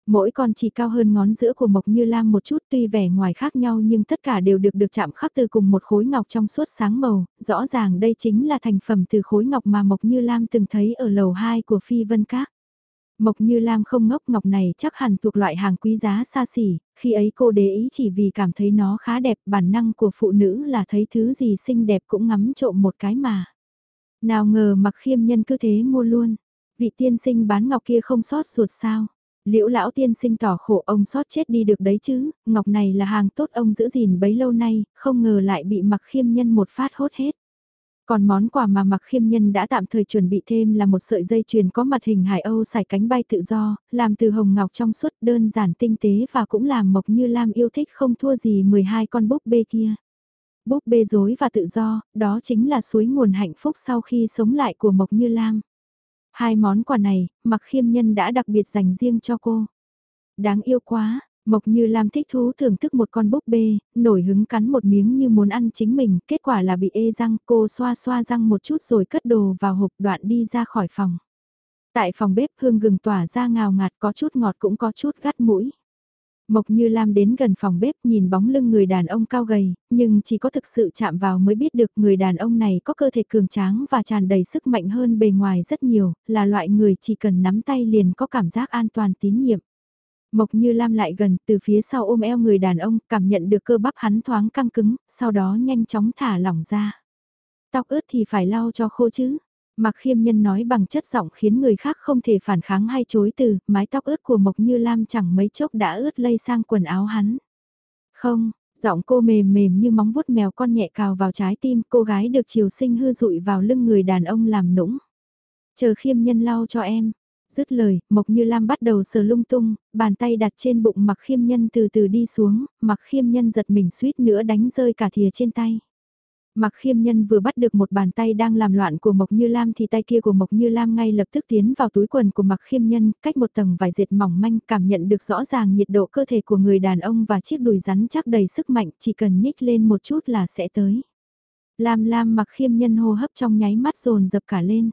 Mỗi con chỉ cao hơn ngón giữa của Mộc Như Lam một chút tuy vẻ ngoài khác nhau nhưng tất cả đều được được chạm khắc từ cùng một khối ngọc trong suốt sáng màu, rõ ràng đây chính là thành phẩm từ khối ngọc mà Mộc Như Lam từng thấy ở lầu 2 của Phi Vân Các. Mộc Như Lam không ngốc ngọc này chắc hẳn thuộc loại hàng quý giá xa xỉ, khi ấy cô để ý chỉ vì cảm thấy nó khá đẹp, bản năng của phụ nữ là thấy thứ gì xinh đẹp cũng ngắm trộm một cái mà. Nào ngờ mặc khiêm nhân cứ thế mua luôn, vị tiên sinh bán ngọc kia không sót ruột sao. Liễu lão tiên sinh tỏ khổ ông sót chết đi được đấy chứ, ngọc này là hàng tốt ông giữ gìn bấy lâu nay, không ngờ lại bị mặc khiêm nhân một phát hốt hết. Còn món quà mà mặc khiêm nhân đã tạm thời chuẩn bị thêm là một sợi dây chuyền có mặt hình hải âu xài cánh bay tự do, làm từ hồng ngọc trong suốt đơn giản tinh tế và cũng làm Mộc Như Lam yêu thích không thua gì 12 con búp bê kia. Búp bê dối và tự do, đó chính là suối nguồn hạnh phúc sau khi sống lại của Mộc Như Lam. Hai món quà này, mặc khiêm nhân đã đặc biệt dành riêng cho cô. Đáng yêu quá, Mộc như Lam thích thú thưởng thức một con búp bê, nổi hứng cắn một miếng như muốn ăn chính mình, kết quả là bị ê răng, cô xoa xoa răng một chút rồi cất đồ vào hộp đoạn đi ra khỏi phòng. Tại phòng bếp hương gừng tỏa ra ngào ngạt có chút ngọt cũng có chút gắt mũi. Mộc như Lam đến gần phòng bếp nhìn bóng lưng người đàn ông cao gầy, nhưng chỉ có thực sự chạm vào mới biết được người đàn ông này có cơ thể cường tráng và tràn đầy sức mạnh hơn bề ngoài rất nhiều, là loại người chỉ cần nắm tay liền có cảm giác an toàn tín nhiệm. Mộc như Lam lại gần từ phía sau ôm eo người đàn ông, cảm nhận được cơ bắp hắn thoáng căng cứng, sau đó nhanh chóng thả lỏng ra. Tóc ướt thì phải lau cho khô chứ. Mặc khiêm nhân nói bằng chất giọng khiến người khác không thể phản kháng hay chối từ, mái tóc ướt của Mộc Như Lam chẳng mấy chốc đã ướt lây sang quần áo hắn. Không, giọng cô mềm mềm như móng vuốt mèo con nhẹ cào vào trái tim, cô gái được chiều sinh hư dụi vào lưng người đàn ông làm nũng. Chờ khiêm nhân lau cho em. Dứt lời, Mộc Như Lam bắt đầu sờ lung tung, bàn tay đặt trên bụng mặc khiêm nhân từ từ đi xuống, mặc khiêm nhân giật mình suýt nữa đánh rơi cả thìa trên tay. Mặc khiêm nhân vừa bắt được một bàn tay đang làm loạn của Mộc Như Lam thì tay kia của Mộc Như Lam ngay lập tức tiến vào túi quần của mặc khiêm nhân, cách một tầng vải dệt mỏng manh cảm nhận được rõ ràng nhiệt độ cơ thể của người đàn ông và chiếc đùi rắn chắc đầy sức mạnh chỉ cần nhích lên một chút là sẽ tới. Lam Lam mặc khiêm nhân hô hấp trong nháy mắt rồn dập cả lên.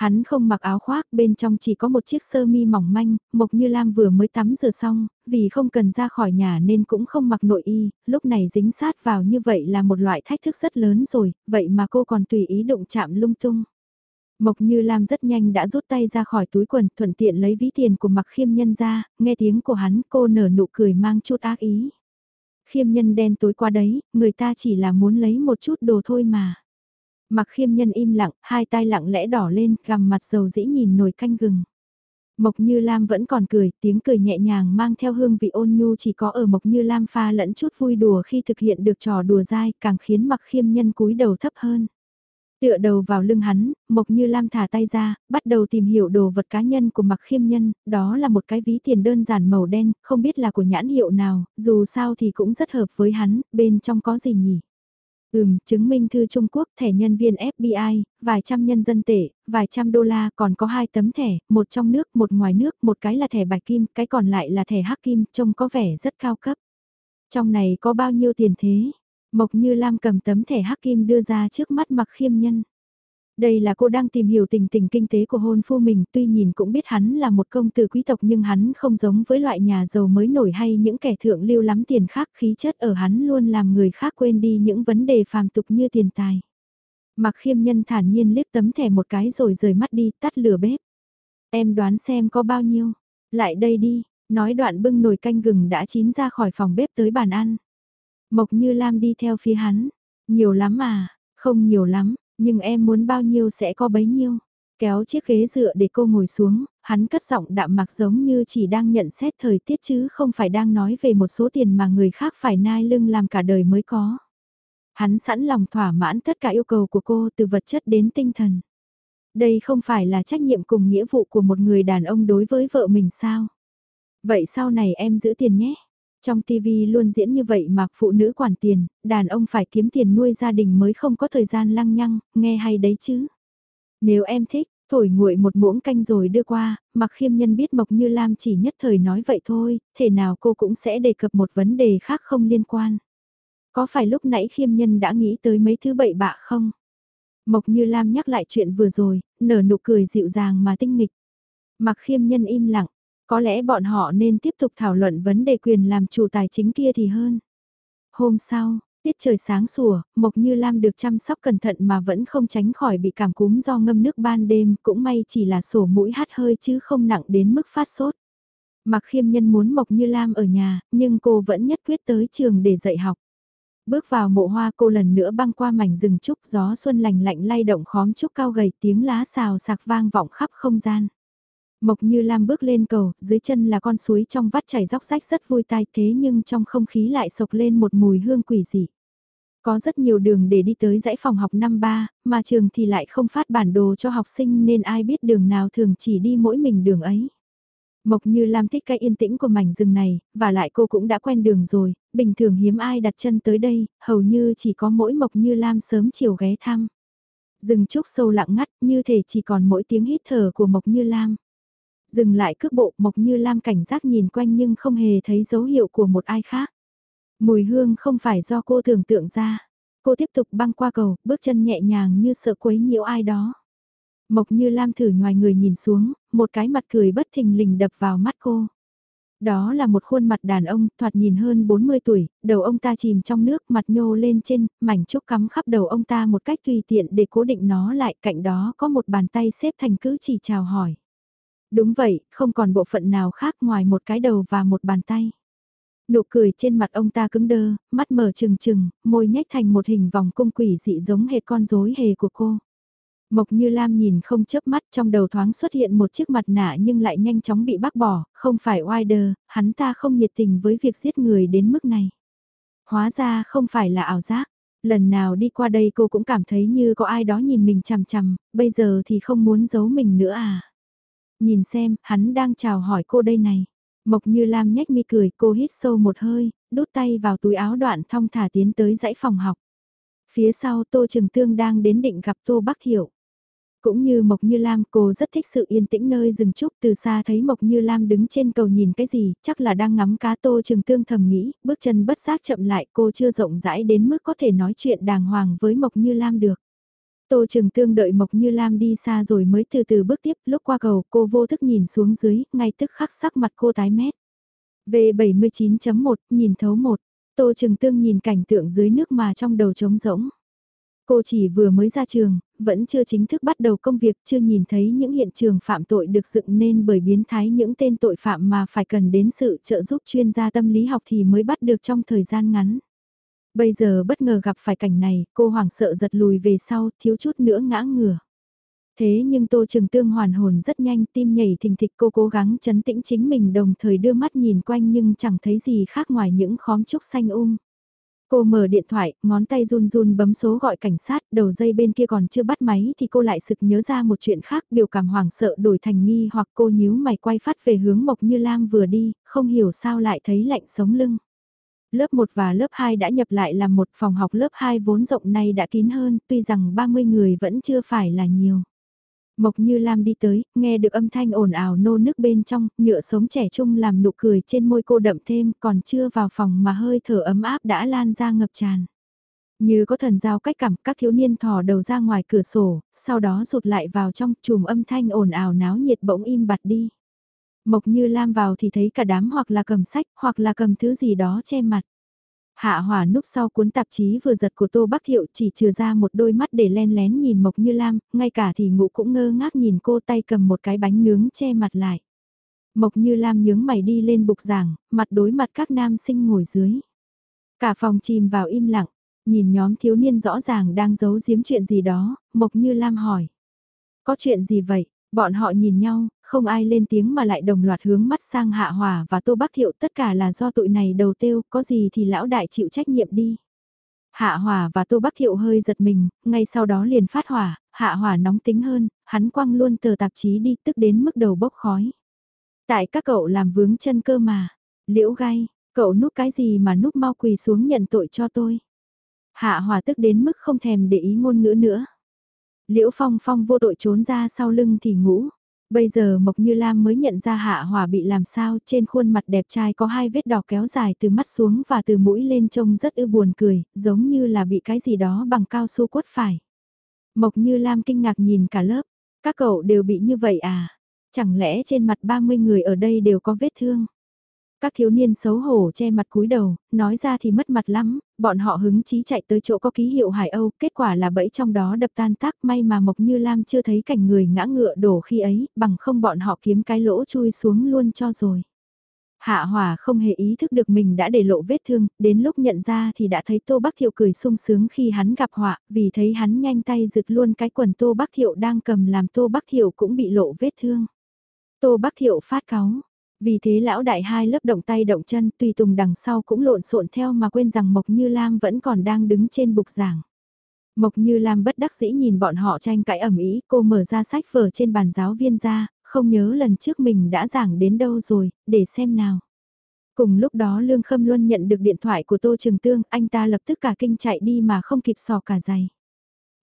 Hắn không mặc áo khoác, bên trong chỉ có một chiếc sơ mi mỏng manh, Mộc Như Lam vừa mới tắm rửa xong, vì không cần ra khỏi nhà nên cũng không mặc nội y, lúc này dính sát vào như vậy là một loại thách thức rất lớn rồi, vậy mà cô còn tùy ý động chạm lung tung. Mộc Như Lam rất nhanh đã rút tay ra khỏi túi quần, thuận tiện lấy ví tiền của mặc khiêm nhân ra, nghe tiếng của hắn cô nở nụ cười mang chút ác ý. Khiêm nhân đen tối qua đấy, người ta chỉ là muốn lấy một chút đồ thôi mà. Mặc khiêm nhân im lặng, hai tay lặng lẽ đỏ lên, gằm mặt dầu dĩ nhìn nồi canh gừng. Mộc Như Lam vẫn còn cười, tiếng cười nhẹ nhàng mang theo hương vị ôn nhu chỉ có ở Mộc Như Lam pha lẫn chút vui đùa khi thực hiện được trò đùa dai, càng khiến mặc khiêm nhân cúi đầu thấp hơn. Tựa đầu vào lưng hắn, Mộc Như Lam thả tay ra, bắt đầu tìm hiểu đồ vật cá nhân của mặc khiêm nhân, đó là một cái ví tiền đơn giản màu đen, không biết là của nhãn hiệu nào, dù sao thì cũng rất hợp với hắn, bên trong có gì nhỉ? Ừm, chứng minh thư Trung Quốc, thẻ nhân viên FBI, vài trăm nhân dân tệ, vài trăm đô la, còn có hai tấm thẻ, một trong nước, một ngoài nước, một cái là thẻ bạch kim, cái còn lại là thẻ hắc kim, trông có vẻ rất cao cấp. Trong này có bao nhiêu tiền thế? Mộc Như Lam cầm tấm thẻ hắc kim đưa ra trước mắt mặc khiêm nhân. Đây là cô đang tìm hiểu tình tình kinh tế của hôn phu mình, tuy nhìn cũng biết hắn là một công tử quý tộc nhưng hắn không giống với loại nhà giàu mới nổi hay những kẻ thượng lưu lắm tiền khác khí chất ở hắn luôn làm người khác quên đi những vấn đề phàm tục như tiền tài. Mặc khiêm nhân thản nhiên liếc tấm thẻ một cái rồi rời mắt đi tắt lửa bếp. Em đoán xem có bao nhiêu, lại đây đi, nói đoạn bưng nồi canh gừng đã chín ra khỏi phòng bếp tới bàn ăn. Mộc như Lam đi theo phía hắn, nhiều lắm à, không nhiều lắm, nhưng em muốn bao nhiêu sẽ có bấy nhiêu. Kéo chiếc ghế dựa để cô ngồi xuống, hắn cất giọng đạm mạc giống như chỉ đang nhận xét thời tiết chứ không phải đang nói về một số tiền mà người khác phải nai lưng làm cả đời mới có. Hắn sẵn lòng thỏa mãn tất cả yêu cầu của cô từ vật chất đến tinh thần. Đây không phải là trách nhiệm cùng nghĩa vụ của một người đàn ông đối với vợ mình sao? Vậy sau này em giữ tiền nhé. Trong TV luôn diễn như vậy mà phụ nữ quản tiền, đàn ông phải kiếm tiền nuôi gia đình mới không có thời gian lăng nhăng, nghe hay đấy chứ. Nếu em thích, thổi nguội một muỗng canh rồi đưa qua, mặc khiêm nhân biết Mộc Như Lam chỉ nhất thời nói vậy thôi, thể nào cô cũng sẽ đề cập một vấn đề khác không liên quan. Có phải lúc nãy khiêm nhân đã nghĩ tới mấy thứ bậy bạ không? Mộc Như Lam nhắc lại chuyện vừa rồi, nở nụ cười dịu dàng mà tinh nghịch. Mặc khiêm nhân im lặng, có lẽ bọn họ nên tiếp tục thảo luận vấn đề quyền làm chủ tài chính kia thì hơn. Hôm sau, tiết trời sáng sủa, Mộc Như Lam được chăm sóc cẩn thận mà vẫn không tránh khỏi bị cảm cúm do ngâm nước ban đêm, cũng may chỉ là sổ mũi hát hơi chứ không nặng đến mức phát sốt. Mặc khiêm nhân muốn Mộc Như Lam ở nhà, nhưng cô vẫn nhất quyết tới trường để dạy học. Bước vào mộ hoa cô lần nữa băng qua mảnh rừng trúc gió xuân lành lạnh lay động khóm trúc cao gầy tiếng lá xào sạc vang vọng khắp không gian. Mộc như Lam bước lên cầu, dưới chân là con suối trong vắt chảy róc rách rất vui tai thế nhưng trong không khí lại sộc lên một mùi hương quỷ dị. Có rất nhiều đường để đi tới dãy phòng học năm ba, mà trường thì lại không phát bản đồ cho học sinh nên ai biết đường nào thường chỉ đi mỗi mình đường ấy. Mộc như Lam thích cái yên tĩnh của mảnh rừng này, và lại cô cũng đã quen đường rồi, bình thường hiếm ai đặt chân tới đây, hầu như chỉ có mỗi Mộc như Lam sớm chiều ghé thăm. Rừng trúc sâu lặng ngắt như thể chỉ còn mỗi tiếng hít thở của Mộc như Lam. Dừng lại cước bộ Mộc như Lam cảnh giác nhìn quanh nhưng không hề thấy dấu hiệu của một ai khác. Mùi hương không phải do cô tưởng tượng ra. Cô tiếp tục băng qua cầu, bước chân nhẹ nhàng như sợ quấy nhiễu ai đó. Mộc như Lam thử ngoài người nhìn xuống, một cái mặt cười bất thình lình đập vào mắt cô. Đó là một khuôn mặt đàn ông, thoạt nhìn hơn 40 tuổi, đầu ông ta chìm trong nước, mặt nhô lên trên, mảnh trúc cắm khắp đầu ông ta một cách tùy tiện để cố định nó lại, cạnh đó có một bàn tay xếp thành cứ chỉ chào hỏi. Đúng vậy, không còn bộ phận nào khác ngoài một cái đầu và một bàn tay. Nụ cười trên mặt ông ta cứng đơ, mắt mở trừng trừng, môi nhếch thành một hình vòng cung quỷ dị giống hệt con rối hề của cô. Mộc Như Lam nhìn không chớp mắt trong đầu thoáng xuất hiện một chiếc mặt nạ nhưng lại nhanh chóng bị bác bỏ, không phải Wider, hắn ta không nhiệt tình với việc giết người đến mức này. Hóa ra không phải là ảo giác, Lần nào đi qua đây cô cũng cảm thấy như có ai đó nhìn mình chằm chằm, bây giờ thì không muốn giấu mình nữa à. Nhìn xem, hắn đang chào hỏi cô đây này. Mộc như Lam nhếch mi cười, cô hít sâu một hơi, đút tay vào túi áo đoạn thong thả tiến tới dãy phòng học. Phía sau Tô Trừng Tương đang đến định gặp Tô Bắc Thiệu. Cũng như Mộc Như Lam, cô rất thích sự yên tĩnh nơi rừng trúc, từ xa thấy Mộc Như Lam đứng trên cầu nhìn cái gì, chắc là đang ngắm cá Tô Trừng Tương thầm nghĩ, bước chân bất giác chậm lại, cô chưa rộng rãi đến mức có thể nói chuyện đàng hoàng với Mộc Như Lam được. Tô Trường Tương đợi Mộc Như Lam đi xa rồi mới từ từ bước tiếp, lúc qua cầu cô vô thức nhìn xuống dưới, ngay tức khắc sắc mặt cô tái mét. V79.1, nhìn thấu một, Tô Trường Tương nhìn cảnh tượng dưới nước mà trong đầu trống rỗng. Cô chỉ vừa mới ra trường, vẫn chưa chính thức bắt đầu công việc, chưa nhìn thấy những hiện trường phạm tội được dựng nên bởi biến thái những tên tội phạm mà phải cần đến sự trợ giúp chuyên gia tâm lý học thì mới bắt được trong thời gian ngắn. Bây giờ bất ngờ gặp phải cảnh này, cô hoảng sợ giật lùi về sau, thiếu chút nữa ngã ngửa. Thế nhưng Tô trường Tương hoàn hồn rất nhanh, tim nhảy thình thịch cô cố gắng chấn tĩnh chính mình đồng thời đưa mắt nhìn quanh nhưng chẳng thấy gì khác ngoài những khóm trúc xanh um. Cô mở điện thoại, ngón tay run run bấm số gọi cảnh sát, đầu dây bên kia còn chưa bắt máy thì cô lại sực nhớ ra một chuyện khác, biểu cảm hoảng sợ đổi thành nghi hoặc cô nhíu mày quay phát về hướng Mộc Như Lam vừa đi, không hiểu sao lại thấy lạnh sống lưng. Lớp 1 và lớp 2 đã nhập lại làm một phòng học lớp 2 vốn rộng này đã kín hơn, tuy rằng 30 người vẫn chưa phải là nhiều. Mộc Như Lam đi tới, nghe được âm thanh ồn ào nô nức bên trong, nhựa sống trẻ trung làm nụ cười trên môi cô đậm thêm, còn chưa vào phòng mà hơi thở ấm áp đã lan ra ngập tràn. Như có thần giao cách cảm, các thiếu niên thò đầu ra ngoài cửa sổ, sau đó rụt lại vào trong chùm âm thanh ồn ào náo nhiệt bỗng im bặt đi. Mộc Như Lam vào thì thấy cả đám hoặc là cầm sách, hoặc là cầm thứ gì đó che mặt. Hạ hỏa núp sau cuốn tạp chí vừa giật của Tô Bắc Thiệu chỉ trừ ra một đôi mắt để len lén nhìn Mộc Như Lam, ngay cả thì ngũ cũng ngơ ngác nhìn cô tay cầm một cái bánh nướng che mặt lại. Mộc Như Lam nhướng mày đi lên bục giảng, mặt đối mặt các nam sinh ngồi dưới. Cả phòng chìm vào im lặng, nhìn nhóm thiếu niên rõ ràng đang giấu giếm chuyện gì đó, Mộc Như Lam hỏi. Có chuyện gì vậy? Bọn họ nhìn nhau, không ai lên tiếng mà lại đồng loạt hướng mắt sang Hạ Hòa và Tô Bắc Thiệu tất cả là do tụi này đầu tiêu, có gì thì lão đại chịu trách nhiệm đi. Hạ Hòa và Tô Bắc Thiệu hơi giật mình, ngay sau đó liền phát hỏa, Hạ Hòa nóng tính hơn, hắn quăng luôn tờ tạp chí đi tức đến mức đầu bốc khói. Tại các cậu làm vướng chân cơ mà, liễu gai, cậu núp cái gì mà núp mau quỳ xuống nhận tội cho tôi. Hạ Hòa tức đến mức không thèm để ý ngôn ngữ nữa. Liễu Phong Phong vô tội trốn ra sau lưng thì ngủ. Bây giờ Mộc Như Lam mới nhận ra Hạ hỏa bị làm sao trên khuôn mặt đẹp trai có hai vết đỏ kéo dài từ mắt xuống và từ mũi lên trông rất ư buồn cười, giống như là bị cái gì đó bằng cao su quất phải. Mộc Như Lam kinh ngạc nhìn cả lớp, các cậu đều bị như vậy à? Chẳng lẽ trên mặt 30 người ở đây đều có vết thương? Các thiếu niên xấu hổ che mặt cúi đầu, nói ra thì mất mặt lắm, bọn họ hứng chí chạy tới chỗ có ký hiệu Hải Âu, kết quả là bẫy trong đó đập tan tác may mà Mộc Như Lam chưa thấy cảnh người ngã ngựa đổ khi ấy, bằng không bọn họ kiếm cái lỗ chui xuống luôn cho rồi. Hạ Hòa không hề ý thức được mình đã để lộ vết thương, đến lúc nhận ra thì đã thấy Tô Bắc Thiệu cười sung sướng khi hắn gặp họa, vì thấy hắn nhanh tay giựt luôn cái quần Tô Bắc Thiệu đang cầm làm Tô Bắc Thiệu cũng bị lộ vết thương. Tô Bắc Thiệu phát cáu, vì thế lão đại hai lớp động tay động chân tùy tùng đằng sau cũng lộn xộn theo mà quên rằng Mộc Như Lam vẫn còn đang đứng trên bục giảng. Mộc Như Lam bất đắc dĩ nhìn bọn họ tranh cãi ẩm ý, cô mở ra sách vở trên bàn giáo viên ra, không nhớ lần trước mình đã giảng đến đâu rồi, để xem nào. Cùng lúc đó Lương Khâm Luân nhận được điện thoại của Tô Trường Tương, anh ta lập tức cả kinh chạy đi mà không kịp sò cả giày.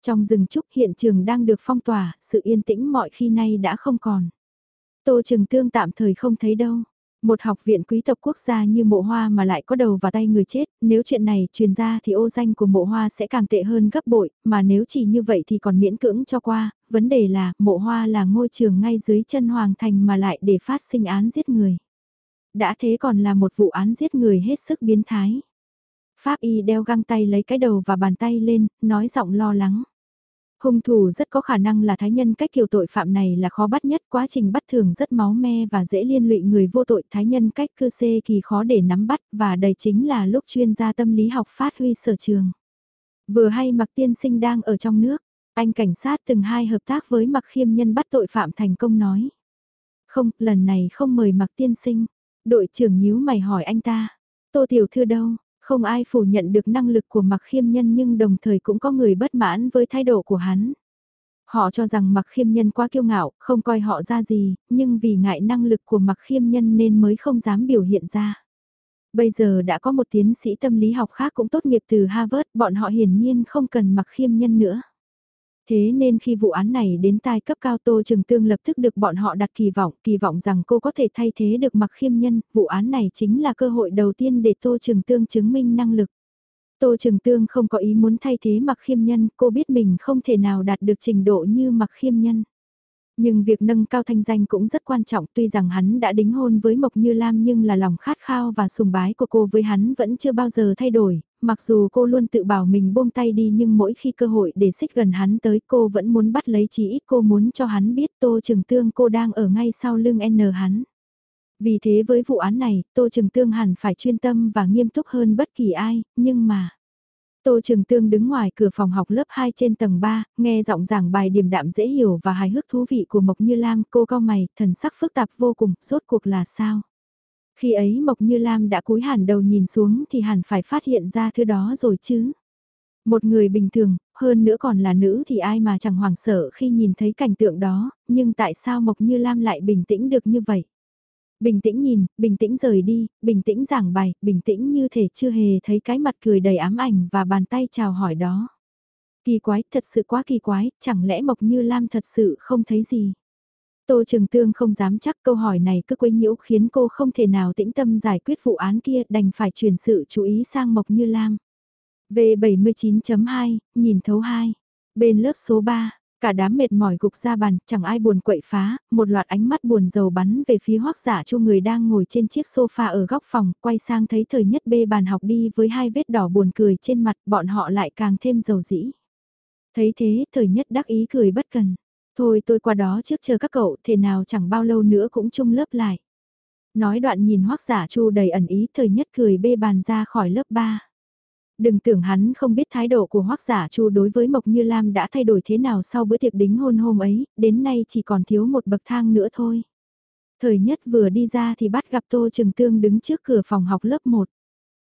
Trong rừng trúc hiện trường đang được phong tỏa, sự yên tĩnh mọi khi nay đã không còn. Tô Trừng Tương tạm thời không thấy đâu. Một học viện quý tộc quốc gia như mộ hoa mà lại có đầu và tay người chết, nếu chuyện này truyền ra thì ô danh của mộ hoa sẽ càng tệ hơn gấp bội, mà nếu chỉ như vậy thì còn miễn cưỡng cho qua, vấn đề là mộ hoa là ngôi trường ngay dưới chân hoàng thành mà lại để phát sinh án giết người. Đã thế còn là một vụ án giết người hết sức biến thái. Pháp y đeo găng tay lấy cái đầu và bàn tay lên, nói giọng lo lắng. Hung thủ rất có khả năng là thái nhân cách kiểu tội phạm này là khó bắt nhất, quá trình bắt thường rất máu me và dễ liên lụy người vô tội thái nhân cách cư xê kỳ khó để nắm bắt và đây chính là lúc chuyên gia tâm lý học phát huy sở trường. Vừa hay mặc tiên sinh đang ở trong nước, anh cảnh sát từng hai hợp tác với mặc khiêm nhân bắt tội phạm thành công nói. Không, lần này không mời mặc tiên sinh, đội trưởng nhíu mày hỏi anh ta, tô tiểu thư đâu, không ai phủ nhận được năng lực của Mạc Khiêm Nhân nhưng đồng thời cũng có người bất mãn với thái độ của hắn. Họ cho rằng Mạc Khiêm Nhân quá kiêu ngạo, không coi họ ra gì, nhưng vì ngại năng lực của Mạc Khiêm Nhân nên mới không dám biểu hiện ra. Bây giờ đã có một tiến sĩ tâm lý học khác cũng tốt nghiệp từ Harvard, bọn họ hiển nhiên không cần Mạc Khiêm Nhân nữa. Thế nên khi vụ án này đến tai cấp cao Tô Trừng Tương lập tức được bọn họ đặt kỳ vọng, kỳ vọng rằng cô có thể thay thế được mặc khiêm nhân, vụ án này chính là cơ hội đầu tiên để Tô Trừng Tương chứng minh năng lực. Tô Trừng Tương không có ý muốn thay thế mặc khiêm nhân, cô biết mình không thể nào đạt được trình độ như mặc khiêm nhân. Nhưng việc nâng cao thanh danh cũng rất quan trọng tuy rằng hắn đã đính hôn với Mộc Như Lam nhưng là lòng khát khao và sùng bái của cô với hắn vẫn chưa bao giờ thay đổi, mặc dù cô luôn tự bảo mình buông tay đi nhưng mỗi khi cơ hội để xích gần hắn tới cô vẫn muốn bắt lấy Chỉ ít cô muốn cho hắn biết Tô Trừng Tương cô đang ở ngay sau lưng N hắn. Vì thế với vụ án này, Tô Trừng Tương hẳn phải chuyên tâm và nghiêm túc hơn bất kỳ ai, nhưng mà... Tô Trường Tương đứng ngoài cửa phòng học lớp 2 trên tầng 3, nghe giọng giảng bài điềm đạm dễ hiểu và hài hước thú vị của Mộc Như Lam, cô cao mày, thần sắc phức tạp vô cùng, rốt cuộc là sao? Khi ấy Mộc Như Lam đã cúi hẳn đầu nhìn xuống thì hẳn phải phát hiện ra thứ đó rồi chứ. Một người bình thường, hơn nữa còn là nữ thì ai mà chẳng hoảng sợ khi nhìn thấy cảnh tượng đó, nhưng tại sao Mộc Như Lam lại bình tĩnh được như vậy? Bình tĩnh nhìn, bình tĩnh rời đi, bình tĩnh giảng bài, bình tĩnh như thể chưa hề thấy cái mặt cười đầy ám ảnh và bàn tay chào hỏi đó. Kỳ quái, thật sự quá kỳ quái, chẳng lẽ Mộc Như Lam thật sự không thấy gì? Tô trường Tương không dám chắc câu hỏi này cứ quấy nhiễu khiến cô không thể nào tĩnh tâm giải quyết vụ án kia đành phải chuyển sự chú ý sang Mộc Như Lam. V79.2, nhìn thấu 2. Bên lớp số 3, cả đám mệt mỏi gục ra bàn, chẳng ai buồn quậy phá, một loạt ánh mắt buồn dầu bắn về phía hoác giả chu người đang ngồi trên chiếc sofa ở góc phòng, quay sang thấy thời nhất bê bàn học đi với hai vết đỏ buồn cười trên mặt, bọn họ lại càng thêm dầu dĩ. Thấy thế, thời nhất đắc ý cười bất cần. Thôi tôi qua đó trước chờ các cậu, thể nào chẳng bao lâu nữa cũng chung lớp lại. Nói đoạn nhìn hoắc giả chu đầy ẩn ý thời nhất cười bê bàn ra khỏi lớp 3. Đừng tưởng hắn không biết thái độ của hoắc giả chu đối với Mộc Như Lam đã thay đổi thế nào sau bữa tiệc đính hôn hôm ấy, đến nay chỉ còn thiếu một bậc thang nữa thôi. Thời nhất vừa đi ra thì bắt gặp Tô Trừng Tương đứng trước cửa phòng học lớp 1.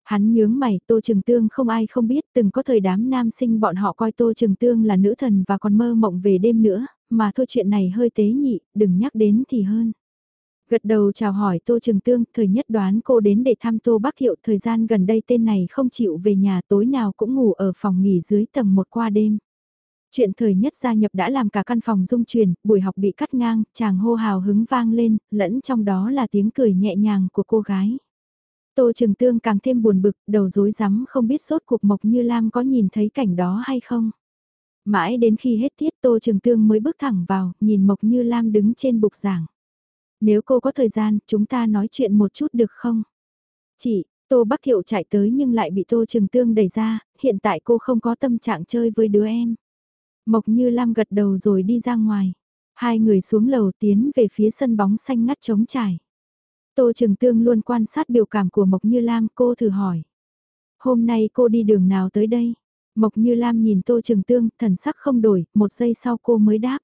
Hắn nhướng mày, Tô Trừng Tương không ai không biết, từng có thời đám nam sinh bọn họ coi Tô Trừng Tương là nữ thần và còn mơ mộng về đêm nữa, mà thôi chuyện này hơi tế nhị, đừng nhắc đến thì hơn. Gật đầu chào hỏi Tô trường Tương, thời nhất đoán cô đến để thăm Tô Bắc Thiệu, thời gian gần đây tên này không chịu về nhà tối nào cũng ngủ ở phòng nghỉ dưới tầng một qua đêm. Chuyện thời nhất gia nhập đã làm cả căn phòng rung chuyển, buổi học bị cắt ngang, chàng hô hào hứng vang lên, lẫn trong đó là tiếng cười nhẹ nhàng của cô gái. Tô trường Tương càng thêm buồn bực, đầu rối rắm không biết sốt cuộc Mộc Như Lam có nhìn thấy cảnh đó hay không. Mãi đến khi hết tiết Tô Trường Tương mới bước thẳng vào, nhìn Mộc Như Lam đứng trên bục giảng. Nếu cô có thời gian, chúng ta nói chuyện một chút được không? Chị, Tô Bắc Thiệu chạy tới nhưng lại bị Tô Trường Tương đẩy ra, hiện tại cô không có tâm trạng chơi với đứa em. Mộc Như Lam gật đầu rồi đi ra ngoài. Hai người xuống lầu tiến về phía sân bóng xanh ngắt trống trải. Tô Trường Tương luôn quan sát biểu cảm của Mộc Như Lam cô thử hỏi. Hôm nay cô đi đường nào tới đây? Mộc Như Lam nhìn Tô Trường Tương, thần sắc không đổi, một giây sau cô mới đáp.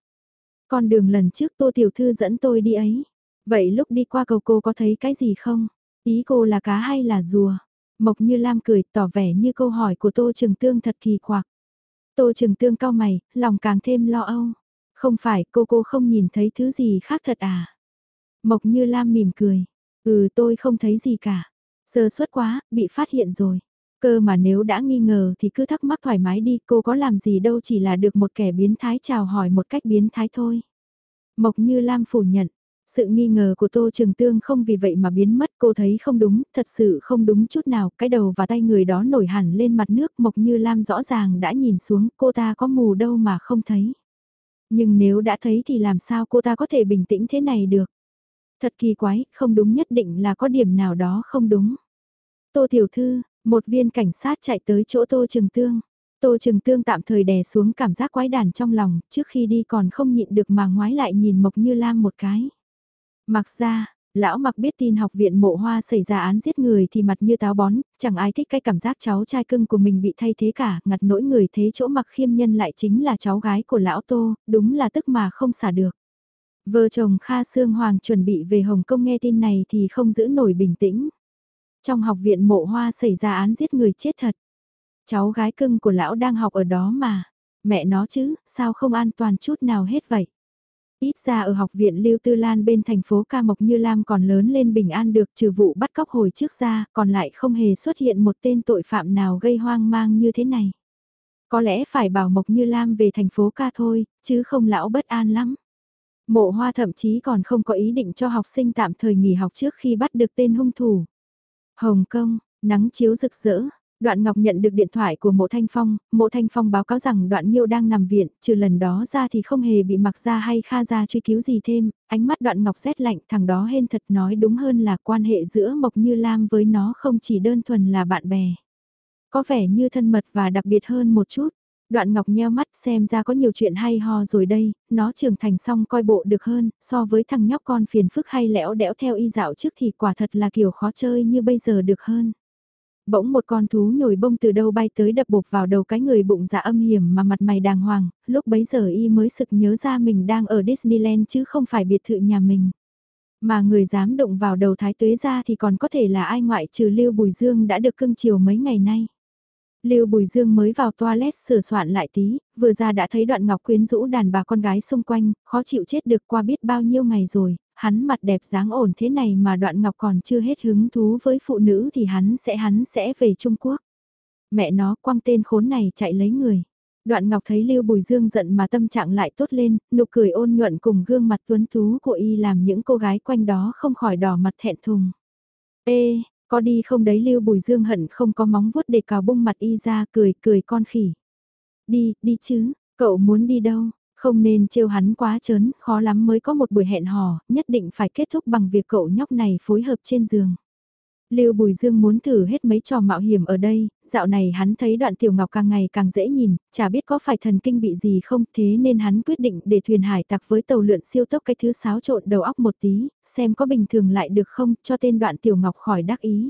Con đường lần trước Tô Tiểu Thư dẫn tôi đi ấy. Vậy lúc đi qua cầu cô có thấy cái gì không? Ý cô là cá hay là rùa? Mộc Như Lam cười tỏ vẻ như câu hỏi của Tô Trường Tương thật kỳ quặc. Tô Trường Tương cao mày, lòng càng thêm lo âu. Không phải cô cô không nhìn thấy thứ gì khác thật à? Mộc Như Lam mỉm cười. Ừ tôi không thấy gì cả. Sơ suất quá, bị phát hiện rồi. Cơ mà nếu đã nghi ngờ thì cứ thắc mắc thoải mái đi, cô có làm gì đâu chỉ là được một kẻ biến thái chào hỏi một cách biến thái thôi. Mộc Như Lam phủ nhận, sự nghi ngờ của Tô Trường Tương không vì vậy mà biến mất cô thấy không đúng, thật sự không đúng chút nào, cái đầu và tay người đó nổi hẳn lên mặt nước Mộc Như Lam rõ ràng đã nhìn xuống cô ta có mù đâu mà không thấy. Nhưng nếu đã thấy thì làm sao cô ta có thể bình tĩnh thế này được? Thật kỳ quái, không đúng nhất định là có điểm nào đó không đúng. Tô Tiểu Thư, một viên cảnh sát chạy tới chỗ Tô trường Tương. Tô trường Tương tạm thời đè xuống cảm giác quái đản trong lòng, trước khi đi còn không nhịn được mà ngoái lại nhìn Mộc Như Lam một cái. Mặc ra, lão mặc biết tin học viện mộ hoa xảy ra án giết người thì mặt như táo bón, chẳng ai thích cái cảm giác cháu trai cưng của mình bị thay thế cả, ngặt nỗi người thế chỗ mặc khiêm nhân lại chính là cháu gái của lão Tô, đúng là tức mà không xả được. Vợ chồng Kha Sương Hoàng chuẩn bị về Hồng Kông nghe tin này thì không giữ nổi bình tĩnh. Trong học viện mộ hoa xảy ra án giết người chết thật. Cháu gái cưng của lão đang học ở đó mà. Mẹ nó chứ, sao không an toàn chút nào hết vậy? Ít ra ở học viện Lưu Tư Lan bên thành phố Ca Mộc Như Lam còn lớn lên bình an được trừ vụ bắt cóc hồi trước ra, còn lại không hề xuất hiện một tên tội phạm nào gây hoang mang như thế này. Có lẽ phải bảo Mộc Như Lam về thành phố Ca thôi, chứ không lão bất an lắm. Mộ hoa thậm chí còn không có ý định cho học sinh tạm thời nghỉ học trước khi bắt được tên hung thủ. Hồng Kông, nắng chiếu rực rỡ, Đoạn Ngọc nhận được điện thoại của mộ Thanh Phong, mộ Thanh Phong báo cáo rằng đoạn Nhiêu đang nằm viện, trừ lần đó ra thì không hề bị mặc ra hay kha ra truy cứu gì thêm, ánh mắt đoạn Ngọc rét lạnh thằng đó hên thật nói đúng hơn là quan hệ giữa Mộc Như Lam với nó không chỉ đơn thuần là bạn bè. Có vẻ như thân mật và đặc biệt hơn một chút. Đoạn Ngọc nheo mắt xem ra có nhiều chuyện hay ho rồi đây, nó trưởng thành xong coi bộ được hơn, so với thằng nhóc con phiền phức hay lẽo đẽo theo y dạo trước thì quả thật là kiểu khó chơi như bây giờ được hơn. Bỗng một con thú nhồi bông từ đâu bay tới đập bột vào đầu cái người bụng dạ âm hiểm mà mặt mày đàng hoàng, lúc bấy giờ y mới sực nhớ ra mình đang ở Disneyland chứ không phải biệt thự nhà mình. Mà người dám động vào đầu thái tuế ra thì còn có thể là ai ngoại trừ Lưu Bùi Dương đã được cưng chiều mấy ngày nay. Lưu Bùi Dương mới vào toilet sửa soạn lại tí, vừa ra đã thấy đoạn ngọc quyến rũ đàn bà con gái xung quanh, khó chịu chết được qua biết bao nhiêu ngày rồi, hắn mặt đẹp dáng ổn thế này mà đoạn ngọc còn chưa hết hứng thú với phụ nữ thì hắn sẽ hắn sẽ về Trung Quốc. Mẹ nó quăng tên khốn này chạy lấy người. Đoạn ngọc thấy Lưu Bùi Dương giận mà tâm trạng lại tốt lên, nụ cười ôn nhuận cùng gương mặt tuấn tú của y làm những cô gái quanh đó không khỏi đỏ mặt thẹn thùng. Ê, có đi không đấy Lưu Bùi Dương hận không có móng vuốt để cào bung mặt y ra cười cười con khỉ. Đi, đi chứ, cậu muốn đi đâu? Không nên trêu hắn quá chớn, khó lắm mới có một buổi hẹn hò, nhất định phải kết thúc bằng việc cậu nhóc này phối hợp trên giường. Lưu Bùi Dương muốn thử hết mấy trò mạo hiểm ở đây, dạo này hắn thấy đoạn tiểu ngọc càng ngày càng dễ nhìn, chả biết có phải thần kinh bị gì không, thế nên hắn quyết định để thuyền hải tặc với tàu lượn siêu tốc cái thứ xáo trộn đầu óc một tí, xem có bình thường lại được không, cho tên đoạn tiểu ngọc khỏi đắc ý.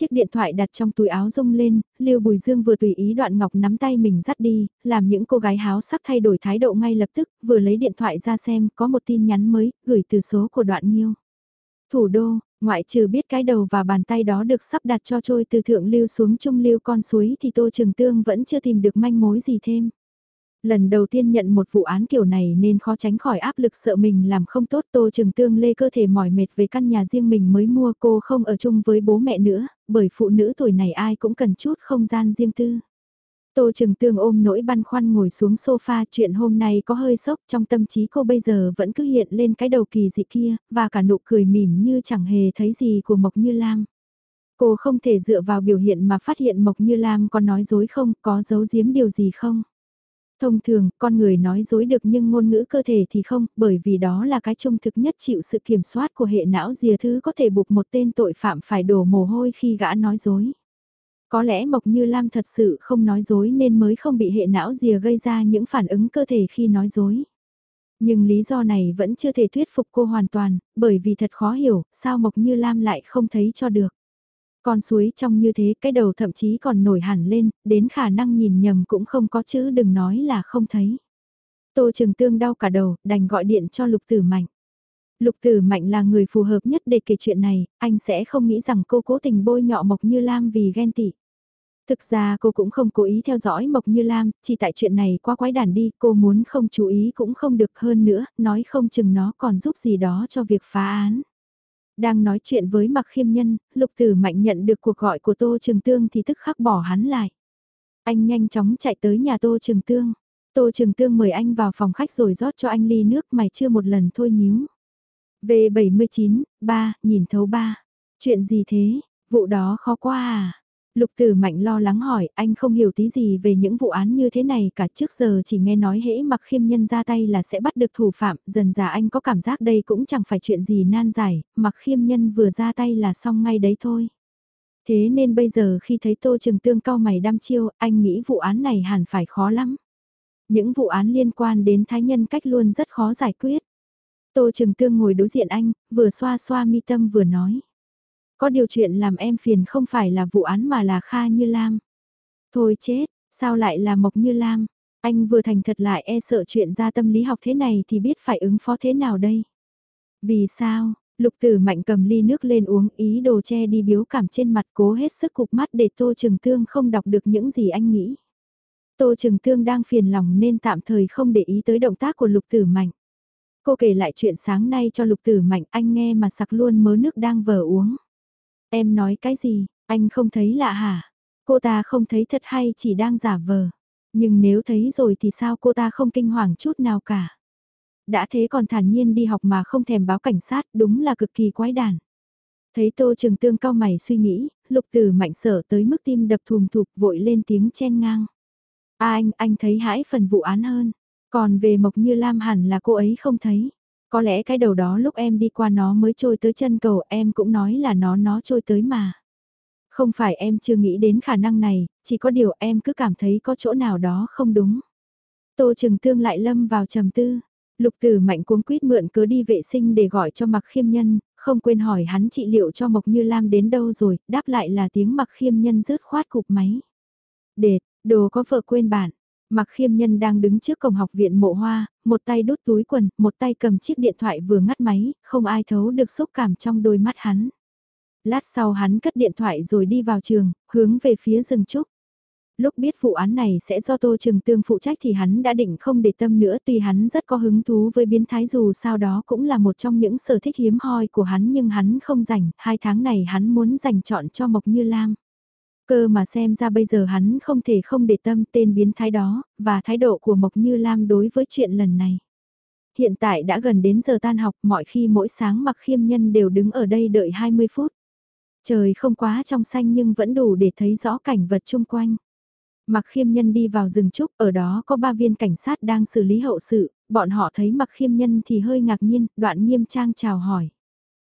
Chiếc điện thoại đặt trong túi áo rung lên, Lưu Bùi Dương vừa tùy ý đoạn ngọc nắm tay mình dắt đi, làm những cô gái háo sắc thay đổi thái độ ngay lập tức, vừa lấy điện thoại ra xem có một tin nhắn mới, gửi từ số của đoạn Miêu. Thủ đô, ngoại trừ biết cái đầu và bàn tay đó được sắp đặt cho trôi từ thượng lưu xuống trung lưu con suối thì Tô Trường Tương vẫn chưa tìm được manh mối gì thêm. Lần đầu tiên nhận một vụ án kiểu này nên khó tránh khỏi áp lực sợ mình làm không tốt Tô Trường Tương lê cơ thể mỏi mệt về căn nhà riêng mình mới mua cô không ở chung với bố mẹ nữa, bởi phụ nữ tuổi này ai cũng cần chút không gian riêng tư. Tô Trường Tương ôm nỗi băn khoăn ngồi xuống sofa chuyện hôm nay có hơi sốc trong tâm trí cô bây giờ vẫn cứ hiện lên cái đầu kỳ dị kia, và cả nụ cười mỉm như chẳng hề thấy gì của Mộc Như Lam. Cô không thể dựa vào biểu hiện mà phát hiện Mộc Như Lam có nói dối không, có giấu giếm điều gì không. Thông thường, con người nói dối được nhưng ngôn ngữ cơ thể thì không, bởi vì đó là cái trung thực nhất chịu sự kiểm soát của hệ não dìa thứ có thể buộc một tên tội phạm phải đổ mồ hôi khi gã nói dối. Có lẽ Mộc Như Lam thật sự không nói dối nên mới không bị hệ não dìa gây ra những phản ứng cơ thể khi nói dối. Nhưng lý do này vẫn chưa thể thuyết phục cô hoàn toàn, bởi vì thật khó hiểu, sao Mộc Như Lam lại không thấy cho được. Con suối trong như thế cái đầu thậm chí còn nổi hẳn lên, đến khả năng nhìn nhầm cũng không có chữ đừng nói là không thấy. Tô Trường Tương đau cả đầu, đành gọi điện cho Lục Tử Mạnh. Lục Tử Mạnh là người phù hợp nhất để kể chuyện này, anh sẽ không nghĩ rằng cô cố tình bôi nhọ Mộc Như Lam vì ghen tị. Thực ra cô cũng không cố ý theo dõi Mộc Như Lam, chỉ tại chuyện này quá quái đản đi, cô muốn không chú ý cũng không được hơn nữa, nói không chừng nó còn giúp gì đó cho việc phá án. Đang nói chuyện với Mạc Khiêm Nhân, Lục Tử Mạnh nhận được cuộc gọi của Tô Trường Tương thì tức khắc bỏ hắn lại. Anh nhanh chóng chạy tới nhà Tô Trường Tương. Tô Trường Tương mời anh vào phòng khách rồi rót cho anh ly nước mày chưa một lần thôi nhíu. V79, 3, nhìn thấu ba. Chuyện gì thế, vụ đó khó qua à? Lục tử mạnh lo lắng hỏi, anh không hiểu tí gì về những vụ án như thế này cả trước giờ chỉ nghe nói hễ mặc khiêm nhân ra tay là sẽ bắt được thủ phạm, dần dà anh có cảm giác đây cũng chẳng phải chuyện gì nan giải, mặc khiêm nhân vừa ra tay là xong ngay đấy thôi. Thế nên bây giờ khi thấy Tô Trường Tương cao mày đăm chiêu, anh nghĩ vụ án này hẳn phải khó lắm. Những vụ án liên quan đến thái nhân cách luôn rất khó giải quyết. Tô Trường Tương ngồi đối diện anh, vừa xoa xoa mi tâm vừa nói. Có điều chuyện làm em phiền không phải là vụ án mà là Kha Như Lam. Thôi chết, sao lại là Mộc Như Lam? Anh vừa thành thật lại e sợ chuyện ra tâm lý học thế này thì biết phải ứng phó thế nào đây? Vì sao, Lục tử mạnh cầm ly nước lên uống ý đồ che đi biếu cảm trên mặt cố hết sức cục mắt để Tô Trừng Tương không đọc được những gì anh nghĩ. Tô Trừng Tương đang phiền lòng nên tạm thời không để ý tới động tác của lục tử mạnh. Cô kể lại chuyện sáng nay cho lục tử mạnh anh nghe mà sặc luôn mớ nước đang vờ uống. Em nói cái gì, anh không thấy lạ hả? Cô ta không thấy thật hay chỉ đang giả vờ. Nhưng nếu thấy rồi thì sao cô ta không kinh hoàng chút nào cả. Đã thế còn thản nhiên đi học mà không thèm báo cảnh sát đúng là cực kỳ quái đản. Thấy Tô trường Tương cao mày suy nghĩ, lục tử mạnh sở tới mức tim đập thùm thụp vội lên tiếng chen ngang. À anh, anh thấy hãi phần vụ án hơn. Còn về Mộc Như Lam hẳn là cô ấy không thấy. Có lẽ cái đầu đó lúc em đi qua nó mới trôi tới chân cầu em cũng nói là nó nó trôi tới mà. Không phải em chưa nghĩ đến khả năng này, chỉ có điều em cứ cảm thấy có chỗ nào đó không đúng. Tô Trừng Tương lại lâm vào trầm tư. Lục Tử Mạnh cuống quýt mượn cớ đi vệ sinh để gọi cho Mặc Khiêm Nhân, không quên hỏi hắn trị liệu cho Mộc Như Lam đến đâu rồi, đáp lại là tiếng Mặc Khiêm Nhân rớt khoát cục máy. Đệt, đồ có vợ quên bạn. Mặc khiêm nhân đang đứng trước cổng học viện mộ hoa, một tay đút túi quần, một tay cầm chiếc điện thoại vừa ngắt máy, không ai thấu được xúc cảm trong đôi mắt hắn. Lát sau hắn cất điện thoại rồi đi vào trường, hướng về phía rừng trúc. Lúc biết vụ án này sẽ do Tô Trường Tương phụ trách thì hắn đã định không để tâm nữa tuy hắn rất có hứng thú với biến thái dù sao đó cũng là một trong những sở thích hiếm hoi của hắn nhưng hắn không rảnh, hai tháng này hắn muốn dành chọn cho Mộc Như Lam. Cơ mà xem ra bây giờ hắn không thể không để tâm tên biến thái đó, và thái độ của Mộc Như Lam đối với chuyện lần này. Hiện tại đã gần đến giờ tan học, mọi khi mỗi sáng mặc khiêm nhân đều đứng ở đây đợi 20 phút. Trời không quá trong xanh nhưng vẫn đủ để thấy rõ cảnh vật chung quanh. Mặc khiêm nhân đi vào rừng trúc, ở đó có ba viên cảnh sát đang xử lý hậu sự, bọn họ thấy mặc khiêm nhân thì hơi ngạc nhiên, đoạn nghiêm trang chào hỏi.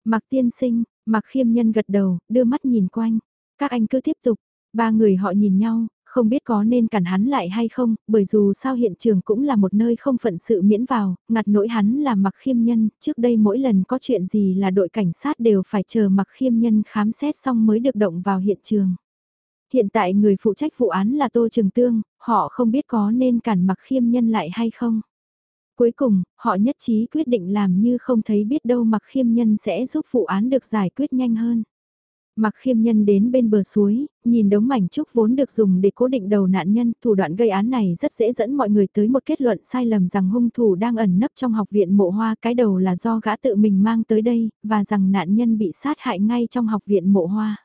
Mặc tiên sinh, mặc khiêm nhân gật đầu, đưa mắt nhìn quanh. Các anh cứ tiếp tục, ba người họ nhìn nhau, không biết có nên cản hắn lại hay không, bởi dù sao hiện trường cũng là một nơi không phận sự miễn vào, ngặt nỗi hắn là mặc khiêm nhân, trước đây mỗi lần có chuyện gì là đội cảnh sát đều phải chờ mặc khiêm nhân khám xét xong mới được động vào hiện trường. Hiện tại người phụ trách vụ án là Tô Trường Tương, họ không biết có nên cản mặc khiêm nhân lại hay không. Cuối cùng, họ nhất trí quyết định làm như không thấy biết đâu mặc khiêm nhân sẽ giúp vụ án được giải quyết nhanh hơn. Mặc khiêm nhân đến bên bờ suối, nhìn đống mảnh trúc vốn được dùng để cố định đầu nạn nhân, thủ đoạn gây án này rất dễ dẫn mọi người tới một kết luận sai lầm rằng hung thủ đang ẩn nấp trong học viện mộ hoa cái đầu là do gã tự mình mang tới đây, và rằng nạn nhân bị sát hại ngay trong học viện mộ hoa.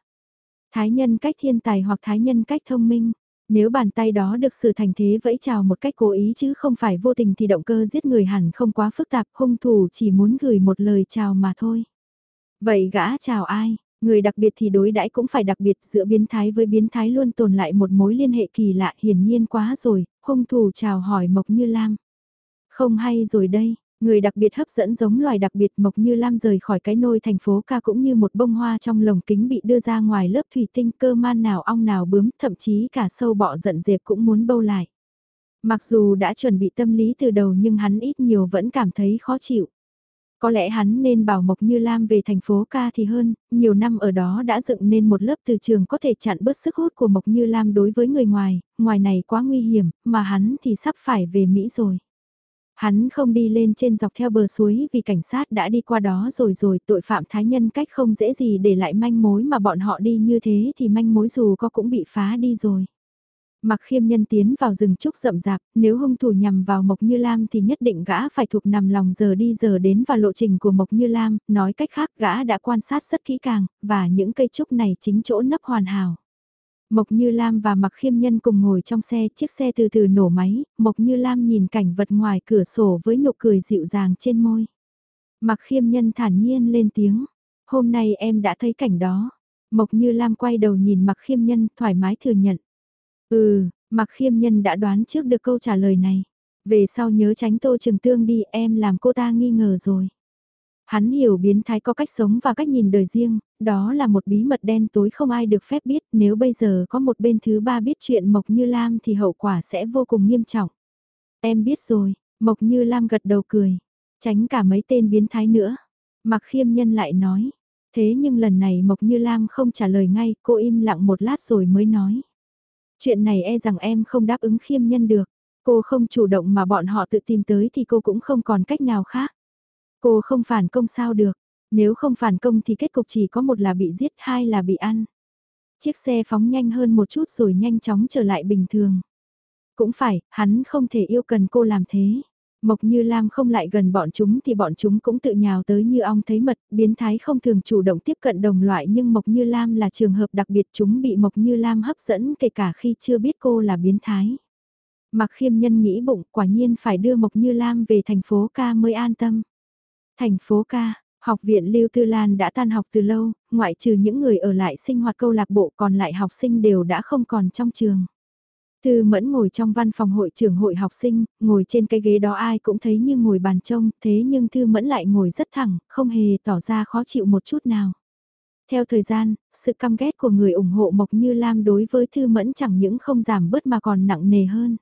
Thái nhân cách thiên tài hoặc thái nhân cách thông minh. Nếu bàn tay đó được xử thành thế vẫy chào một cách cố ý chứ không phải vô tình thì động cơ giết người hẳn không quá phức tạp, hung thủ chỉ muốn gửi một lời chào mà thôi. Vậy gã chào ai? Người đặc biệt thì đối đãi cũng phải đặc biệt giữa biến thái với biến thái luôn tồn lại một mối liên hệ kỳ lạ hiển nhiên quá rồi, hung thủ chào hỏi Mộc Như Lam. Không hay rồi đây, người đặc biệt hấp dẫn giống loài đặc biệt Mộc Như Lam rời khỏi cái nôi thành phố ca cũng như một bông hoa trong lồng kính bị đưa ra ngoài lớp thủy tinh cơ man nào ong nào bướm, thậm chí cả sâu bọ giận dẹp cũng muốn bâu lại. Mặc dù đã chuẩn bị tâm lý từ đầu nhưng hắn ít nhiều vẫn cảm thấy khó chịu. Có lẽ hắn nên bảo Mộc Như Lam về thành phố ca thì hơn, nhiều năm ở đó đã dựng nên một lớp từ trường có thể chặn bớt sức hút của Mộc Như Lam đối với người ngoài, ngoài này quá nguy hiểm, mà hắn thì sắp phải về Mỹ rồi. Hắn không đi lên trên dọc theo bờ suối vì cảnh sát đã đi qua đó rồi rồi tội phạm thái nhân cách không dễ gì để lại manh mối mà bọn họ đi như thế thì manh mối dù có cũng bị phá đi rồi. Mặc khiêm nhân tiến vào rừng trúc rậm rạp, nếu hung thủ nhằm vào Mộc Như Lam thì nhất định gã phải thuộc nằm lòng giờ đi giờ đến và lộ trình của Mộc Như Lam, nói cách khác gã đã quan sát rất kỹ càng, và những cây trúc này chính chỗ nấp hoàn hảo. Mộc Như Lam và Mặc Khiêm Nhân cùng ngồi trong xe, chiếc xe từ từ nổ máy, Mộc Như Lam nhìn cảnh vật ngoài cửa sổ với nụ cười dịu dàng trên môi. Mặc Khiêm Nhân thản nhiên lên tiếng, hôm nay em đã thấy cảnh đó. Mộc Như Lam quay đầu nhìn Mặc Khiêm Nhân thoải mái thừa nhận. Ừ, mặc khiêm nhân đã đoán trước được câu trả lời này. Về sau nhớ tránh tô Trường tương đi em làm cô ta nghi ngờ rồi. Hắn hiểu biến thái có cách sống và cách nhìn đời riêng, đó là một bí mật đen tối không ai được phép biết nếu bây giờ có một bên thứ ba biết chuyện Mộc Như Lam thì hậu quả sẽ vô cùng nghiêm trọng. Em biết rồi, Mộc Như Lam gật đầu cười, tránh cả mấy tên biến thái nữa. Mặc khiêm nhân lại nói, thế nhưng lần này Mộc Như Lam không trả lời ngay, cô im lặng một lát rồi mới nói. Chuyện này e rằng em không đáp ứng khiêm nhân được. Cô không chủ động mà bọn họ tự tìm tới thì cô cũng không còn cách nào khác. Cô không phản công sao được. Nếu không phản công thì kết cục chỉ có một là bị giết, hai là bị ăn. Chiếc xe phóng nhanh hơn một chút rồi nhanh chóng trở lại bình thường. Cũng phải, hắn không thể yêu cần cô làm thế. Mộc Như Lam không lại gần bọn chúng thì bọn chúng cũng tự nhào tới như ong thấy mật, biến thái không thường chủ động tiếp cận đồng loại nhưng Mộc Như Lam là trường hợp đặc biệt chúng bị Mộc Như Lam hấp dẫn kể cả khi chưa biết cô là biến thái. Mặc khiêm nhân nghĩ bụng quả nhiên phải đưa Mộc Như Lam về thành phố ca mới an tâm. Thành phố ca, học viện Lưu Tư Lan đã tan học từ lâu, ngoại trừ những người ở lại sinh hoạt câu lạc bộ còn lại học sinh đều đã không còn trong trường. Thư Mẫn ngồi trong văn phòng hội trưởng hội học sinh, ngồi trên cái ghế đó ai cũng thấy như ngồi bàn trông, thế nhưng Thư Mẫn lại ngồi rất thẳng, không hề tỏ ra khó chịu một chút nào. Theo thời gian, sự căm ghét của người ủng hộ Mộc Như Lam đối với Thư Mẫn chẳng những không giảm bớt mà còn nặng nề hơn.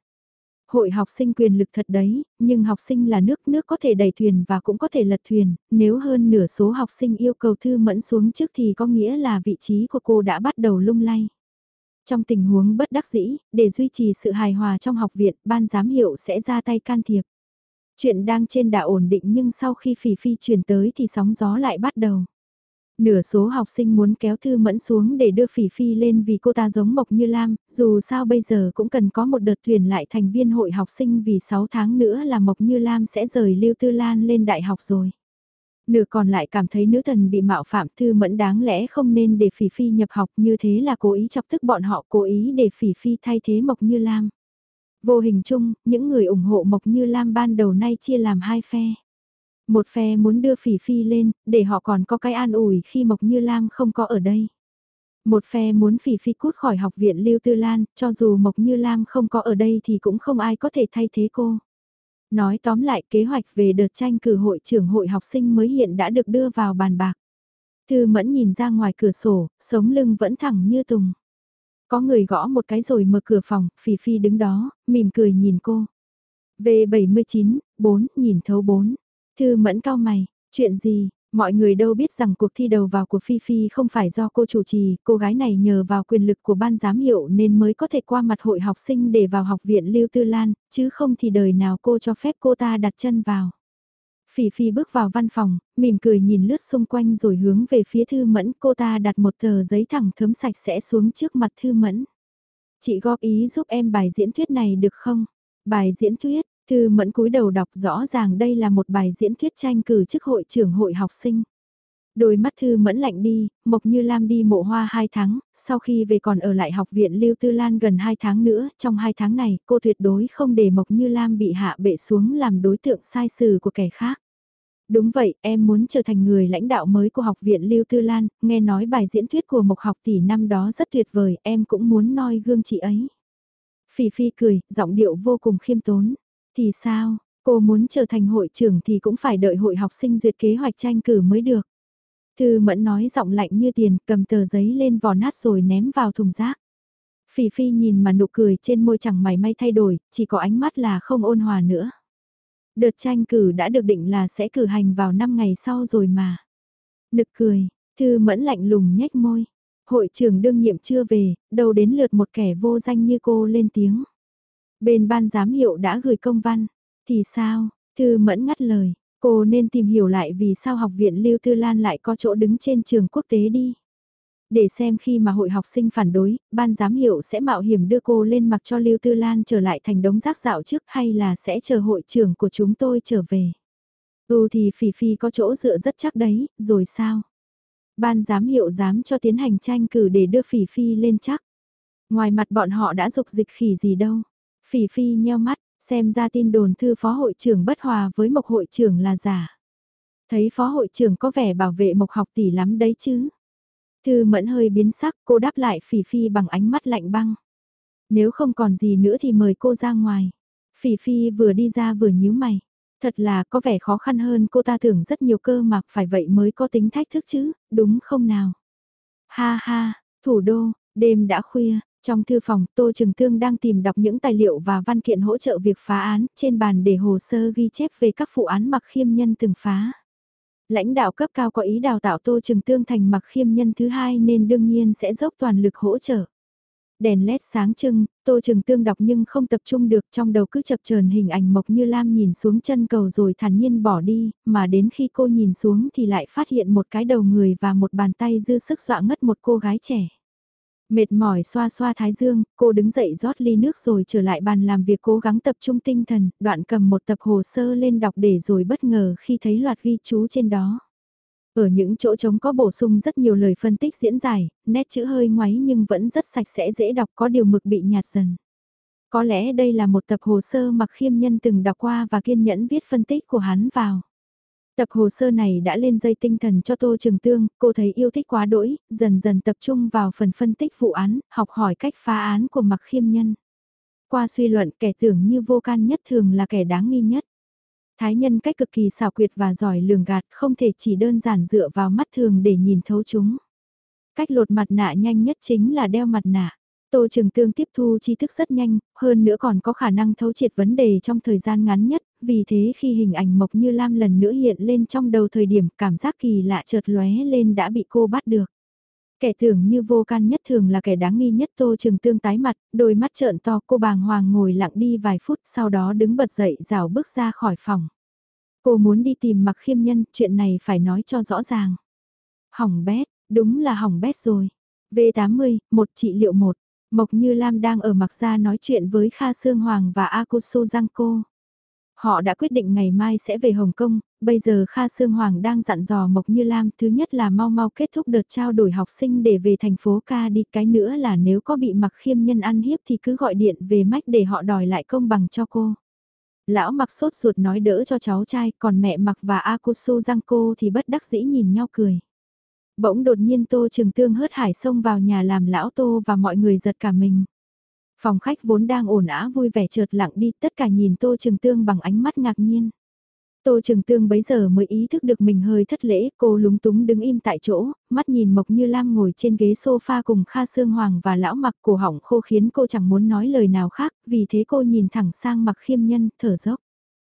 Hội học sinh quyền lực thật đấy, nhưng học sinh là nước, nước có thể đẩy thuyền và cũng có thể lật thuyền, nếu hơn nửa số học sinh yêu cầu Thư Mẫn xuống trước thì có nghĩa là vị trí của cô đã bắt đầu lung lay. Trong tình huống bất đắc dĩ, để duy trì sự hài hòa trong học viện, ban giám hiệu sẽ ra tay can thiệp. Chuyện đang trên đà ổn định nhưng sau khi Phỉ Phi chuyển tới thì sóng gió lại bắt đầu. Nửa số học sinh muốn kéo Thư Mẫn xuống để đưa Phỉ Phi lên vì cô ta giống Mộc Như Lam, dù sao bây giờ cũng cần có một đợt tuyển lại thành viên hội học sinh vì 6 tháng nữa là Mộc Như Lam sẽ rời Lưu Tư Lan lên đại học rồi. Nửa còn lại cảm thấy nữ thần bị mạo phạm thư mẫn đáng lẽ không nên để Phỉ Phi nhập học như thế là cố ý chọc tức bọn họ cố ý để Phỉ Phi thay thế Mộc Như Lam. Vô hình chung, những người ủng hộ Mộc Như Lam ban đầu nay chia làm hai phe. Một phe muốn đưa Phỉ Phi lên, để họ còn có cái an ủi khi Mộc Như Lam không có ở đây. Một phe muốn Phỉ Phi cút khỏi học viện Lưu Tư Lan, cho dù Mộc Như Lam không có ở đây thì cũng không ai có thể thay thế cô. Nói tóm lại kế hoạch về đợt tranh cử hội trưởng hội học sinh mới hiện đã được đưa vào bàn bạc. Thư mẫn nhìn ra ngoài cửa sổ, sống lưng vẫn thẳng như tùng. Có người gõ một cái rồi mở cửa phòng, Phỉ Phi đứng đó, mỉm cười nhìn cô. V79, 4, nhìn thấu 4. Thư mẫn cao mày, chuyện gì, Mọi người đâu biết rằng cuộc thi đầu vào của Phi Phi không phải do cô chủ trì, cô gái này nhờ vào quyền lực của ban giám hiệu nên mới có thể qua mặt hội học sinh để vào học viện Lưu Tư Lan, chứ không thì đời nào cô cho phép cô ta đặt chân vào. Phi Phi bước vào văn phòng, mỉm cười nhìn lướt xung quanh rồi hướng về phía Thư Mẫn, cô ta đặt một tờ giấy thẳng thấm sạch sẽ xuống trước mặt Thư Mẫn. Chị góp ý giúp em bài diễn thuyết này được không? Bài diễn thuyết, Thư mẫn cúi đầu đọc rõ ràng đây là một bài diễn thuyết tranh cử chức hội trưởng hội học sinh. Đôi mắt Thư mẫn lạnh đi, Mộc Như Lam đi mộ hoa 2 tháng, sau khi về còn ở lại học viện Lưu Tư Lan gần 2 tháng nữa, trong 2 tháng này cô tuyệt đối không để Mộc Như Lam bị hạ bệ xuống làm đối tượng sai xử của kẻ khác. Đúng vậy, em muốn trở thành người lãnh đạo mới của học viện Lưu Tư Lan, nghe nói bài diễn thuyết của Mộc học tỷ năm đó rất tuyệt vời, em cũng muốn noi gương chị ấy. Phỉ Phi cười, giọng điệu vô cùng khiêm tốn. Thì sao, cô muốn trở thành hội trưởng thì cũng phải đợi hội học sinh duyệt kế hoạch tranh cử mới được. Thư Mẫn nói giọng lạnh như tiền, cầm tờ giấy lên vò nát rồi ném vào thùng rác. Phỉ Phi nhìn mà nụ cười trên môi chẳng mày may thay đổi, chỉ có ánh mắt là không ôn hòa nữa. Đợt tranh cử đã được định là sẽ cử hành vào 5 ngày sau rồi mà. Nực cười, Thư Mẫn lạnh lùng nhếch môi. Hội trưởng đương nhiệm chưa về, đâu đến lượt một kẻ vô danh như cô lên tiếng. Bên ban giám hiệu đã gửi công văn. Thì sao? Thư mẫn ngắt lời. Cô nên tìm hiểu lại vì sao học viện Lưu Tư Lan lại có chỗ đứng trên trường quốc tế đi. Để xem khi mà hội học sinh phản đối, ban giám hiệu sẽ mạo hiểm đưa cô lên mặc cho Lưu Tư Lan trở lại thành đống rác dạo trước hay là sẽ chờ hội trưởng của chúng tôi trở về. Ừ thì Phỉ Phi có chỗ dựa rất chắc đấy, rồi sao? Ban giám hiệu dám cho tiến hành tranh cử để đưa Phỉ Phi lên chắc. Ngoài mặt bọn họ đã dục dịch khỉ gì đâu. Phỉ phi nheo mắt, xem ra tin đồn thư phó hội trưởng bất hòa với mộc hội trưởng là giả. Thấy phó hội trưởng có vẻ bảo vệ mộc học tỷ lắm đấy chứ. Thư mẫn hơi biến sắc, cô đáp lại phỉ phi bằng ánh mắt lạnh băng. Nếu không còn gì nữa thì mời cô ra ngoài. Phỉ phi vừa đi ra vừa nhíu mày. Thật là có vẻ khó khăn hơn cô ta tưởng rất nhiều cơ mà phải vậy mới có tính thách thức chứ, đúng không nào? Ha ha, thủ đô, đêm đã khuya, trong thư phòng, Tô trường Tương đang tìm đọc những tài liệu và văn kiện hỗ trợ việc phá án, trên bàn để hồ sơ ghi chép về các vụ án mặc khiêm nhân từng phá. Lãnh đạo cấp cao có ý đào tạo Tô trường Tương thành mặc khiêm nhân thứ hai nên đương nhiên sẽ dốc toàn lực hỗ trợ. Đèn led sáng trưng, Tô trường Tương đọc nhưng không tập trung được trong đầu cứ chập chờn hình ảnh Mộc Như Lam nhìn xuống chân cầu rồi thản nhiên bỏ đi, mà đến khi cô nhìn xuống thì lại phát hiện một cái đầu người và một bàn tay dư sức dọa ngất một cô gái trẻ. Mệt mỏi xoa xoa thái dương, cô đứng dậy rót ly nước rồi trở lại bàn làm việc cố gắng tập trung tinh thần, đoạn cầm một tập hồ sơ lên đọc để rồi bất ngờ khi thấy loạt ghi chú trên đó. Ở những chỗ trống có bổ sung rất nhiều lời phân tích diễn giải, nét chữ hơi ngoáy nhưng vẫn rất sạch sẽ dễ đọc có điều mực bị nhạt dần. Có lẽ đây là một tập hồ sơ mặc khiêm nhân từng đọc qua và kiên nhẫn viết phân tích của hắn vào. Tập hồ sơ này đã lên dây tinh thần cho Tô Trường Tương, cô thấy yêu thích quá đỗi, dần dần tập trung vào phần phân tích vụ án, học hỏi cách phá án của mặc khiêm nhân. Qua suy luận kẻ tưởng như vô can nhất thường là kẻ đáng nghi nhất. Thái nhân cách cực kỳ xảo quyệt và giỏi lường gạt không thể chỉ đơn giản dựa vào mắt thường để nhìn thấu chúng. Cách lột mặt nạ nhanh nhất chính là đeo mặt nạ. Tô Trường Tương tiếp thu tri thức rất nhanh, hơn nữa còn có khả năng thấu triệt vấn đề trong thời gian ngắn nhất, vì thế khi hình ảnh Mộc Như Lam lần nữa hiện lên trong đầu thời điểm cảm giác kỳ lạ chợt lóe lên đã bị cô bắt được. Kẻ tưởng như vô can nhất thường là kẻ đáng nghi nhất Tô Trường Tương tái mặt, đôi mắt trợn to cô bàng hoàng ngồi lặng đi vài phút sau đó đứng bật dậy rào bước ra khỏi phòng. Cô muốn đi tìm mặc khiêm nhân, chuyện này phải nói cho rõ ràng. Hỏng bét, đúng là hỏng bét rồi. V80, một trị liệu một Mộc Như Lam đang ở mặc ra nói chuyện với Kha Sương Hoàng và Akusu Giang Cô. Họ đã quyết định ngày mai sẽ về Hồng Kông, bây giờ Kha Sương Hoàng đang dặn dò Mộc Như Lam thứ nhất là mau mau kết thúc đợt trao đổi học sinh để về thành phố ca đi. Cái nữa là nếu có bị mặc khiêm nhân ăn hiếp thì cứ gọi điện về mách để họ đòi lại công bằng cho cô. Lão mặc sốt ruột nói đỡ cho cháu trai, còn mẹ mặc và Akusu Giang cô thì bất đắc dĩ nhìn nhau cười. Bỗng đột nhiên Tô Trường Tương hớt hải xông vào nhà làm lão Tô và mọi người giật cả mình. Phòng khách vốn đang ổn ả vui vẻ chợt lặng đi tất cả nhìn Tô Trường Tương bằng ánh mắt ngạc nhiên. Tô Trường Tương bấy giờ mới ý thức được mình hơi thất lễ, cô lúng túng đứng im tại chỗ, mắt nhìn Mộc Như Lam ngồi trên ghế sofa cùng Kha Sương Hoàng và lão mặc cổ hỏng khô khiến cô chẳng muốn nói lời nào khác, vì thế cô nhìn thẳng sang mặc khiêm nhân, thở dốc.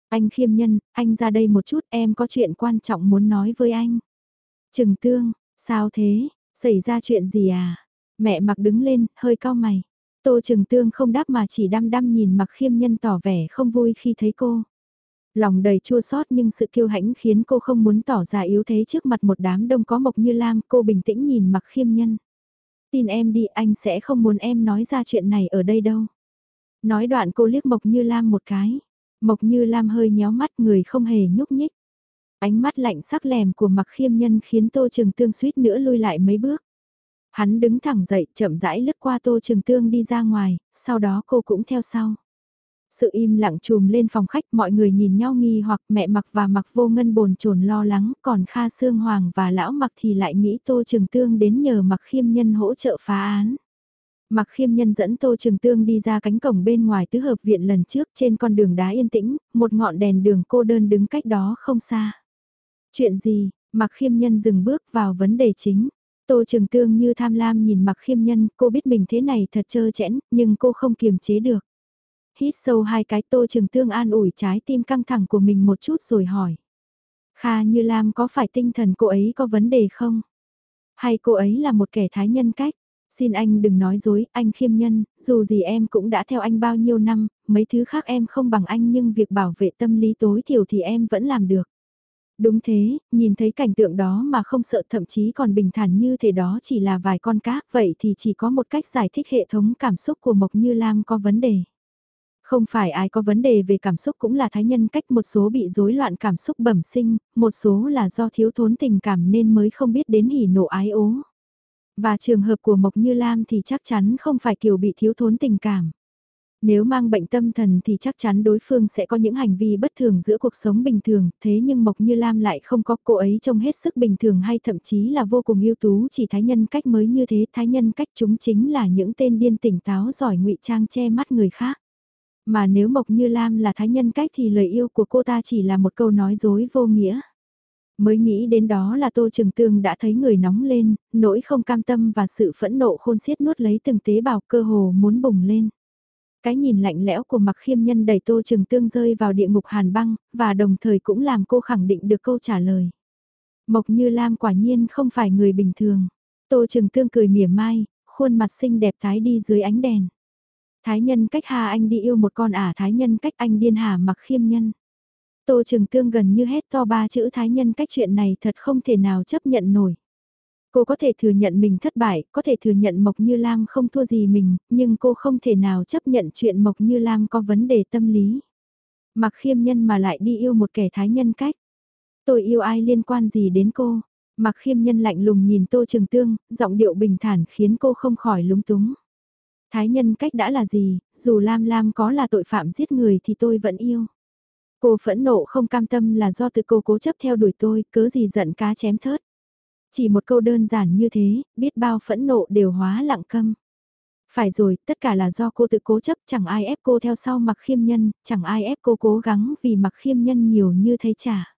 Anh khiêm nhân, anh ra đây một chút em có chuyện quan trọng muốn nói với anh. Trường Tương, sao thế, xảy ra chuyện gì à? Mẹ mặc đứng lên, hơi cao mày. Tô Trừng Tương không đáp mà chỉ đăm đăm nhìn mặc khiêm nhân tỏ vẻ không vui khi thấy cô. Lòng đầy chua xót nhưng sự kiêu hãnh khiến cô không muốn tỏ ra yếu thế trước mặt một đám đông có mộc như lam, cô bình tĩnh nhìn mặc khiêm nhân. Tin em đi, anh sẽ không muốn em nói ra chuyện này ở đây đâu. Nói đoạn cô liếc mộc như lam một cái. Mộc như lam hơi nhéo mắt, người không hề nhúc nhích. Ánh mắt lạnh sắc lèm của mặc khiêm nhân khiến tô trừng tương suýt nữa lui lại mấy bước. Hắn đứng thẳng dậy, chậm rãi lướt qua Tô Trường Tương đi ra ngoài, sau đó cô cũng theo sau. Sự im lặng trùm lên phòng khách, mọi người nhìn nhau nghi hoặc mẹ mặc và mặc vô ngân bồn chồn lo lắng, còn Kha Sương Hoàng và lão mặc thì lại nghĩ Tô Trường Tương đến nhờ mặc khiêm nhân hỗ trợ phá án. Mặc khiêm nhân dẫn Tô Trường Tương đi ra cánh cổng bên ngoài tứ hợp viện lần trước trên con đường đá yên tĩnh, một ngọn đèn đường cô đơn đứng cách đó không xa. Chuyện gì, mặc khiêm nhân dừng bước vào vấn đề chính. Tô Trường Tương như tham lam nhìn mặc khiêm nhân, cô biết mình thế này thật trơ chẽn, nhưng cô không kiềm chế được. Hít sâu hai cái Tô Trường Tương an ủi trái tim căng thẳng của mình một chút rồi hỏi. Kha Như Lam có phải tinh thần cô ấy có vấn đề không? Hay cô ấy là một kẻ thái nhân cách? Xin anh đừng nói dối, anh khiêm nhân, dù gì em cũng đã theo anh bao nhiêu năm, mấy thứ khác em không bằng anh nhưng việc bảo vệ tâm lý tối thiểu thì em vẫn làm được. Đúng thế, nhìn thấy cảnh tượng đó mà không sợ thậm chí còn bình thản như thế đó chỉ là vài con cá, vậy thì chỉ có một cách giải thích hệ thống cảm xúc của Mộc Như Lam có vấn đề. Không phải ai có vấn đề về cảm xúc cũng là thái nhân cách một số bị rối loạn cảm xúc bẩm sinh, một số là do thiếu thốn tình cảm nên mới không biết đến hỉ nộ ái ố. Và trường hợp của Mộc Như Lam thì chắc chắn không phải kiểu bị thiếu thốn tình cảm. Nếu mang bệnh tâm thần thì chắc chắn đối phương sẽ có những hành vi bất thường giữa cuộc sống bình thường, thế nhưng Mộc Như Lam lại không có cô ấy trông hết sức bình thường hay thậm chí là vô cùng ưu tú chỉ thái nhân cách mới như thế, thái nhân cách chúng chính là những tên điên tỉnh táo giỏi ngụy trang che mắt người khác. Mà nếu Mộc Như Lam là thái nhân cách thì lời yêu của cô ta chỉ là một câu nói dối vô nghĩa. Mới nghĩ đến đó là Tô trường Tương đã thấy người nóng lên, nỗi không cam tâm và sự phẫn nộ khôn xiết nuốt lấy từng tế bào cơ hồ muốn bùng lên. Cái nhìn lạnh lẽo của mặc khiêm nhân đẩy Tô Trừng Tương rơi vào địa ngục hàn băng, và đồng thời cũng làm cô khẳng định được câu trả lời. Mộc Như Lam quả nhiên không phải người bình thường. Tô Trừng Tương cười mỉa mai, khuôn mặt xinh đẹp thái đi dưới ánh đèn. Thái nhân cách hà anh đi yêu một con ả thái nhân cách anh điên hà mặc khiêm nhân. Tô Trừng Tương gần như hét to ba chữ thái nhân cách chuyện này thật không thể nào chấp nhận nổi. Cô có thể thừa nhận mình thất bại, có thể thừa nhận Mộc Như Lam không thua gì mình, nhưng cô không thể nào chấp nhận chuyện Mộc Như Lam có vấn đề tâm lý. Mặc khiêm nhân mà lại đi yêu một kẻ thái nhân cách. Tôi yêu ai liên quan gì đến cô? Mặc khiêm nhân lạnh lùng nhìn Tô Trường Tương, giọng điệu bình thản khiến cô không khỏi lúng túng. Thái nhân cách đã là gì, dù Lam Lam có là tội phạm giết người thì tôi vẫn yêu. Cô phẫn nộ không cam tâm là do tự cô cố chấp theo đuổi tôi, cớ gì giận cá chém thớt. Chỉ một câu đơn giản như thế, biết bao phẫn nộ đều hóa lặng câm. Phải rồi, tất cả là do cô tự cố chấp, chẳng ai ép cô theo sau mặc khiêm nhân, chẳng ai ép cô cố gắng vì mặc khiêm nhân nhiều như thế chả.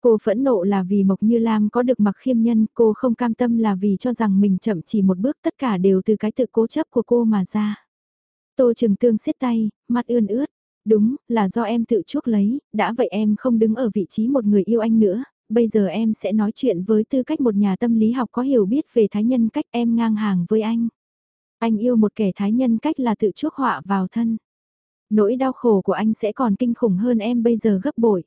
Cô phẫn nộ là vì Mộc Như Lam có được mặc khiêm nhân, cô không cam tâm là vì cho rằng mình chậm chỉ một bước tất cả đều từ cái tự cố chấp của cô mà ra. Tô Trừng Tương siết tay, mặt ươn ướt. Đúng, là do em tự chuốc lấy, đã vậy em không đứng ở vị trí một người yêu anh nữa, bây giờ em sẽ nói chuyện với tư cách một nhà tâm lý học có hiểu biết về thái nhân cách em ngang hàng với anh. Anh yêu một kẻ thái nhân cách là tự chuốc họa vào thân. Nỗi đau khổ của anh sẽ còn kinh khủng hơn em bây giờ gấp bội.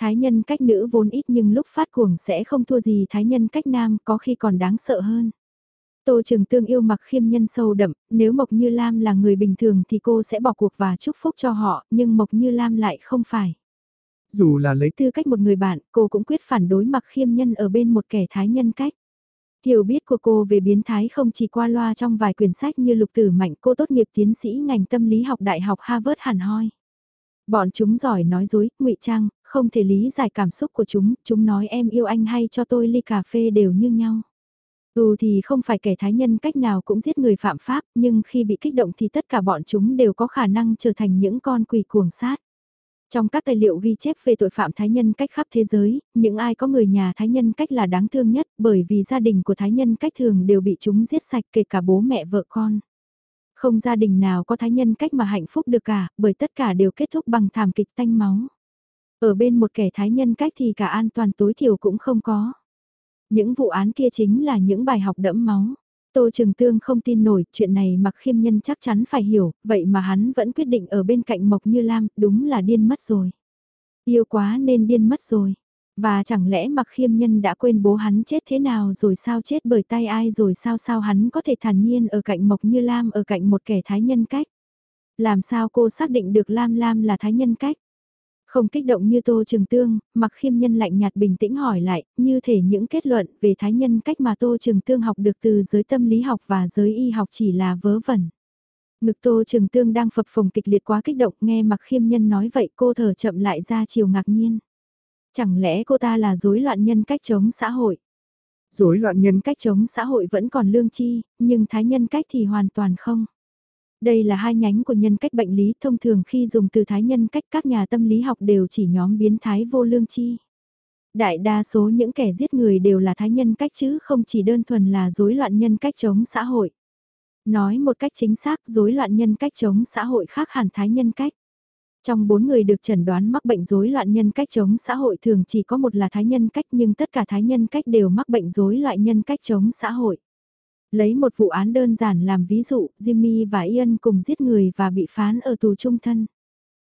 Thái nhân cách nữ vốn ít nhưng lúc phát cuồng sẽ không thua gì thái nhân cách nam có khi còn đáng sợ hơn. Tô Trường Tương yêu mặc khiêm nhân sâu đậm, nếu Mộc Như Lam là người bình thường thì cô sẽ bỏ cuộc và chúc phúc cho họ, nhưng Mộc Như Lam lại không phải. Dù là lấy tư cách một người bạn, cô cũng quyết phản đối mặc khiêm nhân ở bên một kẻ thái nhân cách. Hiểu biết của cô về biến thái không chỉ qua loa trong vài quyển sách như lục tử mạnh cô tốt nghiệp tiến sĩ ngành tâm lý học Đại học Harvard hẳn hoi. Bọn chúng giỏi nói dối, ngụy trang, không thể lý giải cảm xúc của chúng, chúng nói em yêu anh hay cho tôi ly cà phê đều như nhau. Ừ thì không phải kẻ thái nhân cách nào cũng giết người phạm pháp, nhưng khi bị kích động thì tất cả bọn chúng đều có khả năng trở thành những con quỷ cuồng sát. Trong các tài liệu ghi chép về tội phạm thái nhân cách khắp thế giới, những ai có người nhà thái nhân cách là đáng thương nhất bởi vì gia đình của thái nhân cách thường đều bị chúng giết sạch kể cả bố mẹ vợ con. Không gia đình nào có thái nhân cách mà hạnh phúc được cả, bởi tất cả đều kết thúc bằng thảm kịch tanh máu. Ở bên một kẻ thái nhân cách thì cả an toàn tối thiểu cũng không có. Những vụ án kia chính là những bài học đẫm máu. Tô Trường Tương không tin nổi, chuyện này mặc khiêm nhân chắc chắn phải hiểu, vậy mà hắn vẫn quyết định ở bên cạnh Mộc Như Lam, đúng là điên mất rồi. Yêu quá nên điên mất rồi. Và chẳng lẽ mặc khiêm nhân đã quên bố hắn chết thế nào rồi sao chết bởi tay ai rồi sao sao hắn có thể thản nhiên ở cạnh Mộc Như Lam ở cạnh một kẻ thái nhân cách. Làm sao cô xác định được Lam Lam là thái nhân cách? Không kích động như Tô Trường Tương, mặc khiêm nhân lạnh nhạt bình tĩnh hỏi lại, như thể những kết luận về thái nhân cách mà Tô Trường Tương học được từ giới tâm lý học và giới y học chỉ là vớ vẩn. Ngực Tô Trường Tương đang phập phồng kịch liệt quá kích động nghe mặc khiêm nhân nói vậy cô thở chậm lại ra chiều ngạc nhiên. Chẳng lẽ cô ta là rối loạn nhân cách chống xã hội? Rối loạn nhân cách chống xã hội vẫn còn lương chi, nhưng thái nhân cách thì hoàn toàn không. Đây là hai nhánh của nhân cách bệnh lý, thông thường khi dùng từ thái nhân cách các nhà tâm lý học đều chỉ nhóm biến thái vô lương chi. Đại đa số những kẻ giết người đều là thái nhân cách chứ, không chỉ đơn thuần là rối loạn nhân cách chống xã hội. Nói một cách chính xác, rối loạn nhân cách chống xã hội khác hẳn thái nhân cách. Trong bốn người được chẩn đoán mắc bệnh rối loạn nhân cách chống xã hội thường chỉ có một là thái nhân cách, nhưng tất cả thái nhân cách đều mắc bệnh rối loạn nhân cách chống xã hội. Lấy một vụ án đơn giản làm ví dụ, Jimmy và Ian cùng giết người và bị phán ở tù trung thân.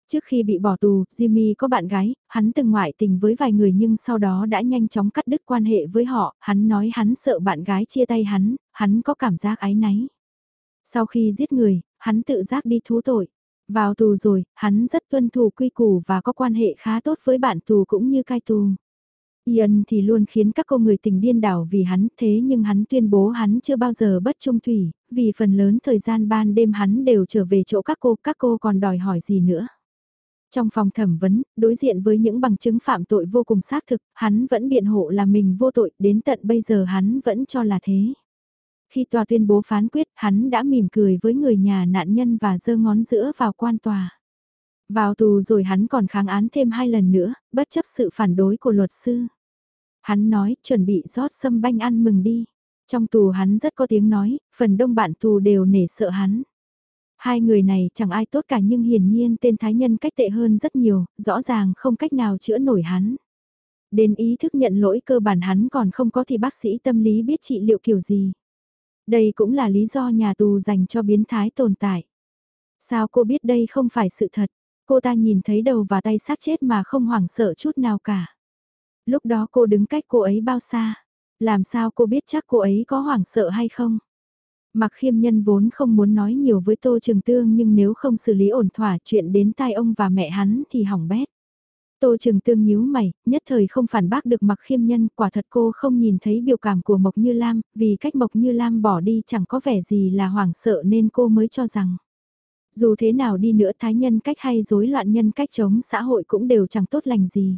Trước khi bị bỏ tù, Jimmy có bạn gái, hắn từng ngoại tình với vài người nhưng sau đó đã nhanh chóng cắt đứt quan hệ với họ, hắn nói hắn sợ bạn gái chia tay hắn, hắn có cảm giác ái náy. Sau khi giết người, hắn tự giác đi thú tội. Vào tù rồi, hắn rất tuân thủ quy củ và có quan hệ khá tốt với bạn tù cũng như cai tù. Ian thì luôn khiến các cô người tình điên đảo vì hắn thế nhưng hắn tuyên bố hắn chưa bao giờ bất trung thủy, vì phần lớn thời gian ban đêm hắn đều trở về chỗ các cô, các cô còn đòi hỏi gì nữa. Trong phòng thẩm vấn, đối diện với những bằng chứng phạm tội vô cùng xác thực, hắn vẫn biện hộ là mình vô tội, đến tận bây giờ hắn vẫn cho là thế. Khi tòa tuyên bố phán quyết, hắn đã mỉm cười với người nhà nạn nhân và giơ ngón giữa vào quan tòa. Vào tù rồi hắn còn kháng án thêm hai lần nữa, bất chấp sự phản đối của luật sư. Hắn nói, chuẩn bị rót sâm banh ăn mừng đi. Trong tù hắn rất có tiếng nói, phần đông bạn tù đều nể sợ hắn. Hai người này chẳng ai tốt cả nhưng hiển nhiên tên thái nhân cách tệ hơn rất nhiều, rõ ràng không cách nào chữa nổi hắn. Đến ý thức nhận lỗi cơ bản hắn còn không có thì bác sĩ tâm lý biết trị liệu kiểu gì. Đây cũng là lý do nhà tù dành cho biến thái tồn tại. Sao cô biết đây không phải sự thật? Cô ta nhìn thấy đầu và tay xác chết mà không hoảng sợ chút nào cả. Lúc đó cô đứng cách cô ấy bao xa? Làm sao cô biết chắc cô ấy có hoảng sợ hay không? Mặc khiêm nhân vốn không muốn nói nhiều với Tô Trường Tương nhưng nếu không xử lý ổn thỏa chuyện đến tai ông và mẹ hắn thì hỏng bét. Tô Trường Tương nhíu mày, nhất thời không phản bác được mặc khiêm nhân, quả thật cô không nhìn thấy biểu cảm của Mộc Như Lam, vì cách Mộc Như Lam bỏ đi chẳng có vẻ gì là hoảng sợ nên cô mới cho rằng. Dù thế nào đi nữa thái nhân cách hay rối loạn nhân cách chống xã hội cũng đều chẳng tốt lành gì.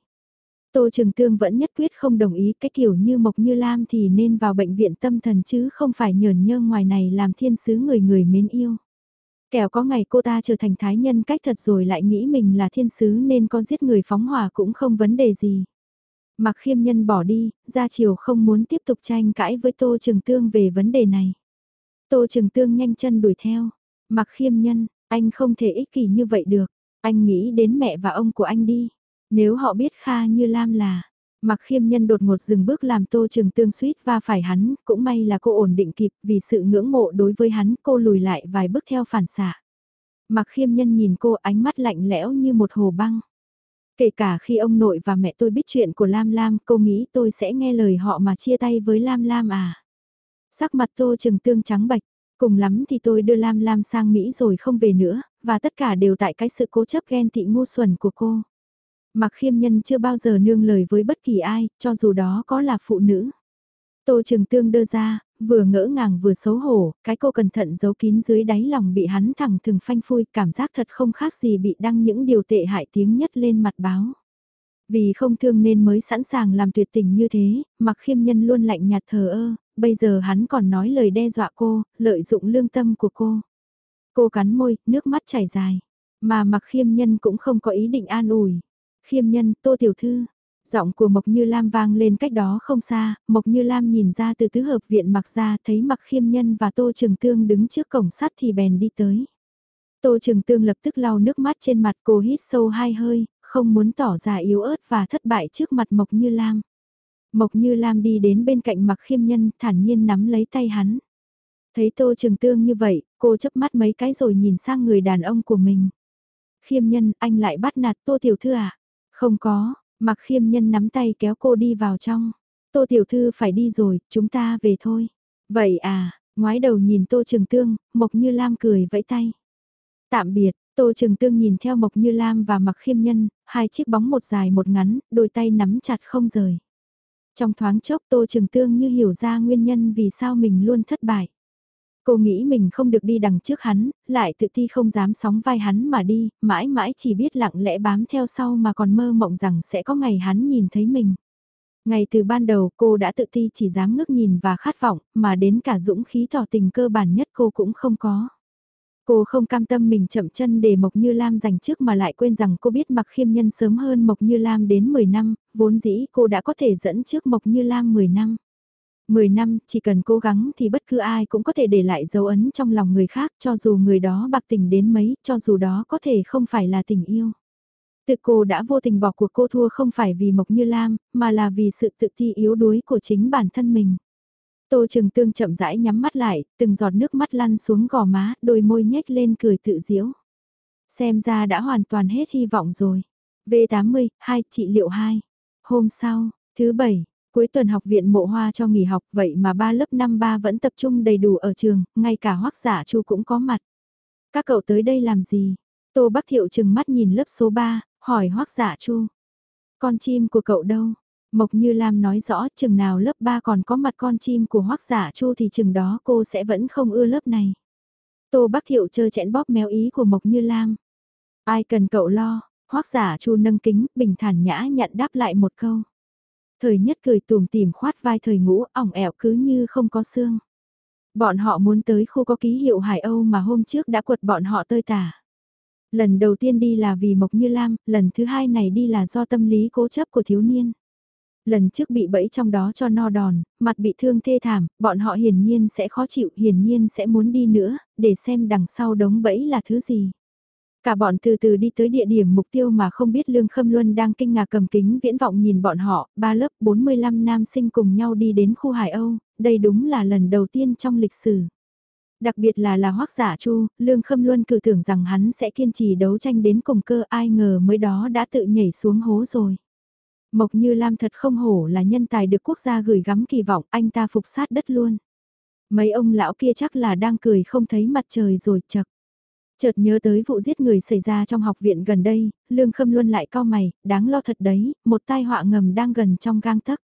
Tô Trường Tương vẫn nhất quyết không đồng ý cái kiểu như Mộc Như Lam thì nên vào bệnh viện tâm thần chứ không phải nhờn nhơ ngoài này làm thiên sứ người người mến yêu. Kẻo có ngày cô ta trở thành thái nhân cách thật rồi lại nghĩ mình là thiên sứ nên có giết người phóng hỏa cũng không vấn đề gì. Mặc khiêm nhân bỏ đi, ra chiều không muốn tiếp tục tranh cãi với Tô Trường Tương về vấn đề này. Tô Trường Tương nhanh chân đuổi theo. Mặc khiêm nhân, anh không thể ích kỷ như vậy được. Anh nghĩ đến mẹ và ông của anh đi. Nếu họ biết Kha như Lam là, Mặc khiêm nhân đột ngột dừng bước làm tô trường tương suýt và phải hắn, cũng may là cô ổn định kịp vì sự ngưỡng mộ đối với hắn cô lùi lại vài bước theo phản xạ. Mặc khiêm nhân nhìn cô ánh mắt lạnh lẽo như một hồ băng. Kể cả khi ông nội và mẹ tôi biết chuyện của Lam Lam cô nghĩ tôi sẽ nghe lời họ mà chia tay với Lam Lam à. Sắc mặt tô trường tương trắng bạch, cùng lắm thì tôi đưa Lam Lam sang Mỹ rồi không về nữa, và tất cả đều tại cái sự cố chấp ghen tị ngu xuẩn của cô. Mặc khiêm nhân chưa bao giờ nương lời với bất kỳ ai, cho dù đó có là phụ nữ. Tô Trường Tương đưa ra, vừa ngỡ ngàng vừa xấu hổ, cái cô cẩn thận giấu kín dưới đáy lòng bị hắn thẳng thừng phanh phui, cảm giác thật không khác gì bị đăng những điều tệ hại tiếng nhất lên mặt báo. Vì không thương nên mới sẵn sàng làm tuyệt tình như thế, mặc khiêm nhân luôn lạnh nhạt thờ ơ, bây giờ hắn còn nói lời đe dọa cô, lợi dụng lương tâm của cô. Cô cắn môi, nước mắt chảy dài, mà mặc khiêm nhân cũng không có ý định an ủi khiêm nhân, tô tiểu thư. Giọng của Mộc Như Lam vang lên cách đó không xa, Mộc Như Lam nhìn ra từ tứ hợp viện mặc ra thấy mặc khiêm nhân và Tô Trường Tương đứng trước cổng sắt thì bèn đi tới. Tô Trường Tương lập tức lau nước mắt trên mặt cô hít sâu hai hơi, không muốn tỏ ra yếu ớt và thất bại trước mặt Mộc Như Lam. Mộc Như Lam đi đến bên cạnh mặc khiêm nhân thản nhiên nắm lấy tay hắn. Thấy Tô Trường Tương như vậy, cô chấp mắt mấy cái rồi nhìn sang người đàn ông của mình. Khiêm nhân, anh lại bắt nạt Tô Tiểu Thư à? Không có, mặc khiêm nhân nắm tay kéo cô đi vào trong. Tô tiểu thư phải đi rồi, chúng ta về thôi. Vậy à, ngoái đầu nhìn Tô Trường Tương, Mộc Như Lam cười vẫy tay. Tạm biệt, Tô Trường Tương nhìn theo Mộc Như Lam và mặc khiêm nhân, hai chiếc bóng một dài một ngắn, đôi tay nắm chặt không rời. Trong thoáng chốc Tô Trường Tương như hiểu ra nguyên nhân vì sao mình luôn thất bại. Cô nghĩ mình không được đi đằng trước hắn, lại tự ti không dám sóng vai hắn mà đi, mãi mãi chỉ biết lặng lẽ bám theo sau mà còn mơ mộng rằng sẽ có ngày hắn nhìn thấy mình. Ngày từ ban đầu cô đã tự ti chỉ dám ngước nhìn và khát vọng, mà đến cả dũng khí tỏ tình cơ bản nhất cô cũng không có. Cô không cam tâm mình chậm chân để Mộc Như Lam giành trước mà lại quên rằng cô biết mặc khiêm nhân sớm hơn Mộc Như Lam đến 10 năm, vốn dĩ cô đã có thể dẫn trước Mộc Như Lam 10 năm. 10 năm, chỉ cần cố gắng thì bất cứ ai cũng có thể để lại dấu ấn trong lòng người khác cho dù người đó bạc tình đến mấy, cho dù đó có thể không phải là tình yêu. Tự cô đã vô tình bỏ cuộc cô thua không phải vì Mộc Như Lam, mà là vì sự tự ti yếu đuối của chính bản thân mình. Tô Trừng Tương chậm rãi nhắm mắt lại, từng giọt nước mắt lăn xuống gò má, đôi môi nhếch lên cười tự diễu. Xem ra đã hoàn toàn hết hy vọng rồi. V80, 2, trị liệu 2. Hôm sau, thứ bảy, Cuối tuần học viện mộ hoa cho nghỉ học vậy mà ba lớp năm ba vẫn tập trung đầy đủ ở trường, ngay cả hoắc giả chu cũng có mặt. Các cậu tới đây làm gì? Tô Bắc Thiệu chừng mắt nhìn lớp số 3, hỏi hoắc giả chu. Con chim của cậu đâu? Mộc Như Lam nói rõ chừng nào lớp 3 còn có mặt con chim của hoắc giả chu thì chừng đó cô sẽ vẫn không ưa lớp này. Tô Bắc Thiệu chơ chẽn bóp méo ý của Mộc Như Lam. Ai cần cậu lo, hoắc giả chu nâng kính, bình thản nhã nhận đáp lại một câu. Thời nhất cười tùm tìm khoát vai thời ngũ, ỏng ẻo cứ như không có xương. Bọn họ muốn tới khu có ký hiệu Hải Âu mà hôm trước đã quật bọn họ tơi tả. Lần đầu tiên đi là vì Mộc Như Lam, lần thứ hai này đi là do tâm lý cố chấp của thiếu niên. Lần trước bị bẫy trong đó cho no đòn, mặt bị thương thê thảm, bọn họ hiển nhiên sẽ khó chịu, hiển nhiên sẽ muốn đi nữa, để xem đằng sau đống bẫy là thứ gì. Cả bọn từ từ đi tới địa điểm mục tiêu mà không biết Lương Khâm Luân đang kinh ngạc cầm kính viễn vọng nhìn bọn họ, ba lớp 45 nam sinh cùng nhau đi đến khu Hải Âu, đây đúng là lần đầu tiên trong lịch sử. Đặc biệt là là hoắc giả chu, Lương Khâm Luân cử tưởng rằng hắn sẽ kiên trì đấu tranh đến cùng cơ ai ngờ mới đó đã tự nhảy xuống hố rồi. Mộc Như Lam thật không hổ là nhân tài được quốc gia gửi gắm kỳ vọng anh ta phục sát đất luôn. Mấy ông lão kia chắc là đang cười không thấy mặt trời rồi chật. Chợt nhớ tới vụ giết người xảy ra trong học viện gần đây, Lương Khâm Luân lại cao mày, đáng lo thật đấy, một tai họa ngầm đang gần trong gang tấc.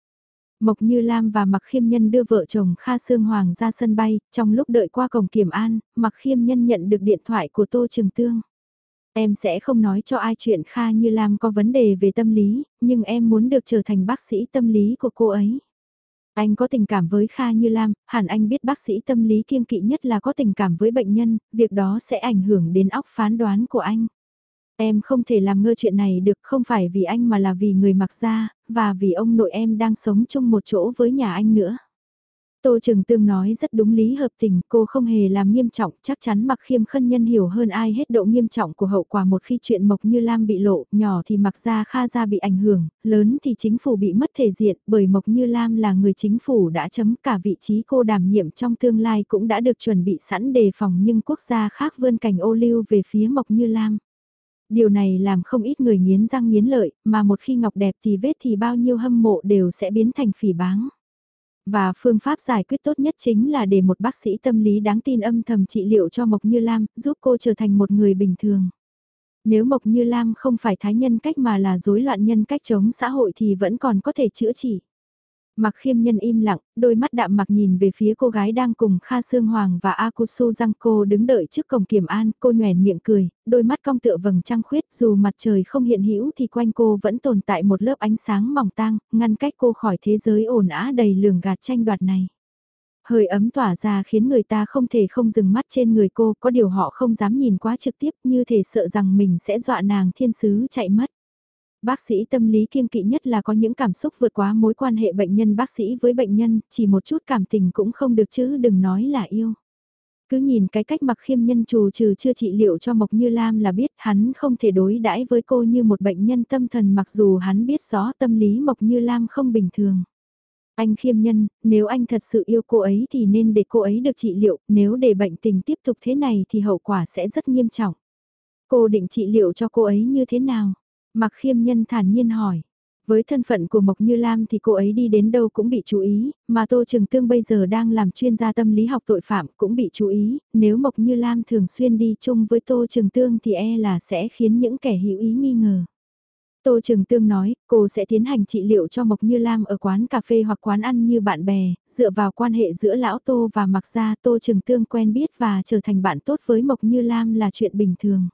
Mộc Như Lam và Mặc Khiêm Nhân đưa vợ chồng Kha Sương Hoàng ra sân bay, trong lúc đợi qua cổng kiểm an, Mặc Khiêm Nhân nhận được điện thoại của Tô Trường Tương. Em sẽ không nói cho ai chuyện Kha Như Lam có vấn đề về tâm lý, nhưng em muốn được trở thành bác sĩ tâm lý của cô ấy. Anh có tình cảm với Kha Như Lam, hẳn anh biết bác sĩ tâm lý kiêng kỵ nhất là có tình cảm với bệnh nhân, việc đó sẽ ảnh hưởng đến óc phán đoán của anh. Em không thể làm ngơ chuyện này được không phải vì anh mà là vì người mặc ra, và vì ông nội em đang sống chung một chỗ với nhà anh nữa. Tô Trường Tương nói rất đúng lý hợp tình, cô không hề làm nghiêm trọng, chắc chắn mặc khiêm khân nhân hiểu hơn ai hết độ nghiêm trọng của hậu quả một khi chuyện Mộc Như Lam bị lộ, nhỏ thì mặc Gia Kha Gia bị ảnh hưởng, lớn thì chính phủ bị mất thể diện, bởi Mộc Như Lam là người chính phủ đã chấm cả vị trí cô đảm nhiệm trong tương lai cũng đã được chuẩn bị sẵn đề phòng nhưng quốc gia khác vươn cảnh ô lưu về phía Mộc Như Lam. Điều này làm không ít người nghiến răng nghiến lợi, mà một khi ngọc đẹp thì vết thì bao nhiêu hâm mộ đều sẽ biến thành phỉ báng. Và phương pháp giải quyết tốt nhất chính là để một bác sĩ tâm lý đáng tin âm thầm trị liệu cho Mộc Như Lam, giúp cô trở thành một người bình thường. Nếu Mộc Như Lam không phải thái nhân cách mà là rối loạn nhân cách chống xã hội thì vẫn còn có thể chữa trị. Mặc khiêm nhân im lặng, đôi mắt đạm mặc nhìn về phía cô gái đang cùng Kha Sương Hoàng và Akusu Giangco đứng đợi trước cổng kiểm an, cô nhoèn miệng cười, đôi mắt cong tựa vầng trăng khuyết, dù mặt trời không hiện hữu thì quanh cô vẫn tồn tại một lớp ánh sáng mỏng tang, ngăn cách cô khỏi thế giới ồn ả đầy lường gạt tranh đoạt này. Hơi ấm tỏa ra khiến người ta không thể không dừng mắt trên người cô, có điều họ không dám nhìn quá trực tiếp như thể sợ rằng mình sẽ dọa nàng thiên sứ chạy mất. Bác sĩ tâm lý kiêng kỵ nhất là có những cảm xúc vượt quá mối quan hệ bệnh nhân bác sĩ với bệnh nhân, chỉ một chút cảm tình cũng không được chứ đừng nói là yêu. Cứ nhìn cái cách mặc khiêm nhân trù trừ chưa trị liệu cho Mộc Như Lam là biết hắn không thể đối đãi với cô như một bệnh nhân tâm thần mặc dù hắn biết rõ tâm lý Mộc Như Lam không bình thường. Anh khiêm nhân, nếu anh thật sự yêu cô ấy thì nên để cô ấy được trị liệu, nếu để bệnh tình tiếp tục thế này thì hậu quả sẽ rất nghiêm trọng. Cô định trị liệu cho cô ấy như thế nào? Mặc khiêm nhân thản nhiên hỏi. Với thân phận của Mộc Như Lam thì cô ấy đi đến đâu cũng bị chú ý, mà Tô Trường Tương bây giờ đang làm chuyên gia tâm lý học tội phạm cũng bị chú ý, nếu Mộc Như Lam thường xuyên đi chung với Tô Trường Tương thì e là sẽ khiến những kẻ hữu ý nghi ngờ. Tô Trường Tương nói, cô sẽ tiến hành trị liệu cho Mộc Như Lam ở quán cà phê hoặc quán ăn như bạn bè, dựa vào quan hệ giữa Lão Tô và Mạc Gia Tô Trường Tương quen biết và trở thành bạn tốt với Mộc Như Lam là chuyện bình thường.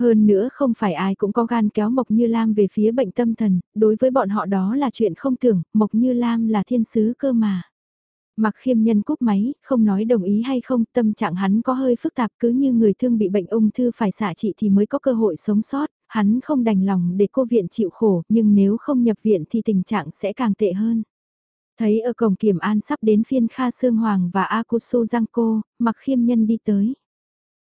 Hơn nữa không phải ai cũng có gan kéo Mộc Như Lam về phía bệnh tâm thần, đối với bọn họ đó là chuyện không tưởng, Mộc Như Lam là thiên sứ cơ mà. Mặc khiêm nhân cúp máy, không nói đồng ý hay không, tâm trạng hắn có hơi phức tạp cứ như người thương bị bệnh ung thư phải xả trị thì mới có cơ hội sống sót, hắn không đành lòng để cô viện chịu khổ, nhưng nếu không nhập viện thì tình trạng sẽ càng tệ hơn. Thấy ở cổng kiểm an sắp đến phiên Kha Sương Hoàng và Akusu Giang Cô, mặc khiêm nhân đi tới.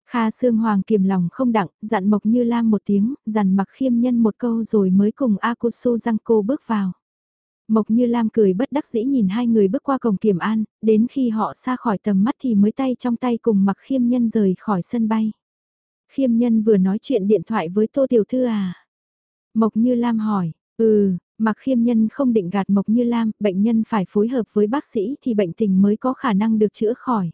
Kha Sương Hoàng kiềm lòng không đặng, dặn Mộc Như Lam một tiếng, dặn mặc khiêm nhân một câu rồi mới cùng Akusu Giangco bước vào. Mộc Như Lam cười bất đắc dĩ nhìn hai người bước qua cổng kiểm an, đến khi họ xa khỏi tầm mắt thì mới tay trong tay cùng mặc khiêm nhân rời khỏi sân bay. Khiêm nhân vừa nói chuyện điện thoại với Tô Tiểu Thư à? Mộc Như Lam hỏi, ừ, mặc khiêm nhân không định gạt Mộc Như Lam, bệnh nhân phải phối hợp với bác sĩ thì bệnh tình mới có khả năng được chữa khỏi.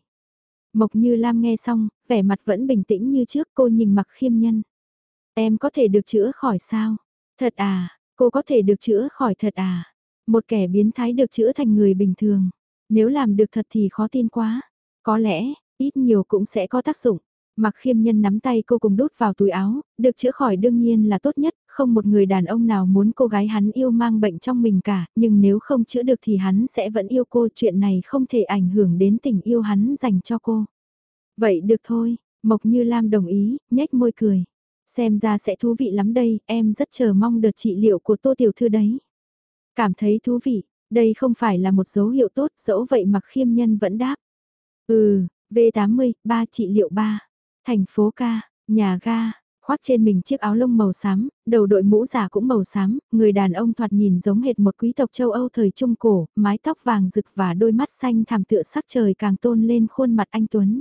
Mộc Như Lam nghe xong, vẻ mặt vẫn bình tĩnh như trước cô nhìn mặc khiêm nhân. Em có thể được chữa khỏi sao? Thật à, cô có thể được chữa khỏi thật à? Một kẻ biến thái được chữa thành người bình thường. Nếu làm được thật thì khó tin quá. Có lẽ, ít nhiều cũng sẽ có tác dụng. Mặc khiêm nhân nắm tay cô cùng đút vào túi áo, được chữa khỏi đương nhiên là tốt nhất, không một người đàn ông nào muốn cô gái hắn yêu mang bệnh trong mình cả, nhưng nếu không chữa được thì hắn sẽ vẫn yêu cô, chuyện này không thể ảnh hưởng đến tình yêu hắn dành cho cô. Vậy được thôi, Mộc Như Lam đồng ý, nhếch môi cười. Xem ra sẽ thú vị lắm đây, em rất chờ mong đợt trị liệu của Tô Tiểu Thư đấy. Cảm thấy thú vị, đây không phải là một dấu hiệu tốt, dẫu vậy mặc khiêm nhân vẫn đáp. Ừ, V80, 3 trị liệu 3. Thành phố ca, nhà ga, khoác trên mình chiếc áo lông màu xám, đầu đội mũ giả cũng màu xám, người đàn ông thoạt nhìn giống hệt một quý tộc châu Âu thời Trung Cổ, mái tóc vàng rực và đôi mắt xanh thảm tựa sắc trời càng tôn lên khuôn mặt anh Tuấn.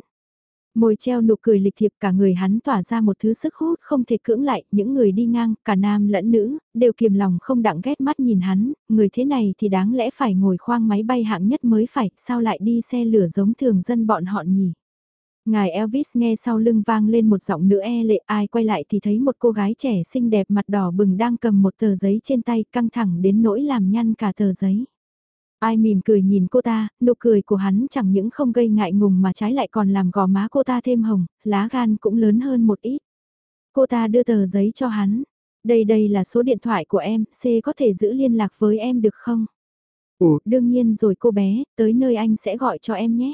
Môi treo nụ cười lịch thiệp cả người hắn tỏa ra một thứ sức hút không thể cưỡng lại, những người đi ngang, cả nam lẫn nữ, đều kiềm lòng không đặng ghét mắt nhìn hắn, người thế này thì đáng lẽ phải ngồi khoang máy bay hạng nhất mới phải, sao lại đi xe lửa giống thường dân bọn họ nhỉ? Ngài Elvis nghe sau lưng vang lên một giọng nữ e lệ ai quay lại thì thấy một cô gái trẻ xinh đẹp mặt đỏ bừng đang cầm một tờ giấy trên tay căng thẳng đến nỗi làm nhăn cả tờ giấy. Ai mỉm cười nhìn cô ta, nụ cười của hắn chẳng những không gây ngại ngùng mà trái lại còn làm gò má cô ta thêm hồng, lá gan cũng lớn hơn một ít. Cô ta đưa tờ giấy cho hắn. Đây đây là số điện thoại của em, C có thể giữ liên lạc với em được không? Ủa, đương nhiên rồi cô bé, tới nơi anh sẽ gọi cho em nhé.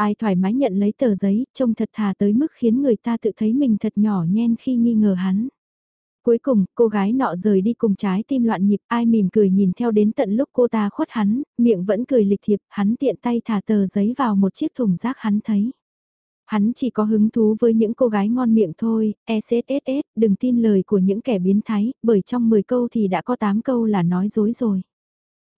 Ai thoải mái nhận lấy tờ giấy, trông thật thà tới mức khiến người ta tự thấy mình thật nhỏ nhen khi nghi ngờ hắn. Cuối cùng, cô gái nọ rời đi cùng trái tim loạn nhịp, ai mỉm cười nhìn theo đến tận lúc cô ta khuất hắn, miệng vẫn cười lịch thiệp, hắn tiện tay thả tờ giấy vào một chiếc thùng rác hắn thấy. Hắn chỉ có hứng thú với những cô gái ngon miệng thôi, SSSS, đừng tin lời của những kẻ biến thái, bởi trong 10 câu thì đã có 8 câu là nói dối rồi.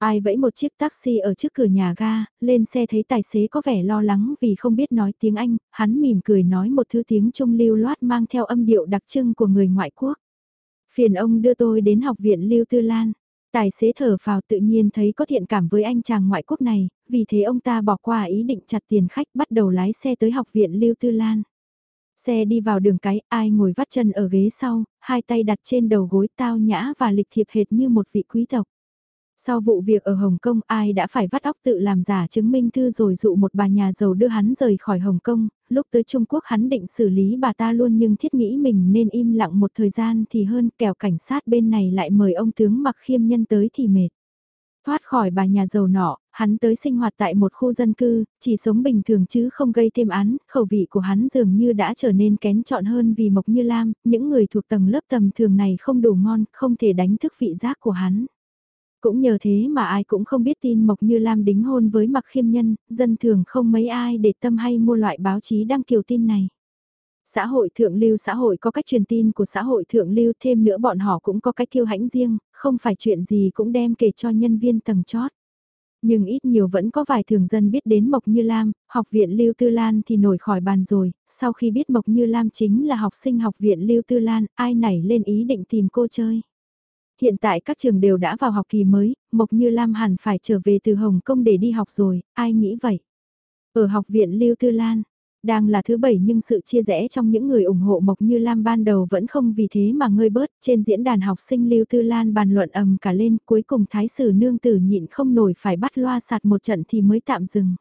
Ai vẫy một chiếc taxi ở trước cửa nhà ga, lên xe thấy tài xế có vẻ lo lắng vì không biết nói tiếng Anh, hắn mỉm cười nói một thứ tiếng Trung lưu loát mang theo âm điệu đặc trưng của người ngoại quốc. Phiền ông đưa tôi đến học viện Lưu Tư Lan. Tài xế thở phào tự nhiên thấy có thiện cảm với anh chàng ngoại quốc này, vì thế ông ta bỏ qua ý định chặt tiền khách bắt đầu lái xe tới học viện Lưu Tư Lan. Xe đi vào đường cái, ai ngồi vắt chân ở ghế sau, hai tay đặt trên đầu gối tao nhã và lịch thiệp hệt như một vị quý tộc. Sau vụ việc ở Hồng Kông ai đã phải vắt óc tự làm giả chứng minh thư rồi dụ một bà nhà giàu đưa hắn rời khỏi Hồng Kông, lúc tới Trung Quốc hắn định xử lý bà ta luôn nhưng thiết nghĩ mình nên im lặng một thời gian thì hơn kẻo cảnh sát bên này lại mời ông tướng mặc khiêm nhân tới thì mệt. Thoát khỏi bà nhà giàu nọ, hắn tới sinh hoạt tại một khu dân cư, chỉ sống bình thường chứ không gây thêm án, khẩu vị của hắn dường như đã trở nên kén chọn hơn vì Mộc Như Lam, những người thuộc tầng lớp tầm thường này không đủ ngon, không thể đánh thức vị giác của hắn. Cũng nhờ thế mà ai cũng không biết tin Mộc Như Lam đính hôn với Mặc Khiêm Nhân, dân thường không mấy ai để tâm hay mua loại báo chí đăng kiều tin này. Xã hội thượng lưu xã hội có cách truyền tin của xã hội thượng lưu thêm nữa bọn họ cũng có cách kiêu hãnh riêng, không phải chuyện gì cũng đem kể cho nhân viên tầng chót. Nhưng ít nhiều vẫn có vài thường dân biết đến Mộc Như Lam, học viện Lưu Tư Lan thì nổi khỏi bàn rồi, sau khi biết Mộc Như Lam chính là học sinh học viện Lưu Tư Lan, ai nảy lên ý định tìm cô chơi. Hiện tại các trường đều đã vào học kỳ mới, Mộc Như Lam hẳn phải trở về từ Hồng Kông để đi học rồi, ai nghĩ vậy? Ở học viện Lưu Tư Lan, đang là thứ bảy nhưng sự chia rẽ trong những người ủng hộ Mộc Như Lam ban đầu vẫn không vì thế mà ngơi bớt, trên diễn đàn học sinh Lưu Tư Lan bàn luận ầm cả lên, cuối cùng thái sử nương tử nhịn không nổi phải bắt loa sạt một trận thì mới tạm dừng.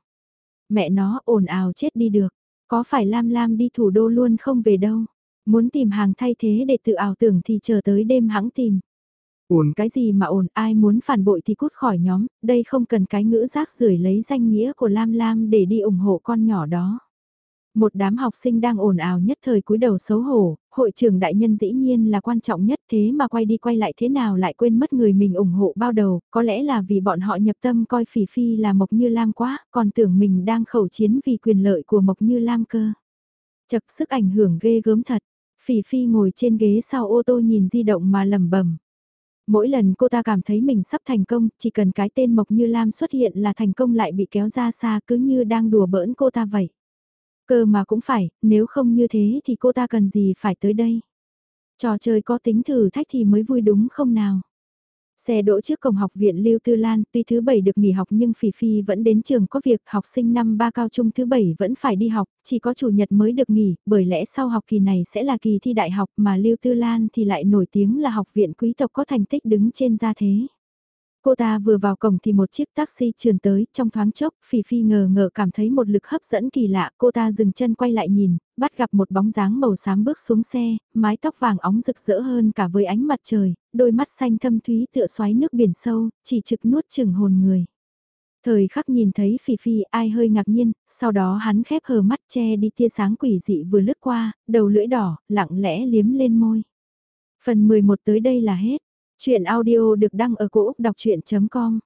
Mẹ nó ồn ào chết đi được, có phải Lam Lam đi thủ đô luôn không về đâu, muốn tìm hàng thay thế để tự ảo tưởng thì chờ tới đêm hãng tìm ồn cái gì mà ồn ai muốn phản bội thì cút khỏi nhóm, đây không cần cái ngữ rác rưởi lấy danh nghĩa của Lam Lam để đi ủng hộ con nhỏ đó. Một đám học sinh đang ồn ào nhất thời cúi đầu xấu hổ, hội trưởng đại nhân dĩ nhiên là quan trọng nhất thế mà quay đi quay lại thế nào lại quên mất người mình ủng hộ bao đầu, có lẽ là vì bọn họ nhập tâm coi Phỉ Phi là Mộc Như Lam quá, còn tưởng mình đang khẩu chiến vì quyền lợi của Mộc Như Lam cơ. Chật sức ảnh hưởng ghê gớm thật, Phỉ Phi ngồi trên ghế sau ô tô nhìn di động mà lẩm bẩm Mỗi lần cô ta cảm thấy mình sắp thành công, chỉ cần cái tên Mộc Như Lam xuất hiện là thành công lại bị kéo ra xa cứ như đang đùa bỡn cô ta vậy. Cơ mà cũng phải, nếu không như thế thì cô ta cần gì phải tới đây. Trò chơi có tính thử thách thì mới vui đúng không nào? Xe đỗ trước cổng học viện Lưu Tư Lan, tuy thứ bảy được nghỉ học nhưng Phỉ Phi vẫn đến trường có việc, học sinh năm ba cao trung thứ bảy vẫn phải đi học, chỉ có chủ nhật mới được nghỉ, bởi lẽ sau học kỳ này sẽ là kỳ thi đại học mà Lưu Tư Lan thì lại nổi tiếng là học viện quý tộc có thành tích đứng trên gia thế. Cô ta vừa vào cổng thì một chiếc taxi trườn tới, trong thoáng chốc, Phỉ Phi ngờ ngờ cảm thấy một lực hấp dẫn kỳ lạ, cô ta dừng chân quay lại nhìn, bắt gặp một bóng dáng màu xám bước xuống xe, mái tóc vàng óng rực rỡ hơn cả với ánh mặt trời, đôi mắt xanh thâm thúy tựa xoáy nước biển sâu, chỉ trực nuốt chừng hồn người. Thời khắc nhìn thấy Phỉ Phi ai hơi ngạc nhiên, sau đó hắn khép hờ mắt che đi tia sáng quỷ dị vừa lướt qua, đầu lưỡi đỏ, lặng lẽ liếm lên môi. Phần 11 tới đây là hết. Chuyện audio được đăng ở cổ Úc đọc chuyện.com